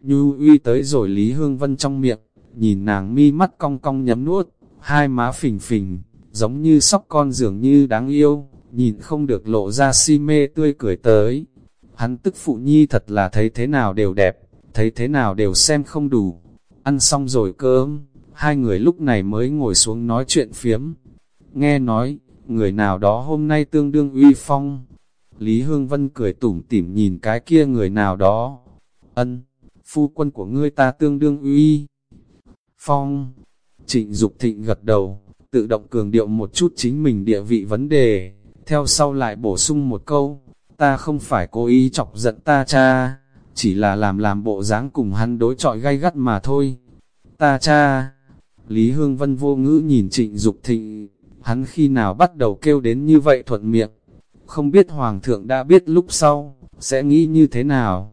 Nhu uy tới rồi Lý Hương Vân trong miệng, nhìn nàng mi mắt cong cong nhấm nuốt, hai má phình phình, giống như sóc con dường như đáng yêu, nhìn không được lộ ra si mê tươi cười tới. Hắn tức phụ nhi thật là thấy thế nào đều đẹp, thấy thế nào đều xem không đủ. Ăn xong rồi cơm, hai người lúc này mới ngồi xuống nói chuyện phiếm. Nghe nói, người nào đó hôm nay tương đương uy phong, Lý Hương Vân cười tủm tỉm nhìn cái kia người nào đó. Ân, phu quân của ngươi ta tương đương uy. Phong, Trịnh Dục Thịnh gật đầu, tự động cường điệu một chút chính mình địa vị vấn đề, theo sau lại bổ sung một câu, ta không phải cố ý chọc giận ta cha, chỉ là làm làm bộ dáng cùng hắn đối trọi gay gắt mà thôi. Ta cha, Lý Hương Vân vô ngữ nhìn trịnh Dục thịnh, hắn khi nào bắt đầu kêu đến như vậy thuận miệng, không biết Hoàng thượng đã biết lúc sau, sẽ nghĩ như thế nào.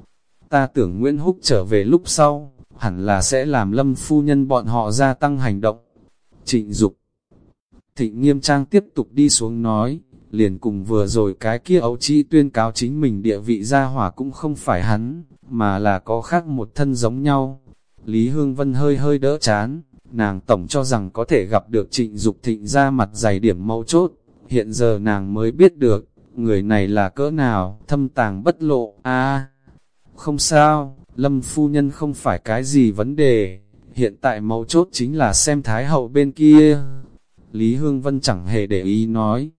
Ta tưởng Nguyễn Húc trở về lúc sau, hẳn là sẽ làm lâm phu nhân bọn họ gia tăng hành động. Trịnh Dục Thịnh nghiêm trang tiếp tục đi xuống nói, liền cùng vừa rồi cái kia ấu trĩ tuyên cáo chính mình địa vị gia hỏa cũng không phải hắn, mà là có khác một thân giống nhau. Lý Hương Vân hơi hơi đỡ chán, nàng tổng cho rằng có thể gặp được trịnh Dục thịnh ra mặt dày điểm mâu chốt, hiện giờ nàng mới biết được, người này là cỡ nào, thâm tàng bất lộ, a không sao, lâm phu nhân không phải cái gì vấn đề, hiện tại mâu chốt chính là xem thái hậu bên kia. Lý Hương Vân chẳng hề để ý nói,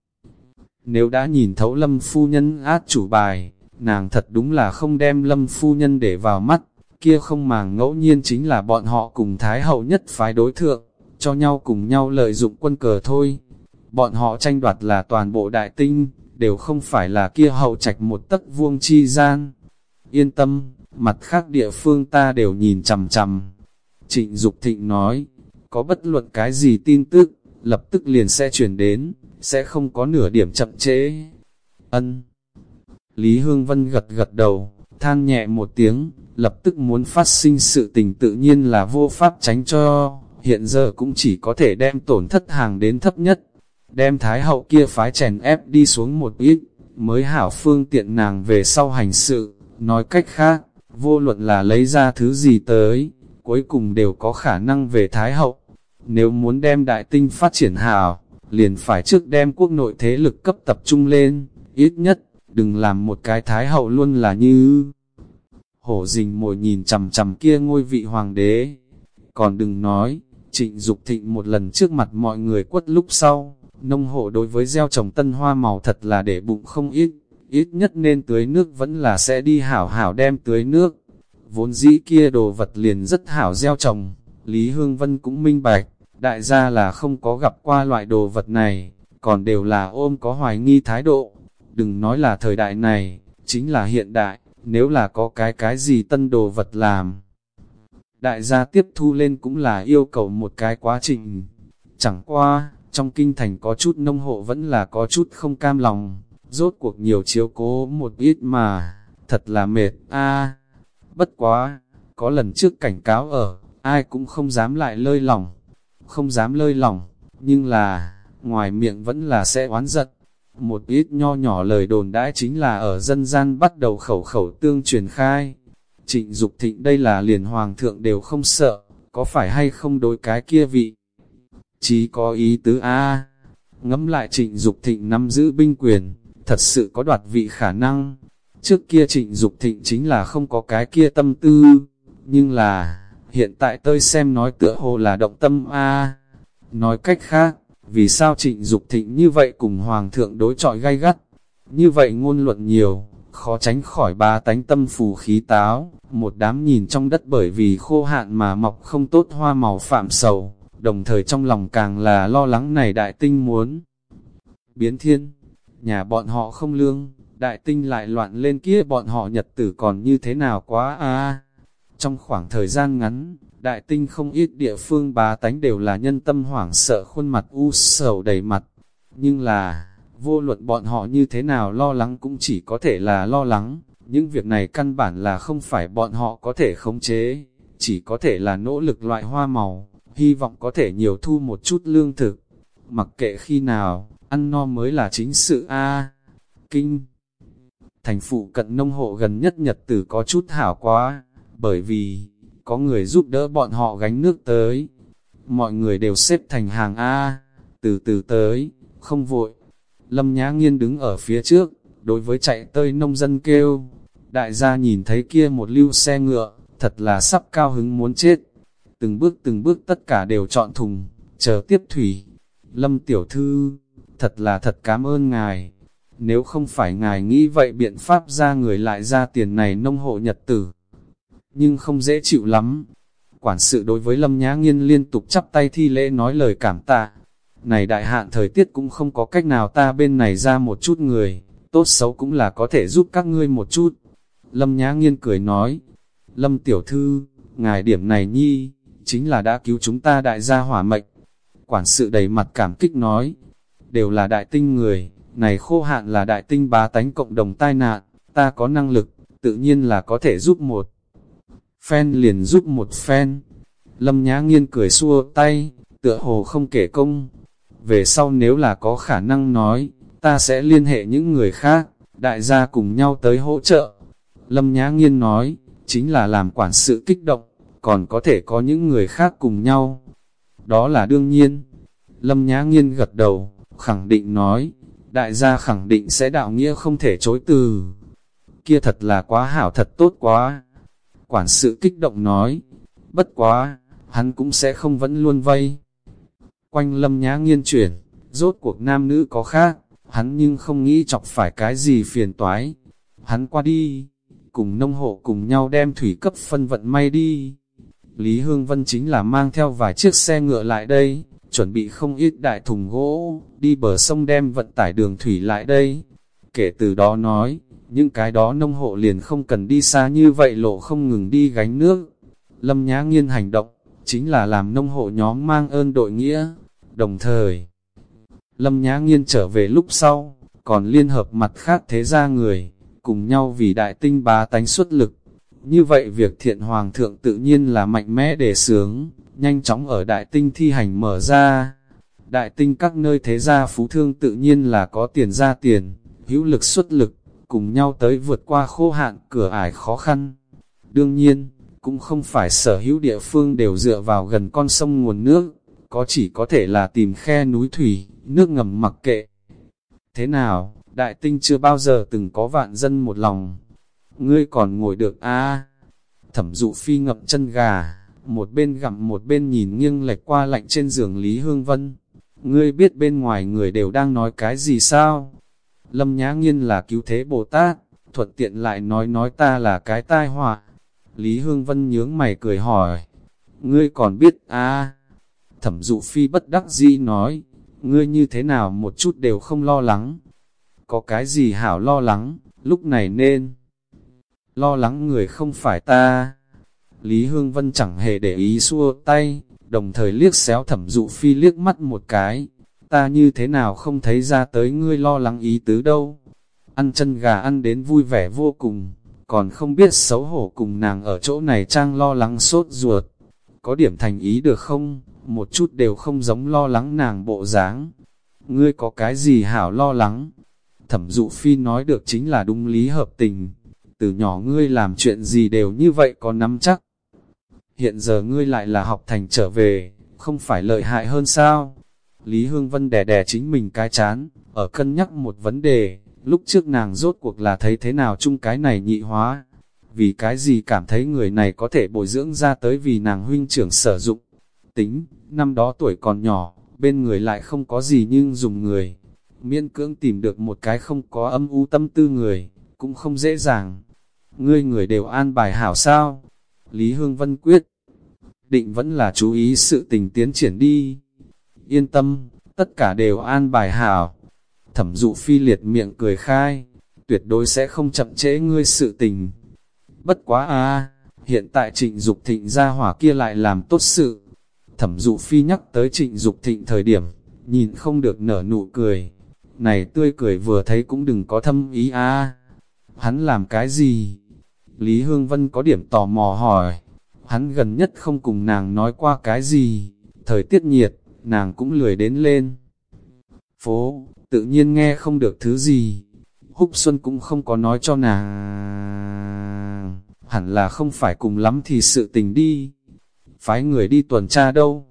nếu đã nhìn thấu lâm phu nhân át chủ bài, nàng thật đúng là không đem lâm phu nhân để vào mắt, kia không màng ngẫu nhiên chính là bọn họ cùng Thái Hậu nhất phái đối thượng, cho nhau cùng nhau lợi dụng quân cờ thôi. Bọn họ tranh đoạt là toàn bộ đại tinh, đều không phải là kia hậu trạch một tấc vuông chi gian. Yên tâm, mặt khác địa phương ta đều nhìn chằm chằm. Trịnh Dục Thịnh nói, có bất luận cái gì tin tức, lập tức liền sẽ chuyển đến sẽ không có nửa điểm chậm trễ. Ân. Lý Hương Vân gật gật đầu, than nhẹ một tiếng, lập tức muốn phát sinh sự tình tự nhiên là vô pháp tránh cho, hiện giờ cũng chỉ có thể đem tổn thất hàng đến thấp nhất, đem thái hậu kia phái chèn ép đi xuống một ít, mới hảo phương tiện nàng về sau hành sự, nói cách khác, vô luận là lấy ra thứ gì tới, cuối cùng đều có khả năng về thái hậu. Nếu muốn đem đại tinh phát triển hảo, liền phải trước đem quốc nội thế lực cấp tập trung lên, ít nhất, đừng làm một cái thái hậu luôn là như... Hổ rình mồi nhìn chầm chầm kia ngôi vị hoàng đế. Còn đừng nói, trịnh Dục thịnh một lần trước mặt mọi người quất lúc sau, nông hộ đối với gieo trồng tân hoa màu thật là để bụng không ít, ít nhất nên tưới nước vẫn là sẽ đi hảo hảo đem tưới nước. Vốn dĩ kia đồ vật liền rất hảo gieo trồng, Lý Hương Vân cũng minh bạch, đại gia là không có gặp qua loại đồ vật này, còn đều là ôm có hoài nghi thái độ. Đừng nói là thời đại này, chính là hiện đại, nếu là có cái cái gì tân đồ vật làm. Đại gia tiếp thu lên cũng là yêu cầu một cái quá trình. Chẳng qua, trong kinh thành có chút nông hộ vẫn là có chút không cam lòng, rốt cuộc nhiều chiếu cố một ít mà, thật là mệt, a à, Bất quá, có lần trước cảnh cáo ở, ai cũng không dám lại lơi lòng không dám lơi lòng, nhưng là, ngoài miệng vẫn là sẽ oán giận. Một ít nho nhỏ lời đồn đãi chính là ở dân gian bắt đầu khẩu khẩu tương truyền khai. Trịnh Dục thịnh đây là liền hoàng thượng đều không sợ, có phải hay không đối cái kia vị? Chí có ý tứ A. ngẫm lại trịnh Dục thịnh nắm giữ binh quyền, thật sự có đoạt vị khả năng. Trước kia trịnh Dục thịnh chính là không có cái kia tâm tư, nhưng là, hiện tại tôi xem nói tựa hồ là động tâm a Nói cách khác, vì sao trịnh Dục thịnh như vậy cùng Hoàng thượng đối trọi gay gắt? Như vậy ngôn luận nhiều, khó tránh khỏi ba tánh tâm phù khí táo, một đám nhìn trong đất bởi vì khô hạn mà mọc không tốt hoa màu phạm sầu, đồng thời trong lòng càng là lo lắng này đại tinh muốn. Biến thiên, nhà bọn họ không lương, đại tinh lại loạn lên kia bọn họ nhật tử còn như thế nào quá a trong khoảng thời gian ngắn, đại tinh không ít địa phương bá tánh đều là nhân tâm hoảng sợ khuôn mặt u sầu đầy mặt. Nhưng là, vô luận bọn họ như thế nào lo lắng cũng chỉ có thể là lo lắng. Những việc này căn bản là không phải bọn họ có thể khống chế, chỉ có thể là nỗ lực loại hoa màu, hy vọng có thể nhiều thu một chút lương thực. Mặc kệ khi nào, ăn no mới là chính sự A. Kinh Thành phụ cận nông hộ gần nhất nhật tử có chút hảo quá, bởi vì, có người giúp đỡ bọn họ gánh nước tới. Mọi người đều xếp thành hàng A, từ từ tới, không vội. Lâm Nhã Nghiên đứng ở phía trước, đối với chạy tơi nông dân kêu. Đại gia nhìn thấy kia một lưu xe ngựa, thật là sắp cao hứng muốn chết. Từng bước từng bước tất cả đều chọn thùng, chờ tiếp thủy. Lâm Tiểu Thư, thật là thật cảm ơn ngài. Nếu không phải ngài nghĩ vậy biện pháp ra người lại ra tiền này nông hộ nhật tử nhưng không dễ chịu lắm. Quản sự đối với Lâm Nhã Nghiên liên tục chắp tay thi lễ nói lời cảm tạ. Này đại hạn thời tiết cũng không có cách nào ta bên này ra một chút người, tốt xấu cũng là có thể giúp các ngươi một chút. Lâm Nhã Nghiên cười nói, Lâm Tiểu Thư, ngài điểm này nhi, chính là đã cứu chúng ta đại gia hỏa mệnh. Quản sự đầy mặt cảm kích nói, đều là đại tinh người, này khô hạn là đại tinh bá tánh cộng đồng tai nạn, ta có năng lực, tự nhiên là có thể giúp một. Phen liền giúp một phen. Lâm Nhã Nghiên cười xua tay, tựa hồ không kể công. Về sau nếu là có khả năng nói, ta sẽ liên hệ những người khác, đại gia cùng nhau tới hỗ trợ. Lâm Nhã Nghiên nói, chính là làm quản sự kích động, còn có thể có những người khác cùng nhau. Đó là đương nhiên. Lâm Nhã Nghiên gật đầu, khẳng định nói, đại gia khẳng định sẽ đạo nghĩa không thể chối từ. Kia thật là quá hảo thật tốt quá. Quản sự kích động nói, bất quá, hắn cũng sẽ không vẫn luôn vây. Quanh lâm nhá nghiên chuyển, rốt cuộc nam nữ có khác, hắn nhưng không nghĩ chọc phải cái gì phiền toái. Hắn qua đi, cùng nông hộ cùng nhau đem thủy cấp phân vận may đi. Lý Hương Vân chính là mang theo vài chiếc xe ngựa lại đây, chuẩn bị không ít đại thùng gỗ, đi bờ sông đem vận tải đường thủy lại đây. Kể từ đó nói, những cái đó nông hộ liền không cần đi xa như vậy lộ không ngừng đi gánh nước. Lâm Nhã Nghiên hành động, chính là làm nông hộ nhóm mang ơn đội nghĩa. Đồng thời, Lâm Nhã Nghiên trở về lúc sau, còn liên hợp mặt khác thế gia người, cùng nhau vì đại tinh bá tánh xuất lực. Như vậy việc thiện hoàng thượng tự nhiên là mạnh mẽ để sướng, nhanh chóng ở đại tinh thi hành mở ra. Đại tinh các nơi thế gia phú thương tự nhiên là có tiền ra tiền, hữu lực xuất lực, cùng nhau tới vượt qua khô hạn cửa ải khó khăn. Đương nhiên, cũng không phải sở hữu địa phương đều dựa vào gần con sông nguồn nước, có chỉ có thể là tìm khe núi thủy, nước ngầm mặc kệ. Thế nào, đại tinh chưa bao giờ từng có vạn dân một lòng. Ngươi còn ngồi được a Thẩm dụ phi ngậm chân gà, một bên gặm một bên nhìn nghiêng lệch qua lạnh trên giường Lý Hương Vân. Ngươi biết bên ngoài người đều đang nói cái gì sao? Lâm Nhã Nghiên là cứu thế Bồ Tát, thuận tiện lại nói nói ta là cái tai họa. Lý Hương Vân nhướng mày cười hỏi, ngươi còn biết à? Thẩm dụ phi bất đắc dĩ nói, ngươi như thế nào một chút đều không lo lắng. Có cái gì hảo lo lắng, lúc này nên lo lắng người không phải ta. Lý Hương Vân chẳng hề để ý xua tay, đồng thời liếc xéo thẩm dụ phi liếc mắt một cái, ta như thế nào không thấy ra tới ngươi lo lắng ý tứ đâu. Ăn chân gà ăn đến vui vẻ vô cùng, còn không biết xấu hổ cùng nàng ở chỗ này trang lo lắng sốt ruột. Có điểm thành ý được không? Một chút đều không giống lo lắng nàng bộ dáng. Ngươi có cái gì hảo lo lắng? Thẩm dụ phi nói được chính là đúng lý hợp tình. Từ nhỏ ngươi làm chuyện gì đều như vậy có nắm chắc. Hiện giờ ngươi lại là học thành trở về, không phải lợi hại hơn sao? Lý Hương Vân đè đè chính mình cái chán, ở cân nhắc một vấn đề, lúc trước nàng rốt cuộc là thấy thế nào chung cái này nhị hóa. Vì cái gì cảm thấy người này có thể bồi dưỡng ra tới vì nàng huynh trưởng sử dụng. Tính, năm đó tuổi còn nhỏ, bên người lại không có gì nhưng dùng người. Miễn cưỡng tìm được một cái không có âm u tâm tư người, cũng không dễ dàng. Ngươi người đều an bài hảo sao? Lý Hương Vân quyết định vẫn là chú ý sự tình tiến triển đi yên tâm, tất cả đều an bài hảo. Thẩm dụ phi liệt miệng cười khai, tuyệt đối sẽ không chậm trễ ngươi sự tình. Bất quá à, hiện tại trịnh Dục thịnh ra hỏa kia lại làm tốt sự. Thẩm dụ phi nhắc tới trịnh Dục thịnh thời điểm, nhìn không được nở nụ cười. Này tươi cười vừa thấy cũng đừng có thâm ý à. Hắn làm cái gì? Lý Hương Vân có điểm tò mò hỏi. Hắn gần nhất không cùng nàng nói qua cái gì. Thời tiết nhiệt, nàng cũng lười đến lên. Phố, tự nhiên nghe không được thứ gì. Húc Xuân cũng không có nói cho nàng. Hẳn là không phải cùng lắm thì sự tình đi. Phái người đi tuần tra đâu.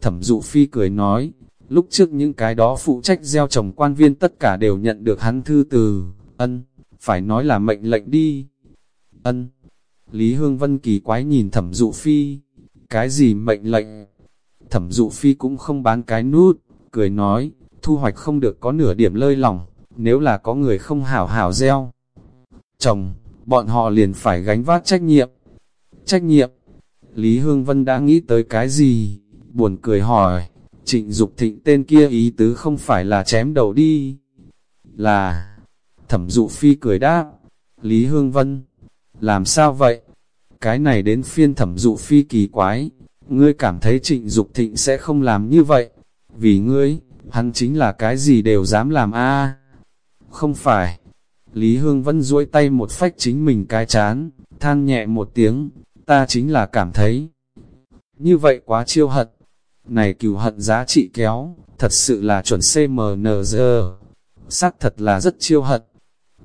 Thẩm dụ phi cười nói, lúc trước những cái đó phụ trách gieo trồng quan viên tất cả đều nhận được hắn thư từ, ân, phải nói là mệnh lệnh đi. Ân, Lý Hương Vân kỳ quái nhìn thẩm dụ phi, cái gì mệnh lệnh? Thẩm dụ phi cũng không bán cái nút, cười nói, thu hoạch không được có nửa điểm lơi lòng, nếu là có người không hảo hảo gieo. Chồng, bọn họ liền phải gánh vác trách nhiệm. Trách nhiệm, Lý Hương Vân đã nghĩ tới cái gì? Buồn cười hỏi, trịnh Dục thịnh tên kia ý tứ không phải là chém đầu đi. Là, thẩm dụ phi cười đáp, Lý Hương Vân, làm sao vậy? Cái này đến phiên thẩm dụ phi kỳ quái, ngươi cảm thấy trịnh Dục thịnh sẽ không làm như vậy, vì ngươi, hắn chính là cái gì đều dám làm a Không phải, Lý Hương Vân duỗi tay một phách chính mình cái chán, than nhẹ một tiếng, ta chính là cảm thấy. Như vậy quá chiêu hận, này cừu hận giá trị kéo, thật sự là chuẩn CMNZ, xác thật là rất chiêu hận.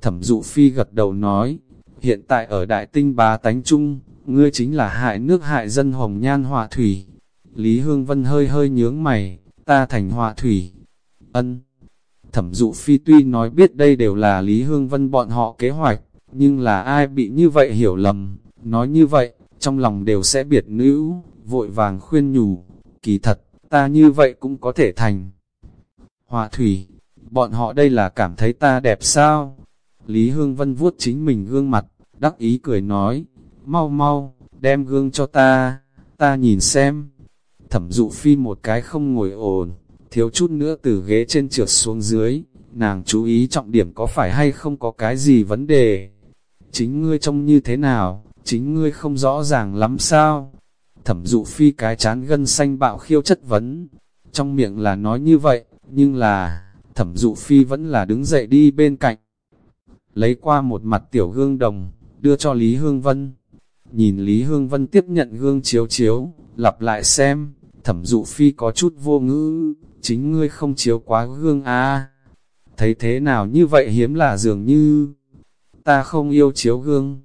Thẩm dụ phi gật đầu nói, hiện tại ở đại tinh bá tánh trung, ngươi chính là hại nước hại dân hồng nhan họa thủy. Lý Hương Vân hơi hơi nhướng mày, ta thành họa thủy. Ân. Thẩm dụ phi tuy nói biết đây đều là Lý Hương Vân bọn họ kế hoạch, nhưng là ai bị như vậy hiểu lầm, nói như vậy, trong lòng đều sẽ biệt nữ, vội vàng khuyên nhủ, kỳ thật, ta như vậy cũng có thể thành. Hòa thủy, bọn họ đây là cảm thấy ta đẹp sao? Lý Hương Vân vuốt chính mình gương mặt, đắc ý cười nói, mau mau, đem gương cho ta, ta nhìn xem. Thẩm dụ phi một cái không ngồi ổn, thiếu chút nữa từ ghế trên trượt xuống dưới, nàng chú ý trọng điểm có phải hay không có cái gì vấn đề. Chính ngươi trông như thế nào, chính ngươi không rõ ràng lắm sao? Thẩm dụ phi cái chán gân xanh bạo khiêu chất vấn, trong miệng là nói như vậy, nhưng là, thẩm dụ phi vẫn là đứng dậy đi bên cạnh. Lấy qua một mặt tiểu gương đồng, đưa cho Lý Hương Vân. Nhìn Lý Hương Vân tiếp nhận gương chiếu chiếu, lặp lại xem, thẩm dụ phi có chút vô ngữ, chính ngươi không chiếu quá gương à Thấy thế nào như vậy hiếm là dường như, ta không yêu chiếu gương.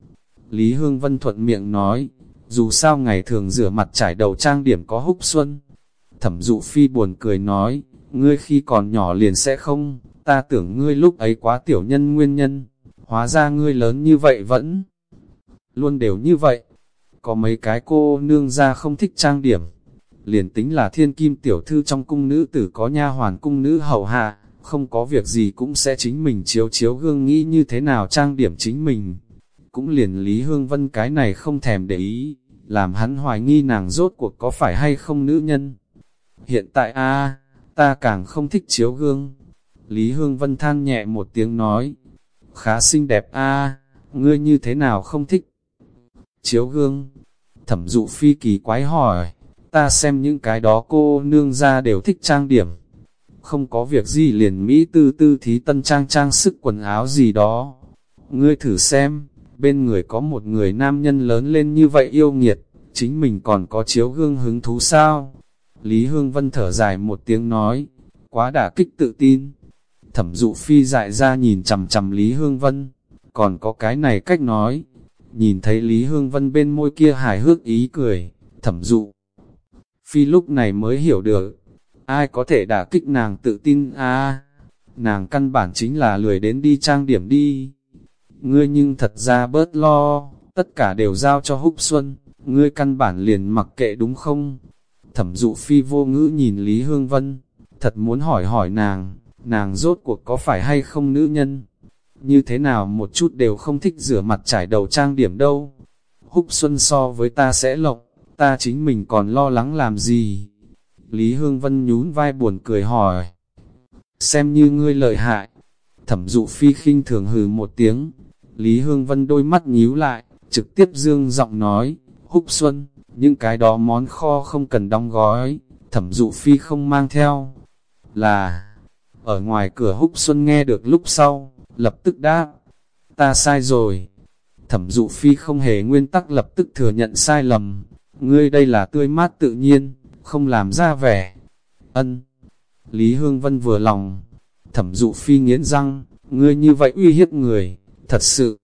Lý Hương Vân thuận miệng nói, dù sao ngày thường rửa mặt trải đầu trang điểm có húc xuân. Thẩm dụ phi buồn cười nói, ngươi khi còn nhỏ liền sẽ không, ta tưởng ngươi lúc ấy quá tiểu nhân nguyên nhân, hóa ra ngươi lớn như vậy vẫn luôn đều như vậy. Có mấy cái cô nương ra không thích trang điểm, liền tính là thiên kim tiểu thư trong cung nữ tử có nha hoàn cung nữ hậu hạ, không có việc gì cũng sẽ chính mình chiếu chiếu gương nghĩ như thế nào trang điểm chính mình. Cũng liền Lý Hương Vân cái này không thèm để ý, làm hắn hoài nghi nàng rốt cuộc có phải hay không nữ nhân. Hiện tại a ta càng không thích chiếu gương. Lý Hương Vân than nhẹ một tiếng nói, khá xinh đẹp a ngươi như thế nào không thích? Chiếu gương, thẩm dụ phi kỳ quái hỏi, ta xem những cái đó cô nương ra đều thích trang điểm. Không có việc gì liền Mỹ tư tư thí tân trang trang sức quần áo gì đó. Ngươi thử xem, bên người có một người nam nhân lớn lên như vậy yêu nghiệt, chính mình còn có chiếu gương hứng thú sao? Lý Hương Vân thở dài một tiếng nói, quá đả kích tự tin. Thẩm dụ phi dại ra nhìn chầm chầm Lý Hương Vân, còn có cái này cách nói. Nhìn thấy Lý Hương Vân bên môi kia hài hước ý cười, thẩm dụ. Phi lúc này mới hiểu được, ai có thể đả kích nàng tự tin a Nàng căn bản chính là lười đến đi trang điểm đi. Ngươi nhưng thật ra bớt lo, tất cả đều giao cho húc xuân, ngươi căn bản liền mặc kệ đúng không? Thẩm dụ phi vô ngữ nhìn Lý Hương Vân, thật muốn hỏi hỏi nàng, nàng rốt cuộc có phải hay không nữ nhân? Như thế nào một chút đều không thích rửa mặt trải đầu trang điểm đâu? Húc Xuân so với ta sẽ lộc, ta chính mình còn lo lắng làm gì? Lý Hương Vân nhún vai buồn cười hỏi. Xem như ngươi lợi hại. Thẩm dụ phi khinh thường hừ một tiếng. Lý Hương Vân đôi mắt nhíu lại, trực tiếp dương giọng nói, Húc Xuân, những cái đó món kho không cần đóng gói, thẩm dụ phi không mang theo. Là, ở ngoài cửa Húc Xuân nghe được lúc sau, lập tức đáp, ta sai rồi. Thẩm dụ phi không hề nguyên tắc lập tức thừa nhận sai lầm, ngươi đây là tươi mát tự nhiên, không làm ra vẻ. Ân. Lý Hương Vân vừa lòng, thẩm dụ phi nghiến răng, ngươi như vậy uy hiếp người, thật sự.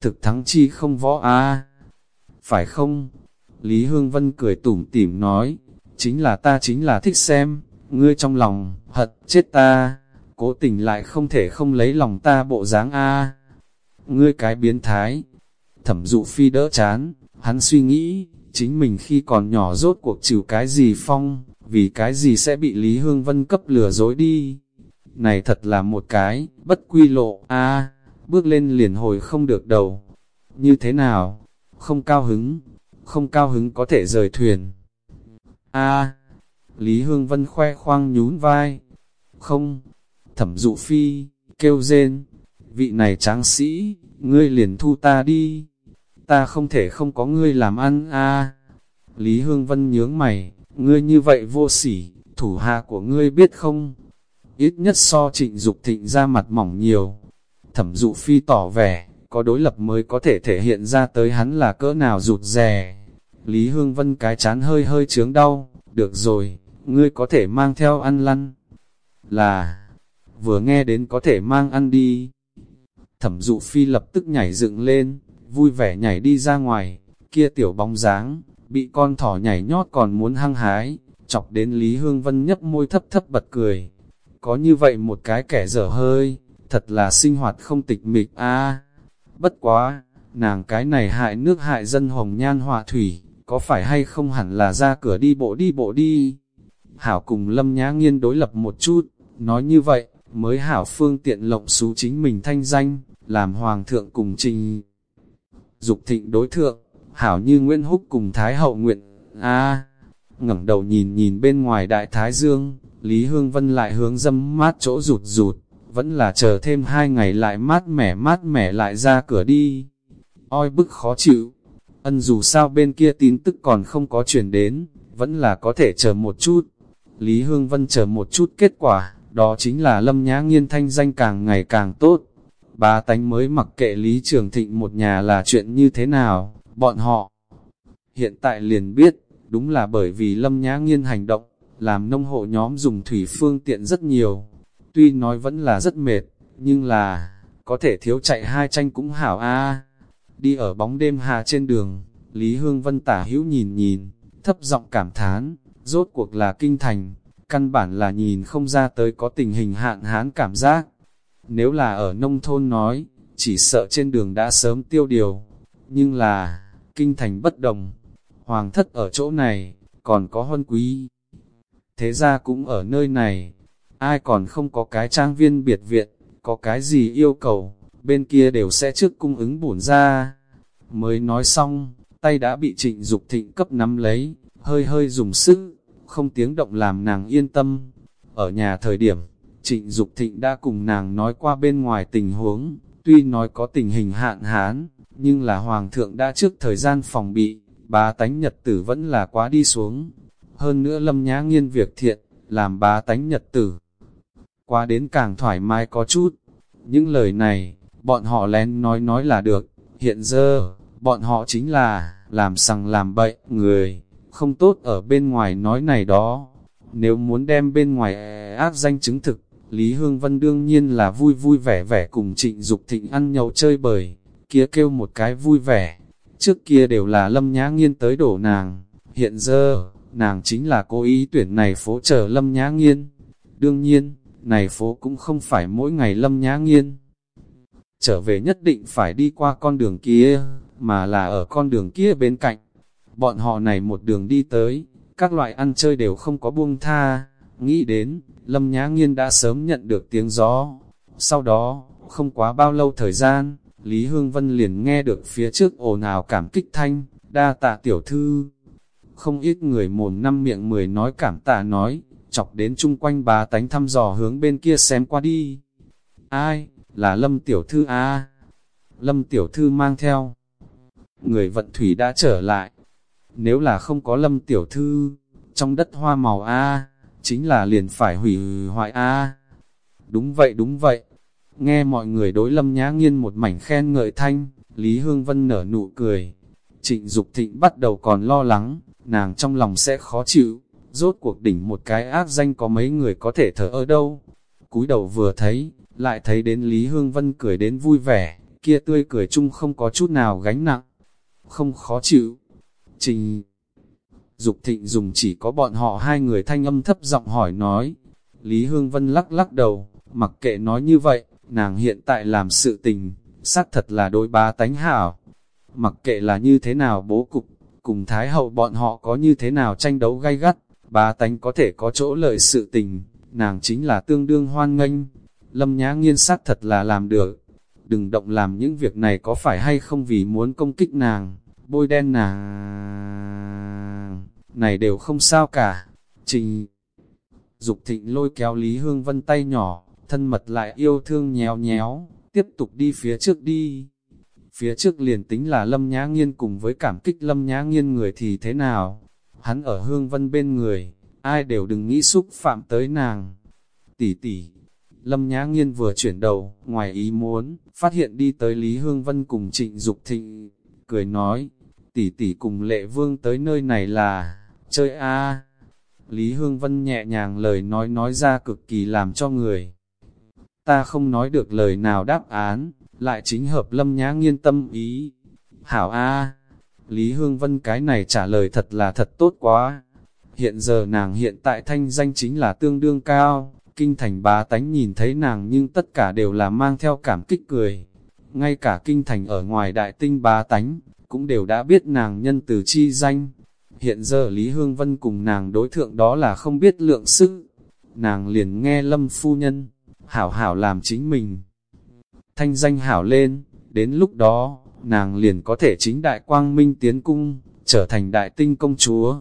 Thực thắng chi không võ a Phải không? Lý Hương Vân cười tủm tỉm nói, chính là ta chính là thích xem, ngươi trong lòng, hận, chết ta, cố tình lại không thể không lấy lòng ta bộ dáng a Ngươi cái biến thái, thẩm dụ phi đỡ chán, hắn suy nghĩ, chính mình khi còn nhỏ rốt cuộc chịu cái gì phong, vì cái gì sẽ bị Lý Hương Vân cấp lừa dối đi. Này thật là một cái, bất quy lộ, a bước lên liền hồi không được đầu. Như thế nào? Không cao hứng, không cao hứng có thể rời thuyền. a Lý Hương Vân khoe khoang nhún vai. Không, thẩm dụ phi, kêu rên, vị này tráng sĩ, ngươi liền thu ta đi. Ta không thể không có ngươi làm ăn a Lý Hương Vân nhướng mày, ngươi như vậy vô sỉ, thủ hạ của ngươi biết không? Ít nhất so trịnh Dục thịnh ra mặt mỏng nhiều. Thẩm dụ phi tỏ vẻ, có đối lập mới có thể thể hiện ra tới hắn là cỡ nào rụt rè. Lý Hương Vân cái chán hơi hơi chướng đau, được rồi, ngươi có thể mang theo ăn lăn. Là, vừa nghe đến có thể mang ăn đi. Thẩm dụ phi lập tức nhảy dựng lên, vui vẻ nhảy đi ra ngoài, kia tiểu bóng dáng, bị con thỏ nhảy nhót còn muốn hăng hái, chọc đến Lý Hương Vân nhấp môi thấp thấp bật cười. Có như vậy một cái kẻ dở hơi, thật là sinh hoạt không tịch mịch a Bất quá, nàng cái này hại nước hại dân hồng nhan họa thủy, có phải hay không hẳn là ra cửa đi bộ đi bộ đi. Hảo cùng Lâm Nhã Nghiên đối lập một chút, nói như vậy, mới Hảo phương tiện lộng xú chính mình thanh danh, làm Hoàng thượng cùng trình. Dục thịnh đối thượng, Hảo như Nguyễn Húc cùng Thái Hậu nguyện, a ngẩng đầu nhìn nhìn bên ngoài Đại Thái Dương, Lý Hương Vân lại hướng dâm mát chỗ rụt rụt, vẫn là chờ thêm hai ngày lại mát mẻ mát mẻ lại ra cửa đi. Oi bức khó chịu, ân dù sao bên kia tin tức còn không có chuyển đến, vẫn là có thể chờ một chút. Lý Hương Vân chờ một chút kết quả, đó chính là Lâm Nhã Nghiên thanh danh càng ngày càng tốt. Ba tánh mới mặc kệ Lý Trường Thịnh một nhà là chuyện như thế nào, bọn họ hiện tại liền biết, đúng là bởi vì Lâm Nhã Nghiên hành động, làm nông hộ nhóm dùng thủy phương tiện rất nhiều. Tuy nói vẫn là rất mệt, nhưng là, có thể thiếu chạy hai tranh cũng hảo a Đi ở bóng đêm hà trên đường, Lý Hương Vân tả hữu nhìn nhìn, thấp giọng cảm thán, rốt cuộc là kinh thành, căn bản là nhìn không ra tới có tình hình hạn hán cảm giác. Nếu là ở nông thôn nói, chỉ sợ trên đường đã sớm tiêu điều, nhưng là, kinh thành bất đồng, hoàng thất ở chỗ này, còn có huân quý. Thế ra cũng ở nơi này, ai còn không có cái trang viên biệt viện, có cái gì yêu cầu, bên kia đều sẽ trước cung ứng bổn ra. Mới nói xong, tay đã bị trịnh Dục thịnh cấp nắm lấy, hơi hơi dùng sức, không tiếng động làm nàng yên tâm. Ở nhà thời điểm, trịnh Dục thịnh đã cùng nàng nói qua bên ngoài tình huống, tuy nói có tình hình hạn hán, nhưng là hoàng thượng đã trước thời gian phòng bị, bá tánh nhật tử vẫn là quá đi xuống. Hơn nữa lâm nhã nghiên việc thiện, làm bá tánh nhật tử. Quá đến càng thoải mái có chút. Những lời này, bọn họ lén nói nói là được. Hiện giờ, bọn họ chính là, làm sằng làm bậy, người, không tốt ở bên ngoài nói này đó. Nếu muốn đem bên ngoài ác danh chứng thực, Lý Hương Vân đương nhiên là vui vui vẻ vẻ cùng trịnh Dục thịnh ăn nhậu chơi bời, kia kêu một cái vui vẻ. Trước kia đều là lâm nhã nghiên tới đổ nàng, hiện giờ, nàng chính là cố ý tuyển này phố chờ lâm nhã nghiên. Đương nhiên, này phố cũng không phải mỗi ngày lâm nhã nghiên. Trở về nhất định phải đi qua con đường kia, mà là ở con đường kia bên cạnh. Bọn họ này một đường đi tới, các loại ăn chơi đều không có buông tha. Nghĩ đến, Lâm Nhã Nghiên đã sớm nhận được tiếng gió. Sau đó, không quá bao lâu thời gian, Lý Hương Vân liền nghe được phía trước ồn ào cảm kích thanh, đa tạ tiểu thư. Không ít người mồm năm miệng mười nói cảm tạ nói, chọc đến chung quanh bà tánh thăm dò hướng bên kia xem qua đi. Ai, là Lâm tiểu thư a Lâm tiểu thư mang theo. Người vận thủy đã trở lại. Nếu là không có Lâm tiểu thư, trong đất hoa màu a chính là liền phải hủy hoại a Đúng vậy đúng vậy, Nghe mọi người đối lâm nhã nghiên một mảnh khen ngợi thanh, Lý Hương Vân nở nụ cười. Trịnh Dục thịnh bắt đầu còn lo lắng, nàng trong lòng sẽ khó chịu, rốt cuộc đỉnh một cái ác danh có mấy người có thể thở ở đâu. Cúi đầu vừa thấy, lại thấy đến Lý Hương Vân cười đến vui vẻ, kia tươi cười chung không có chút nào gánh nặng, không khó chịu. Trình Dục thịnh dùng chỉ có bọn họ hai người thanh âm thấp giọng hỏi nói. Lý Hương Vân lắc lắc đầu, mặc kệ nói như vậy, nàng hiện tại làm sự tình, xác thật là đối ba tánh hảo. Mặc kệ là như thế nào bố cục, cùng Thái Hậu bọn họ có như thế nào tranh đấu gay gắt, ba tánh có thể có chỗ lợi sự tình, nàng chính là tương đương hoan nghênh. Lâm Nhã Nghiên xác thật là làm được. Đừng động làm những việc này có phải hay không vì muốn công kích nàng, bôi đen nàng, này đều không sao cả. Trình Dục thịnh lôi kéo Lý Hương Vân tay nhỏ, thân mật lại yêu thương nhéo nhéo, tiếp tục đi phía trước đi. Phía trước liền tính là Lâm Nhã Nghiên cùng với cảm kích Lâm Nhã Nghiên người thì thế nào? Hắn ở Hương Vân bên người, ai đều đừng nghĩ xúc phạm tới nàng. Tỷ tỷ, Lâm Nhã Nghiên vừa chuyển đầu, ngoài ý muốn, phát hiện đi tới Lý Hương Vân cùng Trịnh Dục Thịnh, cười nói, tỷ tỷ cùng Lệ Vương tới nơi này là, chơi a Lý Hương Vân nhẹ nhàng lời nói nói ra cực kỳ làm cho người. Ta không nói được lời nào đáp án, lại chính hợp Lâm Nhã Nghiên tâm ý. Hảo a Lý Hương Vân cái này trả lời thật là thật tốt quá. Hiện giờ nàng hiện tại thanh danh chính là tương đương cao, kinh thành bá tánh nhìn thấy nàng nhưng tất cả đều là mang theo cảm kích cười. Ngay cả kinh thành ở ngoài đại tinh bá tánh, cũng đều đã biết nàng nhân từ chi danh. Hiện giờ Lý Hương Vân cùng nàng đối thượng đó là không biết lượng sức. Nàng liền nghe lâm phu nhân, hảo hảo làm chính mình. Thanh danh hảo lên, đến lúc đó, nàng liền có thể chính đại quang minh tiến cung, trở thành đại tinh công chúa.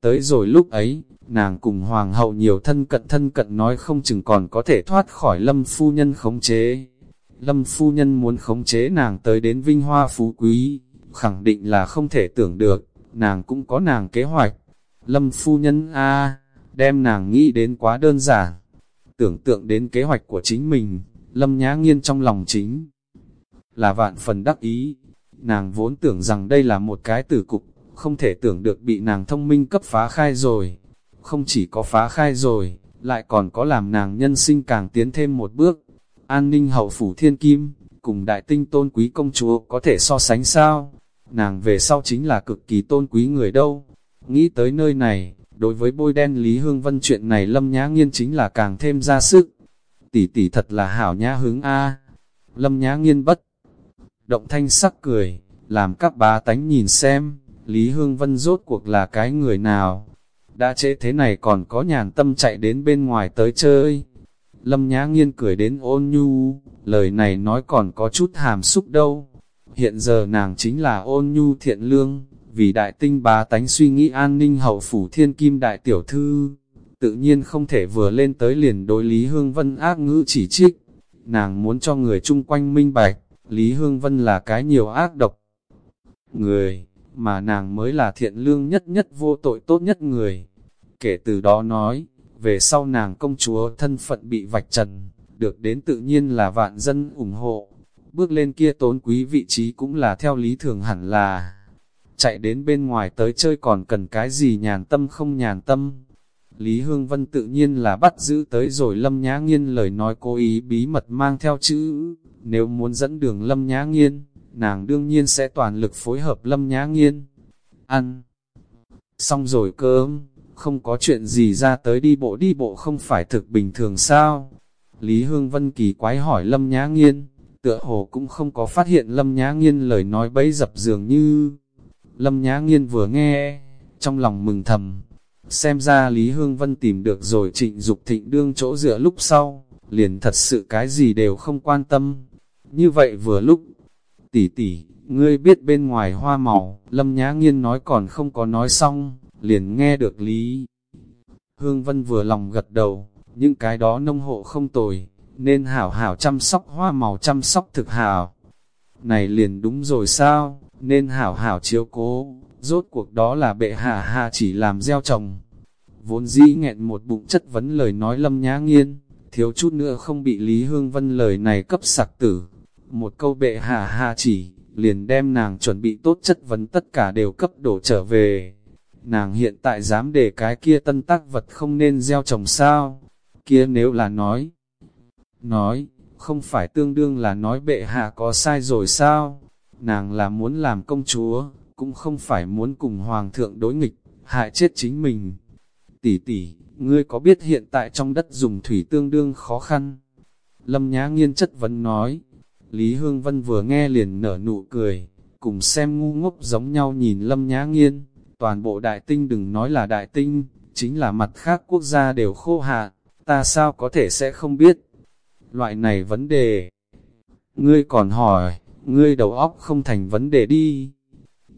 Tới rồi lúc ấy, nàng cùng hoàng hậu nhiều thân cận thân cận nói không chừng còn có thể thoát khỏi lâm phu nhân khống chế. Lâm phu nhân muốn khống chế nàng tới đến vinh hoa phú quý, khẳng định là không thể tưởng được, nàng cũng có nàng kế hoạch. Lâm phu nhân A, đem nàng nghĩ đến quá đơn giản. Tưởng tượng đến kế hoạch của chính mình, Lâm nhã nghiên trong lòng chính là vạn phần đắc ý. Nàng vốn tưởng rằng đây là một cái tử cục, không thể tưởng được bị nàng thông minh cấp phá khai rồi. Không chỉ có phá khai rồi, lại còn có làm nàng nhân sinh càng tiến thêm một bước. An ninh hậu phủ thiên kim, cùng đại tinh tôn quý công chúa có thể so sánh sao? Nàng về sau chính là cực kỳ tôn quý người đâu. Nghĩ tới nơi này, đối với bôi đen Lý Hương Vân chuyện này Lâm Nhã Nghiên chính là càng thêm ra sức. Tỷ tỷ thật là hảo nhã hứng A. Lâm Nhã Nghiên bất động thanh sắc cười, làm các bá tánh nhìn xem, Lý Hương Vân rốt cuộc là cái người nào. Đã chế thế này còn có nhàn tâm chạy đến bên ngoài tới chơi. Lâm Nhã Nghiên cười đến ôn nhu, lời này nói còn có chút hàm xúc đâu. Hiện giờ nàng chính là ôn nhu thiện lương, vì đại tinh bá tánh suy nghĩ an ninh hậu phủ thiên kim đại tiểu thư. Tự nhiên không thể vừa lên tới liền đối Lý Hương Vân ác ngữ chỉ trích. Nàng muốn cho người chung quanh minh bạch, Lý Hương Vân là cái nhiều ác độc. Người, mà nàng mới là thiện lương nhất nhất vô tội tốt nhất người. Kể từ đó nói, về sau nàng công chúa thân phận bị vạch trần, được đến tự nhiên là vạn dân ủng hộ. Bước lên kia tốn quý vị trí cũng là theo lý thường hẳn là, chạy đến bên ngoài tới chơi còn cần cái gì nhàn tâm không nhàn tâm. Lý Hương Vân tự nhiên là bắt giữ tới rồi Lâm Nhã Nghiên lời nói cố ý bí mật mang theo chữ, nếu muốn dẫn đường Lâm Nhã Nghiên, nàng đương nhiên sẽ toàn lực phối hợp Lâm Nhã Nghiên. Ăn. Xong rồi cơm, không có chuyện gì ra tới đi bộ đi bộ không phải thực bình thường sao? Lý Hương Vân kỳ quái hỏi Lâm Nhã Nghiên, tựa hồ cũng không có phát hiện Lâm Nhã Nghiên lời nói bấy dập dường như. Lâm Nhã Nghiên vừa nghe, trong lòng mừng thầm, xem ra Lý Hương Vân tìm được rồi trịnh Dục thịnh đương chỗ dựa lúc sau, liền thật sự cái gì đều không quan tâm. Như vậy vừa lúc, tỷ tỷ, ngươi biết bên ngoài hoa màu, Lâm Nhã Nghiên nói còn không có nói xong, liền nghe được Lý. Hương Vân vừa lòng gật đầu, những cái đó nông hộ không tồi, nên hảo hảo chăm sóc hoa màu chăm sóc thực hảo. Này liền đúng rồi sao, nên hảo hảo chiếu cố, rốt cuộc đó là bệ hạ hạ chỉ làm gieo trồng. Vốn dĩ nghẹn một bụng chất vấn lời nói lâm nhã nghiên, thiếu chút nữa không bị Lý Hương Vân lời này cấp sặc tử. Một câu bệ hạ hạ chỉ, liền đem nàng chuẩn bị tốt chất vấn tất cả đều cấp đổ trở về. Nàng hiện tại dám để cái kia tân tác vật không nên gieo trồng sao? Kia nếu là nói, nói, không phải tương đương là nói bệ hạ có sai rồi sao? Nàng là muốn làm công chúa, cũng không phải muốn cùng hoàng thượng đối nghịch, hại chết chính mình. Tỷ tỷ, ngươi có biết hiện tại trong đất dùng thủy tương đương khó khăn? Lâm Nhã Nghiên chất vấn nói. Lý Hương Vân vừa nghe liền nở nụ cười, cùng xem ngu ngốc giống nhau nhìn Lâm Nhã Nghiên. Toàn bộ đại tinh đừng nói là đại tinh, chính là mặt khác quốc gia đều khô hạn, ta sao có thể sẽ không biết. Loại này vấn đề. Ngươi còn hỏi, ngươi đầu óc không thành vấn đề đi.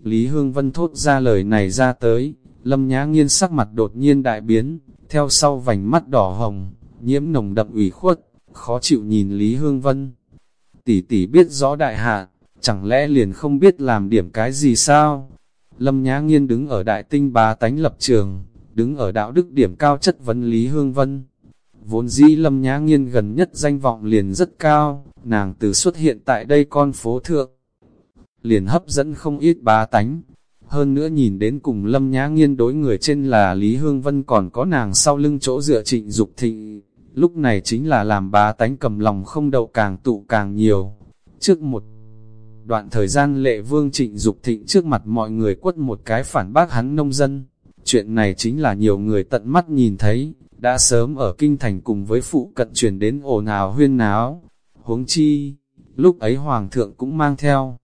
Lý Hương Vân thốt ra lời này ra tới, Lâm Nhã Nghiên sắc mặt đột nhiên đại biến, theo sau vành mắt đỏ hồng, nhiễm nồng đậm ủy khuất, khó chịu nhìn Lý Hương Vân. Tỷ tỷ biết rõ đại hạ, chẳng lẽ liền không biết làm điểm cái gì sao? Lâm Nhã Nghiên đứng ở đại tinh bá tánh lập trường, đứng ở đạo đức điểm cao chất vấn Lý Hương Vân. Vốn dĩ Lâm Nhã Nghiên gần nhất danh vọng liền rất cao, nàng từ xuất hiện tại đây con phố thượng. Liền hấp dẫn không ít bá tánh. Hơn nữa nhìn đến cùng Lâm Nhã Nghiên đối người trên là Lý Hương Vân còn có nàng sau lưng chỗ dựa trịnh Dục thịnh. Lúc này chính là làm bá tánh cầm lòng không đậu càng tụ càng nhiều. Trước một đoạn thời gian lệ vương trịnh Dục thịnh trước mặt mọi người quất một cái phản bác hắn nông dân. Chuyện này chính là nhiều người tận mắt nhìn thấy, đã sớm ở kinh thành cùng với phụ cận truyền đến ồn ào huyên náo. Huống chi, lúc ấy hoàng thượng cũng mang theo.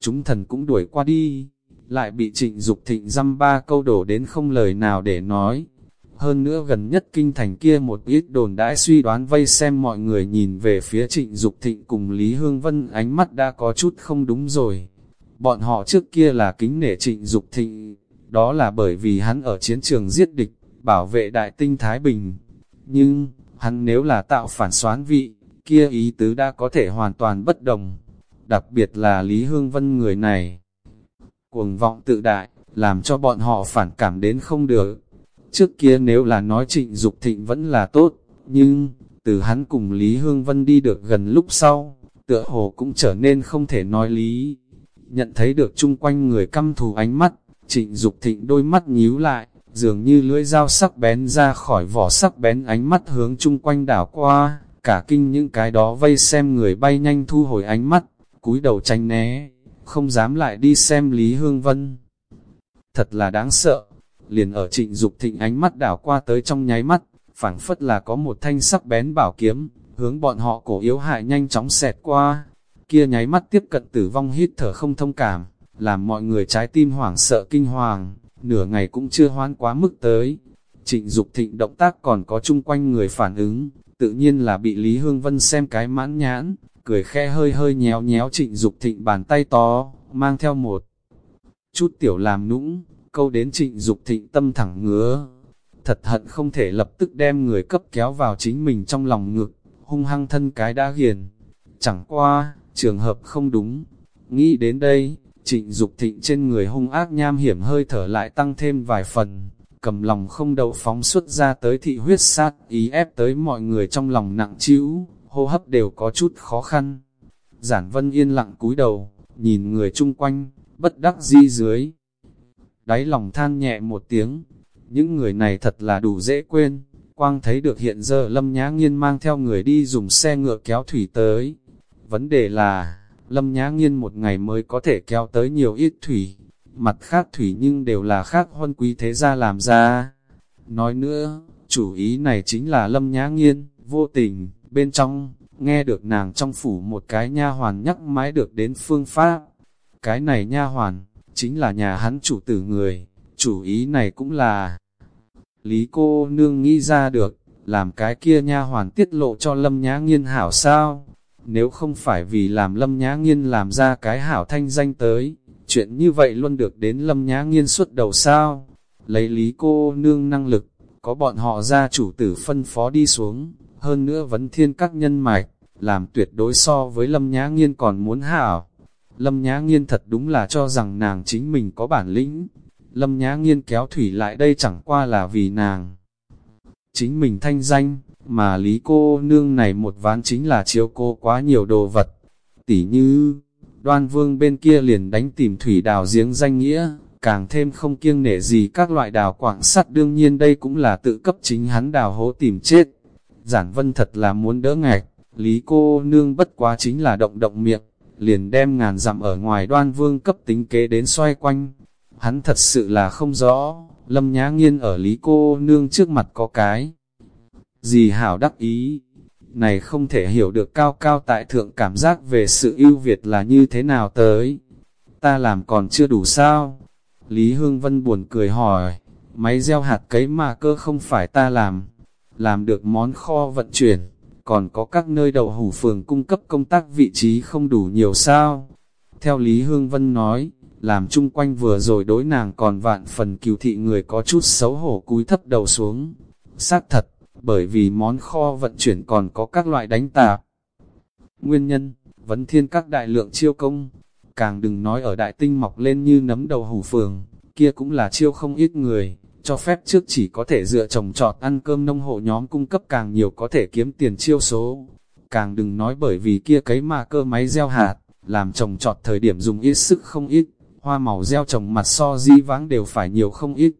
Chúng thần cũng đuổi qua đi, lại bị trịnh Dục thịnh dăm ba câu đổ đến không lời nào để nói. Hơn nữa gần nhất kinh thành kia một ít đồn đãi suy đoán vây xem mọi người nhìn về phía trịnh Dục thịnh cùng Lý Hương Vân ánh mắt đã có chút không đúng rồi. Bọn họ trước kia là kính nể trịnh Dục thịnh, đó là bởi vì hắn ở chiến trường giết địch, bảo vệ đại tinh Thái Bình. Nhưng, hắn nếu là tạo phản xoán vị, kia ý tứ đã có thể hoàn toàn bất đồng. Đặc biệt là Lý Hương Vân người này. Cuồng vọng tự đại, làm cho bọn họ phản cảm đến không được. Trước kia nếu là nói trịnh Dục thịnh vẫn là tốt, nhưng, từ hắn cùng Lý Hương Vân đi được gần lúc sau, tựa hồ cũng trở nên không thể nói lý. Nhận thấy được chung quanh người căm thù ánh mắt, trịnh Dục thịnh đôi mắt nhíu lại, dường như lưỡi dao sắc bén ra khỏi vỏ sắc bén ánh mắt hướng chung quanh đảo qua, cả kinh những cái đó vây xem người bay nhanh thu hồi ánh mắt, cúi đầu tránh né, không dám lại đi xem Lý Hương Vân. Thật là đáng sợ, liền ở trịnh Dục thịnh ánh mắt đảo qua tới trong nháy mắt, phảng phất là có một thanh sắc bén bảo kiếm, hướng bọn họ cổ yếu hại nhanh chóng xẹt qua, kia nháy mắt tiếp cận tử vong hít thở không thông cảm, làm mọi người trái tim hoảng sợ kinh hoàng, nửa ngày cũng chưa hoan quá mức tới. Trịnh Dục thịnh động tác còn có chung quanh người phản ứng, tự nhiên là bị Lý Hương Vân xem cái mãn nhãn, cười khe hơi hơi nhéo nhéo trịnh Dục thịnh bàn tay to, mang theo một chút tiểu làm nũng, câu đến trịnh Dục thịnh tâm thẳng ngứa. Thật hận không thể lập tức đem người cấp kéo vào chính mình trong lòng ngực, hung hăng thân cái đã hiền. Chẳng qua, trường hợp không đúng. Nghĩ đến đây, Trịnh Dục thịnh trên người hung ác nham hiểm hơi thở lại tăng thêm vài phần, cầm lòng không đậu phóng xuất ra tới thị huyết sát, ý ép tới mọi người trong lòng nặng trĩu hô hấp đều có chút khó khăn. Giản Vân yên lặng cúi đầu, nhìn người chung quanh, bất đắc di dưới. Đáy lòng than nhẹ một tiếng, những người này thật là đủ dễ quên, quang thấy được hiện giờ Lâm Nhã Nghiên mang theo người đi dùng xe ngựa kéo thủy tới. Vấn đề là, Lâm Nhã Nghiên một ngày mới có thể kéo tới nhiều ít thủy, mặt khác thủy nhưng đều là khác huân quý thế gia làm ra. Nói nữa, chủ ý này chính là Lâm Nhã Nghiên, vô tình, bên trong, nghe được nàng trong phủ một cái nha hoàn nhắc mãi được đến phương pháp. Cái này nha hoàn, chính là nhà hắn chủ tử người, chủ ý này cũng là Lý cô nương nghĩ ra được, làm cái kia nha hoàn tiết lộ cho Lâm Nhã Nghiên hảo sao? Nếu không phải vì làm Lâm Nhã Nghiên làm ra cái hảo thanh danh tới, chuyện như vậy luôn được đến Lâm Nhã Nghiên suốt đầu sao. Lấy lý cô nương năng lực, có bọn họ ra chủ tử phân phó đi xuống, hơn nữa vấn thiên các nhân mạch, làm tuyệt đối so với Lâm Nhã Nghiên còn muốn hảo. Lâm Nhã Nghiên thật đúng là cho rằng nàng chính mình có bản lĩnh. Lâm Nhã Nghiên kéo thủy lại đây chẳng qua là vì nàng. Chính mình thanh danh, mà lý cô nương này một ván chính là chiếu cô quá nhiều đồ vật. Tỉ như, đoan vương bên kia liền đánh tìm thủy đào giếng danh nghĩa, càng thêm không kiêng nể gì các loại đào quảng sắt đương nhiên đây cũng là tự cấp chính hắn đào hố tìm chết. Giản vân thật là muốn đỡ ngạch, lý cô nương bất quá chính là động động miệng, liền đem ngàn dặm ở ngoài đoan vương cấp tính kế đến xoay quanh. Hắn thật sự là không rõ, lâm nhã nghiên ở lý cô nương trước mặt có cái gì hảo đắc ý. Này không thể hiểu được cao cao tại thượng cảm giác về sự ưu việt là như thế nào tới. Ta làm còn chưa đủ sao? Lý Hương Vân buồn cười hỏi, máy gieo hạt cấy mà cơ không phải ta làm. Làm được món kho vận chuyển, còn có các nơi đậu hủ phường cung cấp công tác vị trí không đủ nhiều sao? Theo Lý Hương Vân nói, làm chung quanh vừa rồi đối nàng còn vạn phần kiều thị người có chút xấu hổ cúi thấp đầu xuống. Xác thật, bởi vì món kho vận chuyển còn có các loại đánh tạp. Nguyên nhân, vấn thiên các đại lượng chiêu công, càng đừng nói ở đại tinh mọc lên như nấm đầu hủ phường, kia cũng là chiêu không ít người, cho phép trước chỉ có thể dựa trồng trọt ăn cơm nông hộ nhóm cung cấp càng nhiều có thể kiếm tiền chiêu số. Càng đừng nói bởi vì kia cấy mà cơ máy gieo hạt, làm trồng trọt thời điểm dùng ít sức không ít, hoa màu gieo trồng mặt so di vãng đều phải nhiều không ít.